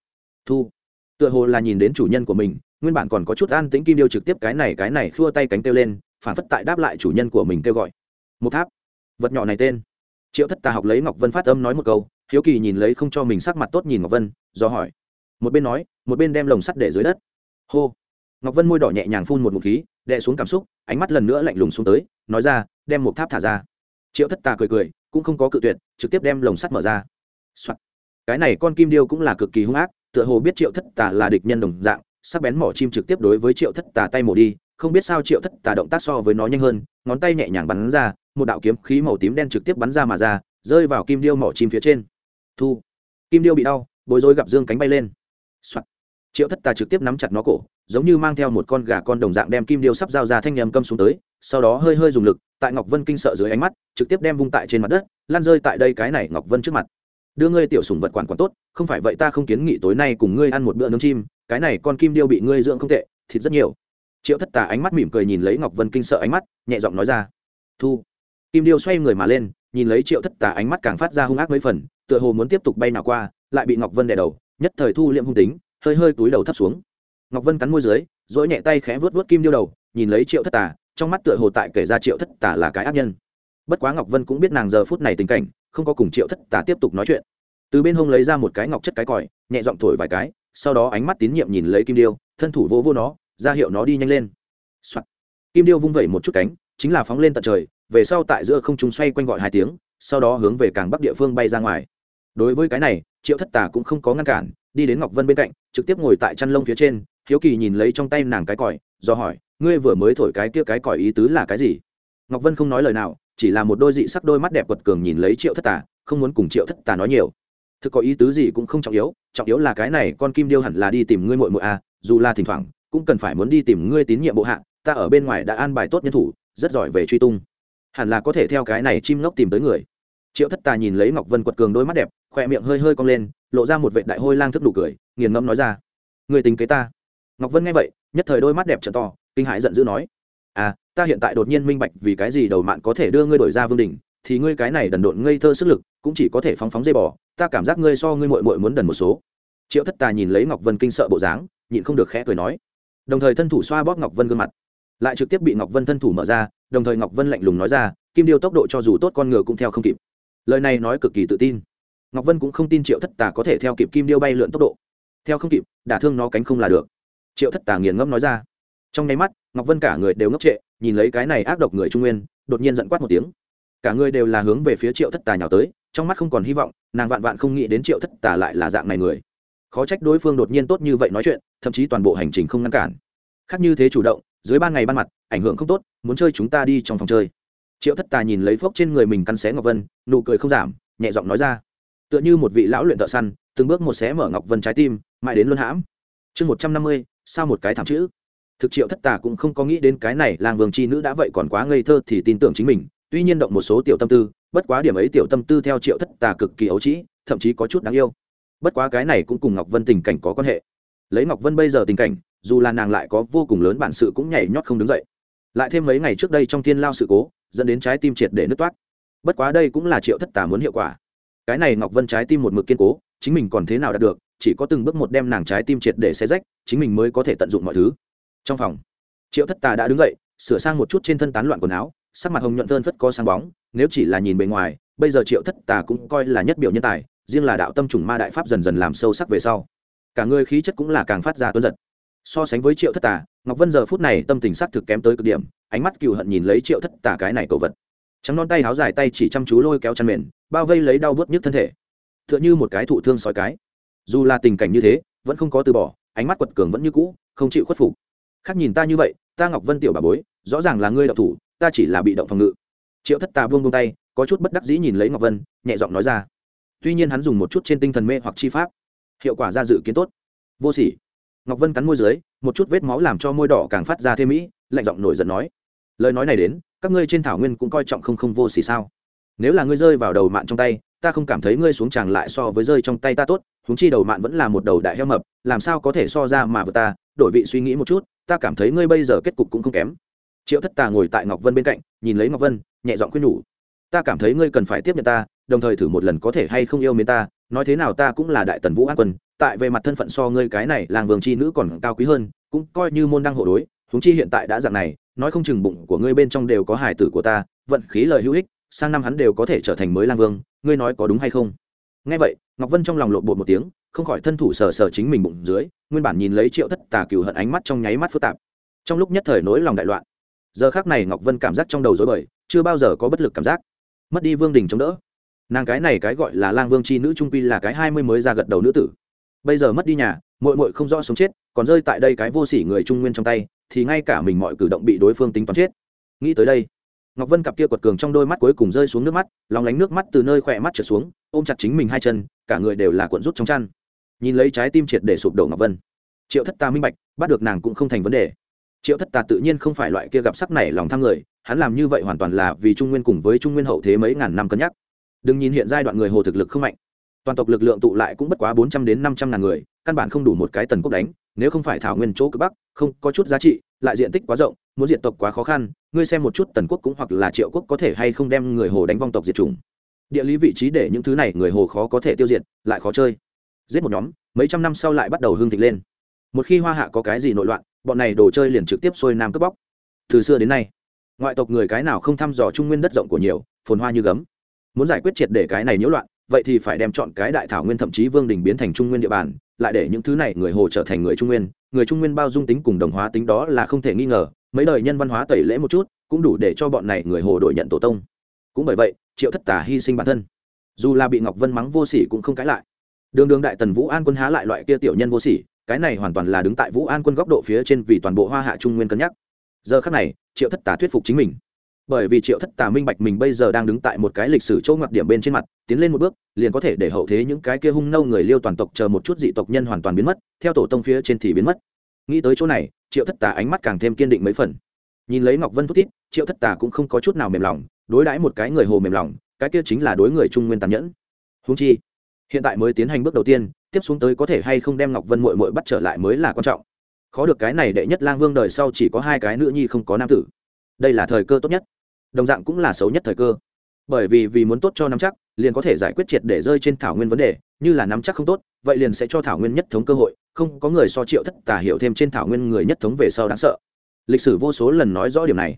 thu. Tựa hồ là nhìn đến chủ nhân của mình, nguyên bản còn có chút an tĩnh kim điêu trực tiếp cái này cái này khua tay cánh kêu lên, phản phất tại đáp lại chủ nhân của mình kêu gọi một tháp, vật nhỏ này tên. Triệu thất tà học lấy ngọc vân phát âm nói một câu, hiếu kỳ nhìn lấy không cho mình sắc mặt tốt nhìn ngọc vân, do hỏi, một bên nói, một bên đem lồng sắt để dưới đất. Hô ngọc vân môi đỏ nhẹ nhàng phun một ngụm khí, đè xuống cảm xúc, ánh mắt lần nữa lạnh lùng xuống tới, nói ra, đem một tháp thả ra. Triệu thất tà cười cười, cũng không có cự tuyệt, trực tiếp đem lồng sắt mở ra、Soạn. cái này con kim điêu cũng là cực kỳ hung ác, tựa hồ biết triệu thất tà là địch nhân đồng dạng, sắc bén mỏ chim trực tiếp đối với triệu thất tà tay mổ đi, không biết sao triệu thất tà động tác so với nó nhanh hơn, ngón tay nhẹ nhàng bắn ra, một đạo kiếm khí màu tím đen trực tiếp bắn ra mà ra, rơi vào kim điêu mỏ chim phía trên. Thu. Kim điêu bị đau, bối rối gặp dương cánh bay lên、Soạn. triệu thất tà trực tiếp nắm chặt nó cổ giống như mang theo một con gà con đồng dạng đem kim điêu sắp giao ra thanh nhầm câm xuống tới, sau đó hơi hơi dùng lực, tại ngọc vân kinh sợ dưới ánh mắt, trực tiếp đem vung tại trên mặt đất, lan rơi tại đây cái này ngọc vân trước mặt. Đưa ngươi tiểu sùng vật quản quản tốt, không phải vậy ta không kiến nghị tối nay cùng ngươi ăn một bữa nướng chim, cái này con kim điêu bị ngươi dưỡng không tệ, thịt rất nhiều. Triệu thất tà ánh mắt mỉm cười nhìn lấy ngọc vân kinh sợ ánh mắt, nhẹ giọng nói ra, thu. Kim điêu xoay người mà lên, nhìn lấy triệu thất tà ánh mắt càng phát ra hung ác mấy phần, tựa hồ muốn tiếp tục bay nào qua, lại bị ngọc vân đè đầu, nhất thời thu liệm hung tính, hơi hơi túi đầu thấp xuống ngọc vân cắn môi dưới dỗi nhẹ tay khẽ vớt vớt kim điêu đầu, nhìn lấy triệu thất tà, trong mắt tựa hồ tại kể ra triệu thất tà là cái ác nhân. Bất quá ngọc vân cũng biết nàng giờ phút này tình cảnh, không có cùng triệu thất tà tiếp tục nói chuyện. Từ bên hông lấy ra một cái ngọc chất cái còi, nhẹ giọng thổi vài cái, sau đó ánh mắt tín nhiệm nhìn lấy kim điêu, thân thủ vô vô nó, ra hiệu nó đi nhanh lên、Soạn. kim điêu vung vẩy một chút cánh, chính là phóng lên tận trời, về sau tại giữa không trung xoay quanh gọi hai tiếng, sau đó hướng về càng bắc địa phương bay ra ngoài. Đối với cái này, triệu thất tà cũng không có ngăn cản, đi đến ngọc vân bên cạnh, trực tiếp ngồi tại chăn lông phía trên hiếu kỳ nhìn lấy trong tay nàng cái còi, do hỏi, ngươi vừa mới thổi cái kia cái còi ý tứ là cái gì? Ngọc vân không nói lời nào, chỉ là một đôi dị sắc đôi mắt đẹp quật cường nhìn lấy triệu thất tà, không muốn cùng triệu thất tà nói nhiều. Thực có ý tứ gì cũng không trọng yếu trọng yếu là cái này, con kim điêu hẳn là đi tìm ngươi muội muội à dù là thỉnh thoảng, cũng cần phải muốn đi tìm ngươi tín nhiệm bộ hạ, ta ở bên ngoài đã an bài tốt nhân thủ, rất giỏi về truy tung. Hẳn là có thể theo cái này chim ngốc tìm tới người. Triệu thất tà nhìn lấy ngọc vân quật cường đôi mắt đẹp, khoe miệng hơi hơi cong lên, lộ ra một vệ đại hôi lang thức đủ cười, nghiền ngẫm nói ra người tính kế ta ngọc vân nghe vậy, nhất thời đôi mắt đẹp trở to, kinh hãi giận dữ nói à ta hiện tại đột nhiên minh bạch vì cái gì đầu mạn có thể đưa ngươi đổi ra vương đình thì ngươi cái này đần độn ngây thơ sức lực cũng chỉ có thể phóng phóng dây bỏ ta cảm giác ngươi so ngươi mội mội muốn đần một số. Triệu thất tà nhìn lấy ngọc vân kinh sợ bộ dáng, nhịn không được khẽ cười nói, đồng thời thân thủ xoa bóp ngọc vân gương mặt. Lại trực tiếp bị ngọc vân thân thủ mở ra, đồng thời ngọc vân lạnh lùng nói ra, kim điêu tốc độ cho dù tốt con ngựa cũng theo không kịp. Lời này nói cực kỳ tự tin. Ngọc vân cũng không tin triệu thất tà có thể theo kịp kim điêu bay lượn tốc độ. Theo không kịp, đả thương nó cánh không là được triệu thất tà nghiền ngẫm nói ra. Trong nháy mắt, ngọc vân cả người đều ngốc trệ, nhìn lấy cái này ác độc người trung nguyên, đột nhiên giận quát một tiếng. Cả người đều là hướng về phía triệu thất tà nhào tới, trong mắt không còn hy vọng, nàng vạn vạn không nghĩ đến triệu thất tà lại là dạng này người. Khó trách đối phương đột nhiên tốt như vậy nói chuyện, thậm chí toàn bộ hành trình không ngăn cản. Khác như thế chủ động, dưới ban ngày ban mặt, ảnh hưởng không tốt, muốn chơi chúng ta đi trong phòng chơi. Triệu thất tà nhìn lấy phốc trên người mình căn xé ngọc vân, nụ cười không giảm, nhẹ giọng nói ra. Tựa như một vị lão luyện thợ săn, từng bước một xé mở ngọc vân trái tim, mãi đến luân hãm. Chương một trăm năm mươi sao một cái thảm chữ? Thực triệu thất tà cũng không có nghĩ đến cái này, làng vương c h i nữ đã vậy còn quá ngây thơ thì tin tưởng chính mình, tuy nhiên động một số tiểu tâm tư, bất quá điểm ấy tiểu tâm tư theo triệu thất tà cực kỳ ấu trĩ, thậm chí có chút đáng yêu. Bất quá cái này cũng cùng ngọc vân tình cảnh có quan hệ. Lấy ngọc vân bây giờ tình cảnh, dù là nàng lại có vô cùng lớn bản sự cũng nhảy nhót không đứng dậy. Lại thêm mấy ngày trước đây trong thiên lao sự cố, dẫn đến trái tim triệt để nứt toát. Bất quá đây cũng là triệu thất tà muốn hiệu quả. Cái này ngọc vân trái tim một mực kiên cố, chính mình còn thế nào đạt được chỉ có từng bước một đem nàng trái tim triệt để xe rách, chính mình mới có thể tận dụng mọi thứ. Trong phòng, triệu thất tà đã đứng dậy, sửa sang một chút trên thân tán loạn quần áo, sắc mặt hồng nhuận thơn phất có sáng bóng, nếu chỉ là nhìn bề ngoài, bây giờ triệu thất tà cũng coi là nhất biểu nhân tài, riêng là đạo tâm trùng ma đại pháp dần dần làm sâu sắc về sau. Cả người khí chất cũng là càng phát ra tuấn giật. So sánh với triệu thất tà, ngọc vân giờ phút này tâm tình sắc thực kém tới cực điểm, ánh mắt cừu hận nhìn lấy triệu thất tà cái này cầu vật. Trắng non tay háo dài tay chỉ chăm chú lôi kéo chăn mền, bao vây lấy đau bớt nhức thân thể. T h ư ợ n h ư một cái thụ thương sói cái dù là tình cảnh như thế, vẫn không có từ bỏ, ánh mắt quật cường vẫn như cũ, không chịu khuất phục. Khác nhìn ta như vậy, ta ngọc vân tiểu bà bối, rõ ràng là ngươi đậu thủ, ta chỉ là bị động phòng ngự. Triệu thất tà buông buông tay, có chút bất đắc dĩ nhìn lấy ngọc vân, nhẹ giọng nói ra. Tuy nhiên hắn dùng một chút trên tinh thần mê hoặc chi pháp, hiệu quả ra dự kiến tốt. Vô sỉ. Ngọc vân cắn môi dưới, một chút vết máu làm cho môi đỏ càng phát ra thêm mỹ, lạnh giọng nổi giận nói. Lời nói này đến, các ngươi trên thảo nguyên cũng coi trọng không không vô sỉ sao? Nếu là ngươi rơi vào đầu mạng trong tay, ta không cảm thấy ngươi xuống tràng lại so với rơi trong tay ta tốt huống chi đầu mạn vẫn là một đầu đại heo mập, làm sao có thể so ra mà vừa ta? Đổi vị suy nghĩ một chút, ta cảm thấy ngươi bây giờ kết cục cũng không kém. Triệu thất tà ngồi tại ngọc vân bên cạnh, nhìn lấy ngọc vân, nhẹ giọng khuyên nhủ, ta cảm thấy ngươi cần phải tiếp nhận ta, đồng thời thử một lần có thể hay không yêu mến ta. Nói thế nào ta cũng là đại tần vũ an quân, tại về mặt thân phận so ngươi cái này làng vương chi nữ còn cao quý hơn, cũng coi như môn đăng hộ đối. Húng chi hiện tại đã dạng này, nói không chừng bụng của ngươi bên trong đều có hài tử của ta, vận khí lời hữu ích, sang năm hắn đều có thể trở thành mới lang vương, ngươi nói có đúng hay không? Nghe vậy ngọc vân trong lòng lộn bột một tiếng, không khỏi thân thủ sờ sờ chính mình bụng dưới, nguyên bản nhìn lấy triệu thất tà cừu hận ánh mắt trong nháy mắt phức tạp. Trong lúc nhất thời nỗi lòng đại loạn, giờ khác này ngọc vân cảm giác trong đầu dối bời, chưa bao giờ có bất lực cảm giác. Mất đi vương đình chống đỡ. Nàng cái này cái gọi là lang vương c h i nữ trung quy là cái hai mươi mới ra gật đầu nữ tử. Bây giờ mất đi nhà mội mội không rõ sống chết, còn rơi tại đây cái vô s ỉ người trung nguyên trong tay, thì ngay cả mình mọi cử động bị đối phương tính toán chết. Nghĩ tới đây, ngọc vân cặp kia quật cường trong đôi mắt cuối cùng rơi xuống nước mắt lóng lánh nước mắt từ nơi khỏe mắt trở xuống ôm chặt chính mình hai chân, cả người đều là cuộn rút trong chăn. Nhìn lấy trái tim triệt để sụp đổ ngọc vân. Triệu thất ta minh bạch, bắt được nàng cũng không thành vấn đề. Triệu thất ta tự nhiên không phải loại kia gặp sắc này lòng tham người, hắn làm như vậy hoàn toàn là vì trung nguyên cùng với trung nguyên hậu thế mấy ngàn năm cân nhắc. Đừng nhìn hiện giai đoạn người hồ thực lực không mạnh. Toàn tộc lực lượng tụ lại cũng bất quá bốn trăm đến năm trăm ngàn người, căn bản không đủ một cái tần quốc đánh, nếu không phải thảo nguyên chỗ cực bắc, không có chút giá trị, lại diện tích quá rộng, muốn diện tộc quá khó khăn, ngươi xem một chút tần quốc cũng hoặc là triệu quốc có thể hay không đem người hồ đánh vong tộc diệt chủng địa lý vị trí để những thứ này người hồ khó có thể tiêu diệt, lại khó chơi. Giết một nhóm, mấy trăm năm sau lại bắt đầu hương thịnh lên. Một khi hoa hạ có cái gì nội loạn, bọn này đồ chơi liền trực tiếp xuôi nam cướp bóc. Từ xưa đến nay, ngoại tộc người cái nào không thăm dò trung nguyên đất rộng của nhiều, phồn hoa như gấm. Muốn giải quyết triệt để cái này nhiễu loạn, vậy thì phải đem chọn cái đại thảo nguyên thậm chí vương đình biến thành trung nguyên địa bàn, lại để những thứ này người hồ trở thành người trung nguyên. Người trung nguyên bao dung tính cùng đồng hóa tính đó là không thể nghi ngờ, mấy đời nhân văn hóa tẩy lễ một chút, cũng đủ để cho bọn này người hồ đổi nhận tổ tông. Cũng bởi vậy triệu thất tả hy sinh bản thân. Dù là bị ngọc vân mắng vô sỉ cũng không cãi lại. Đường đường đại tần vũ an quân há lại loại kia tiểu nhân vô sỉ, cái này hoàn toàn là đứng tại vũ an quân góc độ phía trên vì toàn bộ hoa hạ trung nguyên cân nhắc. Giờ khác này, triệu thất tả thuyết phục chính mình. Bởi vì triệu thất tà minh bạch mình bây giờ đang đứng tại một cái lịch sử chỗ ngoặc điểm bên trên mặt, tiến lên một bước, liền có thể để hậu thế những cái kia hung nâu người liêu toàn tộc chờ một chút dị tộc nhân hoàn toàn biến mất, theo tổ tông phía trên thì biến mất. Nghĩ tới chỗ này, triệu thất tà ánh mắt càng thêm kiên định mấy phần. Nhìn lấy ngọc vân thúc thít, triệu thất tà cũng không có chút nào mềm lòng đối đãi một cái người hồ mềm lòng, cái kia chính là đối người trung nguyên tàn nhẫn. Húng chi, hiện tại mới tiến hành bước đầu tiên, tiếp xuống tới có thể hay không đem ngọc vân mội mội bắt trở lại mới là quan trọng. Khó được cái này đệ nhất lang vương đời sau chỉ có hai cái nữ nhi không có nam tử. Đây là thời cơ tốt nhất. Đồng dạng cũng là xấu nhất thời cơ. Bởi vì vì muốn tốt cho nắm chắc, liền có thể giải quyết triệt để rơi trên thảo nguyên vấn đề, như là nắm chắc không tốt, vậy liền sẽ cho thảo nguyên nhất thống cơ hội, không có người so triệu thất tả hiểu thêm trên thảo nguyên người nhất thống về sau đáng sợ. Lịch sử vô số lần nói rõ điểm này.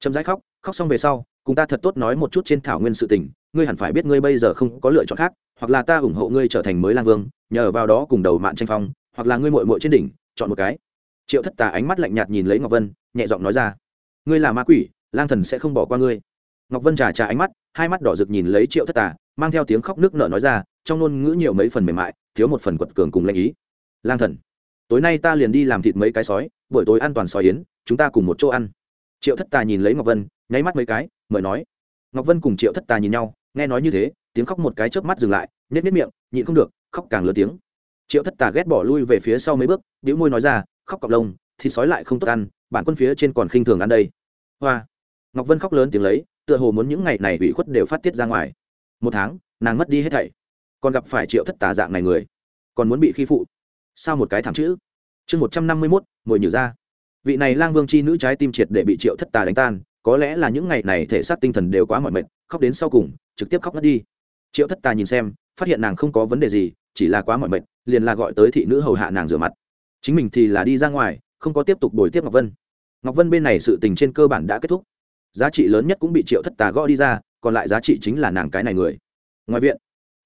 Trầm rãi khóc khóc xong về sau cùng ta thật tốt nói một chút trên thảo nguyên sự tình, ngươi hẳn phải biết ngươi bây giờ không có lựa chọn khác, hoặc là ta ủng hộ ngươi trở thành mới lang vương, nhờ vào đó cùng đầu mạng tranh phong, hoặc là ngươi mội mội trên đỉnh, chọn một cái. Triệu thất tà ánh mắt lạnh nhạt nhìn lấy ngọc vân, nhẹ giọng nói ra, ngươi là ma quỷ, lang thần sẽ không bỏ qua ngươi. Ngọc vân trà trà ánh mắt, hai mắt đỏ rực nhìn lấy triệu thất tà, mang theo tiếng khóc nước nở nói ra, trong ngôn ngữ nhiều mấy phần mềm mại, thiếu một phần quật cường cùng lanh ý. Lang thần, tối nay ta liền đi làm thịt mấy cái sói, buổi tối an toàn sói yến, chúng ta cùng một chỗ ăn. Triệu thất tà nhìn lấy ngọc vân, nháy mắt mấy cái mời nói. Ngọc vân cùng triệu thất tà nhìn nhau, nghe nói như thế, tiếng khóc một cái chớp mắt dừng lại nhét nhét miệng, nhịn không được, khóc càng lớn tiếng. Triệu thất tà ghét bỏ lui về phía sau mấy bước đĩu môi nói ra, khóc cọc lông, thịt sói lại không tốt ăn, bản quân phía trên còn khinh thường ăn đây. Hoa. Ngọc vân khóc lớn tiếng lấy, tựa hồ muốn những ngày này ủy khuất đều phát tiết ra ngoài. Một tháng, nàng mất đi hết thảy, còn gặp phải triệu thất tà dạng này người, còn muốn bị khi phụ. Sao một cái thảm chữ? Chương một trăm năm mươi mốt, mồi nhử ra. Vị này lang vương chi nữ trái tim triệt để bị triệu thất tà đánh tan có lẽ là những ngày này thể xác tinh thần đều quá mỏi mệt, khóc đến sau cùng, trực tiếp khóc ngất đi. Triệu thất tà nhìn xem, phát hiện nàng không có vấn đề gì, chỉ là quá mỏi mệt, liền là gọi tới thị nữ hầu hạ nàng rửa mặt. Chính mình thì là đi ra ngoài, không có tiếp tục đổi tiếp ngọc vân. Ngọc vân bên này sự tình trên cơ bản đã kết thúc. Giá trị lớn nhất cũng bị triệu thất tà gõ đi ra, còn lại giá trị chính là nàng cái này người. Ngoài viện,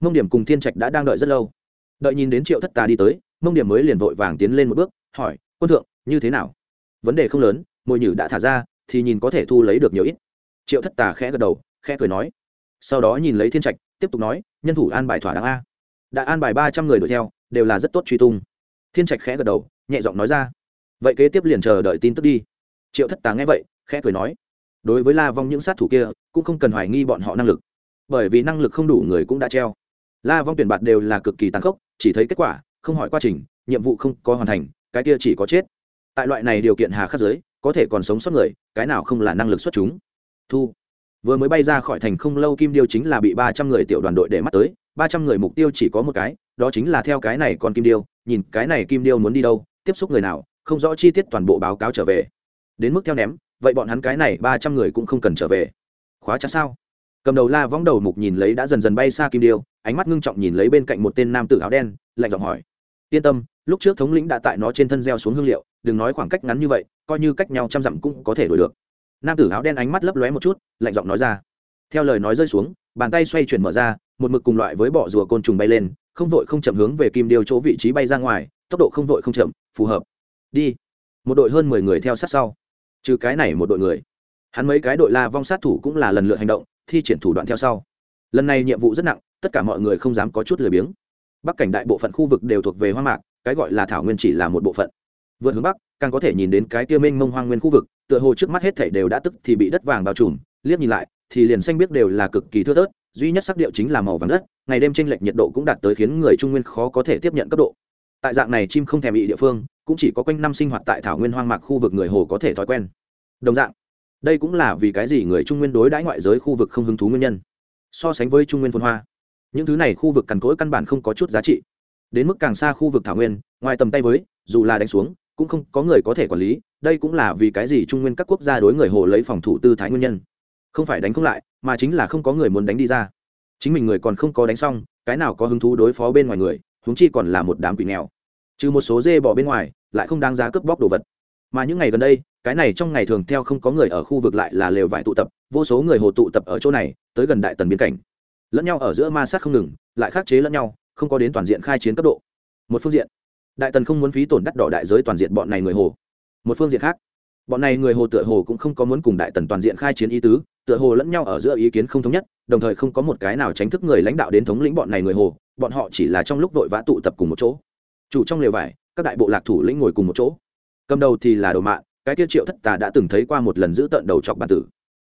mông điểm cùng thiên trạch đã đang đợi rất lâu. Đợi nhìn đến triệu thất tà đi tới, mông điểm mới liền vội vàng tiến lên một bước, hỏi, quân thượng, như thế nào? Vấn đề không lớn, mồi nhử đã thả ra thì nhìn có thể thu lấy được nhiều ít. Triệu thất tà khẽ gật đầu, khẽ cười nói. Sau đó nhìn lấy thiên trạch, tiếp tục nói, nhân thủ an bài thỏa đáng a. Đã an bài ba trăm người đuổi theo, đều là rất tốt truy tung. Thiên trạch khẽ gật đầu, nhẹ giọng nói ra. Vậy kế tiếp liền chờ đợi tin tức đi. Triệu thất tà nghe vậy, khẽ cười nói. Đối với la vong những sát thủ kia, cũng không cần hoài nghi bọn họ năng lực. Bởi vì năng lực không đủ người cũng đã treo. La vong tuyển bạt đều là cực kỳ tàn khốc, chỉ thấy kết quả, không hỏi quá trình, nhiệm vụ không có hoàn thành, cái kia chỉ có chết. Tại loại này điều kiện hà khắc giới có thể còn sống sót người, cái nào không là năng lực xuất chúng. Thu, vừa mới bay ra khỏi thành không lâu kim điêu chính là bị ba trăm người tiểu đoàn đội để mắt tới, ba trăm người mục tiêu chỉ có một cái, đó chính là theo cái này còn kim điêu, nhìn cái này kim điêu muốn đi đâu, tiếp xúc người nào, không rõ chi tiết toàn bộ báo cáo trở về. Đến mức theo ném, vậy bọn hắn cái này ba trăm người cũng không cần trở về. Khóa chặt sao? Cầm đầu la vong đầu mục nhìn lấy đã dần dần bay xa kim điêu, ánh mắt ngưng trọng nhìn lấy bên cạnh một tên nam tử áo đen, lạnh giọng hỏi yên tâm, lúc trước thống lĩnh đã tại nó trên thân gieo xuống hương liệu, đừng nói khoảng cách ngắn như vậy, coi như cách nhau trăm dặm cũng có thể đổi được. Nam tử áo đen ánh mắt lấp lóe một chút, lạnh giọng nói ra. Theo lời nói rơi xuống, bàn tay xoay chuyển mở ra, một mực cùng loại với bọ rùa côn trùng bay lên, không vội không chậm hướng về kim điêu chỗ vị trí bay ra ngoài, tốc độ không vội không chậm, phù hợp. Đi. Một đội hơn mười người theo sát sau. Trừ cái này một đội người, hắn mấy cái đội la vong sát thủ cũng là lần lượt hành động, thi triển thủ đoạn theo sau. Lần này nhiệm vụ rất nặng, tất cả mọi người không dám có chút lười biếng bắc cảnh đại bộ phận khu vực đều thuộc về hoang mạc, cái gọi là thảo nguyên chỉ là một bộ phận. Vượt hướng bắc, càng có thể nhìn đến cái tiêu minh mông hoang nguyên khu vực, tựa hồ trước mắt hết thảy đều đã tức thì bị đất vàng bao trùm, liếc nhìn lại, thì liền xanh biết đều là cực kỳ thưa thớt, duy nhất sắc điệu chính là màu vàng đất, ngày đêm tranh lệch nhiệt độ cũng đạt tới khiến người trung nguyên khó có thể tiếp nhận cấp độ. Tại dạng này chim không thèm bị địa phương, cũng chỉ có quanh năm sinh hoạt tại thảo nguyên hoang mạc khu vực người hồ có thể thói quen. Đồng dạng, đây cũng là vì cái gì người trung nguyên đối đãi ngoại giới khu vực không hứng thú nguyên nhân. So sánh với trung nguyên phồn hoa những thứ này khu vực cằn cỗi căn bản không có chút giá trị. Đến mức càng xa khu vực thảo nguyên, ngoài tầm tay với, dù là đánh xuống, cũng không có người có thể quản lý, đây cũng là vì cái gì trung nguyên các quốc gia đối người hồ lấy phòng thủ tư thái nguyên nhân. Không phải đánh không lại, mà chính là không có người muốn đánh đi ra. Chính mình người còn không có đánh xong, cái nào có hứng thú đối phó bên ngoài người húng chi còn là một đám quỷ nghèo. Trừ một số dê bỏ bên ngoài, lại không đáng giá cướp bóc đồ vật. Mà những ngày gần đây, cái này trong ngày thường theo không có người ở khu vực lại là lều vải tụ tập, vô số người hồ tụ tập ở chỗ này, tới gần đại tần biên cảnh lẫn nhau ở giữa ma sát không ngừng, lại khắc chế lẫn nhau, không có đến toàn diện khai chiến cấp độ. Một phương diện, đại tần không muốn phí tổn đắt đỏ đại giới toàn diện bọn này người hồ. Một phương diện khác, bọn này người hồ tựa hồ cũng không có muốn cùng đại tần toàn diện khai chiến ý tứ, tựa hồ lẫn nhau ở giữa ý kiến không thống nhất, đồng thời không có một cái nào tránh thức người lãnh đạo đến thống lĩnh bọn này người hồ, bọn họ chỉ là trong lúc vội vã tụ tập cùng một chỗ. Chủ trong lều vải, các đại bộ lạc thủ lĩnh ngồi cùng một chỗ. Cầm đầu thì là đồ mạng cái tiêu triệu thất tà đã từng thấy qua một lần giữ tận đầu chọc bản tử.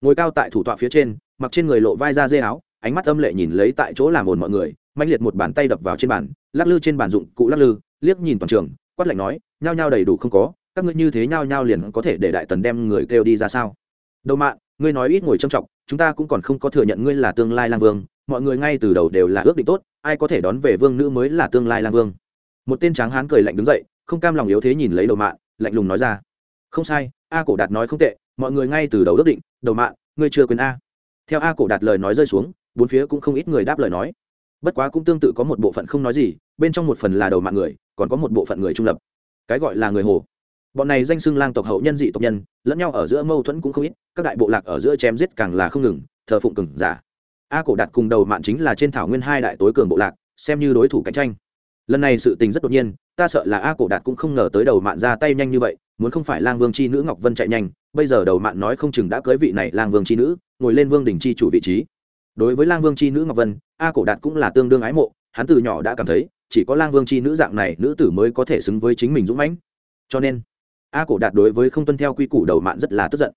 Ngồi cao tại thủ tọa phía trên, mặc trên người lộ vai ra dê áo ánh mắt âm lệ nhìn lấy tại chỗ làm ồn mọi người mạnh liệt một bàn tay đập vào trên bàn, lắc lư trên bàn dụng cụ lắc lư, liếc nhìn toàn trường, quát lạnh nói, nhao nhao đầy đủ không có, các ngươi như thế nhao nhao liền có thể để đại tần đem người kêu đi ra sao? Đầu mạng ngươi nói ít ngồi trầm trọng, chúng ta cũng còn không có thừa nhận ngươi là tương lai lang vương, mọi người ngay từ đầu đều là ước định tốt, ai có thể đón về vương nữ mới là tương lai lang vương. Một tên tráng hán cười lạnh đứng dậy, không cam lòng yếu thế nhìn lấy đầu mạng lạnh lùng nói ra, không sai, a cổ đạt nói không tệ, mọi người ngay từ đầu ước định, đầu mạng ngươi chưa quên a. Theo a cổ đạt lời nói rơi xuống bốn phía cũng không ít người đáp lời nói. Bất quá cũng tương tự có một bộ phận không nói gì, bên trong một phần là đầu mạng người, còn có một bộ phận người trung lập. Cái gọi là người hồ. Bọn này danh xưng lang tộc hậu nhân dị tộc nhân, lẫn nhau ở giữa mâu thuẫn cũng không ít, các đại bộ lạc ở giữa chém giết càng là không ngừng, thờ phụng cừng giả. A cổ đạt cùng đầu mạng chính là trên thảo nguyên hai đại tối cường bộ lạc, xem như đối thủ cạnh tranh. Lần này sự tình rất đột nhiên, ta sợ là a cổ đạt cũng không ngờ tới đầu mạng ra tay nhanh như vậy, muốn không phải lang vương c h i nữ ngọc vân chạy nhanh, bây giờ đầu mạng nói không chừng đã cưới vị này lang vương c h i nữ, ngồi lên vương đình c h i chủ vị trí đối với lang vương c h i nữ ngọc vân, a cổ đạt cũng là tương đương ái mộ, hắn từ nhỏ đã cảm thấy, chỉ có lang vương c h i nữ dạng này nữ tử mới có thể xứng với chính mình dũng mãnh. Cho nên, a cổ đạt đối với không tuân theo quy củ đầu mạng rất là tức giận.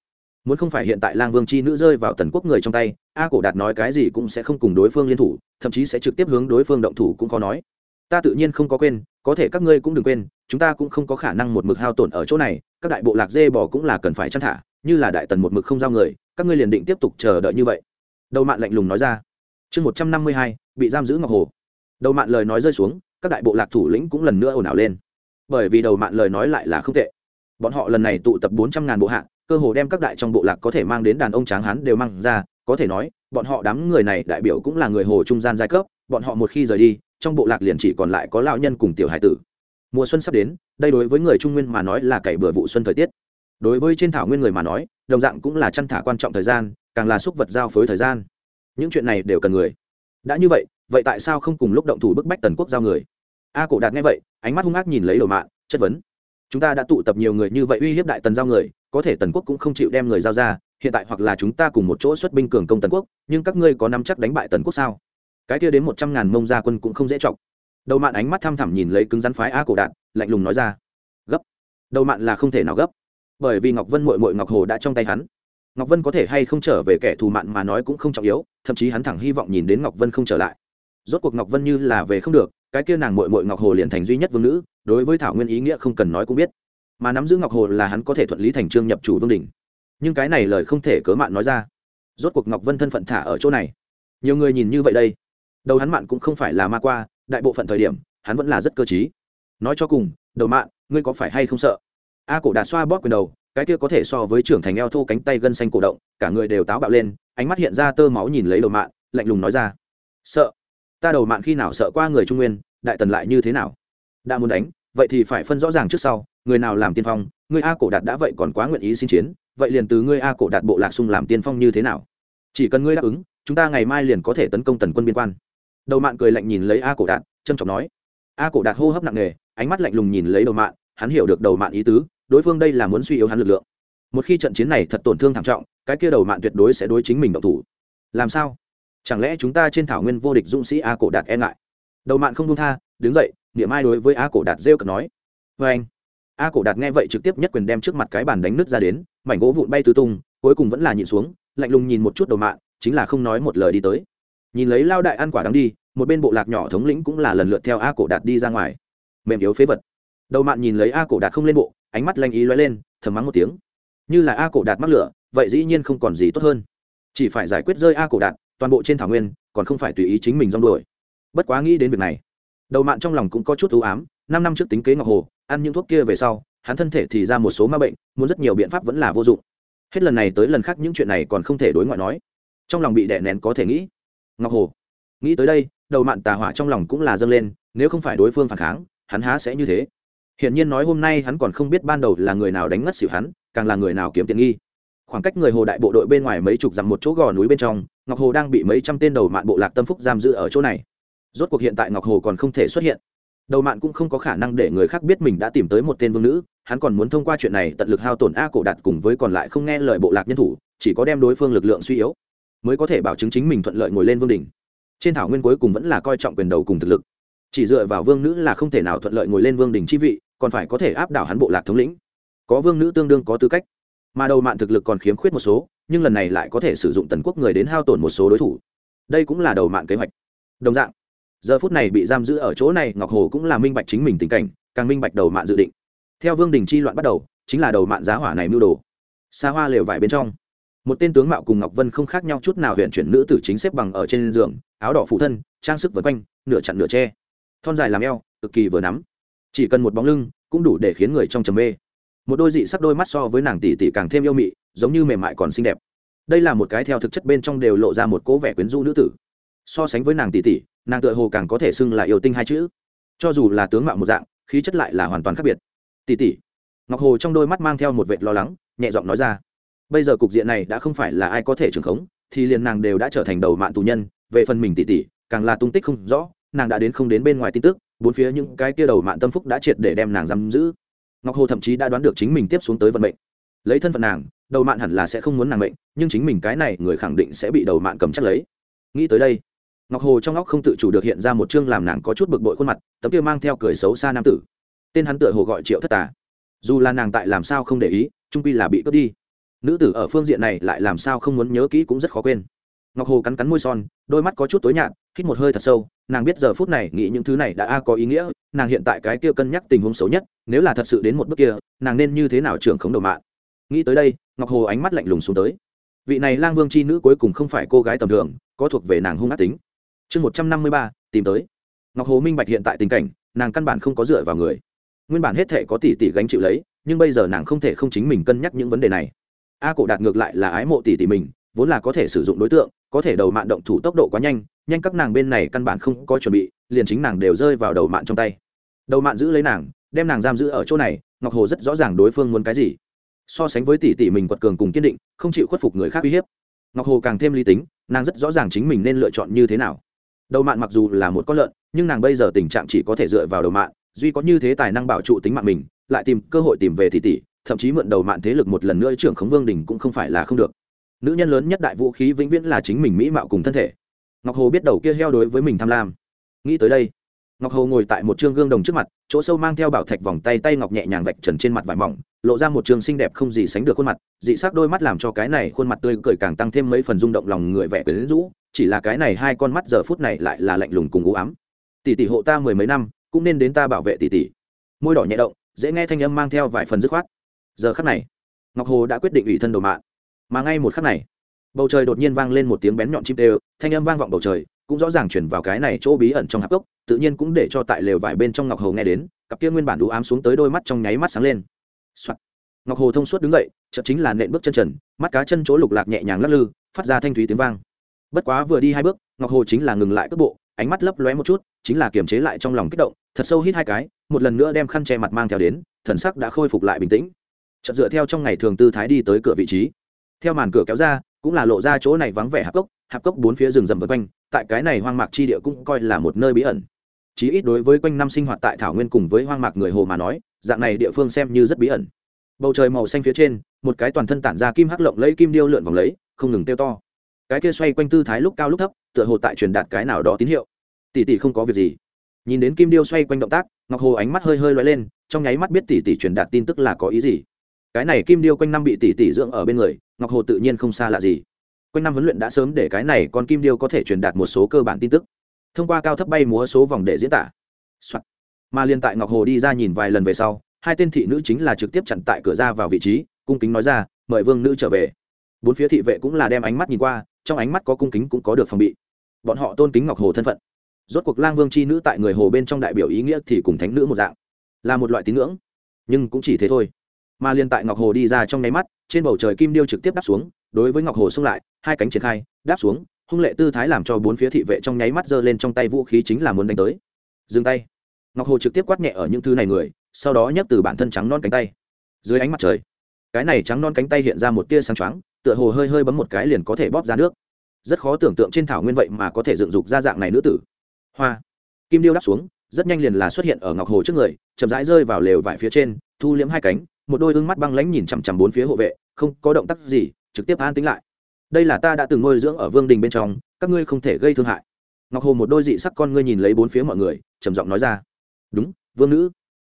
Muốn không phải hiện tại lang vương c h i nữ rơi vào tần quốc người trong tay, a cổ đạt nói cái gì cũng sẽ không cùng đối phương liên thủ, thậm chí sẽ trực tiếp hướng đối phương động thủ cũng khó nói. Ta tự nhiên không có quên, có thể các ngươi cũng đừng quên, chúng ta cũng không có khả năng một mực hao tổn ở chỗ này, các đại bộ lạc dê bò cũng là cần phải chăn thả, như là đại tần một mực không giao người, các ngươi liền định tiếp tục chờ đợi như vậy đầu mạn lạnh lùng nói ra. Chương một trăm năm mươi hai, bị giam giữ ngọc hồ. Đầu mạn lời nói rơi xuống, các đại bộ lạc thủ lĩnh cũng lần nữa ồn ào lên. Bởi vì đầu mạn lời nói lại là không tệ. Bọn họ lần này tụ tập bốn trăm ngàn bộ hạ, cơ hồ đem các đại trong bộ lạc có thể mang đến đàn ông tráng hán đều mang ra, có thể nói, bọn họ đám người này đại biểu cũng là người hồ trung gian giai cấp, bọn họ một khi rời đi, trong bộ lạc liền chỉ còn lại có lão nhân cùng tiểu hải tử. Mùa xuân sắp đến, đây đối với người trung nguyên mà nói là cày bừa vụ xuân thời tiết. Đối với trên thảo nguyên người mà nói, đồng dạng cũng là chăn thả quan trọng thời gian càng là xúc vật giao phối thời gian. Những chuyện này đều cần người. Đã như vậy vậy tại sao không cùng lúc động thủ bức bách tần quốc giao người? A cổ đạt nghe vậy, ánh mắt hung ác nhìn lấy đầu mạng chất vấn. Chúng ta đã tụ tập nhiều người như vậy uy hiếp đại tần giao người, có thể tần quốc cũng không chịu đem người giao ra, hiện tại hoặc là chúng ta cùng một chỗ xuất binh cường công tần quốc, nhưng các ngươi có nắm chắc đánh bại tần quốc sao? Cái kia đến một trăm ngàn mông gia quân cũng không dễ chọc. Đầu mạn ánh mắt thăm thẳm nhìn lấy cứng rắn phái a cổ đạn lạnh lùng nói ra. Gấp. Đầu mạn là không thể nào gấp. Bởi vì ngọc vân mội mội ngọc hồ đã trong tay hắn ngọc vân có thể hay không trở về kẻ thù mạn mà nói cũng không trọng yếu, thậm chí hắn thẳng hy vọng nhìn đến ngọc vân không trở lại. Rốt cuộc ngọc vân như là về không được, cái kia nàng mội mội ngọc hồ liền thành duy nhất vương nữ, đối với thảo nguyên ý nghĩa không cần nói cũng biết. Mà nắm giữ ngọc hồ là hắn có thể thuận lý thành trương nhập chủ vương đình nhưng cái này lời không thể cớ mạn nói ra. Rốt cuộc ngọc vân thân phận thả ở chỗ này. Nhiều người nhìn như vậy đây. Đầu hắn mạn cũng không phải là ma qua, đại bộ phận thời điểm, hắn vẫn là rất cơ t nói cho cùng, đầu mạn, ngươi có phải hay không sợ? A cổ đạt xoa bóp quyền đầu cái kia có thể so với trưởng thành eo thô cánh tay gân xanh cổ động, cả người đều táo bạo lên, ánh mắt hiện ra tơ máu nhìn lấy đầu mạn, lạnh lùng nói ra. Sợ? Ta đầu mạn khi nào sợ qua người trung nguyên, đại tần lại như thế nào? Đã muốn đánh, vậy thì phải phân rõ ràng trước sau, người nào làm tiên phong, người a cổ đạt đã vậy còn quá nguyện ý xin chiến, vậy liền từ ngươi a cổ đạt bộ lạc sung làm tiên phong như thế nào? Chỉ cần ngươi đáp ứng, chúng ta ngày mai liền có thể tấn công tần quân biên quan. Đầu mạn cười lạnh nhìn lấy a cổ đạt trân trọng nói. A cổ đạt hô hấp nặng nề, ánh mắt lạnh lùng nhìn lấy đầu mạn, hắn hiểu được đầu mạn ý tứ đối phương đây là muốn suy yếu hắn lực lượng. Một khi trận chiến này thật tổn thương thảm trọng cái kia đầu mạng tuyệt đối sẽ đối chính mình động thủ. Làm sao? Chẳng lẽ chúng ta trên thảo nguyên vô địch dũng sĩ a cổ đạt e ngại? Đầu mạng không đông tha đứng dậy niệm ai đối với a cổ đạt rêu cực nói. Vê anh a cổ đạt nghe vậy trực tiếp nhất quyền đem trước mặt cái bàn đánh nứt ra đến mảnh gỗ vụn bay tứ tung cuối cùng vẫn là nhìn xuống lạnh lùng nhìn một chút đầu mạng, chính là không nói một lời đi tới. Nhìn lấy lao đại ăn quả đắng đi một bên bộ lạc nhỏ thống lĩnh cũng là lần lượt theo a cổ đạt đi ra ngoài. Mềm yếu phế vật. Đầu mạn nhìn lấy a cổ đạt không lên bộ ánh mắt lanh ý lóe lên, thầm mắng một tiếng. Như là a cổ đạt mắc lửa, vậy dĩ nhiên không còn gì tốt hơn. Chỉ phải giải quyết rơi a cổ đạt, toàn bộ trên thảo nguyên, còn không phải tùy ý chính mình rong đuổi. Bất quá nghĩ đến việc này, đầu mạn trong lòng cũng có chút ưu ám, năm năm trước tính kế ngọc hồ, ăn những thuốc kia về sau, hắn thân thể thì ra một số ma bệnh, muốn rất nhiều biện pháp vẫn là vô dụng. Hết lần này tới lần khác những chuyện này còn không thể đối ngoại nói. Trong lòng bị đè nén có thể nghĩ. Ngọc hồ, nghĩ tới đây, đầu mạn tà hỏa trong lòng cũng là dâng lên, nếu không phải đối phương phản kháng, hắn há sẽ như thế hiển nhiên nói hôm nay hắn còn không biết ban đầu là người nào đánh ngất xỉu hắn, càng là người nào kiếm tiện nghi. Khoảng cách người hồ đại bộ đội bên ngoài mấy chục dặm một chỗ gò núi bên trong, ngọc hồ đang bị mấy trăm tên đầu mạn bộ lạc tâm phúc giam giữ ở chỗ này. Rốt cuộc hiện tại ngọc hồ còn không thể xuất hiện. Đầu mạn cũng không có khả năng để người khác biết mình đã tìm tới một tên vương nữ, hắn còn muốn thông qua chuyện này tận lực hao tổn a cổ đạt cùng với còn lại không nghe lời bộ lạc nhân thủ, chỉ có đem đối phương lực lượng suy yếu, mới có thể bảo chứng chính mình thuận lợi ngồi lên vương đỉnh. Trên thảo nguyên cuối cùng vẫn là coi trọng quyền đầu cùng thực lực. Chỉ dựa vào vương nữ là không thể nào thuận lợi ngồi lên vương đỉnh chi vị còn phải có thể áp đảo hắn bộ lạc thống lĩnh. Có vương nữ tương đương có tư cách. Mà đầu mạng thực lực còn khiếm khuyết một số, nhưng lần này lại có thể sử dụng tần quốc người đến hao tổn một số đối thủ. Đây cũng là đầu mạng kế hoạch. Đồng dạng, giờ phút này bị giam giữ ở chỗ này, ngọc hồ cũng là minh bạch chính mình tình cảnh, càng minh bạch đầu mạn dự định. Theo vương đình chi loạn bắt đầu, chính là đầu mạn giá hỏa này mưu đồ. Xa hoa lều vải bên trong, một tên tướng mạo cùng ngọc vân không khác nhau chút nào huyện chuyển nữ tử chính xếp bằng ở trên giường, áo đỏ phụ thân, trang sức vượt quanh, nửa chặn nửa tre thon dài làm eo, cực kỳ vừa nắm chỉ cần một bóng lưng, cũng đủ để khiến người trong trầm mê. Một đôi dị sắc đôi mắt so với nàng tỷ tỷ càng thêm yêu mị, giống như mềm mại còn xinh đẹp. Đây là một cái theo thực chất bên trong đều lộ ra một cố vẻ quyến rũ nữ tử. So sánh với nàng tỷ tỷ, nàng tựa hồ càng có thể xưng là yêu tinh hai chữ. Cho dù là tướng mạo một dạng, khí chất lại là hoàn toàn khác biệt. Tỷ tỷ. Ngọc hồ trong đôi mắt mang theo một vệt lo lắng, nhẹ giọng nói ra. Bây giờ cục diện này đã không phải là ai có thể trưởng khống, thì liền nàng đều đã trở thành đầu mạng tù nhân, về phần mình tỷ tỷ, càng là tung tích không rõ, nàng đã đến không đến bên ngoài tin tức bốn phía những cái kia đầu mạng tâm phúc đã triệt để đem nàng giam giữ. Ngọc hồ thậm chí đã đoán được chính mình tiếp xuống tới vận mệnh. Lấy thân phận nàng, đầu mạng hẳn là sẽ không muốn nàng mệnh, nhưng chính mình cái này người khẳng định sẽ bị đầu mạng cầm chắc lấy. Nghĩ tới đây, ngọc hồ trong óc không tự chủ được hiện ra một chương làm nàng có chút bực bội khuôn mặt, tấm kia mang theo cười xấu xa nam tử. Tên hắn tựa hồ gọi triệu thất tà. Dù là nàng tại làm sao không để ý trung quy là bị cướp đi. Nữ tử ở phương diện này lại làm sao không muốn nhớ kỹ cũng rất khó quên. Ngọc hồ cắn cắn môi son, đôi mắt có chút tối nhạt, hít một hơi thật sâu nàng biết giờ phút này nghĩ những thứ này đã a có ý nghĩa, nàng hiện tại cái kia cân nhắc tình huống xấu nhất, nếu là thật sự đến một bước kia, nàng nên như thế nào trưởng khống đầu mạng? Nghĩ tới đây, ngọc hồ ánh mắt lạnh lùng xuống tới. Vị này lang vương c h i nữ cuối cùng không phải cô gái tầm thường, có thuộc về nàng hung ác tính. Chương một trăm năm mươi ba, tìm tới. Ngọc hồ minh bạch hiện tại tình cảnh, nàng căn bản không có dựa vào người. Nguyên bản hết thể có tỷ tỷ gánh chịu lấy, nhưng bây giờ nàng không thể không chính mình cân nhắc những vấn đề này. A cổ đạt ngược lại là ái mộ tỷ tỷ mình vốn là có thể sử dụng đối tượng, có thể đầu mạng động thủ tốc độ quá nhanh nhanh các nàng bên này căn bản không có chuẩn bị, liền chính nàng đều rơi vào đầu mạng trong tay. Đầu mạng giữ lấy nàng, đem nàng giam giữ ở chỗ này, ngọc hồ rất rõ ràng đối phương muốn cái gì. So sánh với tỷ tỷ mình quật cường cùng kiên định, không chịu khuất phục người khác uy hiếp. Ngọc hồ càng thêm lý tính, nàng rất rõ ràng chính mình nên lựa chọn như thế nào. Đầu mạng mặc dù là một con lợn, nhưng nàng bây giờ tình trạng chỉ có thể dựa vào đầu mạng, duy có như thế tài năng bảo trụ tính mạng mình, lại tìm cơ hội tìm về tỷ tỷ, thậm chí mượn đầu mạng thế lực một lần nữa trưởng khống vương đình cũng không phải là không được nữ nhân lớn nhất đại vũ khí vĩnh viễn là chính mình mỹ mạo cùng thân thể. Ngọc hồ biết đầu kia heo đối với mình tham lam. Nghĩ tới đây, ngọc hồ ngồi tại một chương gương đồng trước mặt, chỗ sâu mang theo bảo thạch vòng tay tay ngọc nhẹ nhàng vạch trần trên mặt vải mỏng, lộ ra một trường xinh đẹp không gì sánh được khuôn mặt, dị sắc đôi mắt làm cho cái này khuôn mặt tươi cười càng tăng thêm mấy phần rung động lòng người vẻ quyến rũ, chỉ là cái này hai con mắt giờ phút này lại là lạnh lùng cùng u ám. Tỷ tỷ hộ ta mười mấy năm, cũng nên đến ta bảo vệ tỷ tỷ. Môi đỏ nhẹ động, dễ nghe thanh âm mang theo vài phần dứt khoát. Giờ khắc này, ngọc hồ đã quyết định ủy thân đồ mạng mà ngay một khắc này, bầu trời đột nhiên vang lên một tiếng bén nhọn chim đều, thanh âm vang vọng bầu trời, cũng rõ ràng chuyển vào cái này chỗ bí ẩn trong hạp cốc, tự nhiên cũng để cho tại lều vải bên trong ngọc hồ nghe đến, cặp kia nguyên bản đủ ám xuống tới đôi mắt trong nháy mắt sáng lên、Soạn. ngọc hồ thông suốt đứng dậy, chợt chính là nện bước chân trần, mắt cá chân chỗ lục lạc nhẹ nhàng lắc lư, phát ra thanh thúy tiếng vang. Bất quá vừa đi hai bước, ngọc hồ chính là ngừng lại cước bộ, ánh mắt lấp lóe một chút, chính là kiềm chế lại trong lòng kích động, thật sâu hít hai cái, một lần nữa đem khăn che mặt mang theo đến, thần sắc đã khôi phục lại bình tĩnh. Chợt dựa theo trong ngày thường tư thái đi tới cửa vị trí theo màn cửa kéo ra, cũng là lộ ra chỗ này vắng vẻ hạp cốc hạp cốc bốn phía rừng rậm vân quanh, tại cái này hoang mạc chi địa cũng coi là một nơi bí ẩn. Chí ít đối với quanh năm sinh hoạt tại thảo nguyên cùng với hoang mạc người hồ mà nói, dạng này địa phương xem như rất bí ẩn. Bầu trời màu xanh phía trên, một cái toàn thân tản ra kim hắc lộng lấy kim điêu lượn vòng lấy, không ngừng tiêu to. Cái kia xoay quanh tư thái lúc cao lúc thấp, tựa hồ tại truyền đạt cái nào đó tín hiệu. Tỷ tỷ không có việc gì. Nhìn đến kim điêu xoay quanh động tác, ngọc hồ ánh mắt hơi hơi loay lên, trong nháy mắt biết tỷ tỷ truyền đạt tin tức là có ý gì cái này kim điêu quanh năm bị tỷ tỷ dưỡng ở bên người, ngọc hồ tự nhiên không xa lạ gì. Quanh năm huấn luyện đã sớm để cái này con kim điêu có thể truyền đạt một số cơ bản tin tức. Thông qua cao thấp bay múa số vòng để diễn tả、Soạn. mà liên tại ngọc hồ đi ra nhìn vài lần về sau, hai tên thị nữ chính là trực tiếp chặn tại cửa ra vào vị trí, cung kính nói ra, mời vương nữ trở về. Bốn phía thị vệ cũng là đem ánh mắt nhìn qua, trong ánh mắt có cung kính cũng có được phòng bị. Bọn họ tôn kính ngọc hồ thân phận. Rốt cuộc lang vương c h i nữ tại người hồ bên trong đại biểu ý nghĩa thì cùng thánh nữ một dạng, là một loại tín ngưỡng. Nhưng cũng chỉ thế thôi mà liên tại ngọc hồ đi ra trong nháy mắt, trên bầu trời kim điêu trực tiếp đáp xuống, đối với ngọc hồ xông lại, hai cánh triển khai, đáp xuống, hung lệ tư thái làm cho bốn phía thị vệ trong nháy mắt giơ lên trong tay vũ khí chính là muốn đánh tới. Dừng tay. Ngọc hồ trực tiếp quát nhẹ ở những thứ này người, sau đó nhấc từ bản thân trắng non cánh tay. Dưới ánh mặt trời, cái này trắng non cánh tay hiện ra một tia sáng choáng, tựa hồ hơi hơi bấm một cái liền có thể bóp ra nước. Rất khó tưởng tượng trên thảo nguyên vậy mà có thể dựng dục ra dạng này nữ tử. Hoa. Kim điêu đáp xuống, rất nhanh liền là xuất hiện ở ngọc hồ trước người, chậm rãi rơi vào lều vải phía trên, thu liếm hai cánh một đôi ương mắt băng lãnh nhìn chằm chằm bốn phía hộ vệ, không có động tác gì, trực tiếp an tính lại. Đây là ta đã từng nuôi dưỡng ở vương đình bên trong, các ngươi không thể gây thương hại. Ngọc hồ một đôi dị sắc con ngươi nhìn lấy bốn phía mọi người, trầm giọng nói ra. Đúng, vương nữ.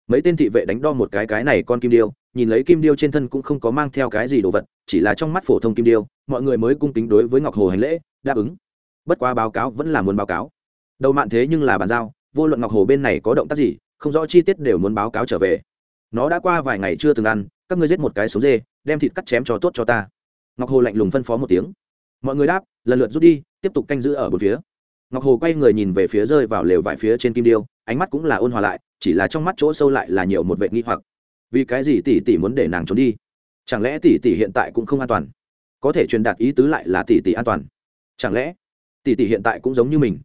Mấy tên thị vệ đánh đo một cái cái này con kim điêu, nhìn lấy kim điêu trên thân cũng không có mang theo cái gì đồ vật, chỉ là trong mắt phổ thông kim điêu, mọi người mới cung kính đối với ngọc hồ hành lễ, đáp ứng. Bất quá báo cáo vẫn là muốn báo cáo. Đầu mạn thế nhưng là bàn giao, vô luận ngọc hồ bên này có động tác gì, không rõ chi tiết đều muốn báo cáo trở về nó đã qua vài ngày chưa từng ăn, các ngươi giết một cái số dê, đem thịt cắt chém cho tốt cho ta. Ngọc hồ lạnh lùng phân phó một tiếng. Mọi người đáp, lần lượt rút đi, tiếp tục canh giữ ở một phía. Ngọc hồ quay người nhìn về phía rơi vào lều vải phía trên kim điêu, ánh mắt cũng là ôn hòa lại, chỉ là trong mắt chỗ sâu lại là nhiều một vệ nghi hoặc. Vì cái gì tỷ tỷ muốn để nàng trốn đi? Chẳng lẽ tỷ tỷ hiện tại cũng không an toàn? Có thể truyền đạt ý tứ lại là tỷ tỷ an toàn. Chẳng lẽ tỷ tỷ hiện tại cũng giống như mình?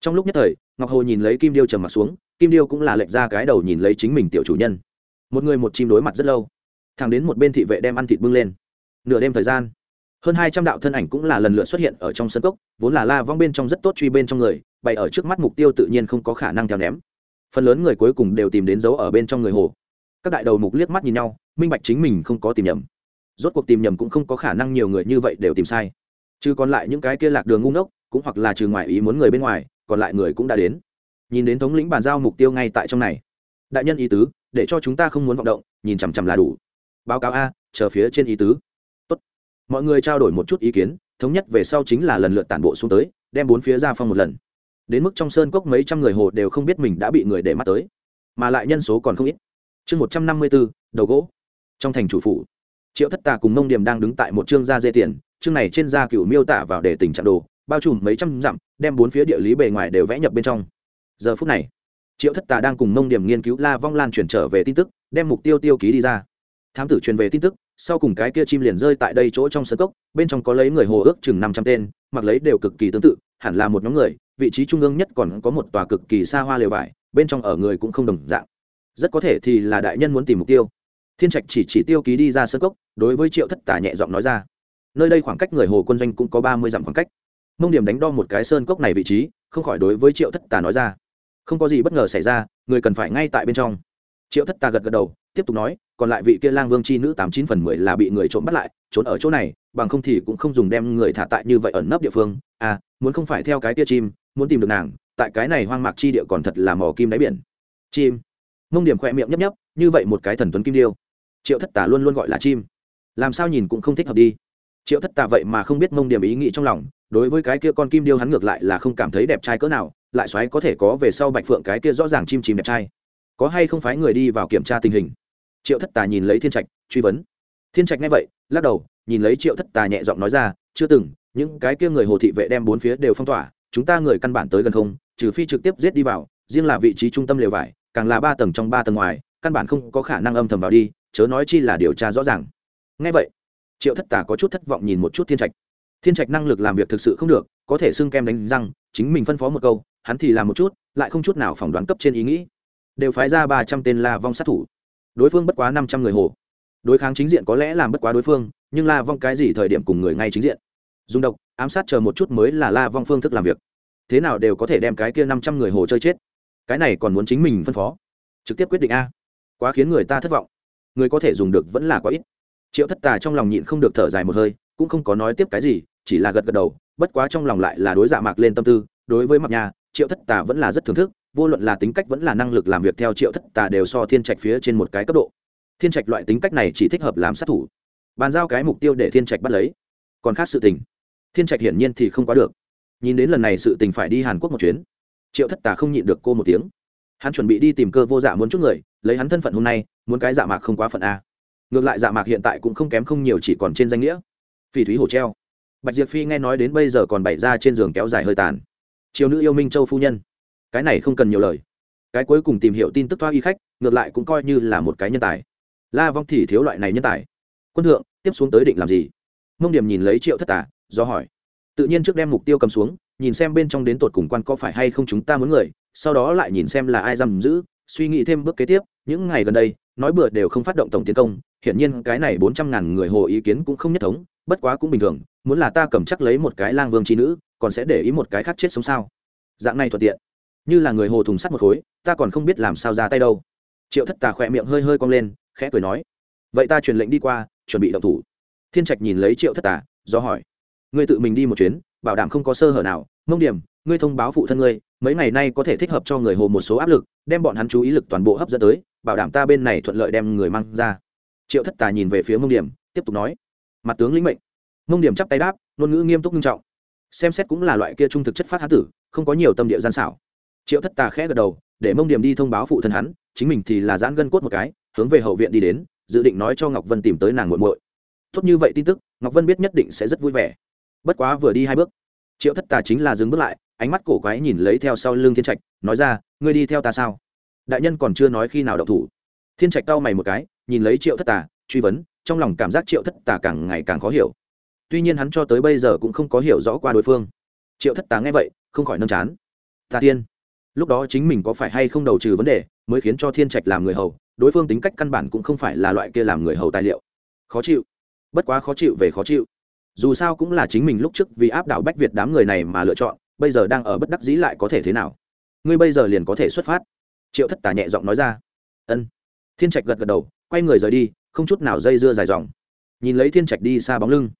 Trong lúc nhất thời, ngọc hồ nhìn lấy kim điêu trầm mặt xuống, kim điêu cũng là lệch ra cái đầu nhìn lấy chính mình tiểu chủ nhân một người một chim đối mặt rất lâu. Thẳng đến một bên thị vệ đem ăn thịt bưng lên. Nửa đêm thời gian, hơn hai trăm đạo thân ảnh cũng là lần lượt xuất hiện ở trong sân cốc, vốn là la vong bên trong rất tốt truy bên trong người, bày ở trước mắt mục tiêu tự nhiên không có khả năng theo ném. Phần lớn người cuối cùng đều tìm đến dấu ở bên trong người hồ. Các đại đầu mục liếc mắt nhìn nhau, minh bạch chính mình không có tìm nhầm. Rốt cuộc tìm nhầm cũng không có khả năng nhiều người như vậy đều tìm sai. Chứ còn lại những cái kia lạc đường ngu ngốc, cũng hoặc là trừ ngoài ý muốn người bên ngoài, còn lại người cũng đã đến. Nhìn đến thống lĩnh bàn giao mục tiêu ngay tại trong này. Đại nhân ý tứ để cho chúng ta không muốn vọng động, nhìn chằm chằm là đủ. Báo cáo a, chờ phía trên ý tứ. Tốt. mọi người trao đổi một chút ý kiến, thống nhất về sau chính là lần lượt tản bộ xuống tới, đem bốn phía ra phong một lần. Đến mức trong sơn cốc mấy trăm người hồ đều không biết mình đã bị người để mắt tới. Mà lại nhân số còn không ít. Chương một trăm năm mươi bốn, đầu gỗ. Trong thành chủ phủ, triệu thất tà cùng nông điểm đang đứng tại một chương gia dê tiền chương này trên da cựu miêu tả vào để tình trạng đồ, bao trùm mấy trăm dặm, đem bốn phía địa lý bề ngoài đều vẽ nhập bên trong. Giờ phút này triệu thất tà đang cùng mông điểm nghiên cứu la vong lan chuyển trở về tin tức, đem mục tiêu tiêu ký đi ra. Thám tử truyền về tin tức, sau cùng cái kia chim liền rơi tại đây chỗ trong sân cốc, bên trong có lấy người hồ ước chừng năm trăm tên, mặc lấy đều cực kỳ tương tự, hẳn là một nhóm người, vị trí trung ương nhất còn có một tòa cực kỳ xa hoa lều vải, bên trong ở người cũng không đồng dạng. Rất có thể thì là đại nhân muốn tìm mục tiêu. Thiên trạch chỉ chỉ tiêu ký đi ra sân cốc, đối với triệu thất tả nhẹ giọng nói ra. Nơi đây khoảng cách người hồ quân doanh cũng có ba mươi dặm khoảng cách. Mông điểm đánh đo một cái sơn cốc này vị trí, không khỏi đối với triệu thất tà nói ra không có gì bất ngờ xảy ra, người cần phải ngay tại bên trong. Triệu thất ta gật gật đầu, tiếp tục nói, còn lại vị kia lang vương c h i nữ tám chín phần mười là bị người trộm bắt lại, trốn ở chỗ này, bằng không thì cũng không dùng đem người thả tại như vậy ẩn nấp địa phương. À muốn không phải theo cái kia chim, muốn tìm được nàng, tại cái này hoang mạc chi địa còn thật là mò kim đáy biển. Chim. Mông điểm khỏe miệng nhấp nhấp, như vậy một cái thần tuấn kim điêu. Triệu thất tà luôn luôn gọi là chim. Làm sao nhìn cũng không thích hợp đi. Triệu thất tà vậy mà không biết mông điểm ý nghĩ trong lòng, đối với cái kia con kim điêu hắn ngược lại là không cảm thấy đẹp trai cỡ nào lại xoáy có thể có về sau bạch phượng cái kia rõ ràng chim chìm đẹp trai. Có hay không phải người đi vào kiểm tra tình hình? Triệu thất tà nhìn lấy thiên trạch, truy vấn. Thiên trạch nghe vậy, lắc đầu, nhìn lấy triệu thất tà nhẹ giọng nói ra, chưa từng, những cái kia người hồ thị vệ đem bốn phía đều phong tỏa, chúng ta người căn bản tới gần không, trừ phi trực tiếp giết đi vào, riêng là vị trí trung tâm lều vải, càng là ba tầng trong ba tầng ngoài, căn bản không có khả năng âm thầm vào đi, chớ nói chi là điều tra rõ ràng. Ngay vậy, triệu thất tà có chút thất vọng nhìn một chút thiên trạch. Thiên trạch năng lực làm việc thực sự không được, có thể xưng kem đánh răng, chính mình phân phó một câu hắn thì làm một chút, lại không chút nào phỏng đoán cấp trên ý nghĩ. Đều phái ra ba trăm tên la vong sát thủ. Đối phương bất quá năm trăm người hồ. Đối kháng chính diện có lẽ làm bất quá đối phương, nhưng la vong cái gì thời điểm cùng người ngay chính diện? Dùng độc, ám sát chờ một chút mới là la vong phương thức làm việc. Thế nào đều có thể đem cái kia năm trăm người hồ chơi chết. Cái này còn muốn chính mình phân phó. Trực tiếp quyết định a. Quá khiến người ta thất vọng. Người có thể dùng được vẫn là quá ít. Triệu thất tà trong lòng nhịn không được thở dài một hơi, cũng không có nói tiếp cái gì, chỉ là gật gật đầu, bất quá trong lòng lại là đối dạ mạc lên tâm tư, đối với mặc nhà triệu thất tà vẫn là rất thưởng thức, vô luận là tính cách vẫn là năng lực làm việc theo triệu thất tà đều so thiên trạch phía trên một cái cấp độ. Thiên trạch loại tính cách này chỉ thích hợp làm sát thủ. Bàn giao cái mục tiêu để thiên trạch bắt lấy. Còn khác sự tình, thiên trạch hiển nhiên thì không có được. Nhìn đến lần này sự tình phải đi hàn quốc một chuyến, triệu thất tà không nhịn được cô một tiếng. Hắn chuẩn bị đi tìm cơ vô dạ muốn chút người, lấy hắn thân phận hôm nay, muốn cái dạ mạc không quá phận a. Ngược lại dạ mạc hiện tại cũng không kém không nhiều chỉ còn trên danh nghĩa. Phỉ thúy hổ treo. Bạch diệp phi nghe nói đến bây giờ còn bày ra trên giường kéo dài hơi tàn triều nữ yêu minh châu phu nhân. Cái này không cần nhiều lời. Cái cuối cùng tìm hiểu tin tức thoa y khách, ngược lại cũng coi như là một cái nhân tài. La vong thì thiếu loại này nhân tài. Quân thượng, tiếp xuống tới định làm gì? Mông điểm nhìn lấy triệu thất tả do hỏi. Tự nhiên trước đem mục tiêu cầm xuống, nhìn xem bên trong đến tột cùng quan có phải hay không chúng ta muốn người, sau đó lại nhìn xem là ai giam giữ, suy nghĩ thêm bước kế tiếp. Những ngày gần đây, nói bừa đều không phát động tổng tiến công, hiển nhiên cái này bốn trăm ngàn người hồ ý kiến cũng không nhất thống bất quá cũng bình thường, muốn là ta cầm chắc lấy một cái lang vương trí nữ, còn sẽ để ý một cái khác chết sống sao? Dạng này thuận tiện. Như là người hồ thùng sắt một khối, ta còn không biết làm sao ra tay đâu. Triệu thất tà khỏe miệng hơi hơi cong lên, khẽ cười nói, vậy ta truyền lệnh đi qua, chuẩn bị động thủ. Thiên trạch nhìn lấy triệu thất tà, do hỏi, ngươi tự mình đi một chuyến, bảo đảm không có sơ hở nào. Mông điểm, ngươi thông báo phụ thân ngươi, mấy ngày nay có thể thích hợp cho người hồ một số áp lực, đem bọn hắn chú ý lực toàn bộ hấp dẫn tới, bảo đảm ta bên này thuận lợi đem người mang ra. Triệu thất tà nhìn về phía mông điểm, tiếp tục nói mặt tướng lĩnh mệnh. Mông điểm chắp tay đáp, ngôn ngữ nghiêm túc nghiêm trọng. Xem xét cũng là loại kia trung thực chất phát hán tử, không có nhiều tâm địa gian xảo. Triệu thất tà khẽ gật đầu, để mông điểm đi thông báo phụ thân hắn, chính mình thì là giãn gân cốt một cái, hướng về hậu viện đi đến, dự định nói cho ngọc vân tìm tới nàng muội muội. Tốt như vậy tin tức, ngọc vân biết nhất định sẽ rất vui vẻ. Bất quá vừa đi hai bước, triệu thất tà chính là dừng bước lại, ánh mắt cổ quái nhìn lấy theo sau lưng thiên trạch, nói ra, ngươi đi theo ta sao? Đại nhân còn chưa nói khi nào động thủ. Thiên trạch cau mày một cái, nhìn lấy triệu thất tà, truy vấn trong lòng cảm giác triệu thất tà càng ngày càng khó hiểu. Tuy nhiên hắn cho tới bây giờ cũng không có hiểu rõ qua đối phương. Triệu thất tà nghe vậy, không khỏi nâm chán. Tà tiên, lúc đó chính mình có phải hay không đầu trừ vấn đề, mới khiến cho thiên trạch làm người hầu, đối phương tính cách căn bản cũng không phải là loại kia làm người hầu tài liệu. Khó chịu. Bất quá khó chịu về khó chịu. Dù sao cũng là chính mình lúc trước vì áp đảo bách việt đám người này mà lựa chọn, bây giờ đang ở bất đắc dĩ lại có thể thế nào? Ngươi bây giờ liền có thể xuất phát. Triệu thất tà nhẹ giọng nói ra. Ân. Thiên trạch gật gật đầu, quay người rời đi không chút nào dây dưa dài dòng. Nhìn lấy thiên trạch đi xa bóng lưng,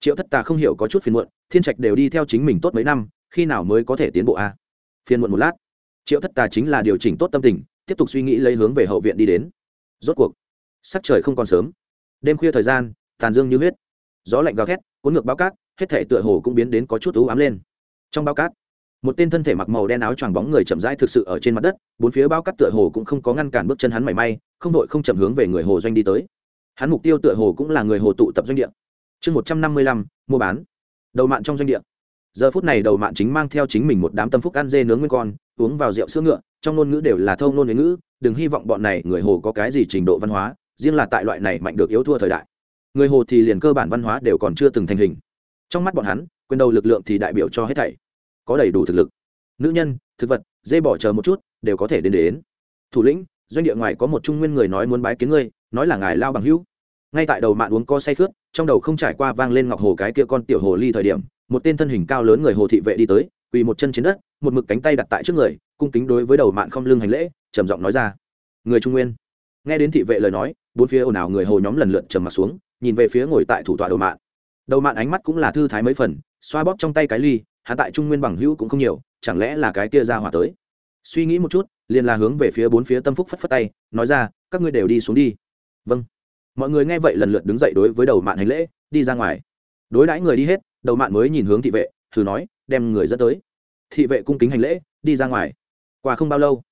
triệu thất tà không hiểu có chút phiền muộn, thiên trạch đều đi theo chính mình tốt mấy năm, khi nào mới có thể tiến bộ a? Phiền muộn một lát, triệu thất tà chính là điều chỉnh tốt tâm tình, tiếp tục suy nghĩ lấy hướng về hậu viện đi đến. Rốt cuộc, sắc trời không còn sớm. Đêm khuya thời gian, tàn dương như huyết. Gió lạnh gào thét, cuốn ngược bao cát, hết thể tựa hồ cũng biến đến có chút ú ám lên. Trong bao cát, một tên thân thể mặc màu đen áo choàng bóng người chậm rãi thực sự ở trên mặt đất, bốn phía bao cát tựa hồ cũng không có ngăn cản bước chân hắn mảy may, không đội không chậm hướng về người hồ doanh đi tới hắn mục tiêu tựa hồ cũng là người hồ tụ tập doanh địa. Chương một trăm năm mươi lăm, mua bán. Đầu mạn trong doanh địa. Giờ phút này đầu mạn chính mang theo chính mình một đám tâm phúc ăn dê nướng nguyên con, uống vào rượu sữa ngựa, trong ngôn ngữ đều là thâu ngôn ngữ, đừng hy vọng bọn này người hồ có cái gì trình độ văn hóa, riêng là tại loại này mạnh được yếu thua thời đại. Người hồ thì liền cơ bản văn hóa đều còn chưa từng thành hình. Trong mắt bọn hắn, quyền đầu lực lượng thì đại biểu cho hết thảy. Có đầy đủ thực lực. Nữ nhân, thực vật, dê bỏ chờ một chút, đều có thể đến đến. Thủ lĩnh, doanh địa ngoài có một trung nguyên người nói muốn bái kiến ngươi, nói là ngài lao bằng hữu ngay tại đầu mạn uống co say khướt, trong đầu không trải qua vang lên ngọc hồ cái kia con tiểu hồ ly thời điểm, một tên thân hình cao lớn người hồ thị vệ đi tới, quỳ một chân trên đất, một mực cánh tay đặt tại trước người, cung kính đối với đầu mạn không lưng hành lễ, trầm giọng nói ra. Người trung nguyên. Nghe đến thị vệ lời nói, bốn phía ồn ào người hồ nhóm lần lượt trầm mặt xuống, nhìn về phía ngồi tại thủ tọa đầu mạn. Đầu mạn ánh mắt cũng là thư thái mấy phần, xoa bóp trong tay cái ly hạ tại trung nguyên bằng hữu cũng không nhiều, chẳng lẽ là cái kia ra hỏa tới? Suy nghĩ một chút, liền là hướng về phía bốn phía tâm phúc phất phất tay, nói ra, các ngươi đều đi xuống đi. Vâng mọi người nghe vậy lần lượt đứng dậy đối với đầu mạng hành lễ, đi ra ngoài. Đối đãi người đi hết, đầu mạng mới nhìn hướng thị vệ, thử nói, đem người dẫn tới. Thị vệ cung kính hành lễ, đi ra ngoài. Qua không bao lâu,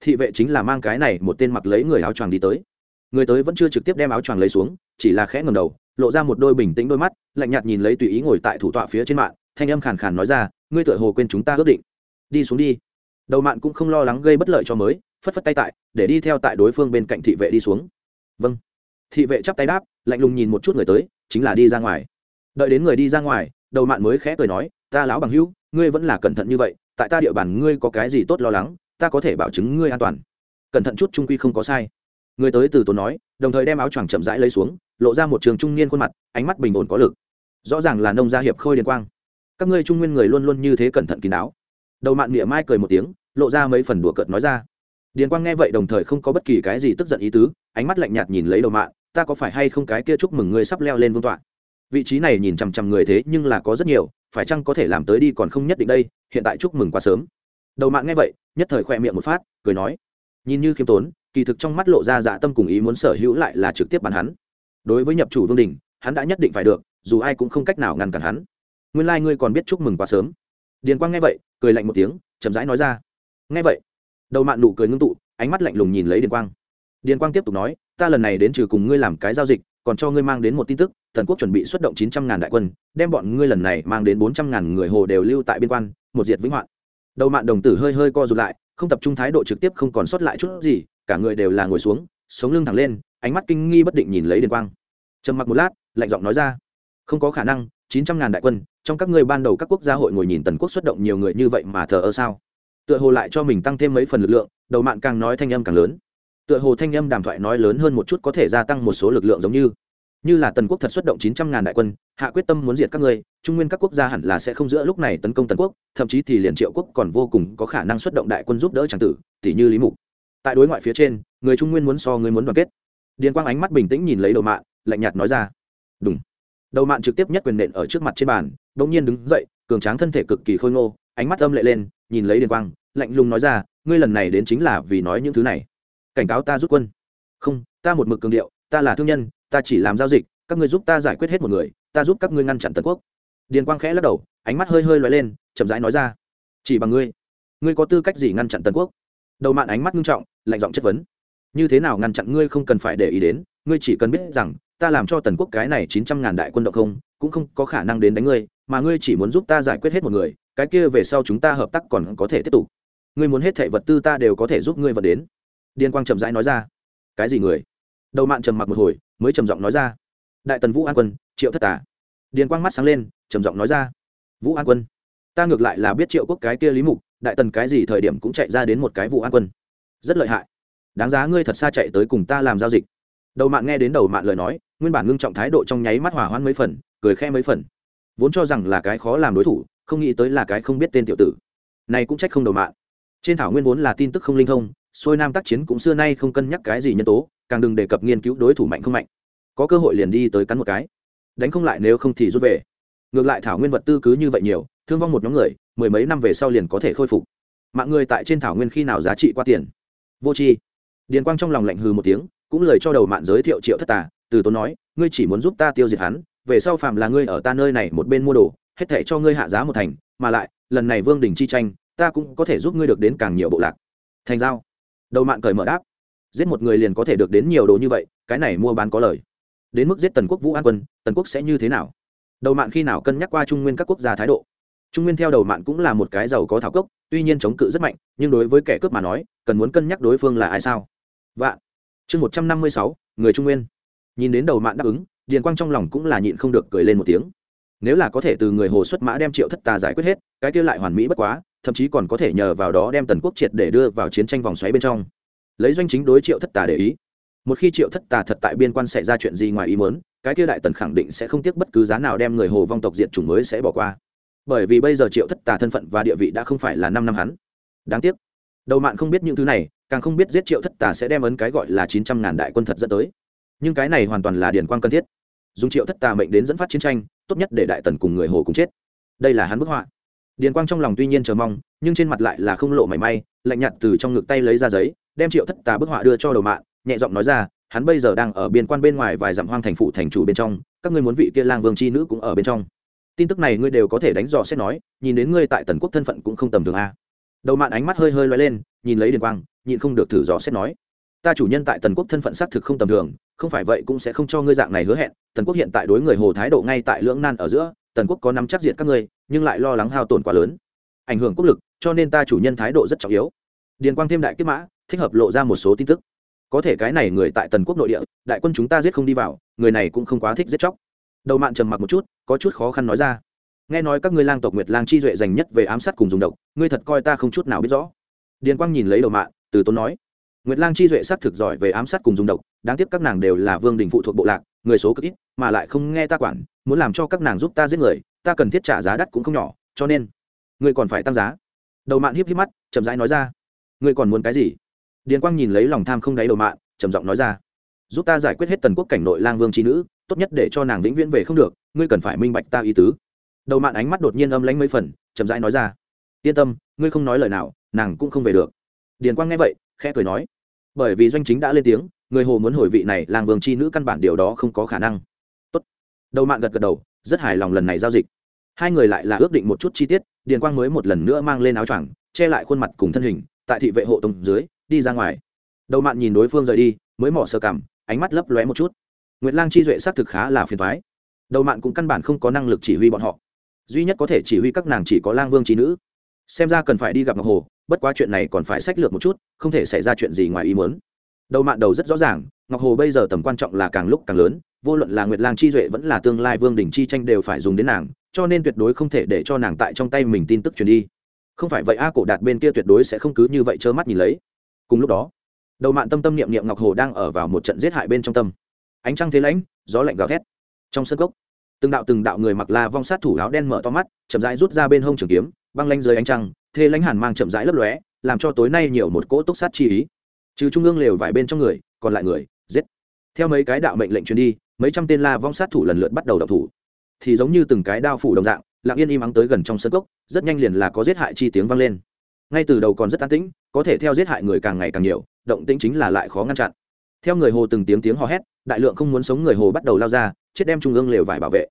thị vệ chính là mang cái này một tên mặc lấy người áo choàng đi tới. Người tới vẫn chưa trực tiếp đem áo choàng lấy xuống, chỉ là khẽ ngầm đầu, lộ ra một đôi bình tĩnh đôi mắt, lạnh nhạt nhìn lấy tùy ý ngồi tại thủ tọa phía trên mạng thanh âm khàn khàn nói ra, ngươi tựa hồ quên chúng ta ước định. Đi xuống đi. Đầu mạn cũng không lo lắng gây bất lợi cho mới, phất phất tay tại, để đi theo tại đối phương bên cạnh thị vệ đi xuống. Vâng thị vệ chắp tay đáp, lạnh lùng nhìn một chút người tới, chính là đi ra ngoài. Đợi đến người đi ra ngoài, đầu mạn mới khẽ cười nói, ta lão bằng hữu, ngươi vẫn là cẩn thận như vậy, tại ta địa bàn ngươi có cái gì tốt lo lắng, ta có thể bảo chứng ngươi an toàn. Cẩn thận chút trung quy không có sai. Người tới từ tốn nói, đồng thời đem áo choàng chậm rãi lấy xuống, lộ ra một trường trung niên khuôn mặt, ánh mắt bình ổn có lực. Rõ ràng là nông gia hiệp khôi điền quang. Các ngươi trung nguyên người luôn luôn như thế cẩn thận kín đáo. Đầu mạn miệng mai cười một tiếng, lộ ra mấy phần đùa cợt nói ra. Điền quang nghe vậy đồng thời không có bất kỳ cái gì tức giận ý tứ, ánh mắt lạnh nhạt nhìn lấy đầu mạn ta có phải hay không cái kia chúc mừng ngươi sắp leo lên vương tọa? Vị trí này nhìn chằm chằm người thế nhưng là có rất nhiều, phải chăng có thể làm tới đi còn không nhất định đây, hiện tại chúc mừng quá sớm. Đầu mạng nghe vậy, nhất thời khoe miệng một phát, cười nói. Nhìn như khiêm tốn, kỳ thực trong mắt lộ ra dạ tâm cùng ý muốn sở hữu lại là trực tiếp bắn hắn. Đối với nhập chủ vương đình, hắn đã nhất định phải được, dù ai cũng không cách nào ngăn cản hắn. Nguyên lai、like、ngươi còn biết chúc mừng quá sớm. Điền quang nghe vậy, cười lạnh một tiếng, chậm rãi nói ra. Nghe vậy, đầu mạng nụ cười ngưng tụ, ánh mắt lạnh lùng nhìn lấy điền quang. Điền quang tiếp tục nói ta lần này đến trừ cùng ngươi làm cái giao dịch, còn cho ngươi mang đến một tin tức, thần quốc chuẩn bị xuất động chín trăm ngàn đại quân, đem bọn ngươi lần này mang đến bốn trăm ngàn người hồ đều lưu tại biên quan, một diệt vĩnh hoạn. Đầu mạng đồng tử hơi hơi co rụt lại, không tập trung thái độ trực tiếp không còn sót lại chút gì, cả người đều là ngồi xuống, sống lưng thẳng lên, ánh mắt kinh nghi bất định nhìn lấy điền quang. Trầm mặc một lát, lạnh giọng nói ra, không có khả năng, chín trăm ngàn đại quân, trong các ngươi ban đầu các quốc gia hội ngồi nhìn tần quốc xuất động nhiều người như vậy mà thờ ơ sao? Tựa hồ lại cho mình tăng thêm mấy phần lực lượng, đầu mạng càng nói thanh âm càng lớn tựa hồ thanh âm đàm thoại nói lớn hơn một chút có thể gia tăng một số lực lượng giống như. Như là tần quốc thật xuất động chín trăm ngàn đại quân, hạ quyết tâm muốn diệt các ngươi, trung nguyên các quốc gia hẳn là sẽ không giữa lúc này tấn công tần quốc, thậm chí thì liền triệu quốc còn vô cùng có khả năng xuất động đại quân giúp đỡ tràng tử tỷ như lý mục. Tại đối ngoại phía trên, người trung nguyên muốn so người muốn đoàn kết. Điền quang ánh mắt bình tĩnh nhìn lấy đầu mạng lạnh nhạt nói ra, đúng. Đầu mạng trực tiếp nhất quyền nện ở trước mặt trên bàn đ ỗ n g nhiên đứng dậy, cường tráng thân thể cực kỳ khôi ngô, ánh mắt âm lệ lên, nhìn lấy điền quang, lạnh lùng nói ra, ngươi lần này đến chính là vì nói những thứ này cảnh cáo ta rút quân. Không, ta một mực cường điệu, ta là thương nhân, ta chỉ làm giao dịch, các ngươi giúp ta giải quyết hết một người, ta giúp các ngươi ngăn chặn tần quốc. Điền quang khẽ lắc đầu, ánh mắt hơi hơi loay lên, chậm rãi nói ra. Chỉ bằng ngươi ngươi có tư cách gì ngăn chặn tần quốc? Đầu mạn ánh mắt nghiêm trọng, lạnh giọng chất vấn. Như thế nào ngăn chặn ngươi không cần phải để ý đến, ngươi chỉ cần biết rằng, ta làm cho tần quốc cái này chín trăm ngàn đại quân động không, cũng không có khả năng đến đánh ngươi, mà ngươi chỉ muốn giúp ta giải quyết hết một người, cái kia về sau chúng ta hợp tác còn có thể tiếp tục. Ngươi muốn hết thệ vật tư ta đều có thể giúp ngươi vật đến điên quang chậm rãi nói ra. Cái gì người? Đầu mạn trầm mặc một hồi, mới trầm giọng nói ra. Đại tần vũ an quân, triệu thất tả điền quang mắt sáng lên, trầm giọng nói ra. Vũ an quân. Ta ngược lại là biết triệu quốc cái kia lý mục, đại tần cái gì thời điểm cũng chạy ra đến một cái vũ an quân. Rất lợi hại. Đáng giá ngươi thật xa chạy tới cùng ta làm giao dịch. Đầu mạng nghe đến đầu mạng lời nói, nguyên bản ngưng trọng thái độ trong nháy mắt hỏa hoãn mấy phần, cười khe mấy phần. Vốn cho rằng là cái khó làm đối thủ, không nghĩ tới là cái không biết tên tiểu tử. Này cũng trách không đầu mạng trên thảo nguyên vốn là tin tức không linh thông xuôi nam tác chiến cũng xưa nay không cân nhắc cái gì nhân tố, càng đừng đề cập nghiên cứu đối thủ mạnh không mạnh. Có cơ hội liền đi tới cắn một cái. Đánh không lại nếu không thì rút về. Ngược lại thảo nguyên vật tư cứ như vậy nhiều, thương vong một nhóm người, mười mấy năm về sau liền có thể khôi phục. Mạng người tại trên thảo nguyên khi nào giá trị qua tiền? Vô tri. Điền quang trong lòng lạnh hừ một tiếng, cũng lời cho đầu mạng giới thiệu triệu thất tà, từ tốn nói, ngươi chỉ muốn giúp ta tiêu diệt hắn, về sau phạm là ngươi ở ta nơi này một bên mua đồ, hết thể cho ngươi hạ giá một thành, mà lại, lần này vương đình chi tranh, ta cũng có thể giúp ngươi được đến càng nhiều bộ lạc. Thành giao đầu mạng cởi mở đáp. Giết một người liền có thể được đến nhiều đồ như vậy, cái này mua bán có lời. Đến mức giết tần quốc vũ an quân, tần quốc sẽ như thế nào? Đầu mạng khi nào cân nhắc qua trung nguyên các quốc gia thái độ? Trung nguyên theo đầu mạng cũng là một cái giàu có thảo cốc, tuy nhiên chống cự rất mạnh, nhưng đối với kẻ cướp mà nói, cần muốn cân nhắc đối phương là ai sao? Vạn. Chương một trăm năm mươi sáu, người trung nguyên. Nhìn đến đầu mạng đáp ứng, điền quang trong lòng cũng là nhịn không được cười lên một tiếng nếu là có thể từ người hồ xuất mã đem triệu thất tà giải quyết hết, cái kia lại hoàn mỹ bất quá, thậm chí còn có thể nhờ vào đó đem tần quốc triệt để đưa vào chiến tranh vòng xoáy bên trong. Lấy doanh chính đối triệu thất tà để ý. Một khi triệu thất tà thật tại biên quan xảy ra chuyện gì ngoài ý muốn, cái kia đại tần khẳng định sẽ không tiếc bất cứ giá nào đem người hồ vong tộc diện chủng mới sẽ bỏ qua. Bởi vì bây giờ triệu thất tà thân phận và địa vị đã không phải là năm năm hắn. Đáng tiếc. Đầu mạn không biết những thứ này, càng không biết giết triệu thất tà sẽ đem ấn cái gọi là chín trăm ngàn đại quân thật dẫn tới. Nhưng cái này hoàn toàn là điển quan cần thiết. Dùng triệu thất tà mệnh đến dẫn phát chiến tranh tốt nhất để đại tần cùng người hồ cùng chết. Đây là hắn bức họa. Điền quang trong lòng tuy nhiên chờ mong, nhưng trên mặt lại là không lộ mảy may, lạnh nhạt từ trong ngực tay lấy ra giấy, đem triệu thất tà bức họa đưa cho đầu mạng nhẹ giọng nói ra, hắn bây giờ đang ở biên quan bên ngoài vài dặm hoang thành phụ thành chủ bên trong, các ngươi muốn vị kia lang vương c h i nữ cũng ở bên trong. Tin tức này ngươi đều có thể đánh dò xét nói, nhìn đến ngươi tại tần quốc thân phận cũng không tầm thường a. Đầu mạn ánh mắt hơi hơi loay lên, nhìn lấy điền quang, nhịn không được thử dò xét nói ta chủ nhân tại tần quốc thân phận xác thực không tầm thường, không phải vậy cũng sẽ không cho ngươi dạng này hứa hẹn. Tần quốc hiện tại đối người hồ thái độ ngay tại lưỡng nan ở giữa, tần quốc có nắm chắc diệt các ngươi, nhưng lại lo lắng hao tổn quá lớn. Ảnh hưởng quốc lực, cho nên ta chủ nhân thái độ rất trọng yếu. Điền quang thêm đại kết mã, thích hợp lộ ra một số tin tức. Có thể cái này người tại tần quốc nội địa, đại quân chúng ta giết không đi vào, người này cũng không quá thích giết chóc. Đầu mạn trầm mặc một chút, có chút khó khăn nói ra. Nghe nói các ngươi lang tộc nguyệt lang chi duệ dành nhất về ám sát cùng dùng độc, ngươi thật coi ta không chút nào biết rõ. Điền quang nhìn lấy đầu mạn, từ tốn nói nguyệt lang chi duệ xác thực giỏi về ám sát cùng dùng độc, đáng tiếc các nàng đều là vương đình phụ thuộc bộ lạc, người số cực ít, mà lại không nghe ta quản, muốn làm cho các nàng giúp ta giết người, ta cần thiết trả giá đắt cũng không nhỏ, cho nên ngươi còn phải tăng giá. Đầu mạn hiếp hiếp mắt, chậm rãi nói ra ngươi còn muốn cái gì? Điền quang nhìn lấy lòng tham không đáy đầu mạn, trầm giọng nói ra, giúp ta giải quyết hết tần quốc cảnh nội lang vương trí nữ, tốt nhất để cho nàng vĩnh viễn về không được, ngươi cần phải minh bạch ta ý tứ. Đầu mạn ánh mắt đột nhiên âm lánh mấy phần, chậm rãi nói ra, yên tâm, ngươi không nói lời nào, nàng cũng không về được. Điền quang nghe vậy khẽ cười nói. Bởi vì doanh chính đã lên tiếng, người hồ muốn hồi vị này lang vương chi nữ căn bản điều đó không có khả năng. Tốt. đầu mạn gật gật đầu, rất hài lòng lần này giao dịch. Hai người lại là ước định một chút chi tiết, điền quang mới một lần nữa mang lên áo choàng, che lại khuôn mặt cùng thân hình, tại thị vệ hộ tông dưới, đi ra ngoài. Đầu mạn nhìn đối phương rời đi, mới mỏ sơ cảm ánh mắt lấp lóe một chút. Nguyệt lang chi duệ xác thực khá là phiền thoái đầu mạn cũng căn bản không có năng lực chỉ huy bọn họ. Duy nhất có thể chỉ huy các nàng chỉ có lang vương trí nữ. Xem ra cần phải đi gặp ngọc hồ bất quá chuyện này còn phải sách lược một chút, không thể xảy ra chuyện gì ngoài ý muốn. Đầu mạn đầu rất rõ ràng, ngọc hồ bây giờ tầm quan trọng là càng lúc càng lớn, vô luận là nguyệt lang chi duệ vẫn là tương lai vương đình chi tranh đều phải dùng đến nàng, cho nên tuyệt đối không thể để cho nàng tại trong tay mình tin tức truyền đi. Không phải vậy a cổ đạt bên kia tuyệt đối sẽ không cứ như vậy trơ mắt nhìn lấy. Cùng lúc đó, đầu mạn tâm tâm niệm niệm ngọc hồ đang ở vào một trận giết hại bên trong tâm. Ánh trăng thế lãnh, gió lạnh gào thét. Trong sân gốc từng đạo từng đạo người mặc la vong sát thủ áo đen mở to mắt, chậm rãi rút ra bên hông trường kiếm, băng lanh dưới ánh trăng thê lãnh hàn mang chậm rãi lấp lóe, làm cho tối nay nhiều một cỗ túc sát chi ý. Trừ trung ương lều vài bên trong người, còn lại người, giết. Theo mấy cái đạo mệnh lệnh truyền đi, mấy trăm tên la vong sát thủ lần lượt bắt đầu đập thủ. Thì giống như từng cái đao phủ đồng dạng, lặng yên im ắng tới gần trong sân cốc, rất nhanh liền là có giết hại chi tiếng vang lên. Ngay từ đầu còn rất an tĩnh, có thể theo giết hại người càng ngày càng nhiều, động tĩnh chính là lại khó ngăn chặn. Theo người hồ từng tiếng tiếng hò hét, đại lượng không muốn sống người hồ bắt đầu lao ra, chết đem trung ương lều vải bảo vệ.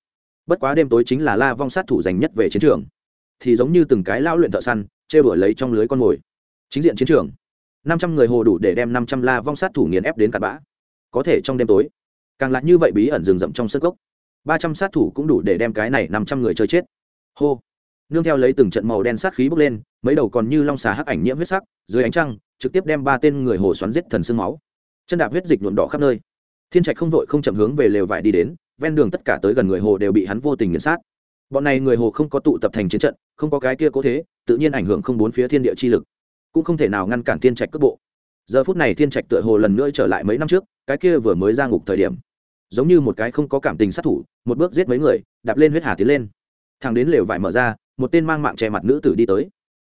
Bất quá đêm tối chính là la vong sát thủ dành nhất về chiến trường thì giống như từng cái lao luyện thợ săn chê bửa lấy trong lưới con mồi. Chính diện chiến trường. năm trăm người hồ đủ để đem năm trăm la vong sát thủ nghiền ép đến cặn bã. Có thể trong đêm tối, càng lại như vậy bí ẩn rừng rậm trong sân gốc ba trăm sát thủ cũng đủ để đem cái này năm trăm người chơi chết. Hô. Nương theo lấy từng trận màu đen sát khí bốc lên, mấy đầu còn như long xà hắc ảnh nhiễm huyết sắc, dưới ánh trăng, trực tiếp đem ba tên người hồ xoắn giết thần sương máu. Chân đạp huyết dịch nhuộm đỏ khắp nơi. Thiên trạch không vội không chậm hướng về lều vải đi đến, ven đường tất cả tới gần người hồ đều bị hắn vô tình nghiền sát. Bọn này người hồ không có tụ tập thành chiến trận không có cái kia cố thế, tự nhiên ảnh hưởng không bốn phía thiên địa chi lực, cũng không thể nào ngăn cản thiên trạch cước bộ. Giờ phút này thiên trạch tựa hồ lần nữa trở lại mấy năm trước, cái kia vừa mới ra ngục thời điểm, giống như một cái không có cảm tình sát thủ, một bước giết mấy người, đạp lên huyết hà tiến lên. Thằng đến lều vải mở ra, một tên mang mạng che mặt nữ tử đi tới.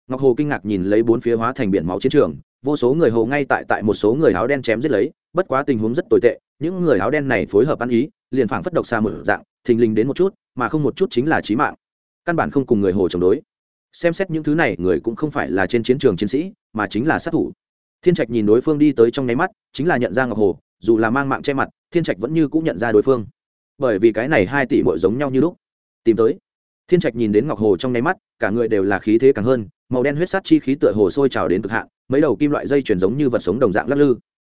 Ngọc hồ kinh ngạc nhìn lấy bốn phía hóa thành biển máu chiến trường, vô số người hồ ngay tại tại một số người áo đen chém giết lấy, bất quá tình huống rất tồi tệ, những người áo đen này phối hợp ăn ý, liền phảng phất độc xa mở dạng, thình lình đến một chút, mà không một chút chính là chí mạng căn bản không cùng người hồ chống đối. Xem xét những thứ này, người cũng không phải là trên chiến trường chiến sĩ, mà chính là sát thủ. Thiên trạch nhìn đối phương đi tới trong nháy mắt, chính là nhận ra ngọc hồ, dù là mang mạng che mặt, thiên trạch vẫn như cũng nhận ra đối phương. Bởi vì cái này hai tỷ bội giống nhau như lúc. Tìm tới. Thiên trạch nhìn đến ngọc hồ trong nháy mắt, cả người đều là khí thế càng hơn, màu đen huyết sát chi khí tựa hồ sôi trào đến cực hạn, mấy đầu kim loại dây chuyển giống như vật sống đồng dạng lắc lư.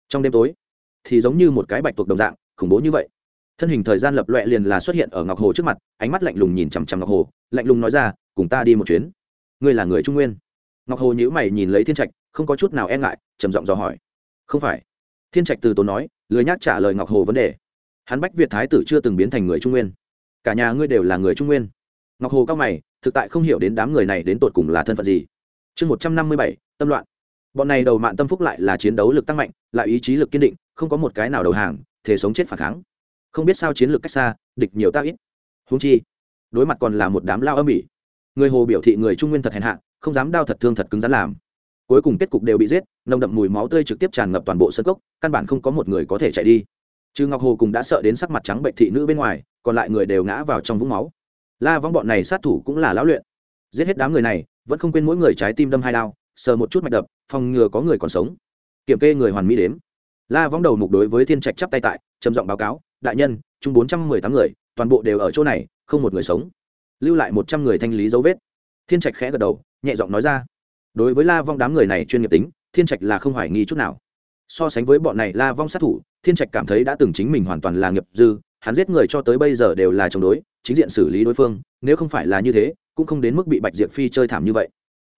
Trong đêm tối, thì giống như một cái bạch tuộc đồng dạng, khủng bố như vậy. Thân hình thời gian lập loẹ liền là xuất hiện ở ngọc hồ trước mặt, ánh mắt lạnh lùng nhìn chằm chằm ngọc hồ lạnh lùng nói ra, cùng ta đi một chuyến. Ngươi là người trung nguyên? Ngọc hồ nhữ mày nhìn lấy thiên trạch, không có chút nào e ngại, trầm giọng dò hỏi. Không phải. Thiên trạch từ tốn nói, lười nhác trả lời ngọc hồ vấn đề. Hắn bách việt thái tử chưa từng biến thành người trung nguyên. Cả nhà ngươi đều là người trung nguyên. Ngọc hồ cao mày, thực tại không hiểu đến đám người này đến tột cùng là thân phận gì. Chương một trăm năm mươi bảy, tâm loạn. Bọn này đầu mạng tâm phúc lại là chiến đấu lực tăng mạnh, lại ý chí lực kiên định, không có một cái nào đầu hàng thể sống chết phản kháng. Không biết sao chiến lược cách xa, địch nhiều tác ít. Húng chi đối mặt còn là một đám lao âm ỉ. Người hồ biểu thị người trung nguyên thật hèn hạ, không dám đao thật thương thật cứng rắn làm. Cuối cùng kết cục đều bị giết, nồng đậm mùi máu tươi trực tiếp tràn ngập toàn bộ sân cốc, căn bản không có một người có thể chạy đi. Chứ ngọc hồ cùng đã sợ đến sắc mặt trắng bệnh thị nữ bên ngoài, còn lại người đều ngã vào trong vũng máu. La vong bọn này sát thủ cũng là lão luyện. Giết hết đám người này, vẫn không quên mỗi người trái tim đâm hai đao, sờ một chút mạch đập, phòng ngừa có người còn sống. Kiểm kê người hoàn mỹ đếm. La vong đầu mục đối với thiên trạch chắp tay tại, trầm giọng báo cáo, đại nhân, chung bốn trăm mười tám người, toàn bộ đều ở chỗ này không một người sống. Lưu lại một trăm người thanh lý dấu vết. Thiên trạch khẽ gật đầu, nhẹ giọng nói ra. Đối với la vong đám người này chuyên nghiệp tính, thiên trạch là không hoài nghi chút nào. So sánh với bọn này la vong sát thủ, thiên trạch cảm thấy đã từng chính mình hoàn toàn là nghiệp dư, hắn giết người cho tới bây giờ đều là chống đối, chính diện xử lý đối phương, nếu không phải là như thế, cũng không đến mức bị bạch diệp phi chơi thảm như vậy.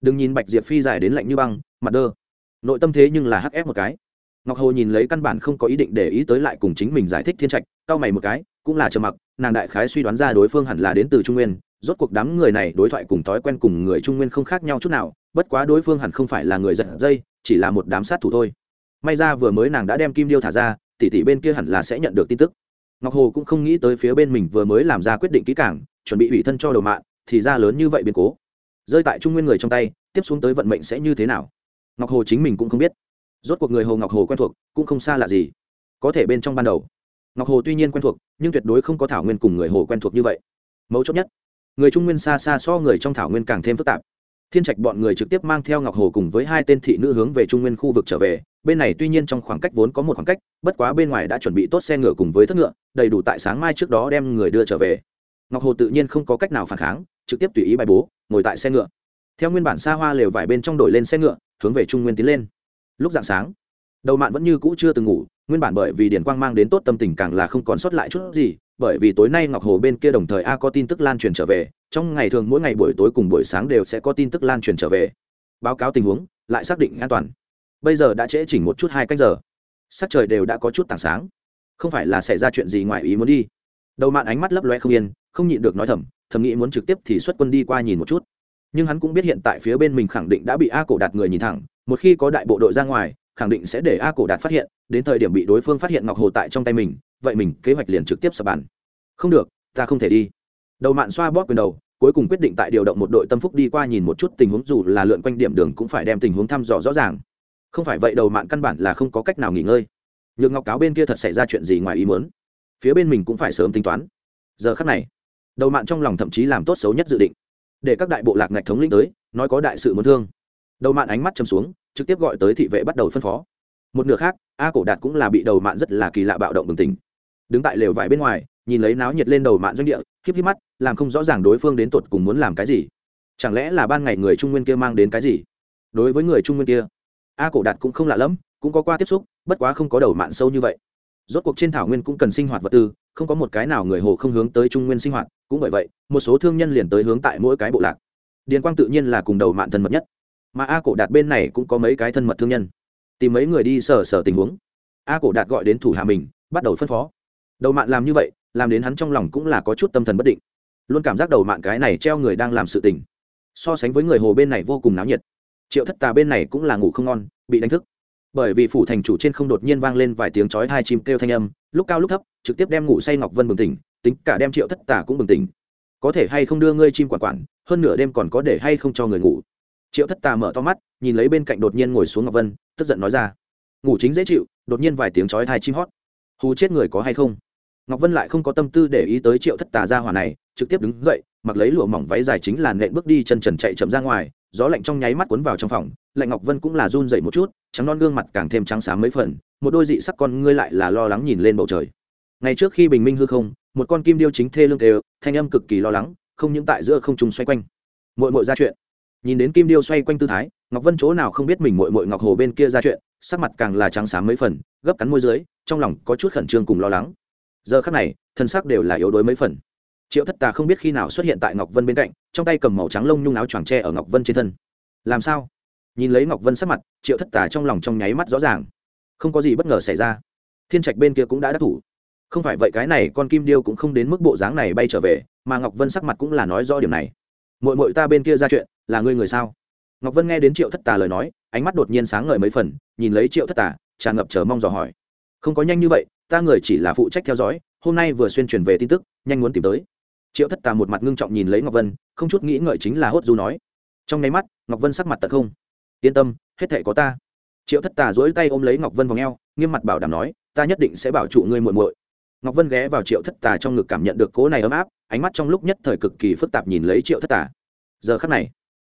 Đừng nhìn bạch diệp phi dài đến lạnh như băng, mặt đơ. Nội tâm thế nhưng là hắc ép một cái. Ngọc hồ nhìn lấy căn bản không có ý định để ý tới lại cùng chính mình giải thích thiên trạch, cau mày một cái, cũng là trầm mặc nàng đại khái suy đoán ra đối phương hẳn là đến từ trung nguyên rốt cuộc đám người này đối thoại cùng thói quen cùng người trung nguyên không khác nhau chút nào bất quá đối phương hẳn không phải là người giật dây chỉ là một đám sát thủ thôi. May ra vừa mới nàng đã đem kim điêu thả ra tỷ tỷ bên kia hẳn là sẽ nhận được tin tức. Ngọc hồ cũng không nghĩ tới phía bên mình vừa mới làm ra quyết định kỹ cảng, chuẩn bị ủy thân cho đầu mạng thì ra lớn như vậy biến cố. Rơi tại trung nguyên người trong tay tiếp xuống tới vận mệnh sẽ như thế nào? Ngọc hồ chính mình cũng không biết. Rốt cuộc người hồ ngọc hồ quen thuộc cũng không xa lạ gì. Có thể bên trong ban đầu ngọc hồ tuy nhiên quen thuộc, nhưng tuyệt đối không có thảo nguyên cùng người hồ quen thuộc như vậy. Mấu chốt nhất, người trung nguyên xa xa so người trong thảo nguyên càng thêm phức tạp. Thiên trạch bọn người trực tiếp mang theo ngọc hồ cùng với hai tên thị nữ hướng về trung nguyên khu vực trở về, bên này tuy nhiên trong khoảng cách vốn có một khoảng cách, bất quá bên ngoài đã chuẩn bị tốt xe ngựa cùng với thất ngựa, đầy đủ tại sáng mai trước đó đem người đưa trở về. Ngọc hồ tự nhiên không có cách nào phản kháng, trực tiếp tùy ý bài bố, ngồi tại xe ngựa. Theo nguyên bản xa hoa lều vải bên trong đổi lên xe ngựa, hướng về trung nguyên tiến lên. Lúc dạng sáng đầu mạn vẫn như cũ chưa từng ngủ, nguyên bản bởi vì điển quang mang đến tốt tâm tình càng là không còn sót lại chút gì, bởi vì tối nay ngọc hồ bên kia đồng thời a có tin tức lan truyền trở về, trong ngày thường mỗi ngày buổi tối cùng buổi sáng đều sẽ có tin tức lan truyền trở về. Báo cáo tình huống, lại xác định an toàn. Bây giờ đã trễ chỉnh một chút hai cách giờ. Sắc trời đều đã có chút tảng sáng. Không phải là xảy ra chuyện gì ngoài ý muốn đi. Đầu mạn ánh mắt lấp loe không yên, không nhịn được nói thầm thầm nghĩ muốn trực tiếp thì xuất quân đi qua nhìn một chút. Nhưng hắn cũng biết hiện tại phía bên mình khẳng định đã bị a cổ đạt người nhìn thẳng, một khi có đại bộ đội ra ngoài khẳng định sẽ để a cổ đạt phát hiện, đến thời điểm bị đối phương phát hiện ngọc hồ tại trong tay mình, vậy mình kế hoạch liền trực tiếp sập bàn. Không được, ta không thể đi. Đầu mạn xoa bóp quyền đầu, cuối cùng quyết định tại điều động một đội tâm phúc đi qua nhìn một chút tình huống, dù là lượn quanh điểm đường cũng phải đem tình huống thăm dò rõ ràng. Không phải vậy đầu mạn căn bản là không có cách nào nghỉ ngơi. Nhược ngọc cáo bên kia thật xảy ra chuyện gì ngoài ý muốn? Phía bên mình cũng phải sớm tính toán. Giờ khắc này, đầu mạn trong lòng thậm chí làm tốt xấu nhất dự định. Để các đại bộ lạc ngạch thống lĩnh tới, nói có đại sự muốn thương. Đầu mạn ánh mắt chầm xuống trực tiếp gọi tới thị vệ bắt đầu phân phó. Một nửa khác, a cổ đạt cũng là bị đầu mạn rất là kỳ lạ bạo động bừng tỉnh. Đứng tại lều vải bên ngoài, nhìn lấy náo nhiệt lên đầu mạn doanh địa híp híp mắt, làm không rõ ràng đối phương đến tột cùng muốn làm cái gì. Chẳng lẽ là ban ngày người trung nguyên kia mang đến cái gì? Đối với người trung nguyên kia, a cổ đạt cũng không lạ lẫm, cũng có qua tiếp xúc, bất quá không có đầu mạn sâu như vậy. Rốt cuộc trên thảo nguyên cũng cần sinh hoạt vật tư, không có một cái nào người hồ không hướng tới trung nguyên sinh hoạt, cũng bởi vậy, một số thương nhân liền tới hướng tại mỗi cái bộ lạc. Điền quang tự nhiên là cùng đầu mạn thân mật nhất mà a cổ đạt bên này cũng có mấy cái thân mật thương nhân. Tìm mấy người đi sở sở tình huống. A cổ đạt gọi đến thủ hạ mình, bắt đầu phân phó. Đầu mạn làm như vậy, làm đến hắn trong lòng cũng là có chút tâm thần bất định. Luôn cảm giác đầu mạn cái này treo người đang làm sự tình. So sánh với người hồ bên này vô cùng náo nhiệt. Triệu thất tà bên này cũng là ngủ không ngon, bị đánh thức. Bởi vì phủ thành chủ trên không đột nhiên vang lên vài tiếng chói hai chim kêu thanh âm, lúc cao lúc thấp, trực tiếp đem ngủ say ngọc vân bừng tỉnh, tính cả đem triệu thất tà cũng bừng tỉnh. Có thể hay không đưa ngươi chim quản quản, hơn nửa đêm còn có để hay không cho người ngủ triệu thất tà mở to mắt, nhìn lấy bên cạnh đột nhiên ngồi xuống ngọc vân, tức giận nói ra. Ngủ chính dễ chịu, đột nhiên vài tiếng chói hai chim hót. Hù chết người có hay không? Ngọc vân lại không có tâm tư để ý tới triệu thất tà ra hỏa này, trực tiếp đứng dậy, mặc lấy lụa mỏng váy dài chính là nện bước đi chân trần chạy chậm ra ngoài, gió lạnh trong nháy mắt cuốn vào trong phòng, lạnh ngọc vân cũng là run dậy một chút, trắng non gương mặt càng thêm trắng xám mấy phần, một đôi dị sắc con ngươi lại là lo lắng nhìn lên bầu trời. Ngày trước khi bình minh hư không, một con kim điêu chính thê lương đều, thanh âm cực kỳ lo lắng, không những tại giữa không trùng xoay quanh. Mội mội ra chuyện nhìn đến kim điêu xoay quanh tư thái, ngọc vân chỗ nào không biết mình mội mội ngọc hồ bên kia ra chuyện, sắc mặt càng là trắng xám mấy phần, gấp cắn môi dưới, trong lòng có chút khẩn trương cùng lo lắng. Giờ khắc này, thân xác đều là yếu đuối mấy phần. Triệu thất tà không biết khi nào xuất hiện tại ngọc vân bên cạnh, trong tay cầm màu trắng lông nhung áo choàng tre ở ngọc vân trên thân. Làm sao? Nhìn lấy ngọc vân sắc mặt, triệu thất tà trong lòng trong nháy mắt rõ ràng. Không có gì bất ngờ xảy ra. Thiên trạch bên kia cũng đã đắc thủ. Không phải vậy cái này con kim điêu cũng không đến mức bộ dáng này bay trở về, mà ngọc vân sắc mặt cũng là nói rõ điểm này mội mội ta bên kia ra chuyện, là ngươi người sao? Ngọc vân nghe đến triệu thất tà lời nói, ánh mắt đột nhiên sáng ngời mấy phần, nhìn lấy triệu thất tà, tràn ngập chờ mong dò hỏi. Không có nhanh như vậy, ta người chỉ là phụ trách theo dõi, hôm nay vừa xuyên truyền về tin tức, nhanh muốn tìm tới. Triệu thất tà một mặt ngưng trọng nhìn lấy ngọc vân, không chút nghĩ ngợi chính là hốt du nói. Trong nháy mắt, ngọc vân sắc mặt tật không. Yên tâm, hết thể có ta. Triệu thất tà dỗi tay ôm lấy ngọc vân vào ngheo nghiêm mặt bảo đảm nói, ta nhất định sẽ bảo trụ ngươi muội muội ngọc vân ghé vào triệu thất tà trong ngực cảm nhận được cố này ấm áp, ánh mắt trong lúc nhất thời cực kỳ phức tạp nhìn lấy triệu thất tà. Giờ khắc này,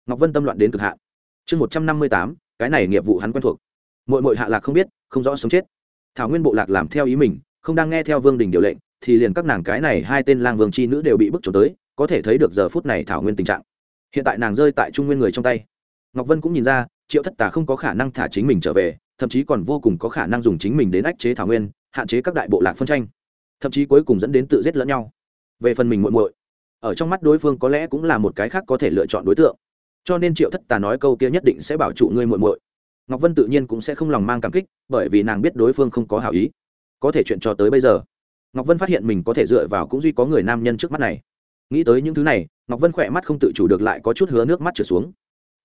ngọc vân tâm loạn đến cực hạn. Chương một trăm năm mươi tám, cái này nghiệp vụ hắn quen thuộc. Muội muội hạ lạc không biết, không rõ sống chết. Thảo nguyên bộ lạc làm theo ý mình, không đang nghe theo vương đình điều lệnh, thì liền các nàng cái này hai tên lang vương c h i nữ đều bị bức trốn tới, có thể thấy được giờ phút này thảo nguyên tình trạng. Hiện tại nàng rơi tại trung nguyên người trong tay. Ngọc vân cũng nhìn ra, triệu thất tà không có khả năng thả chính mình trở về, thậm chí còn vô cùng có khả năng dùng chính mình đến ách chế thảo nguyên, hạn chế các đại bộ lạc phân tranh thậm chí cuối cùng dẫn đến tự giết lẫn nhau. Về phần mình muộn muội, ở trong mắt đối phương có lẽ cũng là một cái khác có thể lựa chọn đối tượng. Cho nên triệu thất tà nói câu kia nhất định sẽ bảo trụ ngươi muội muội. Ngọc vân tự nhiên cũng sẽ không lòng mang cảm kích, bởi vì nàng biết đối phương không có hảo ý. Có thể chuyện cho tới bây giờ, ngọc vân phát hiện mình có thể dựa vào cũng duy có người nam nhân trước mắt này. Nghĩ tới những thứ này, ngọc vân khỏe mắt không tự chủ được lại có chút hứa nước mắt trở xuống.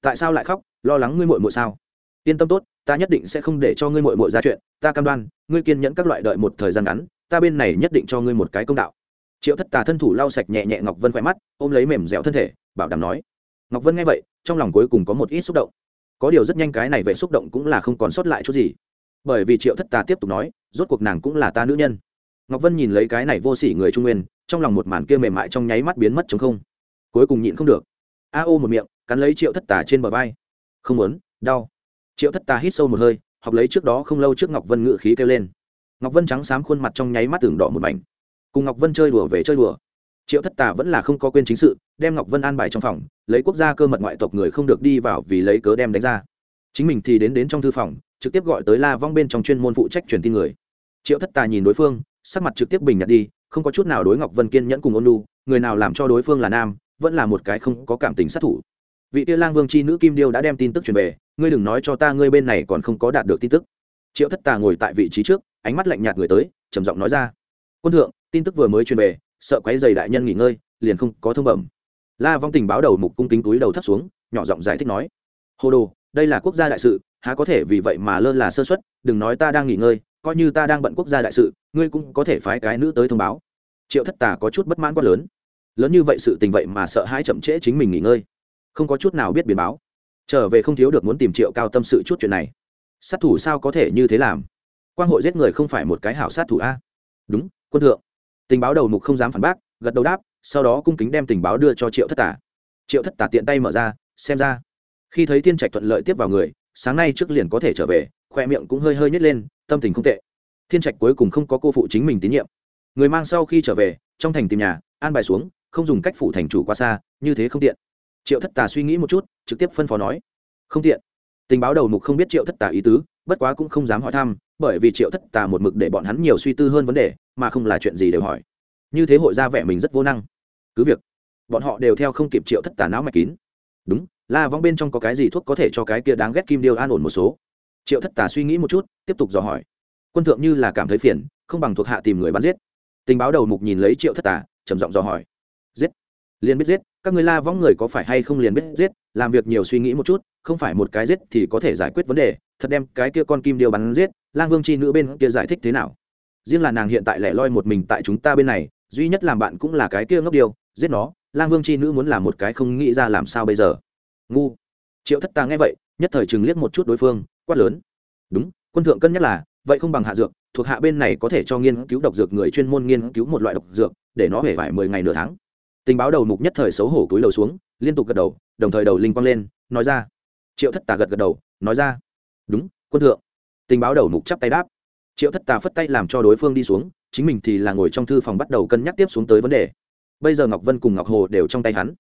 Tại sao lại khóc? Lo lắng ngươi muội muội sao? Yên tâm tốt, ta nhất định sẽ không để cho ngươi muội muội ra chuyện. Ta cam đoan, ngươi kiên nhẫn các loại đợi một thời gian ngắn ta bên này nhất định cho ngươi một cái công đạo. Triệu thất tà thân thủ lau sạch nhẹ nhẹ ngọc vân khỏe mắt, ôm lấy mềm dẻo thân thể, bảo đảm nói. Ngọc vân nghe vậy, trong lòng cuối cùng có một ít xúc động. Có điều rất nhanh cái này về xúc động cũng là không còn sót lại chút gì. Bởi vì triệu thất tà tiếp tục nói, rốt cuộc nàng cũng là ta nữ nhân. Ngọc vân nhìn lấy cái này vô sỉ người trung nguyên, trong lòng một màn kia mềm mại trong nháy mắt biến mất chống không. Cuối cùng nhịn không được. A ô một miệng, cắn lấy triệu thất tà trên bờ vai. Không muốn, đau. Triệu thất tà hít sâu một hơi, học lấy trước đó không lâu trước ngọc vân ngự khí kêu lên ngọc vân trắng xám khuôn mặt trong nháy mắt tưởng đỏ một mảnh. Cùng ngọc vân chơi đùa về chơi đùa. Triệu thất tà vẫn là không có quên chính sự, đem ngọc vân an bài trong phòng, lấy quốc gia cơ mật ngoại tộc người không được đi vào vì lấy cớ đem đánh ra. Chính mình thì đến đến trong thư phòng, trực tiếp gọi tới la vong bên trong chuyên môn phụ trách truyền tin người. Triệu thất tà nhìn đối phương, sắc mặt trực tiếp bình nhạt đi, không có chút nào đối ngọc vân kiên nhẫn cùng ôn lu người nào làm cho đối phương là nam, vẫn là một cái không có cảm tình sát thủ. Vị tia lang vương c h i nữ kim điêu đã đem tin tức truyền về, ngươi đừng nói cho ta ngươi bên này còn không có đạt được tin tức. Triệu thất tà ngồi tại vị trí trước ánh mắt lạnh nhạt người tới, trầm giọng nói ra. Quân thượng, tin tức vừa mới truyền về, sợ quấy dày đại nhân nghỉ ngơi, liền không có thông bẩm. La vong tình báo đầu mục cung kính túi đầu thắt xuống, nhỏ giọng giải thích nói. Hồ đồ, đây là quốc gia đại sự, há có thể vì vậy mà lơ là sơ xuất đừng nói ta đang nghỉ ngơi, coi như ta đang bận quốc gia đại sự, ngươi cũng có thể phái cái nữ tới thông báo. Triệu thất tà có chút bất mãn quá lớn. Lớn như vậy sự tình vậy mà sợ hãi chậm trễ chính mình nghỉ ngơi, không có chút nào biết biến báo. Trở về không thiếu được muốn tìm triệu cao tâm sự chút chuyện này. Sát thủ sao có thể như thế làm? Quang hội giết người không phải một cái hảo sát thủ a. Đúng, quân thượng. Tình báo đầu mục không dám phản bác, gật đầu đáp, sau đó cung kính đem tình báo đưa cho triệu thất tả triệu thất tả tiện tay mở ra, xem ra, khi thấy thiên trạch thuận lợi tiếp vào người, sáng nay trước liền có thể trở về, khoe miệng cũng hơi hơi nhét lên, tâm tình không tệ. Thiên trạch cuối cùng không có cô phụ chính mình tín nhiệm. Người mang sau khi trở về, trong thành tìm nhà, an bài xuống, không dùng cách phủ thành chủ qua xa, như thế không tiện. Triệu thất tà suy nghĩ một chút, trực tiếp phân phó nói. Không tiện. Tình báo đầu mục không biết triệu thất tà ý tứ, bất quá cũng không dám hỏi thăm bởi vì triệu thất tà một mực để bọn hắn nhiều suy tư hơn vấn đề, mà không là chuyện gì đều hỏi. Như thế hội ra vẻ mình rất vô năng. Cứ việc, bọn họ đều theo không kịp triệu thất tà não mạch kín. Đúng, la vong bên trong có cái gì thuốc có thể cho cái kia đáng ghét kim điêu an ổn một số? Triệu thất tà suy nghĩ một chút, tiếp tục dò hỏi. Quân thượng như là cảm thấy phiền, không bằng thuộc hạ tìm người bắn giết. Tình báo đầu mục nhìn lấy triệu thất tà, trầm giọng dò hỏi. Giết. Liền biết giết, các người la vong người có phải hay không liền biết giết, làm việc nhiều suy nghĩ một chút, không phải một cái giết thì có thể giải quyết vấn đề, thật đem cái kia con kim điêu bắn giết lang vương c h i nữ bên kia giải thích thế nào? Riêng là nàng hiện tại lẻ loi một mình tại chúng ta bên này, duy nhất làm bạn cũng là cái kia ngốc điêu, giết nó, lang vương c h i nữ muốn làm một cái không nghĩ ra làm sao bây giờ. Ngu. Triệu thất ta nghe vậy, nhất thời chừng liếc một chút đối phương, quát lớn. Đúng, quân thượng cân nhắc là, vậy không bằng hạ dược, thuộc hạ bên này có thể cho nghiên cứu độc dược người chuyên môn nghiên cứu một loại độc dược, để nó hể vải mười ngày nửa tháng. Tình báo đầu mục nhất thời xấu hổ cúi đầu xuống, liên tục gật đầu, đồng thời đầu linh quang lên, nói ra. Triệu thất tà gật gật đầu, nói ra. Đúng, quân thượng tình báo đầu mục chắp tay đáp. Triệu thất tà phất tay làm cho đối phương đi xuống, chính mình thì là ngồi trong thư phòng bắt đầu cân nhắc tiếp xuống tới vấn đề. Bây giờ ngọc vân cùng ngọc hồ đều trong tay hắn.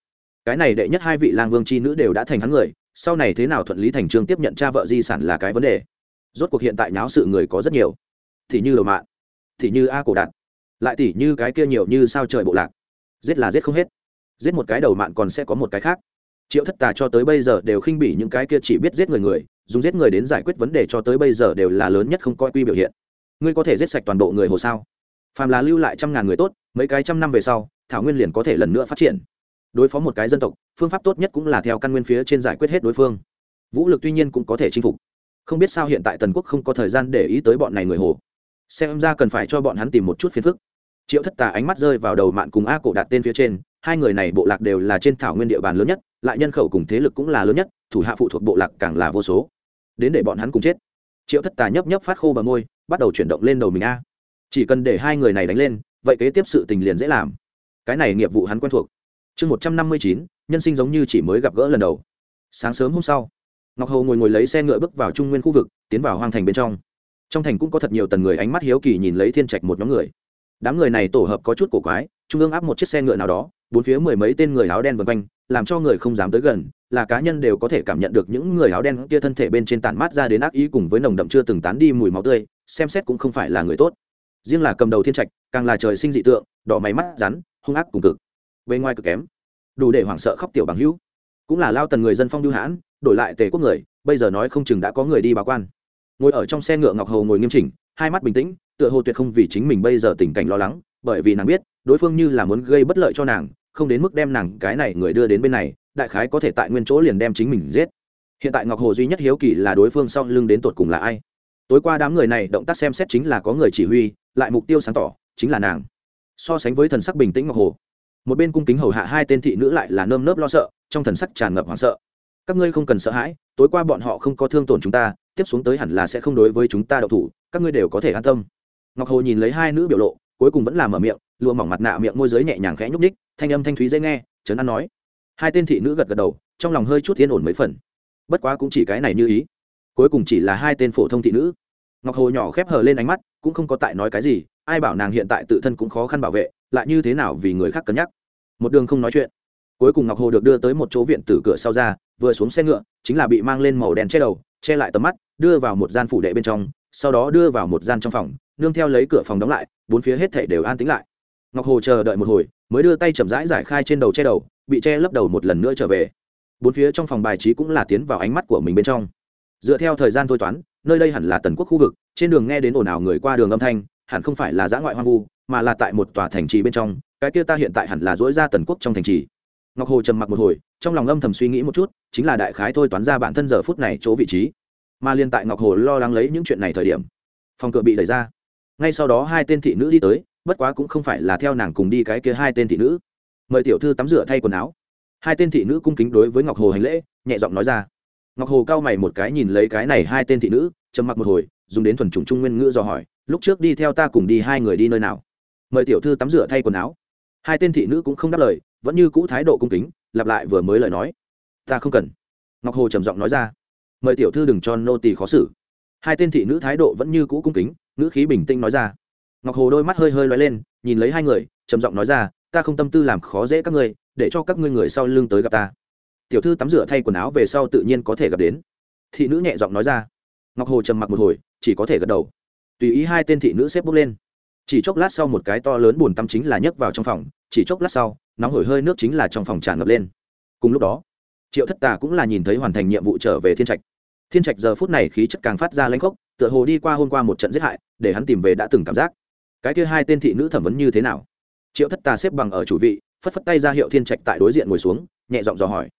Cái này đệ nhất hai vị lang vương c h i nữ đều đã thành hắn người, sau này thế nào thuận lý thành trương tiếp nhận cha vợ di sản là cái vấn đề. Rốt cuộc hiện tại nháo sự người có rất nhiều. Thì như đầu mạng, thì như a cổ đạt, lại tỉ như cái kia nhiều như sao trời bộ lạc. Giết là giết không hết. Giết một cái đầu mạng còn sẽ có một cái khác triệu thất tà cho tới bây giờ đều khinh bỉ những cái kia chỉ biết giết người người, dùng giết người đến giải quyết vấn đề cho tới bây giờ đều là lớn nhất không coi quy biểu hiện. Ngươi có thể giết sạch toàn bộ người hồ sao? Phàm là lưu lại trăm ngàn người tốt, mấy cái trăm năm về sau, thảo nguyên liền có thể lần nữa phát triển. Đối phó một cái dân tộc, phương pháp tốt nhất cũng là theo căn nguyên phía trên giải quyết hết đối phương. Vũ lực tuy nhiên cũng có thể chinh phục. Không biết sao hiện tại tần quốc không có thời gian để ý tới bọn này người hồ. Xem ra cần phải cho bọn hắn tìm một chút phiền phức. Triệu thất tà ánh mắt rơi vào đầu mạn cùng a cổ đạt tên phía trên, hai người này bộ lạc đều là trên thảo nguyên địa bàn lớn nhất lại nhân khẩu cùng thế lực cũng là lớn nhất, thủ hạ phụ thuộc bộ lạc càng là vô số. Đến để bọn hắn cùng chết. Triệu thất tà nhấp nhấp phát khô bờ môi, bắt đầu chuyển động lên đầu mình a. Chỉ cần để hai người này đánh lên, vậy kế tiếp sự tình liền dễ làm. Cái này nghiệp vụ hắn quen thuộc. Chương một trăm năm mươi chín, nhân sinh giống như chỉ mới gặp gỡ lần đầu. Sáng sớm hôm sau, ngọc hầu ngồi ngồi lấy xe ngựa bước vào trung nguyên khu vực, tiến vào hoang thành bên trong. Trong thành cũng có thật nhiều tần người ánh mắt hiếu kỳ nhìn lấy thiên trạch một nhóm người. Đám người này tổ hợp có chút cổ quái, trung ương áp một chiếc xe ngựa nào đó bốn phía mười mấy tên người áo đen vần quanh, làm cho người không dám tới gần, là cá nhân đều có thể cảm nhận được những người áo đen kia thân thể bên trên tản mát ra đến ác ý cùng với nồng đậm chưa từng tán đi mùi máu tươi, xem xét cũng không phải là người tốt. Riêng là cầm đầu thiên trạch, càng là trời sinh dị tượng, đỏ máy mắt rắn, hung ác cùng cực. Bề ngoài cực kém, đủ để hoảng sợ khóc tiểu bằng hữu. Cũng là lao tần người dân phong lưu hãn, đổi lại tề quốc người, bây giờ nói không chừng đã có người đi báo quan. Ngồi ở trong xe ngựa ngọc hầu ngồi nghiêm chỉnh, hai mắt bình tĩnh, tựa hồ tuyệt không vì chính mình bây giờ tình cảnh lo lắng bởi vì nàng biết, đối phương như là muốn gây bất lợi cho nàng, không đến mức đem nàng cái này người đưa đến bên này, đại khái có thể tại nguyên chỗ liền đem chính mình giết. Hiện tại ngọc hồ duy nhất hiếu kỳ là đối phương sau lưng đến tột cùng là ai. Tối qua đám người này động tác xem xét chính là có người chỉ huy, lại mục tiêu sáng tỏ, chính là nàng. So sánh với thần sắc bình tĩnh ngọc hồ, một bên cung kính hầu hạ hai tên thị nữ lại là nơm nớp lo sợ, trong thần sắc tràn ngập hoảng sợ. Các ngươi không cần sợ hãi, tối qua bọn họ không có thương tổn chúng ta, tiếp xuống tới hẳn là sẽ không đối với chúng ta đậu thủ, các ngươi đều có thể an tâm. Ngọc hồ nhìn lấy hai nữ biểu lộ cuối cùng vẫn làm mở miệng, lụa mỏng mặt nạ miệng môi giới nhẹ nhàng khẽ nhúc ních thanh âm thanh thúy dễ nghe, trấn an nói. Hai tên thị nữ gật gật đầu, trong lòng hơi chút yên ổn mấy phần. Bất quá cũng chỉ cái này như ý. Cuối cùng chỉ là hai tên phổ thông thị nữ. Ngọc hồ nhỏ khép hờ lên ánh mắt, cũng không có tại nói cái gì, ai bảo nàng hiện tại tự thân cũng khó khăn bảo vệ, lại như thế nào vì người khác cân nhắc. Một đường không nói chuyện. Cuối cùng ngọc hồ được đưa tới một chỗ viện tử cửa sau ra, vừa xuống xe ngựa, chính là bị mang lên màu đen che đầu, che lại tầm mắt, đưa vào một gian phủ đệ bên trong, sau đó đưa vào một gian trong phòng nương theo lấy cửa phòng đóng lại, bốn phía hết thảy đều an tĩnh lại. Ngọc hồ chờ đợi một hồi, mới đưa tay chậm rãi giải khai trên đầu che đầu, bị che lấp đầu một lần nữa trở về. Bốn phía trong phòng bài trí cũng là tiến vào ánh mắt của mình bên trong. Dựa theo thời gian thôi toán, nơi đây hẳn là tần quốc khu vực, trên đường nghe đến ồn ào người qua đường âm thanh, hẳn không phải là giã ngoại hoang vu, mà là tại một tòa thành trì bên trong, cái kia ta hiện tại hẳn là dỗi ra tần quốc trong thành trì. Ngọc hồ trầm mặc một hồi, trong lòng âm thầm suy nghĩ một chút, chính là đại khái thôi toán ra bản thân giờ phút này chỗ vị trí. Mà liên tại ngọc hồ lo lắng lấy những chuyện này thời điểm, phòng cửa bị đẩy ra ngay sau đó hai tên thị nữ đi tới, bất quá cũng không phải là theo nàng cùng đi cái kia hai tên thị nữ. Mời tiểu thư tắm rửa thay quần áo. Hai tên thị nữ cung kính đối với ngọc hồ hành lễ, nhẹ giọng nói ra. Ngọc hồ cao mày một cái nhìn lấy cái này hai tên thị nữ, trầm mặc một hồi, dùng đến thuần chủng trung nguyên ngữ do hỏi, lúc trước đi theo ta cùng đi hai người đi nơi nào? Mời tiểu thư tắm rửa thay quần áo. Hai tên thị nữ cũng không đáp lời, vẫn như cũ thái độ cung kính, lặp lại vừa mới lời nói. Ta không cần. Ngọc hồ trầm giọng nói ra. Mời tiểu thư đừng cho nô tỳ khó xử. Hai tên thị nữ thái độ vẫn như cũ cung kính ngữ khí bình tĩnh nói ra. Ngọc hồ đôi mắt hơi hơi lóe lên, nhìn lấy hai người, trầm giọng nói ra, ta không tâm tư làm khó dễ các ngươi, để cho các ngươi người sau lưng tới gặp ta. Tiểu thư tắm rửa thay quần áo về sau tự nhiên có thể gặp đến. Thị nữ nhẹ giọng nói ra. Ngọc hồ trầm mặc một hồi, chỉ có thể gật đầu. Tùy ý hai tên thị nữ xếp bốc lên. Chỉ chốc lát sau một cái to lớn bùn tắm chính là nhấc vào trong phòng, chỉ chốc lát sau, nóng hổi hơi nước chính là trong phòng tràn ngập lên. Cùng lúc đó, triệu thất tà cũng là nhìn thấy hoàn thành nhiệm vụ trở về thiên trạch. Thiên trạch giờ phút này khí chất càng phát ra lãnh khốc tựa hồ đi qua hôm qua một trận giết hại, để hắn tìm về đã từng cảm giác. Cái kia hai tên thị nữ thẩm vấn như thế nào? Triệu thất tà xếp bằng ở chủ vị, phất phất tay ra hiệu thiên trạch tại đối diện ngồi xuống, nhẹ giọng dò hỏi.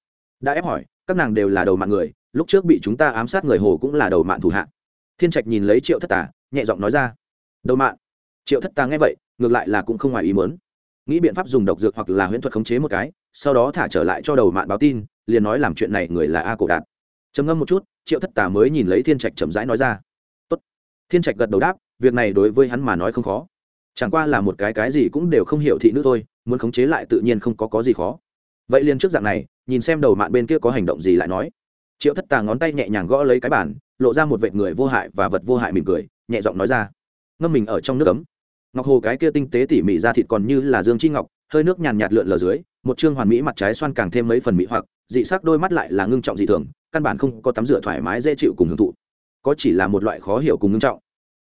Đã ép hỏi, các nàng đều là đầu mạng người, lúc trước bị chúng ta ám sát người hồ cũng là đầu mạng thủ hạ. Thiên trạch nhìn lấy triệu thất tà, nhẹ giọng nói ra. Đầu mạng? Triệu thất tà nghe vậy, ngược lại là cũng không ngoài ý mớn nghĩ biện pháp dùng độc dược hoặc là huyễn thuật khống chế một cái, sau đó thả trở lại cho đầu mạng báo tin, liền nói làm chuyện này người là a cổ đạt. Trầm ngâm một chút, triệu thất tà mới nhìn lấy thiên trạch chậm rãi nói ra thiên trạch gật đầu đáp việc này đối với hắn mà nói không khó. Chẳng qua là một cái cái gì cũng đều không hiểu thị nữ thôi muốn khống chế lại tự nhiên không có có gì khó. Vậy liền trước dạng này nhìn xem đầu mạng bên kia có hành động gì lại nói. Triệu thất tà ngón tay nhẹ nhàng gõ lấy cái bản lộ ra một vệt người vô hại và vật vô hại mỉm cười nhẹ giọng nói ra. Ngâm mình ở trong nước cấm, ngọc hồ cái kia tinh tế tỉ mỉ ra thịt còn như là dương chi ngọc hơi nước nhàn nhạt lượn lờ dưới một chương hoàn mỹ mặt trái xoan càng thêm mấy phần mỹ hoặc dị sắc đôi mắt lại là ngưng trọng dị thường căn bản không có tắm rửa thoải mái dễ chịu cùng hưởng thụ có chỉ là một loại khó hiểu cùng ngưng trọng.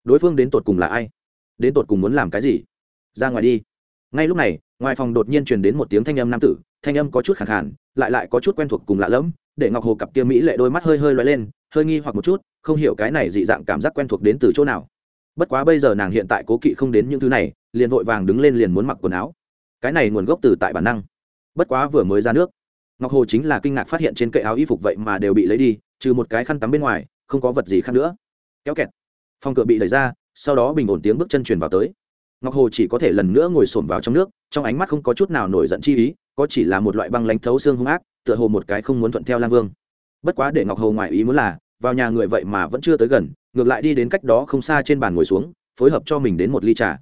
Đối phương đến tột cùng là ai? Đến tột cùng muốn làm cái gì? Ra ngoài đi. Ngay lúc này, ngoài phòng đột nhiên truyền đến một tiếng thanh âm nam tử, thanh âm có chút khẳng khản lại lại có chút quen thuộc cùng lạ lẫm, để ngọc hồ cặp kia mỹ lệ đôi mắt hơi hơi loay lên, hơi nghi hoặc một chút, không hiểu cái này dị dạng cảm giác quen thuộc đến từ chỗ nào. Bất quá bây giờ nàng hiện tại cố kỵ không đến những thứ này, liền vội vàng đứng lên liền muốn mặc quần áo. Cái này nguồn gốc từ tại bản năng. Bất quá vừa mới ra nước, ngọc hồ chính là kinh ngạc phát hiện trên cậy áo y phục vậy mà đều bị lấy đi, trừ một cái khăn tắm bên ngoài không có vật gì khác nữa. Kéo kẹt. Phòng cửa bị đẩy ra, sau đó bình ổn tiếng bước chân truyền vào tới. Ngọc hồ chỉ có thể lần nữa ngồi xổm vào trong nước, trong ánh mắt không có chút nào nổi giận chi ý, có chỉ là một loại băng lánh thấu xương hung ác, tựa hồ một cái không muốn thuận theo lang vương. Bất quá để ngọc hồ ngoài ý muốn là, vào nhà người vậy mà vẫn chưa tới gần, ngược lại đi đến cách đó không xa trên bàn ngồi xuống, phối hợp cho mình đến một ly trà.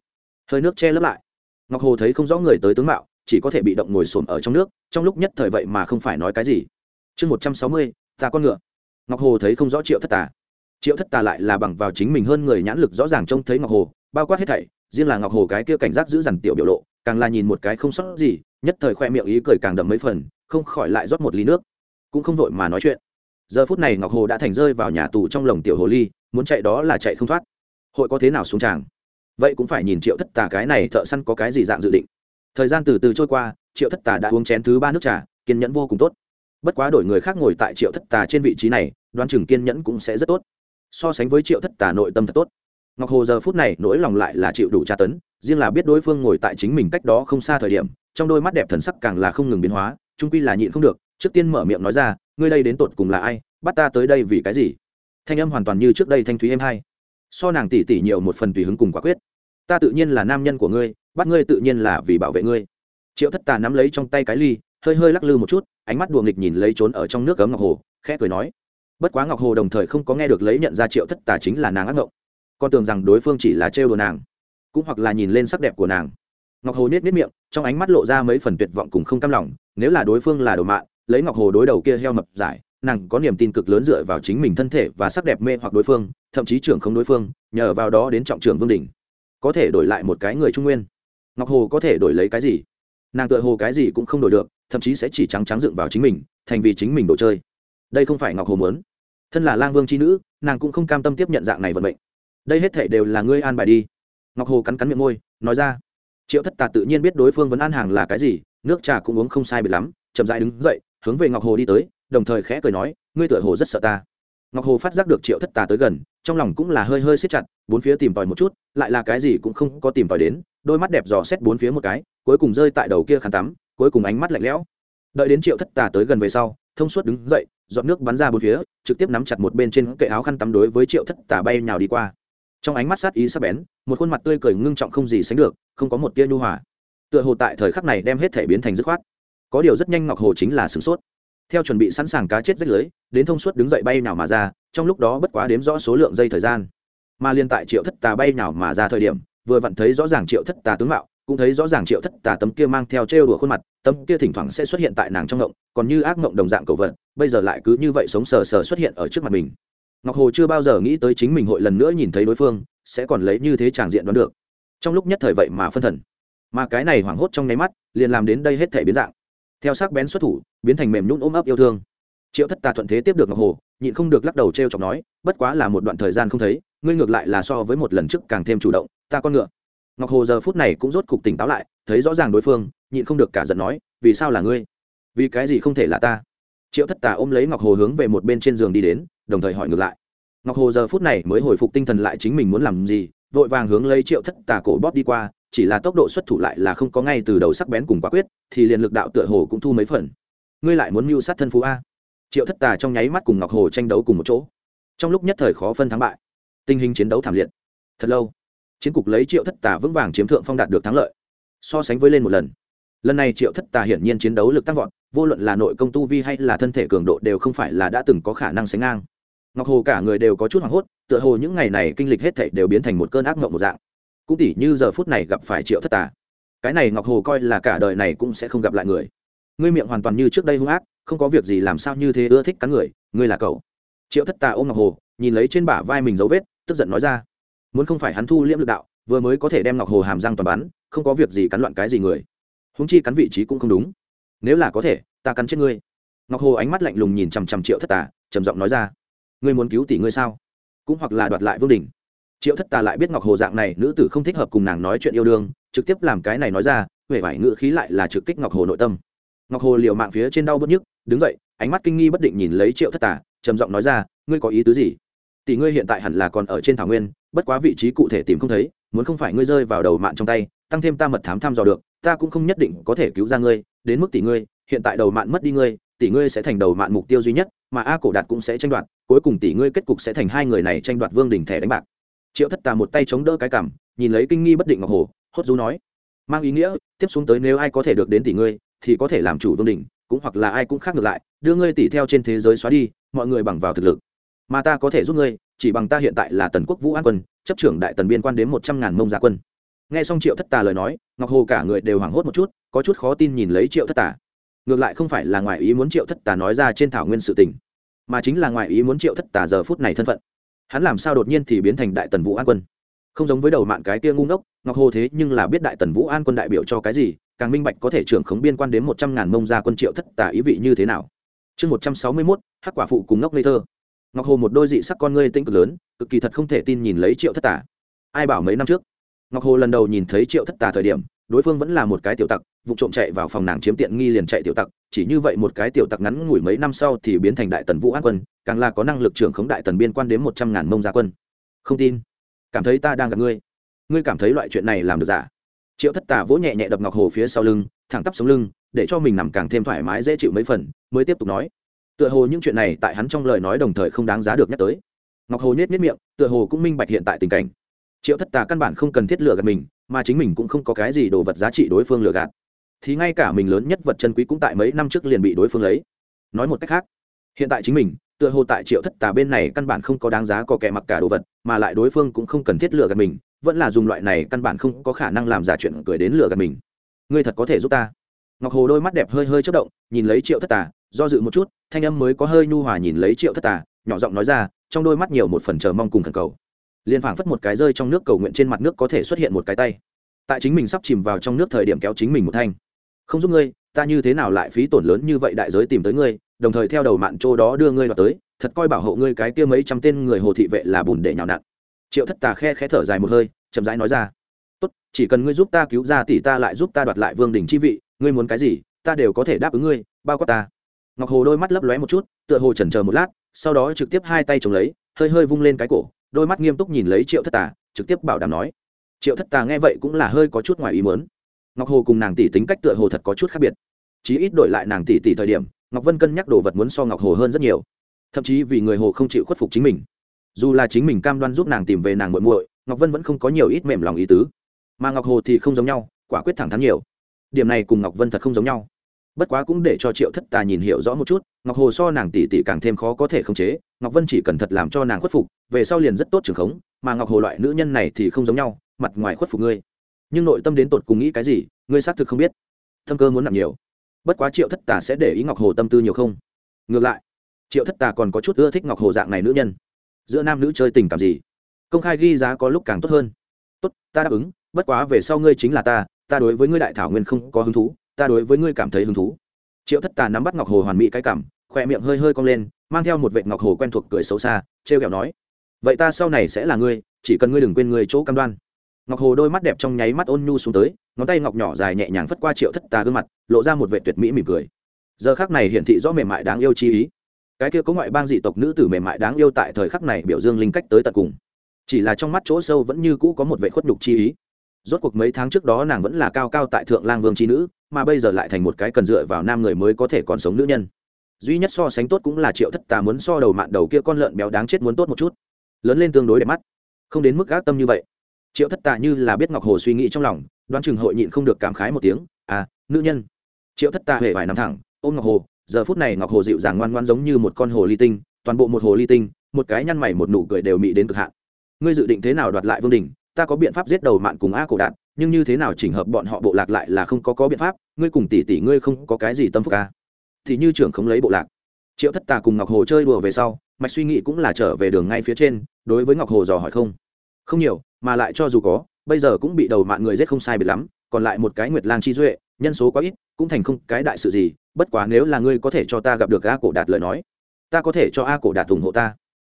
Hơi nước che lấp lại. Ngọc hồ thấy không rõ người tới tướng mạo, chỉ có thể bị động ngồi xổm ở trong nước, trong lúc nhất thời vậy mà không phải nói cái gì. Chương một trăm sáu mươi, ta con ngựa ngọc hồ thấy không rõ triệu thất tà. Triệu thất tà lại là bằng vào chính mình hơn người nhãn lực rõ ràng trông thấy ngọc hồ, bao quát hết thảy, riêng là ngọc hồ cái kia cảnh giác giữ dằn tiểu biểu lộ, càng là nhìn một cái không sót gì, nhất thời khoe miệng ý cười càng đậm mấy phần, không khỏi lại rót một ly nước. Cũng không vội mà nói chuyện. Giờ phút này ngọc hồ đã thành rơi vào nhà tù trong lồng tiểu hồ ly, muốn chạy đó là chạy không thoát. Hội có thế nào xuống tràng? Vậy cũng phải nhìn triệu thất tà cái này thợ săn có cái gì dạng dự định. Thời gian từ từ trôi qua, triệu thất tà đã uống chén thứ ba nước trà, kiên nhẫn vô cùng tốt. Bất quá đổi người khác ngồi tại triệu thất tà trên vị trí này đoán chừng kiên nhẫn cũng sẽ rất tốt. So sánh với triệu thất tà nội tâm thật tốt. Ngọc hồ giờ phút này nỗi lòng lại là chịu đủ tra tấn, riêng là biết đối phương ngồi tại chính mình cách đó không xa thời điểm, trong đôi mắt đẹp thần sắc càng là không ngừng biến hóa trung quy là nhịn không được, trước tiên mở miệng nói ra, ngươi đây đến tột cùng là ai? Bắt ta tới đây vì cái gì? Thanh âm hoàn toàn như trước đây thanh thúy em hai. So nàng tỉ tỉ nhiều một phần tùy hứng cùng quả quyết. Ta tự nhiên là nam nhân của ngươi, bắt ngươi tự nhiên là vì bảo vệ ngươi. Triệu thất tà nắm lấy trong tay cái ly, hơi hơi lắc lư một chút, ánh mắt đùa nghịch nhìn lấy trốn ở trong nước cấm ngọc hồ, khẽ cười nói bất quá ngọc hồ đồng thời không có nghe được lấy nhận ra triệu thất tà chính là nàng ác ngộng. Con tưởng rằng đối phương chỉ là trêu đồ nàng, cũng hoặc là nhìn lên sắc đẹp của nàng. Ngọc hồ nhét nhét miệng, trong ánh mắt lộ ra mấy phần tuyệt vọng cùng không cam lòng, nếu là đối phương là đồ mạng, lấy ngọc hồ đối đầu kia heo mập giải, nàng có niềm tin cực lớn dựa vào chính mình thân thể và sắc đẹp mê hoặc đối phương, thậm chí trưởng không đối phương, nhờ vào đó đến trọng trưởng vương đỉnh. Có thể đổi lại một cái người trung nguyên. Ngọc hồ có thể đổi lấy cái gì? Nàng tựa hồ cái gì cũng không đổi được, thậm chí sẽ chỉ trắng trắng dựng vào chính mình, thành vì chính mình đồ chơi đây không phải ngọc hồ muốn. Thân là lang vương c h i nữ, nàng cũng không cam tâm tiếp nhận dạng này vận mệnh. Đây hết thể đều là ngươi an bài đi. Ngọc hồ cắn cắn miệng môi, nói ra. Triệu thất tà tự nhiên biết đối phương vẫn an hàng là cái gì, nước trà cũng uống không sai bị lắm, chậm dại đứng dậy, hướng về ngọc hồ đi tới, đồng thời khẽ cười nói, ngươi tựa hồ rất sợ ta. Ngọc hồ phát giác được triệu thất tà tới gần, trong lòng cũng là hơi hơi xếp chặt, bốn phía tìm tòi một chút, lại là cái gì cũng không có tìm tòi đến, đôi mắt đẹp dò xét bốn phía một cái, cuối cùng rơi tại đầu kia khăn tắm, cuối cùng ánh mắt lạnh lẽo đợi đến triệu thất tà tới gần về sau, thông suốt đứng dậy dọn nước bắn ra bốn phía, trực tiếp nắm chặt một bên trên kệ áo khăn tắm đối với triệu thất tà bay nhào đi qua. Trong ánh mắt sát ý sắc bén, một khuôn mặt tươi cười ngưng trọng không gì sánh được, không có một tia nhu hòa. Tựa hồ tại thời khắc này đem hết thể biến thành dứt khoát. Có điều rất nhanh ngọc hồ chính là sửng sốt. Theo chuẩn bị sẵn sàng cá chết rách lưới, đến thông suốt đứng dậy bay nào mà ra, trong lúc đó bất quá đếm rõ số lượng dây thời gian. Mà liên tại triệu thất tà bay nào mà ra thời điểm, vừa vặn thấy rõ ràng triệu thất tà tướng mạo cũng thấy rõ ràng triệu thất tà tấm kia mang theo trêu đùa khuôn mặt, tấm kia thỉnh thoảng sẽ xuất hiện tại nàng trong ngộng, còn như ác ngộng đồng dạng cầu vật, bây giờ lại cứ như vậy sống sờ sờ xuất hiện ở trước mặt mình. Ngọc hồ chưa bao giờ nghĩ tới chính mình hội lần nữa nhìn thấy đối phương, sẽ còn lấy như thế tràng diện đoán được. Trong lúc nhất thời vậy mà phân thần. Mà cái này hoảng hốt trong nháy mắt, liền làm đến đây hết thể biến dạng. Theo sắc bén xuất thủ, biến thành mềm nhún ôm ấp yêu thương. Triệu thất tà thuận thế tiếp được ngọc hồ, nhịn không được lắc đầu t r e o chọc nói, bất quá là một đoạn thời gian không thấy, ngươi ngược lại là so với một lần trước càng thêm chủ động, ta con ngựa ngọc hồ giờ phút này cũng rốt cục tỉnh táo lại, thấy rõ ràng đối phương, nhịn không được cả giận nói, vì sao là ngươi? Vì cái gì không thể là ta? Triệu thất tà ôm lấy ngọc hồ hướng về một bên trên giường đi đến, đồng thời hỏi ngược lại. Ngọc hồ giờ phút này mới hồi phục tinh thần lại chính mình muốn làm gì, vội vàng hướng lấy triệu thất tà cổ bóp đi qua, chỉ là tốc độ xuất thủ lại là không có ngay từ đầu sắc bén cùng quả quyết, thì liền lực đạo tựa hồ cũng thu mấy phần. Ngươi lại muốn mưu sát thân phú a? Triệu thất tà trong nháy mắt cùng ngọc hồ tranh đấu cùng một chỗ. Trong lúc nhất thời khó phân thắng bại, tình hình chiến đấu thảm liệt. Thật lâu chiến cục lấy triệu thất tà vững vàng chiếm thượng phong đạt được thắng lợi, so sánh với lên một lần. Lần này triệu thất tà hiển nhiên chiến đấu lực tăng vọt, vô luận là nội công tu vi hay là thân thể cường độ đều không phải là đã từng có khả năng sánh ngang. Ngọc hồ cả người đều có chút hoảng hốt, tựa hồ những ngày này kinh lịch hết thảy đều biến thành một cơn ác mộng một dạng. Cũng tỉ như giờ phút này gặp phải triệu thất tà. Cái này ngọc hồ coi là cả đời này cũng sẽ không gặp lại người. Ngươi miệng hoàn toàn như trước đây hung ác, không có việc gì làm sao như thế ưa thích cắn người, ngươi là cậu. Triệu thất tà ôm ngọc hồ, nhìn lấy trên bả vai mình dấu vết, tức giận nói ra muốn không phải hắn thu liễm lực đạo, vừa mới có thể đem ngọc hồ hàm răng toàn bắn, không có việc gì cắn loạn cái gì người. Húng chi cắn vị trí cũng không đúng. Nếu là có thể, ta cắn chết ngươi. Ngọc hồ ánh mắt lạnh lùng nhìn chằm chằm triệu thất tà, trầm giọng nói ra. Ngươi muốn cứu tỷ ngươi sao? Cũng hoặc là đoạt lại vương đình triệu thất tà lại biết ngọc hồ dạng này nữ tử không thích hợp cùng nàng nói chuyện yêu đương, trực tiếp làm cái này nói ra huệ vải ngự khí lại là trực kích ngọc hồ nội tâm. Ngọc hồ liều mạng phía trên đau bớt nhức, đứng dậy, ánh mắt kinh nghi bất định nhìn lấy triệu thất tà, trầm giọng nói ra, ngươi có ý tứ gì? Tỷ ngươi hiện tại hẳn là còn ở trên thảo nguyên, bất quá vị trí cụ thể tìm không thấy, muốn không phải ngươi rơi vào đầu mạng trong tay, tăng thêm ta mật thám thăm dò được, ta cũng không nhất định có thể cứu ra ngươi, đến mức tỷ ngươi, hiện tại đầu mạng mất đi ngươi, tỷ ngươi sẽ thành đầu mạng mục tiêu duy nhất, mà a cổ đạt cũng sẽ tranh đoạt, cuối cùng tỷ ngươi kết cục sẽ thành hai người này tranh đoạt vương đỉnh thẻ đánh bạc. Triệu thất tà một tay chống đỡ cái cảm nhìn lấy kinh nghi bất định ngọc hồ, hốt du nói, mang ý nghĩa, tiếp xuống tới nếu ai có thể được đến tỷ ngươi, thì có thể làm chủ vương đỉnh cũng hoặc là ai cũng khác ngược lại, đưa ngươi tỷ theo trên thế giới xóa đi, mọi người bằng vào thực lực mà ta có thể giúp ngươi, chỉ bằng ta hiện tại là tần quốc vũ an quân, chấp trưởng đại tần biên quan đến một trăm ngàn mông gia quân. Nghe xong triệu thất tà lời nói, ngọc hồ cả người đều hoảng hốt một chút, có chút khó tin nhìn lấy triệu thất tà. Ngược lại không phải là ngoài ý muốn triệu thất tà nói ra trên thảo nguyên sự tình, mà chính là ngoài ý muốn triệu thất tà giờ phút này thân phận. Hắn làm sao đột nhiên thì biến thành đại tần vũ an quân? Không giống với đầu mạng cái kia ngu ngốc, ngọc hồ thế nhưng là biết đại tần vũ an quân đại biểu cho cái gì, càng minh bạch có thể trưởng khống biên quan đến một trăm ngàn mông gia quân triệu thất tà ý vị như thế nào. Chương một trăm sáu mươi mốt, hắc quả phụ cùng ngốc lê thơ ngọc hồ một đôi dị sắc con ngươi tinh cực lớn, cực kỳ thật không thể tin nhìn lấy triệu thất Tả. ai bảo mấy năm trước, ngọc hồ lần đầu nhìn thấy triệu thất Tả thời điểm, đối phương vẫn là một cái tiểu tặc, vụ trộm chạy vào phòng nàng chiếm tiện nghi liền chạy tiểu tặc, chỉ như vậy một cái tiểu tặc ngắn ngủi mấy năm sau thì biến thành đại tần vũ an quân, càng là có năng lực trưởng khống đại tần biên quan đến một trăm ngàn mông gia quân. Không tin. Cảm thấy ta đang gặp ngươi. Ngươi cảm thấy loại chuyện này làm được giả? Triệu thất Tả vỗ nhẹ nhẹ đập ngọc hồ phía sau lưng, thẳng tắp sống lưng, để cho mình nằm càng thêm thoải mái dễ chịu mấy phần, mới tiếp tục nói tựa hồ những chuyện này tại hắn trong lời nói đồng thời không đáng giá được nhắc tới. Ngọc hồ nhét nhét miệng, tựa hồ cũng minh bạch hiện tại tình cảnh. Triệu thất tà căn bản không cần thiết lừa gạt mình, mà chính mình cũng không có cái gì đồ vật giá trị đối phương lừa gạt. Thì ngay cả mình lớn nhất vật chân quý cũng tại mấy năm trước liền bị đối phương lấy. Nói một cách khác, hiện tại chính mình, tựa hồ tại triệu thất tà bên này căn bản không có đáng giá có kẻ mặc cả đồ vật, mà lại đối phương cũng không cần thiết lừa gạt mình, vẫn là dùng loại này căn bản không có khả năng làm giả chuyện cười đến lừa gạt mình. Ngươi thật có thể giúp ta. Ngọc hồ đôi mắt đẹp hơi hơi chất động, nhìn lấy triệu thất tà do dự một chút, thanh âm mới có hơi nhu hòa nhìn lấy triệu thất tà, nhỏ giọng nói ra, trong đôi mắt nhiều một phần chờ mong cùng thần cầu. Liền phảng phất một cái rơi trong nước cầu nguyện trên mặt nước có thể xuất hiện một cái tay. Tại chính mình sắp chìm vào trong nước thời điểm kéo chính mình một thanh. Không giúp ngươi, ta như thế nào lại phí tổn lớn như vậy đại giới tìm tới ngươi, đồng thời theo đầu mạn chỗ đó đưa ngươi vào tới, thật coi bảo hộ ngươi cái kia mấy trăm tên người hồ thị vệ là bùn để nhào nặn. Triệu thất tà khe khẽ thở dài một hơi, chậm rãi nói ra, tốt, chỉ cần ngươi giúp ta cứu ra tỷ ta lại giúp ta đoạt lại vương đình chi vị, ngươi muốn cái gì, ta đều có thể đáp ứng ngươi, bao quát ta ngọc hồ đôi mắt lấp lóe một chút, tựa hồ chần chờ một lát, sau đó trực tiếp hai tay chống lấy, hơi hơi vung lên cái cổ, đôi mắt nghiêm túc nhìn lấy triệu thất tà, trực tiếp bảo đảm nói, triệu thất tà nghe vậy cũng là hơi có chút ngoài ý mớn ngọc hồ cùng nàng tỷ tính cách tựa hồ thật có chút khác biệt. Chí ít đổi lại nàng tỷ tỷ thời điểm, ngọc vân cân nhắc đồ vật muốn so ngọc hồ hơn rất nhiều. Thậm chí vì người hồ không chịu khuất phục chính mình. Dù là chính mình cam đoan giúp nàng tìm về nàng muội muội, ngọc vân vẫn không có nhiều ít mềm lòng ý tứ. Mà ngọc hồ thì không giống nhau, quả quyết thẳng thắn nhiều. Điểm này cùng ngọc vân thật không giống nhau bất quá cũng để cho triệu thất tà nhìn hiểu rõ một chút, ngọc hồ so nàng tỷ tỷ càng thêm khó có thể khống chế, ngọc vân chỉ cần thật làm cho nàng khuất phục, về sau liền rất tốt trường khống, mà ngọc hồ loại nữ nhân này thì không giống nhau, mặt ngoài khuất phục ngươi. Nhưng nội tâm đến tột cùng nghĩ cái gì, ngươi xác thực không biết. Thâm cơ muốn nặng nhiều. Bất quá triệu thất tà sẽ để ý ngọc hồ tâm tư nhiều không? Ngược lại, triệu thất tà còn có chút ưa thích ngọc hồ dạng này nữ nhân. Giữa nam nữ chơi tình cảm gì? Công khai ghi giá có lúc càng tốt hơn. Tốt, ta đáp ứng, bất quá về sau ngươi chính là ta ta đối với ngươi đại thảo nguyên không có hứng thú ta đối với ngươi cảm thấy hứng thú. Triệu thất tà nắm bắt ngọc hồ hoàn mỹ cái cảm, khỏe miệng hơi hơi cong lên, mang theo một vệ ngọc hồ quen thuộc cười xấu xa, trêu kẹo nói, vậy ta sau này sẽ là ngươi, chỉ cần ngươi đừng quên người chỗ cam đoan. Ngọc hồ đôi mắt đẹp trong nháy mắt ôn nhu xuống tới, ngón tay ngọc nhỏ dài nhẹ nhàng phất qua triệu thất tà gương mặt, lộ ra một vệ tuyệt mỹ mỉm cười. Giờ khắc này hiển thị rõ mềm mại đáng yêu chi ý. Cái kia có ngoại bang dị tộc nữ tử mềm mại đáng yêu tại thời khắc này biểu dương linh cách tới tận cùng. Chỉ là trong mắt chỗ sâu vẫn như cũ có một vệ khuất nhục chi ý rốt cuộc mấy tháng trước đó nàng vẫn là cao cao tại thượng lang vương chi nữ, mà bây giờ lại thành một cái cần dựa vào nam người mới có thể còn sống nữ nhân. Duy nhất so sánh tốt cũng là triệu thất tà muốn so đầu mạn đầu kia con lợn béo đáng chết muốn tốt một chút. Lớn lên tương đối đẹp mắt. Không đến mức gác tâm như vậy. Triệu thất tà như là biết ngọc hồ suy nghĩ trong lòng, đoán chừng hội nhịn không được cảm khái một tiếng à nữ nhân. Triệu thất tà huệ vài nằm thẳng, ôm ngọc hồ, giờ phút này ngọc hồ dịu dàng ngoan ngoan giống như một con hồ ly tinh, toàn bộ một hồ ly tinh, một cái nhăn mày một nụ cười đều mị đến cực hạn. Ngươi dự định thế nào đoạt lại vương đình ta có biện pháp giết đầu mạn cùng a cổ đạt, nhưng như thế nào chỉnh hợp bọn họ bộ lạc lại là không có có biện pháp, ngươi cùng tỷ tỷ ngươi không có cái gì tâm phúc a thì như trưởng không lấy bộ lạc. Triệu thất tà cùng ngọc hồ chơi đùa về sau, mạch suy nghĩ cũng là trở về đường ngay phía trên, đối với ngọc hồ dò hỏi không? Không nhiều, mà lại cho dù có, bây giờ cũng bị đầu mạng người giết không sai biệt lắm, còn lại một cái nguyệt lang chi duệ, nhân số quá ít, cũng thành không cái đại sự gì, bất quá nếu là ngươi có thể cho ta gặp được a cổ đạt lời nói, ta có thể cho a cổ đạt ủng hộ ta.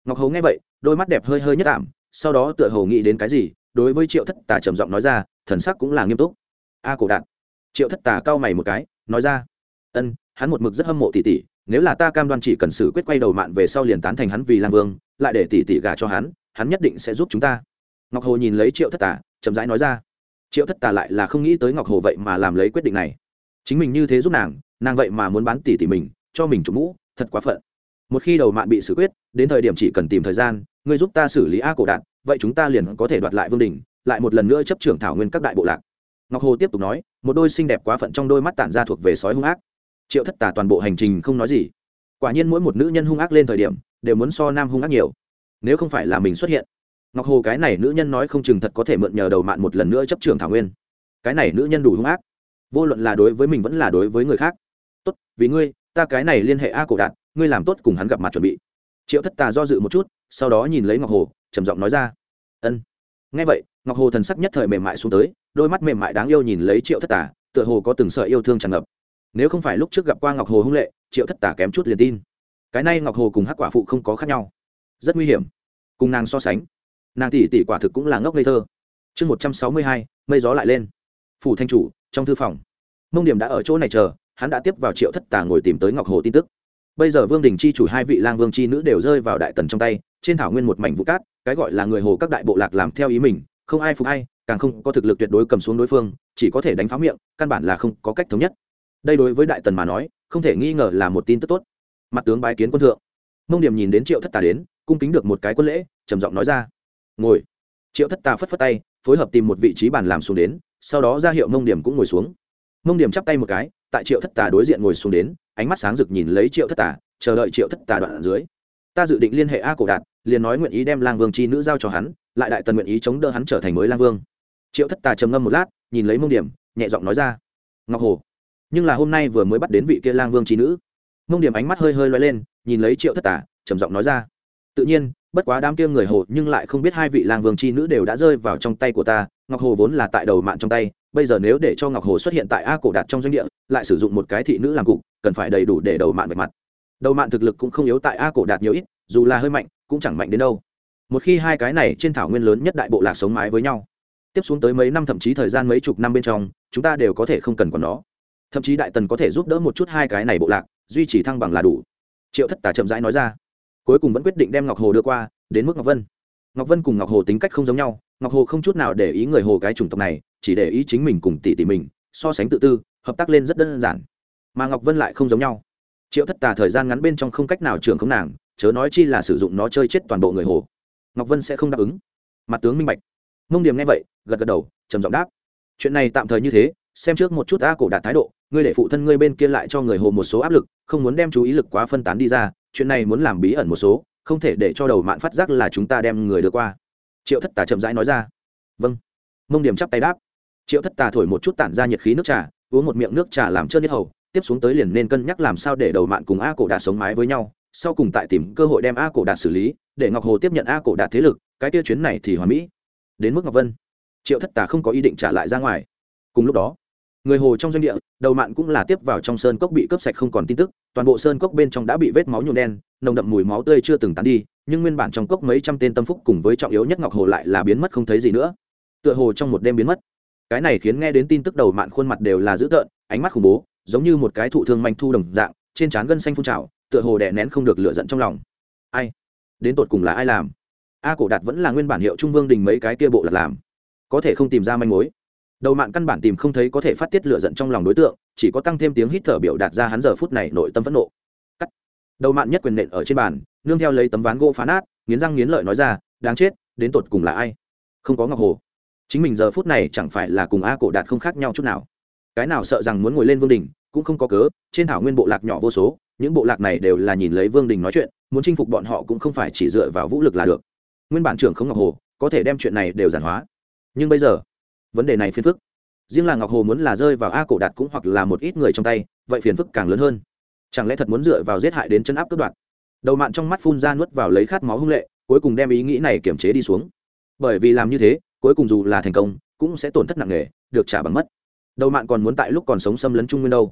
Ngọc hầu nghe vậy, đôi mắt đẹp hơi hơi nhất ảm, sau đó tựa hồ nghĩ đến cái gì đối với triệu thất tà trầm giọng nói ra, thần sắc cũng là nghiêm túc. A cổ đạt triệu thất tà cau mày một cái, nói ra. Ân, hắn một mực rất hâm mộ tỷ tỷ, nếu là ta cam đoan chỉ cần xử quyết quay đầu mạn về sau liền tán thành hắn vì lang vương, lại để tỷ tỷ gả cho hắn hắn nhất định sẽ giúp chúng ta. Ngọc hồ nhìn lấy triệu thất tà, chậm rãi nói ra. Triệu thất tà lại là không nghĩ tới ngọc hồ vậy mà làm lấy quyết định này. Chính mình như thế giúp nàng nàng vậy mà muốn bán tỷ tỷ mình, cho mình chủ mũ, thật quá phận. Một khi đầu mạn bị xử quyết, đến thời điểm chỉ cần tìm thời gian ngươi giúp ta xử lý a cổ đạn vậy chúng ta liền có thể đoạt lại vương đình, lại một lần nữa chấp trưởng thảo nguyên các đại bộ lạc. Ngọc hồ tiếp tục nói, một đôi xinh đẹp quá phận trong đôi mắt tản ra thuộc về sói hung ác. Triệu thất tà toàn bộ hành trình không nói gì. Quả nhiên mỗi một nữ nhân hung ác lên thời điểm, đều muốn so nam hung ác nhiều. Nếu không phải là mình xuất hiện, ngọc hồ cái này nữ nhân nói không chừng thật có thể mượn nhờ đầu mạn một lần nữa chấp trường thảo nguyên. Cái này nữ nhân đủ hung ác. Vô luận là đối với mình vẫn là đối với người khác. Tốt, vì ngươi, ta cái này liên hệ a cổ đạt, ngươi làm tốt cùng hắn gặp mặt chuẩn bị. Triệu thất tà do dự một chút sau đó nhìn lấy ngọc hồ, trầm giọng nói ra. Ân. Ngay vậy, ngọc hồ thần sắc nhất thời mềm mại xuống tới, đôi mắt mềm mại đáng yêu nhìn lấy triệu thất tà, tựa hồ có từng sợ yêu thương tràn ngập. Nếu không phải lúc trước gặp qua ngọc hồ hung lệ, triệu thất tà kém chút liền tin. Cái này ngọc hồ cùng hắc quả phụ không có khác nhau. Rất nguy hiểm. Cùng nàng so sánh, nàng tỷ tỷ quả thực cũng là ngốc ngây thơ. Chương một trăm sáu mươi hai, mây gió lại lên. Phủ thanh chủ, trong thư phòng. Mông điểm đã ở chỗ này chờ, hắn đã tiếp vào triệu thất tà ngồi tìm tới ngọc hồ tin tức. Bây giờ vương đình chi chủ hai vị lang vương chi nữ đều rơi vào đại tần trong tay trên thảo nguyên một mảnh vụ cát, cái gọi là người hồ các đại bộ lạc làm theo ý mình, không ai phục hay càng không có thực lực tuyệt đối cầm xuống đối phương, chỉ có thể đánh phá miệng, căn bản là không có cách thống nhất. Đây đối với đại tần mà nói, không thể nghi ngờ là một tin tức tốt. Mặt tướng bái kiến quân thượng. Mông điểm nhìn đến triệu thất tà đến, cung kính được một cái quân lễ, trầm giọng nói ra. Ngồi. Triệu thất tà phất phất tay, phối hợp tìm một vị trí bàn làm xuống đến, sau đó ra hiệu mông điểm cũng ngồi xuống. Mông điểm chắp tay một cái, tại triệu thất tà đối diện ngồi xuống đến, ánh mắt sáng rực nhìn lấy triệu thất tà, chờ đợi triệu thất tà đoạn ở dưới ta dự định liên hệ a cổ đạt, liền nói nguyện ý đem lang vương chi nữ giao cho hắn, lại đại tần nguyện ý chống đỡ hắn trở thành mới lang vương. Triệu thất tà trầm ngâm một lát, nhìn lấy mông điểm, nhẹ giọng nói ra, ngọc hồ, nhưng là hôm nay vừa mới bắt đến vị kia lang vương chi nữ. Mông điểm ánh mắt hơi hơi loay lên, nhìn lấy triệu thất tà, trầm giọng nói ra, tự nhiên, bất quá đám kia người hồ nhưng lại không biết hai vị lang vương chi nữ đều đã rơi vào trong tay của ta, ngọc hồ vốn là tại đầu mạng trong tay, bây giờ nếu để cho ngọc hồ xuất hiện tại a cổ đạt trong doanh địa, lại sử dụng một cái thị nữ làm cục, cần phải đầy đủ để đầu mạng vạch mặt đầu mạn thực lực cũng không yếu tại a cổ đạt nhiều ít, dù là hơi mạnh, cũng chẳng mạnh đến đâu. Một khi hai cái này trên thảo nguyên lớn nhất đại bộ lạc sống mái với nhau, tiếp xuống tới mấy năm thậm chí thời gian mấy chục năm bên trong, chúng ta đều có thể không cần còn nó. Thậm chí đại tần có thể giúp đỡ một chút hai cái này bộ lạc, duy trì thăng bằng là đủ. Triệu thất tả chậm rãi nói ra. Cuối cùng vẫn quyết định đem ngọc hồ đưa qua, đến mức ngọc vân. Ngọc vân cùng ngọc hồ tính cách không giống nhau, ngọc hồ không chút nào để ý người hồ cái chủng tộc này, chỉ để ý chính mình cùng tỷ tỷ mình, so sánh tự tư, hợp tác lên rất đơn giản. Mà ngọc vân lại không giống nhau triệu thất tà thời gian ngắn bên trong không cách nào trưởng không nàng, chớ nói chi là sử dụng nó chơi chết toàn bộ người hồ. Ngọc vân sẽ không đáp ứng. Mặt tướng minh bạch. Mông điểm nghe vậy, gật gật đầu, trầm giọng đáp. Chuyện này tạm thời như thế, xem trước một chút a cổ đạt thái độ, ngươi để phụ thân ngươi bên kia lại cho người hồ một số áp lực, không muốn đem chú ý lực quá phân tán đi ra, chuyện này muốn làm bí ẩn một số, không thể để cho đầu mạn phát giác là chúng ta đem người đưa qua. Triệu thất tà chậm rãi nói ra. Vâng. Mông điểm chắp tay đáp. Triệu thất tà thổi một chút tản ra nhiệt khí nước trà, uống một miệng nước trà làm trơn nhất hầu tiếp xuống tới liền nên cân nhắc làm sao để đầu mạn cùng a cổ đạt sống mái với nhau, sau cùng tại tìm cơ hội đem a cổ đạt xử lý, để ngọc hồ tiếp nhận a cổ đạt thế lực, cái tiêu chuyến này thì hoàn mỹ. Đến mức ngọc vân, triệu thất tà không có ý định trả lại ra ngoài. Cùng lúc đó, người hồ trong doanh địa, đầu mạn cũng là tiếp vào trong sơn cốc bị cướp sạch không còn tin tức, toàn bộ sơn cốc bên trong đã bị vết máu nhuộm đen, nồng đậm mùi máu tươi chưa từng tán đi, nhưng nguyên bản trong cốc mấy trăm tên tâm phúc cùng với trọng yếu nhất ngọc hồ lại là biến mất không thấy gì nữa. Tựa hồ trong một đêm biến mất. Cái này khiến nghe đến tin tức đầu mạn khuôn mặt đều là dữ tợn, ánh mắt khủng bố giống như một cái thụ thương manh thu đồng dạng, trên trán gân xanh phun trào, tựa hồ đè nén không được lựa giận trong lòng. Ai? Đến tột cùng là ai làm? A cổ đạt vẫn là nguyên bản hiệu trung vương đình mấy cái kia bộ lật làm. Có thể không tìm ra manh mối. Đầu mạng căn bản tìm không thấy có thể phát tiết lựa giận trong lòng đối tượng, chỉ có tăng thêm tiếng hít thở biểu đạt ra hắn giờ phút này nội tâm phẫn nộ. Cắt. Đầu mạng nhất quyền nện ở trên bàn, nương theo lấy tấm ván gỗ phá nát, nghiến răng nghiến lợi nói ra, đáng chết, đến tột cùng là ai? Không có ngọc hồ. Chính mình giờ phút này chẳng phải là cùng a cổ đạt không khác nhau chút nào cái nào sợ rằng muốn ngồi lên vương đình, cũng không có cớ, trên thảo nguyên bộ lạc nhỏ vô số, những bộ lạc này đều là nhìn lấy vương đình nói chuyện, muốn chinh phục bọn họ cũng không phải chỉ dựa vào vũ lực là được. Nguyên bản trưởng không ngọc hồ, có thể đem chuyện này đều giản hóa. Nhưng bây giờ, vấn đề này phiền phức. Riêng là ngọc hồ muốn là rơi vào a cổ đạt cũng hoặc là một ít người trong tay, vậy phiền phức càng lớn hơn. Chẳng lẽ thật muốn dựa vào giết hại đến chân áp cướp đoạt? Đầu mạn trong mắt phun ra nuốt vào lấy khát máu hung lệ, cuối cùng đem ý nghĩ này kiềm chế đi xuống. Bởi vì làm như thế, cuối cùng dù là thành công, cũng sẽ tổn thất nặng nề, được trả bằng mất đầu mạn còn muốn tại lúc còn sống xâm lấn trung nguyên đâu.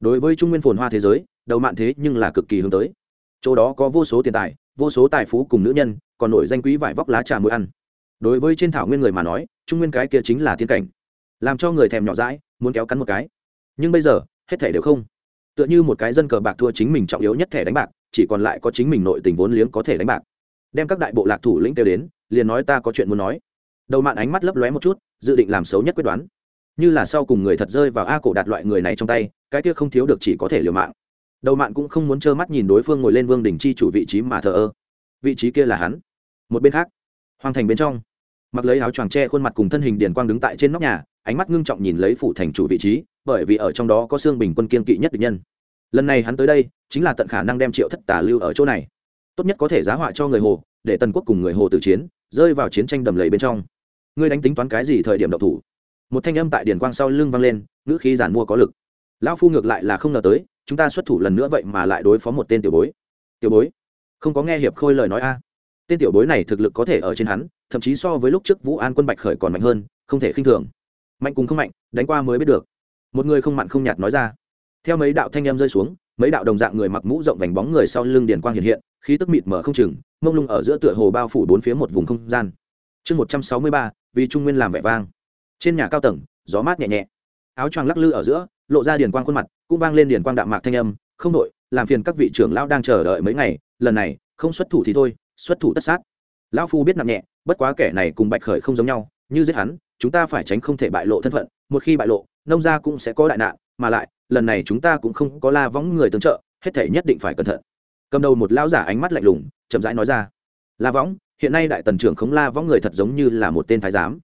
Đối với trung nguyên phồn hoa thế giới, đầu mạn thế nhưng là cực kỳ hướng tới. Chỗ đó có vô số tiền tài, vô số tài phú cùng nữ nhân, còn nổi danh quý vải vóc lá trà mũi ăn. Đối với trên thảo nguyên người mà nói, trung nguyên cái kia chính là tiên cảnh. Làm cho người thèm nhỏ rãi muốn kéo cắn một cái. Nhưng bây giờ, hết thẻ đều không. Tựa như một cái dân cờ bạc thua chính mình trọng yếu nhất thẻ đánh bạc, chỉ còn lại có chính mình nội tình vốn liếng có thể đánh bạc. Đem các đại bộ lạc thủ lĩnh kêu đến, liền nói ta có chuyện muốn nói. Đầu mạn ánh mắt lấp lóe một chút, dự định làm xấu nhất quyết đoán như là sau cùng người thật rơi vào a cổ đạt loại người này trong tay, cái kia không thiếu được chỉ có thể liều mạng. Đầu mạng cũng không muốn trơ mắt nhìn đối phương ngồi lên vương đình chi chủ vị trí mà thờ ơ. Vị trí kia là hắn. Một bên khác, hoàng thành bên trong, mặc lấy áo choàng tre khuôn mặt cùng thân hình điền quang đứng tại trên nóc nhà, ánh mắt ngưng trọng nhìn lấy phủ thành chủ vị trí, bởi vì ở trong đó có xương bình quân kiên kỵ nhất địch nhân. Lần này hắn tới đây, chính là tận khả năng đem triệu thất tà lưu ở chỗ này. Tốt nhất có thể giá họa cho người hồ, để tần quốc cùng người hồ tử chiến, rơi vào chiến tranh đầm lầy bên trong. Ngươi đánh tính toán cái gì thời điểm độc thủ? Một thanh âm tại điển quang sau lưng vang lên, ngữ khí giản mua có lực. Lão phu ngược lại là không ngờ tới, chúng ta xuất thủ lần nữa vậy mà lại đối phó một tên tiểu bối. Tiểu bối? Không có nghe hiệp khôi lời nói a. Tên tiểu bối này thực lực có thể ở trên hắn, thậm chí so với lúc trước vũ an quân bạch khởi còn mạnh hơn, không thể khinh thường. Mạnh cùng không mạnh, đánh qua mới biết được. Một người không mặn không nhạt nói ra. Theo mấy đạo thanh em rơi xuống, mấy đạo đồng dạng người mặc mũ rộng vành bóng người sau lưng điền quang hiện hiện, khí tức mịt mở không chừng, mông lung ở giữa tựa hồ bao phủ bốn phía một vùng không gian. Chương một trăm sáu mươi ba, vì trung nguyên làm vẻ vang trên nhà cao tầng, gió mát nhẹ nhẹ. Áo choàng lắc lư ở giữa, lộ ra điền quang khuôn mặt, cũng vang lên điền quang đạm mạc thanh âm, không đội, làm phiền các vị trưởng lão đang chờ đợi mấy ngày, lần này, không xuất thủ thì thôi, xuất thủ tất sát. Lão phu biết nặng nhẹ, bất quá kẻ này cùng bạch khởi không giống nhau, như giết hắn, chúng ta phải tránh không thể bại lộ thân phận, một khi bại lộ, nông gia cũng sẽ có đại nạn, mà lại, lần này chúng ta cũng không có la võng người tương trợ, hết thể nhất định phải cẩn thận. Cầm đầu một lão giả ánh mắt lạnh lùng, chậm rãi nói ra, la võng, hiện nay đại tần trưởng khống la võng người thật giống như là một tên thái giám.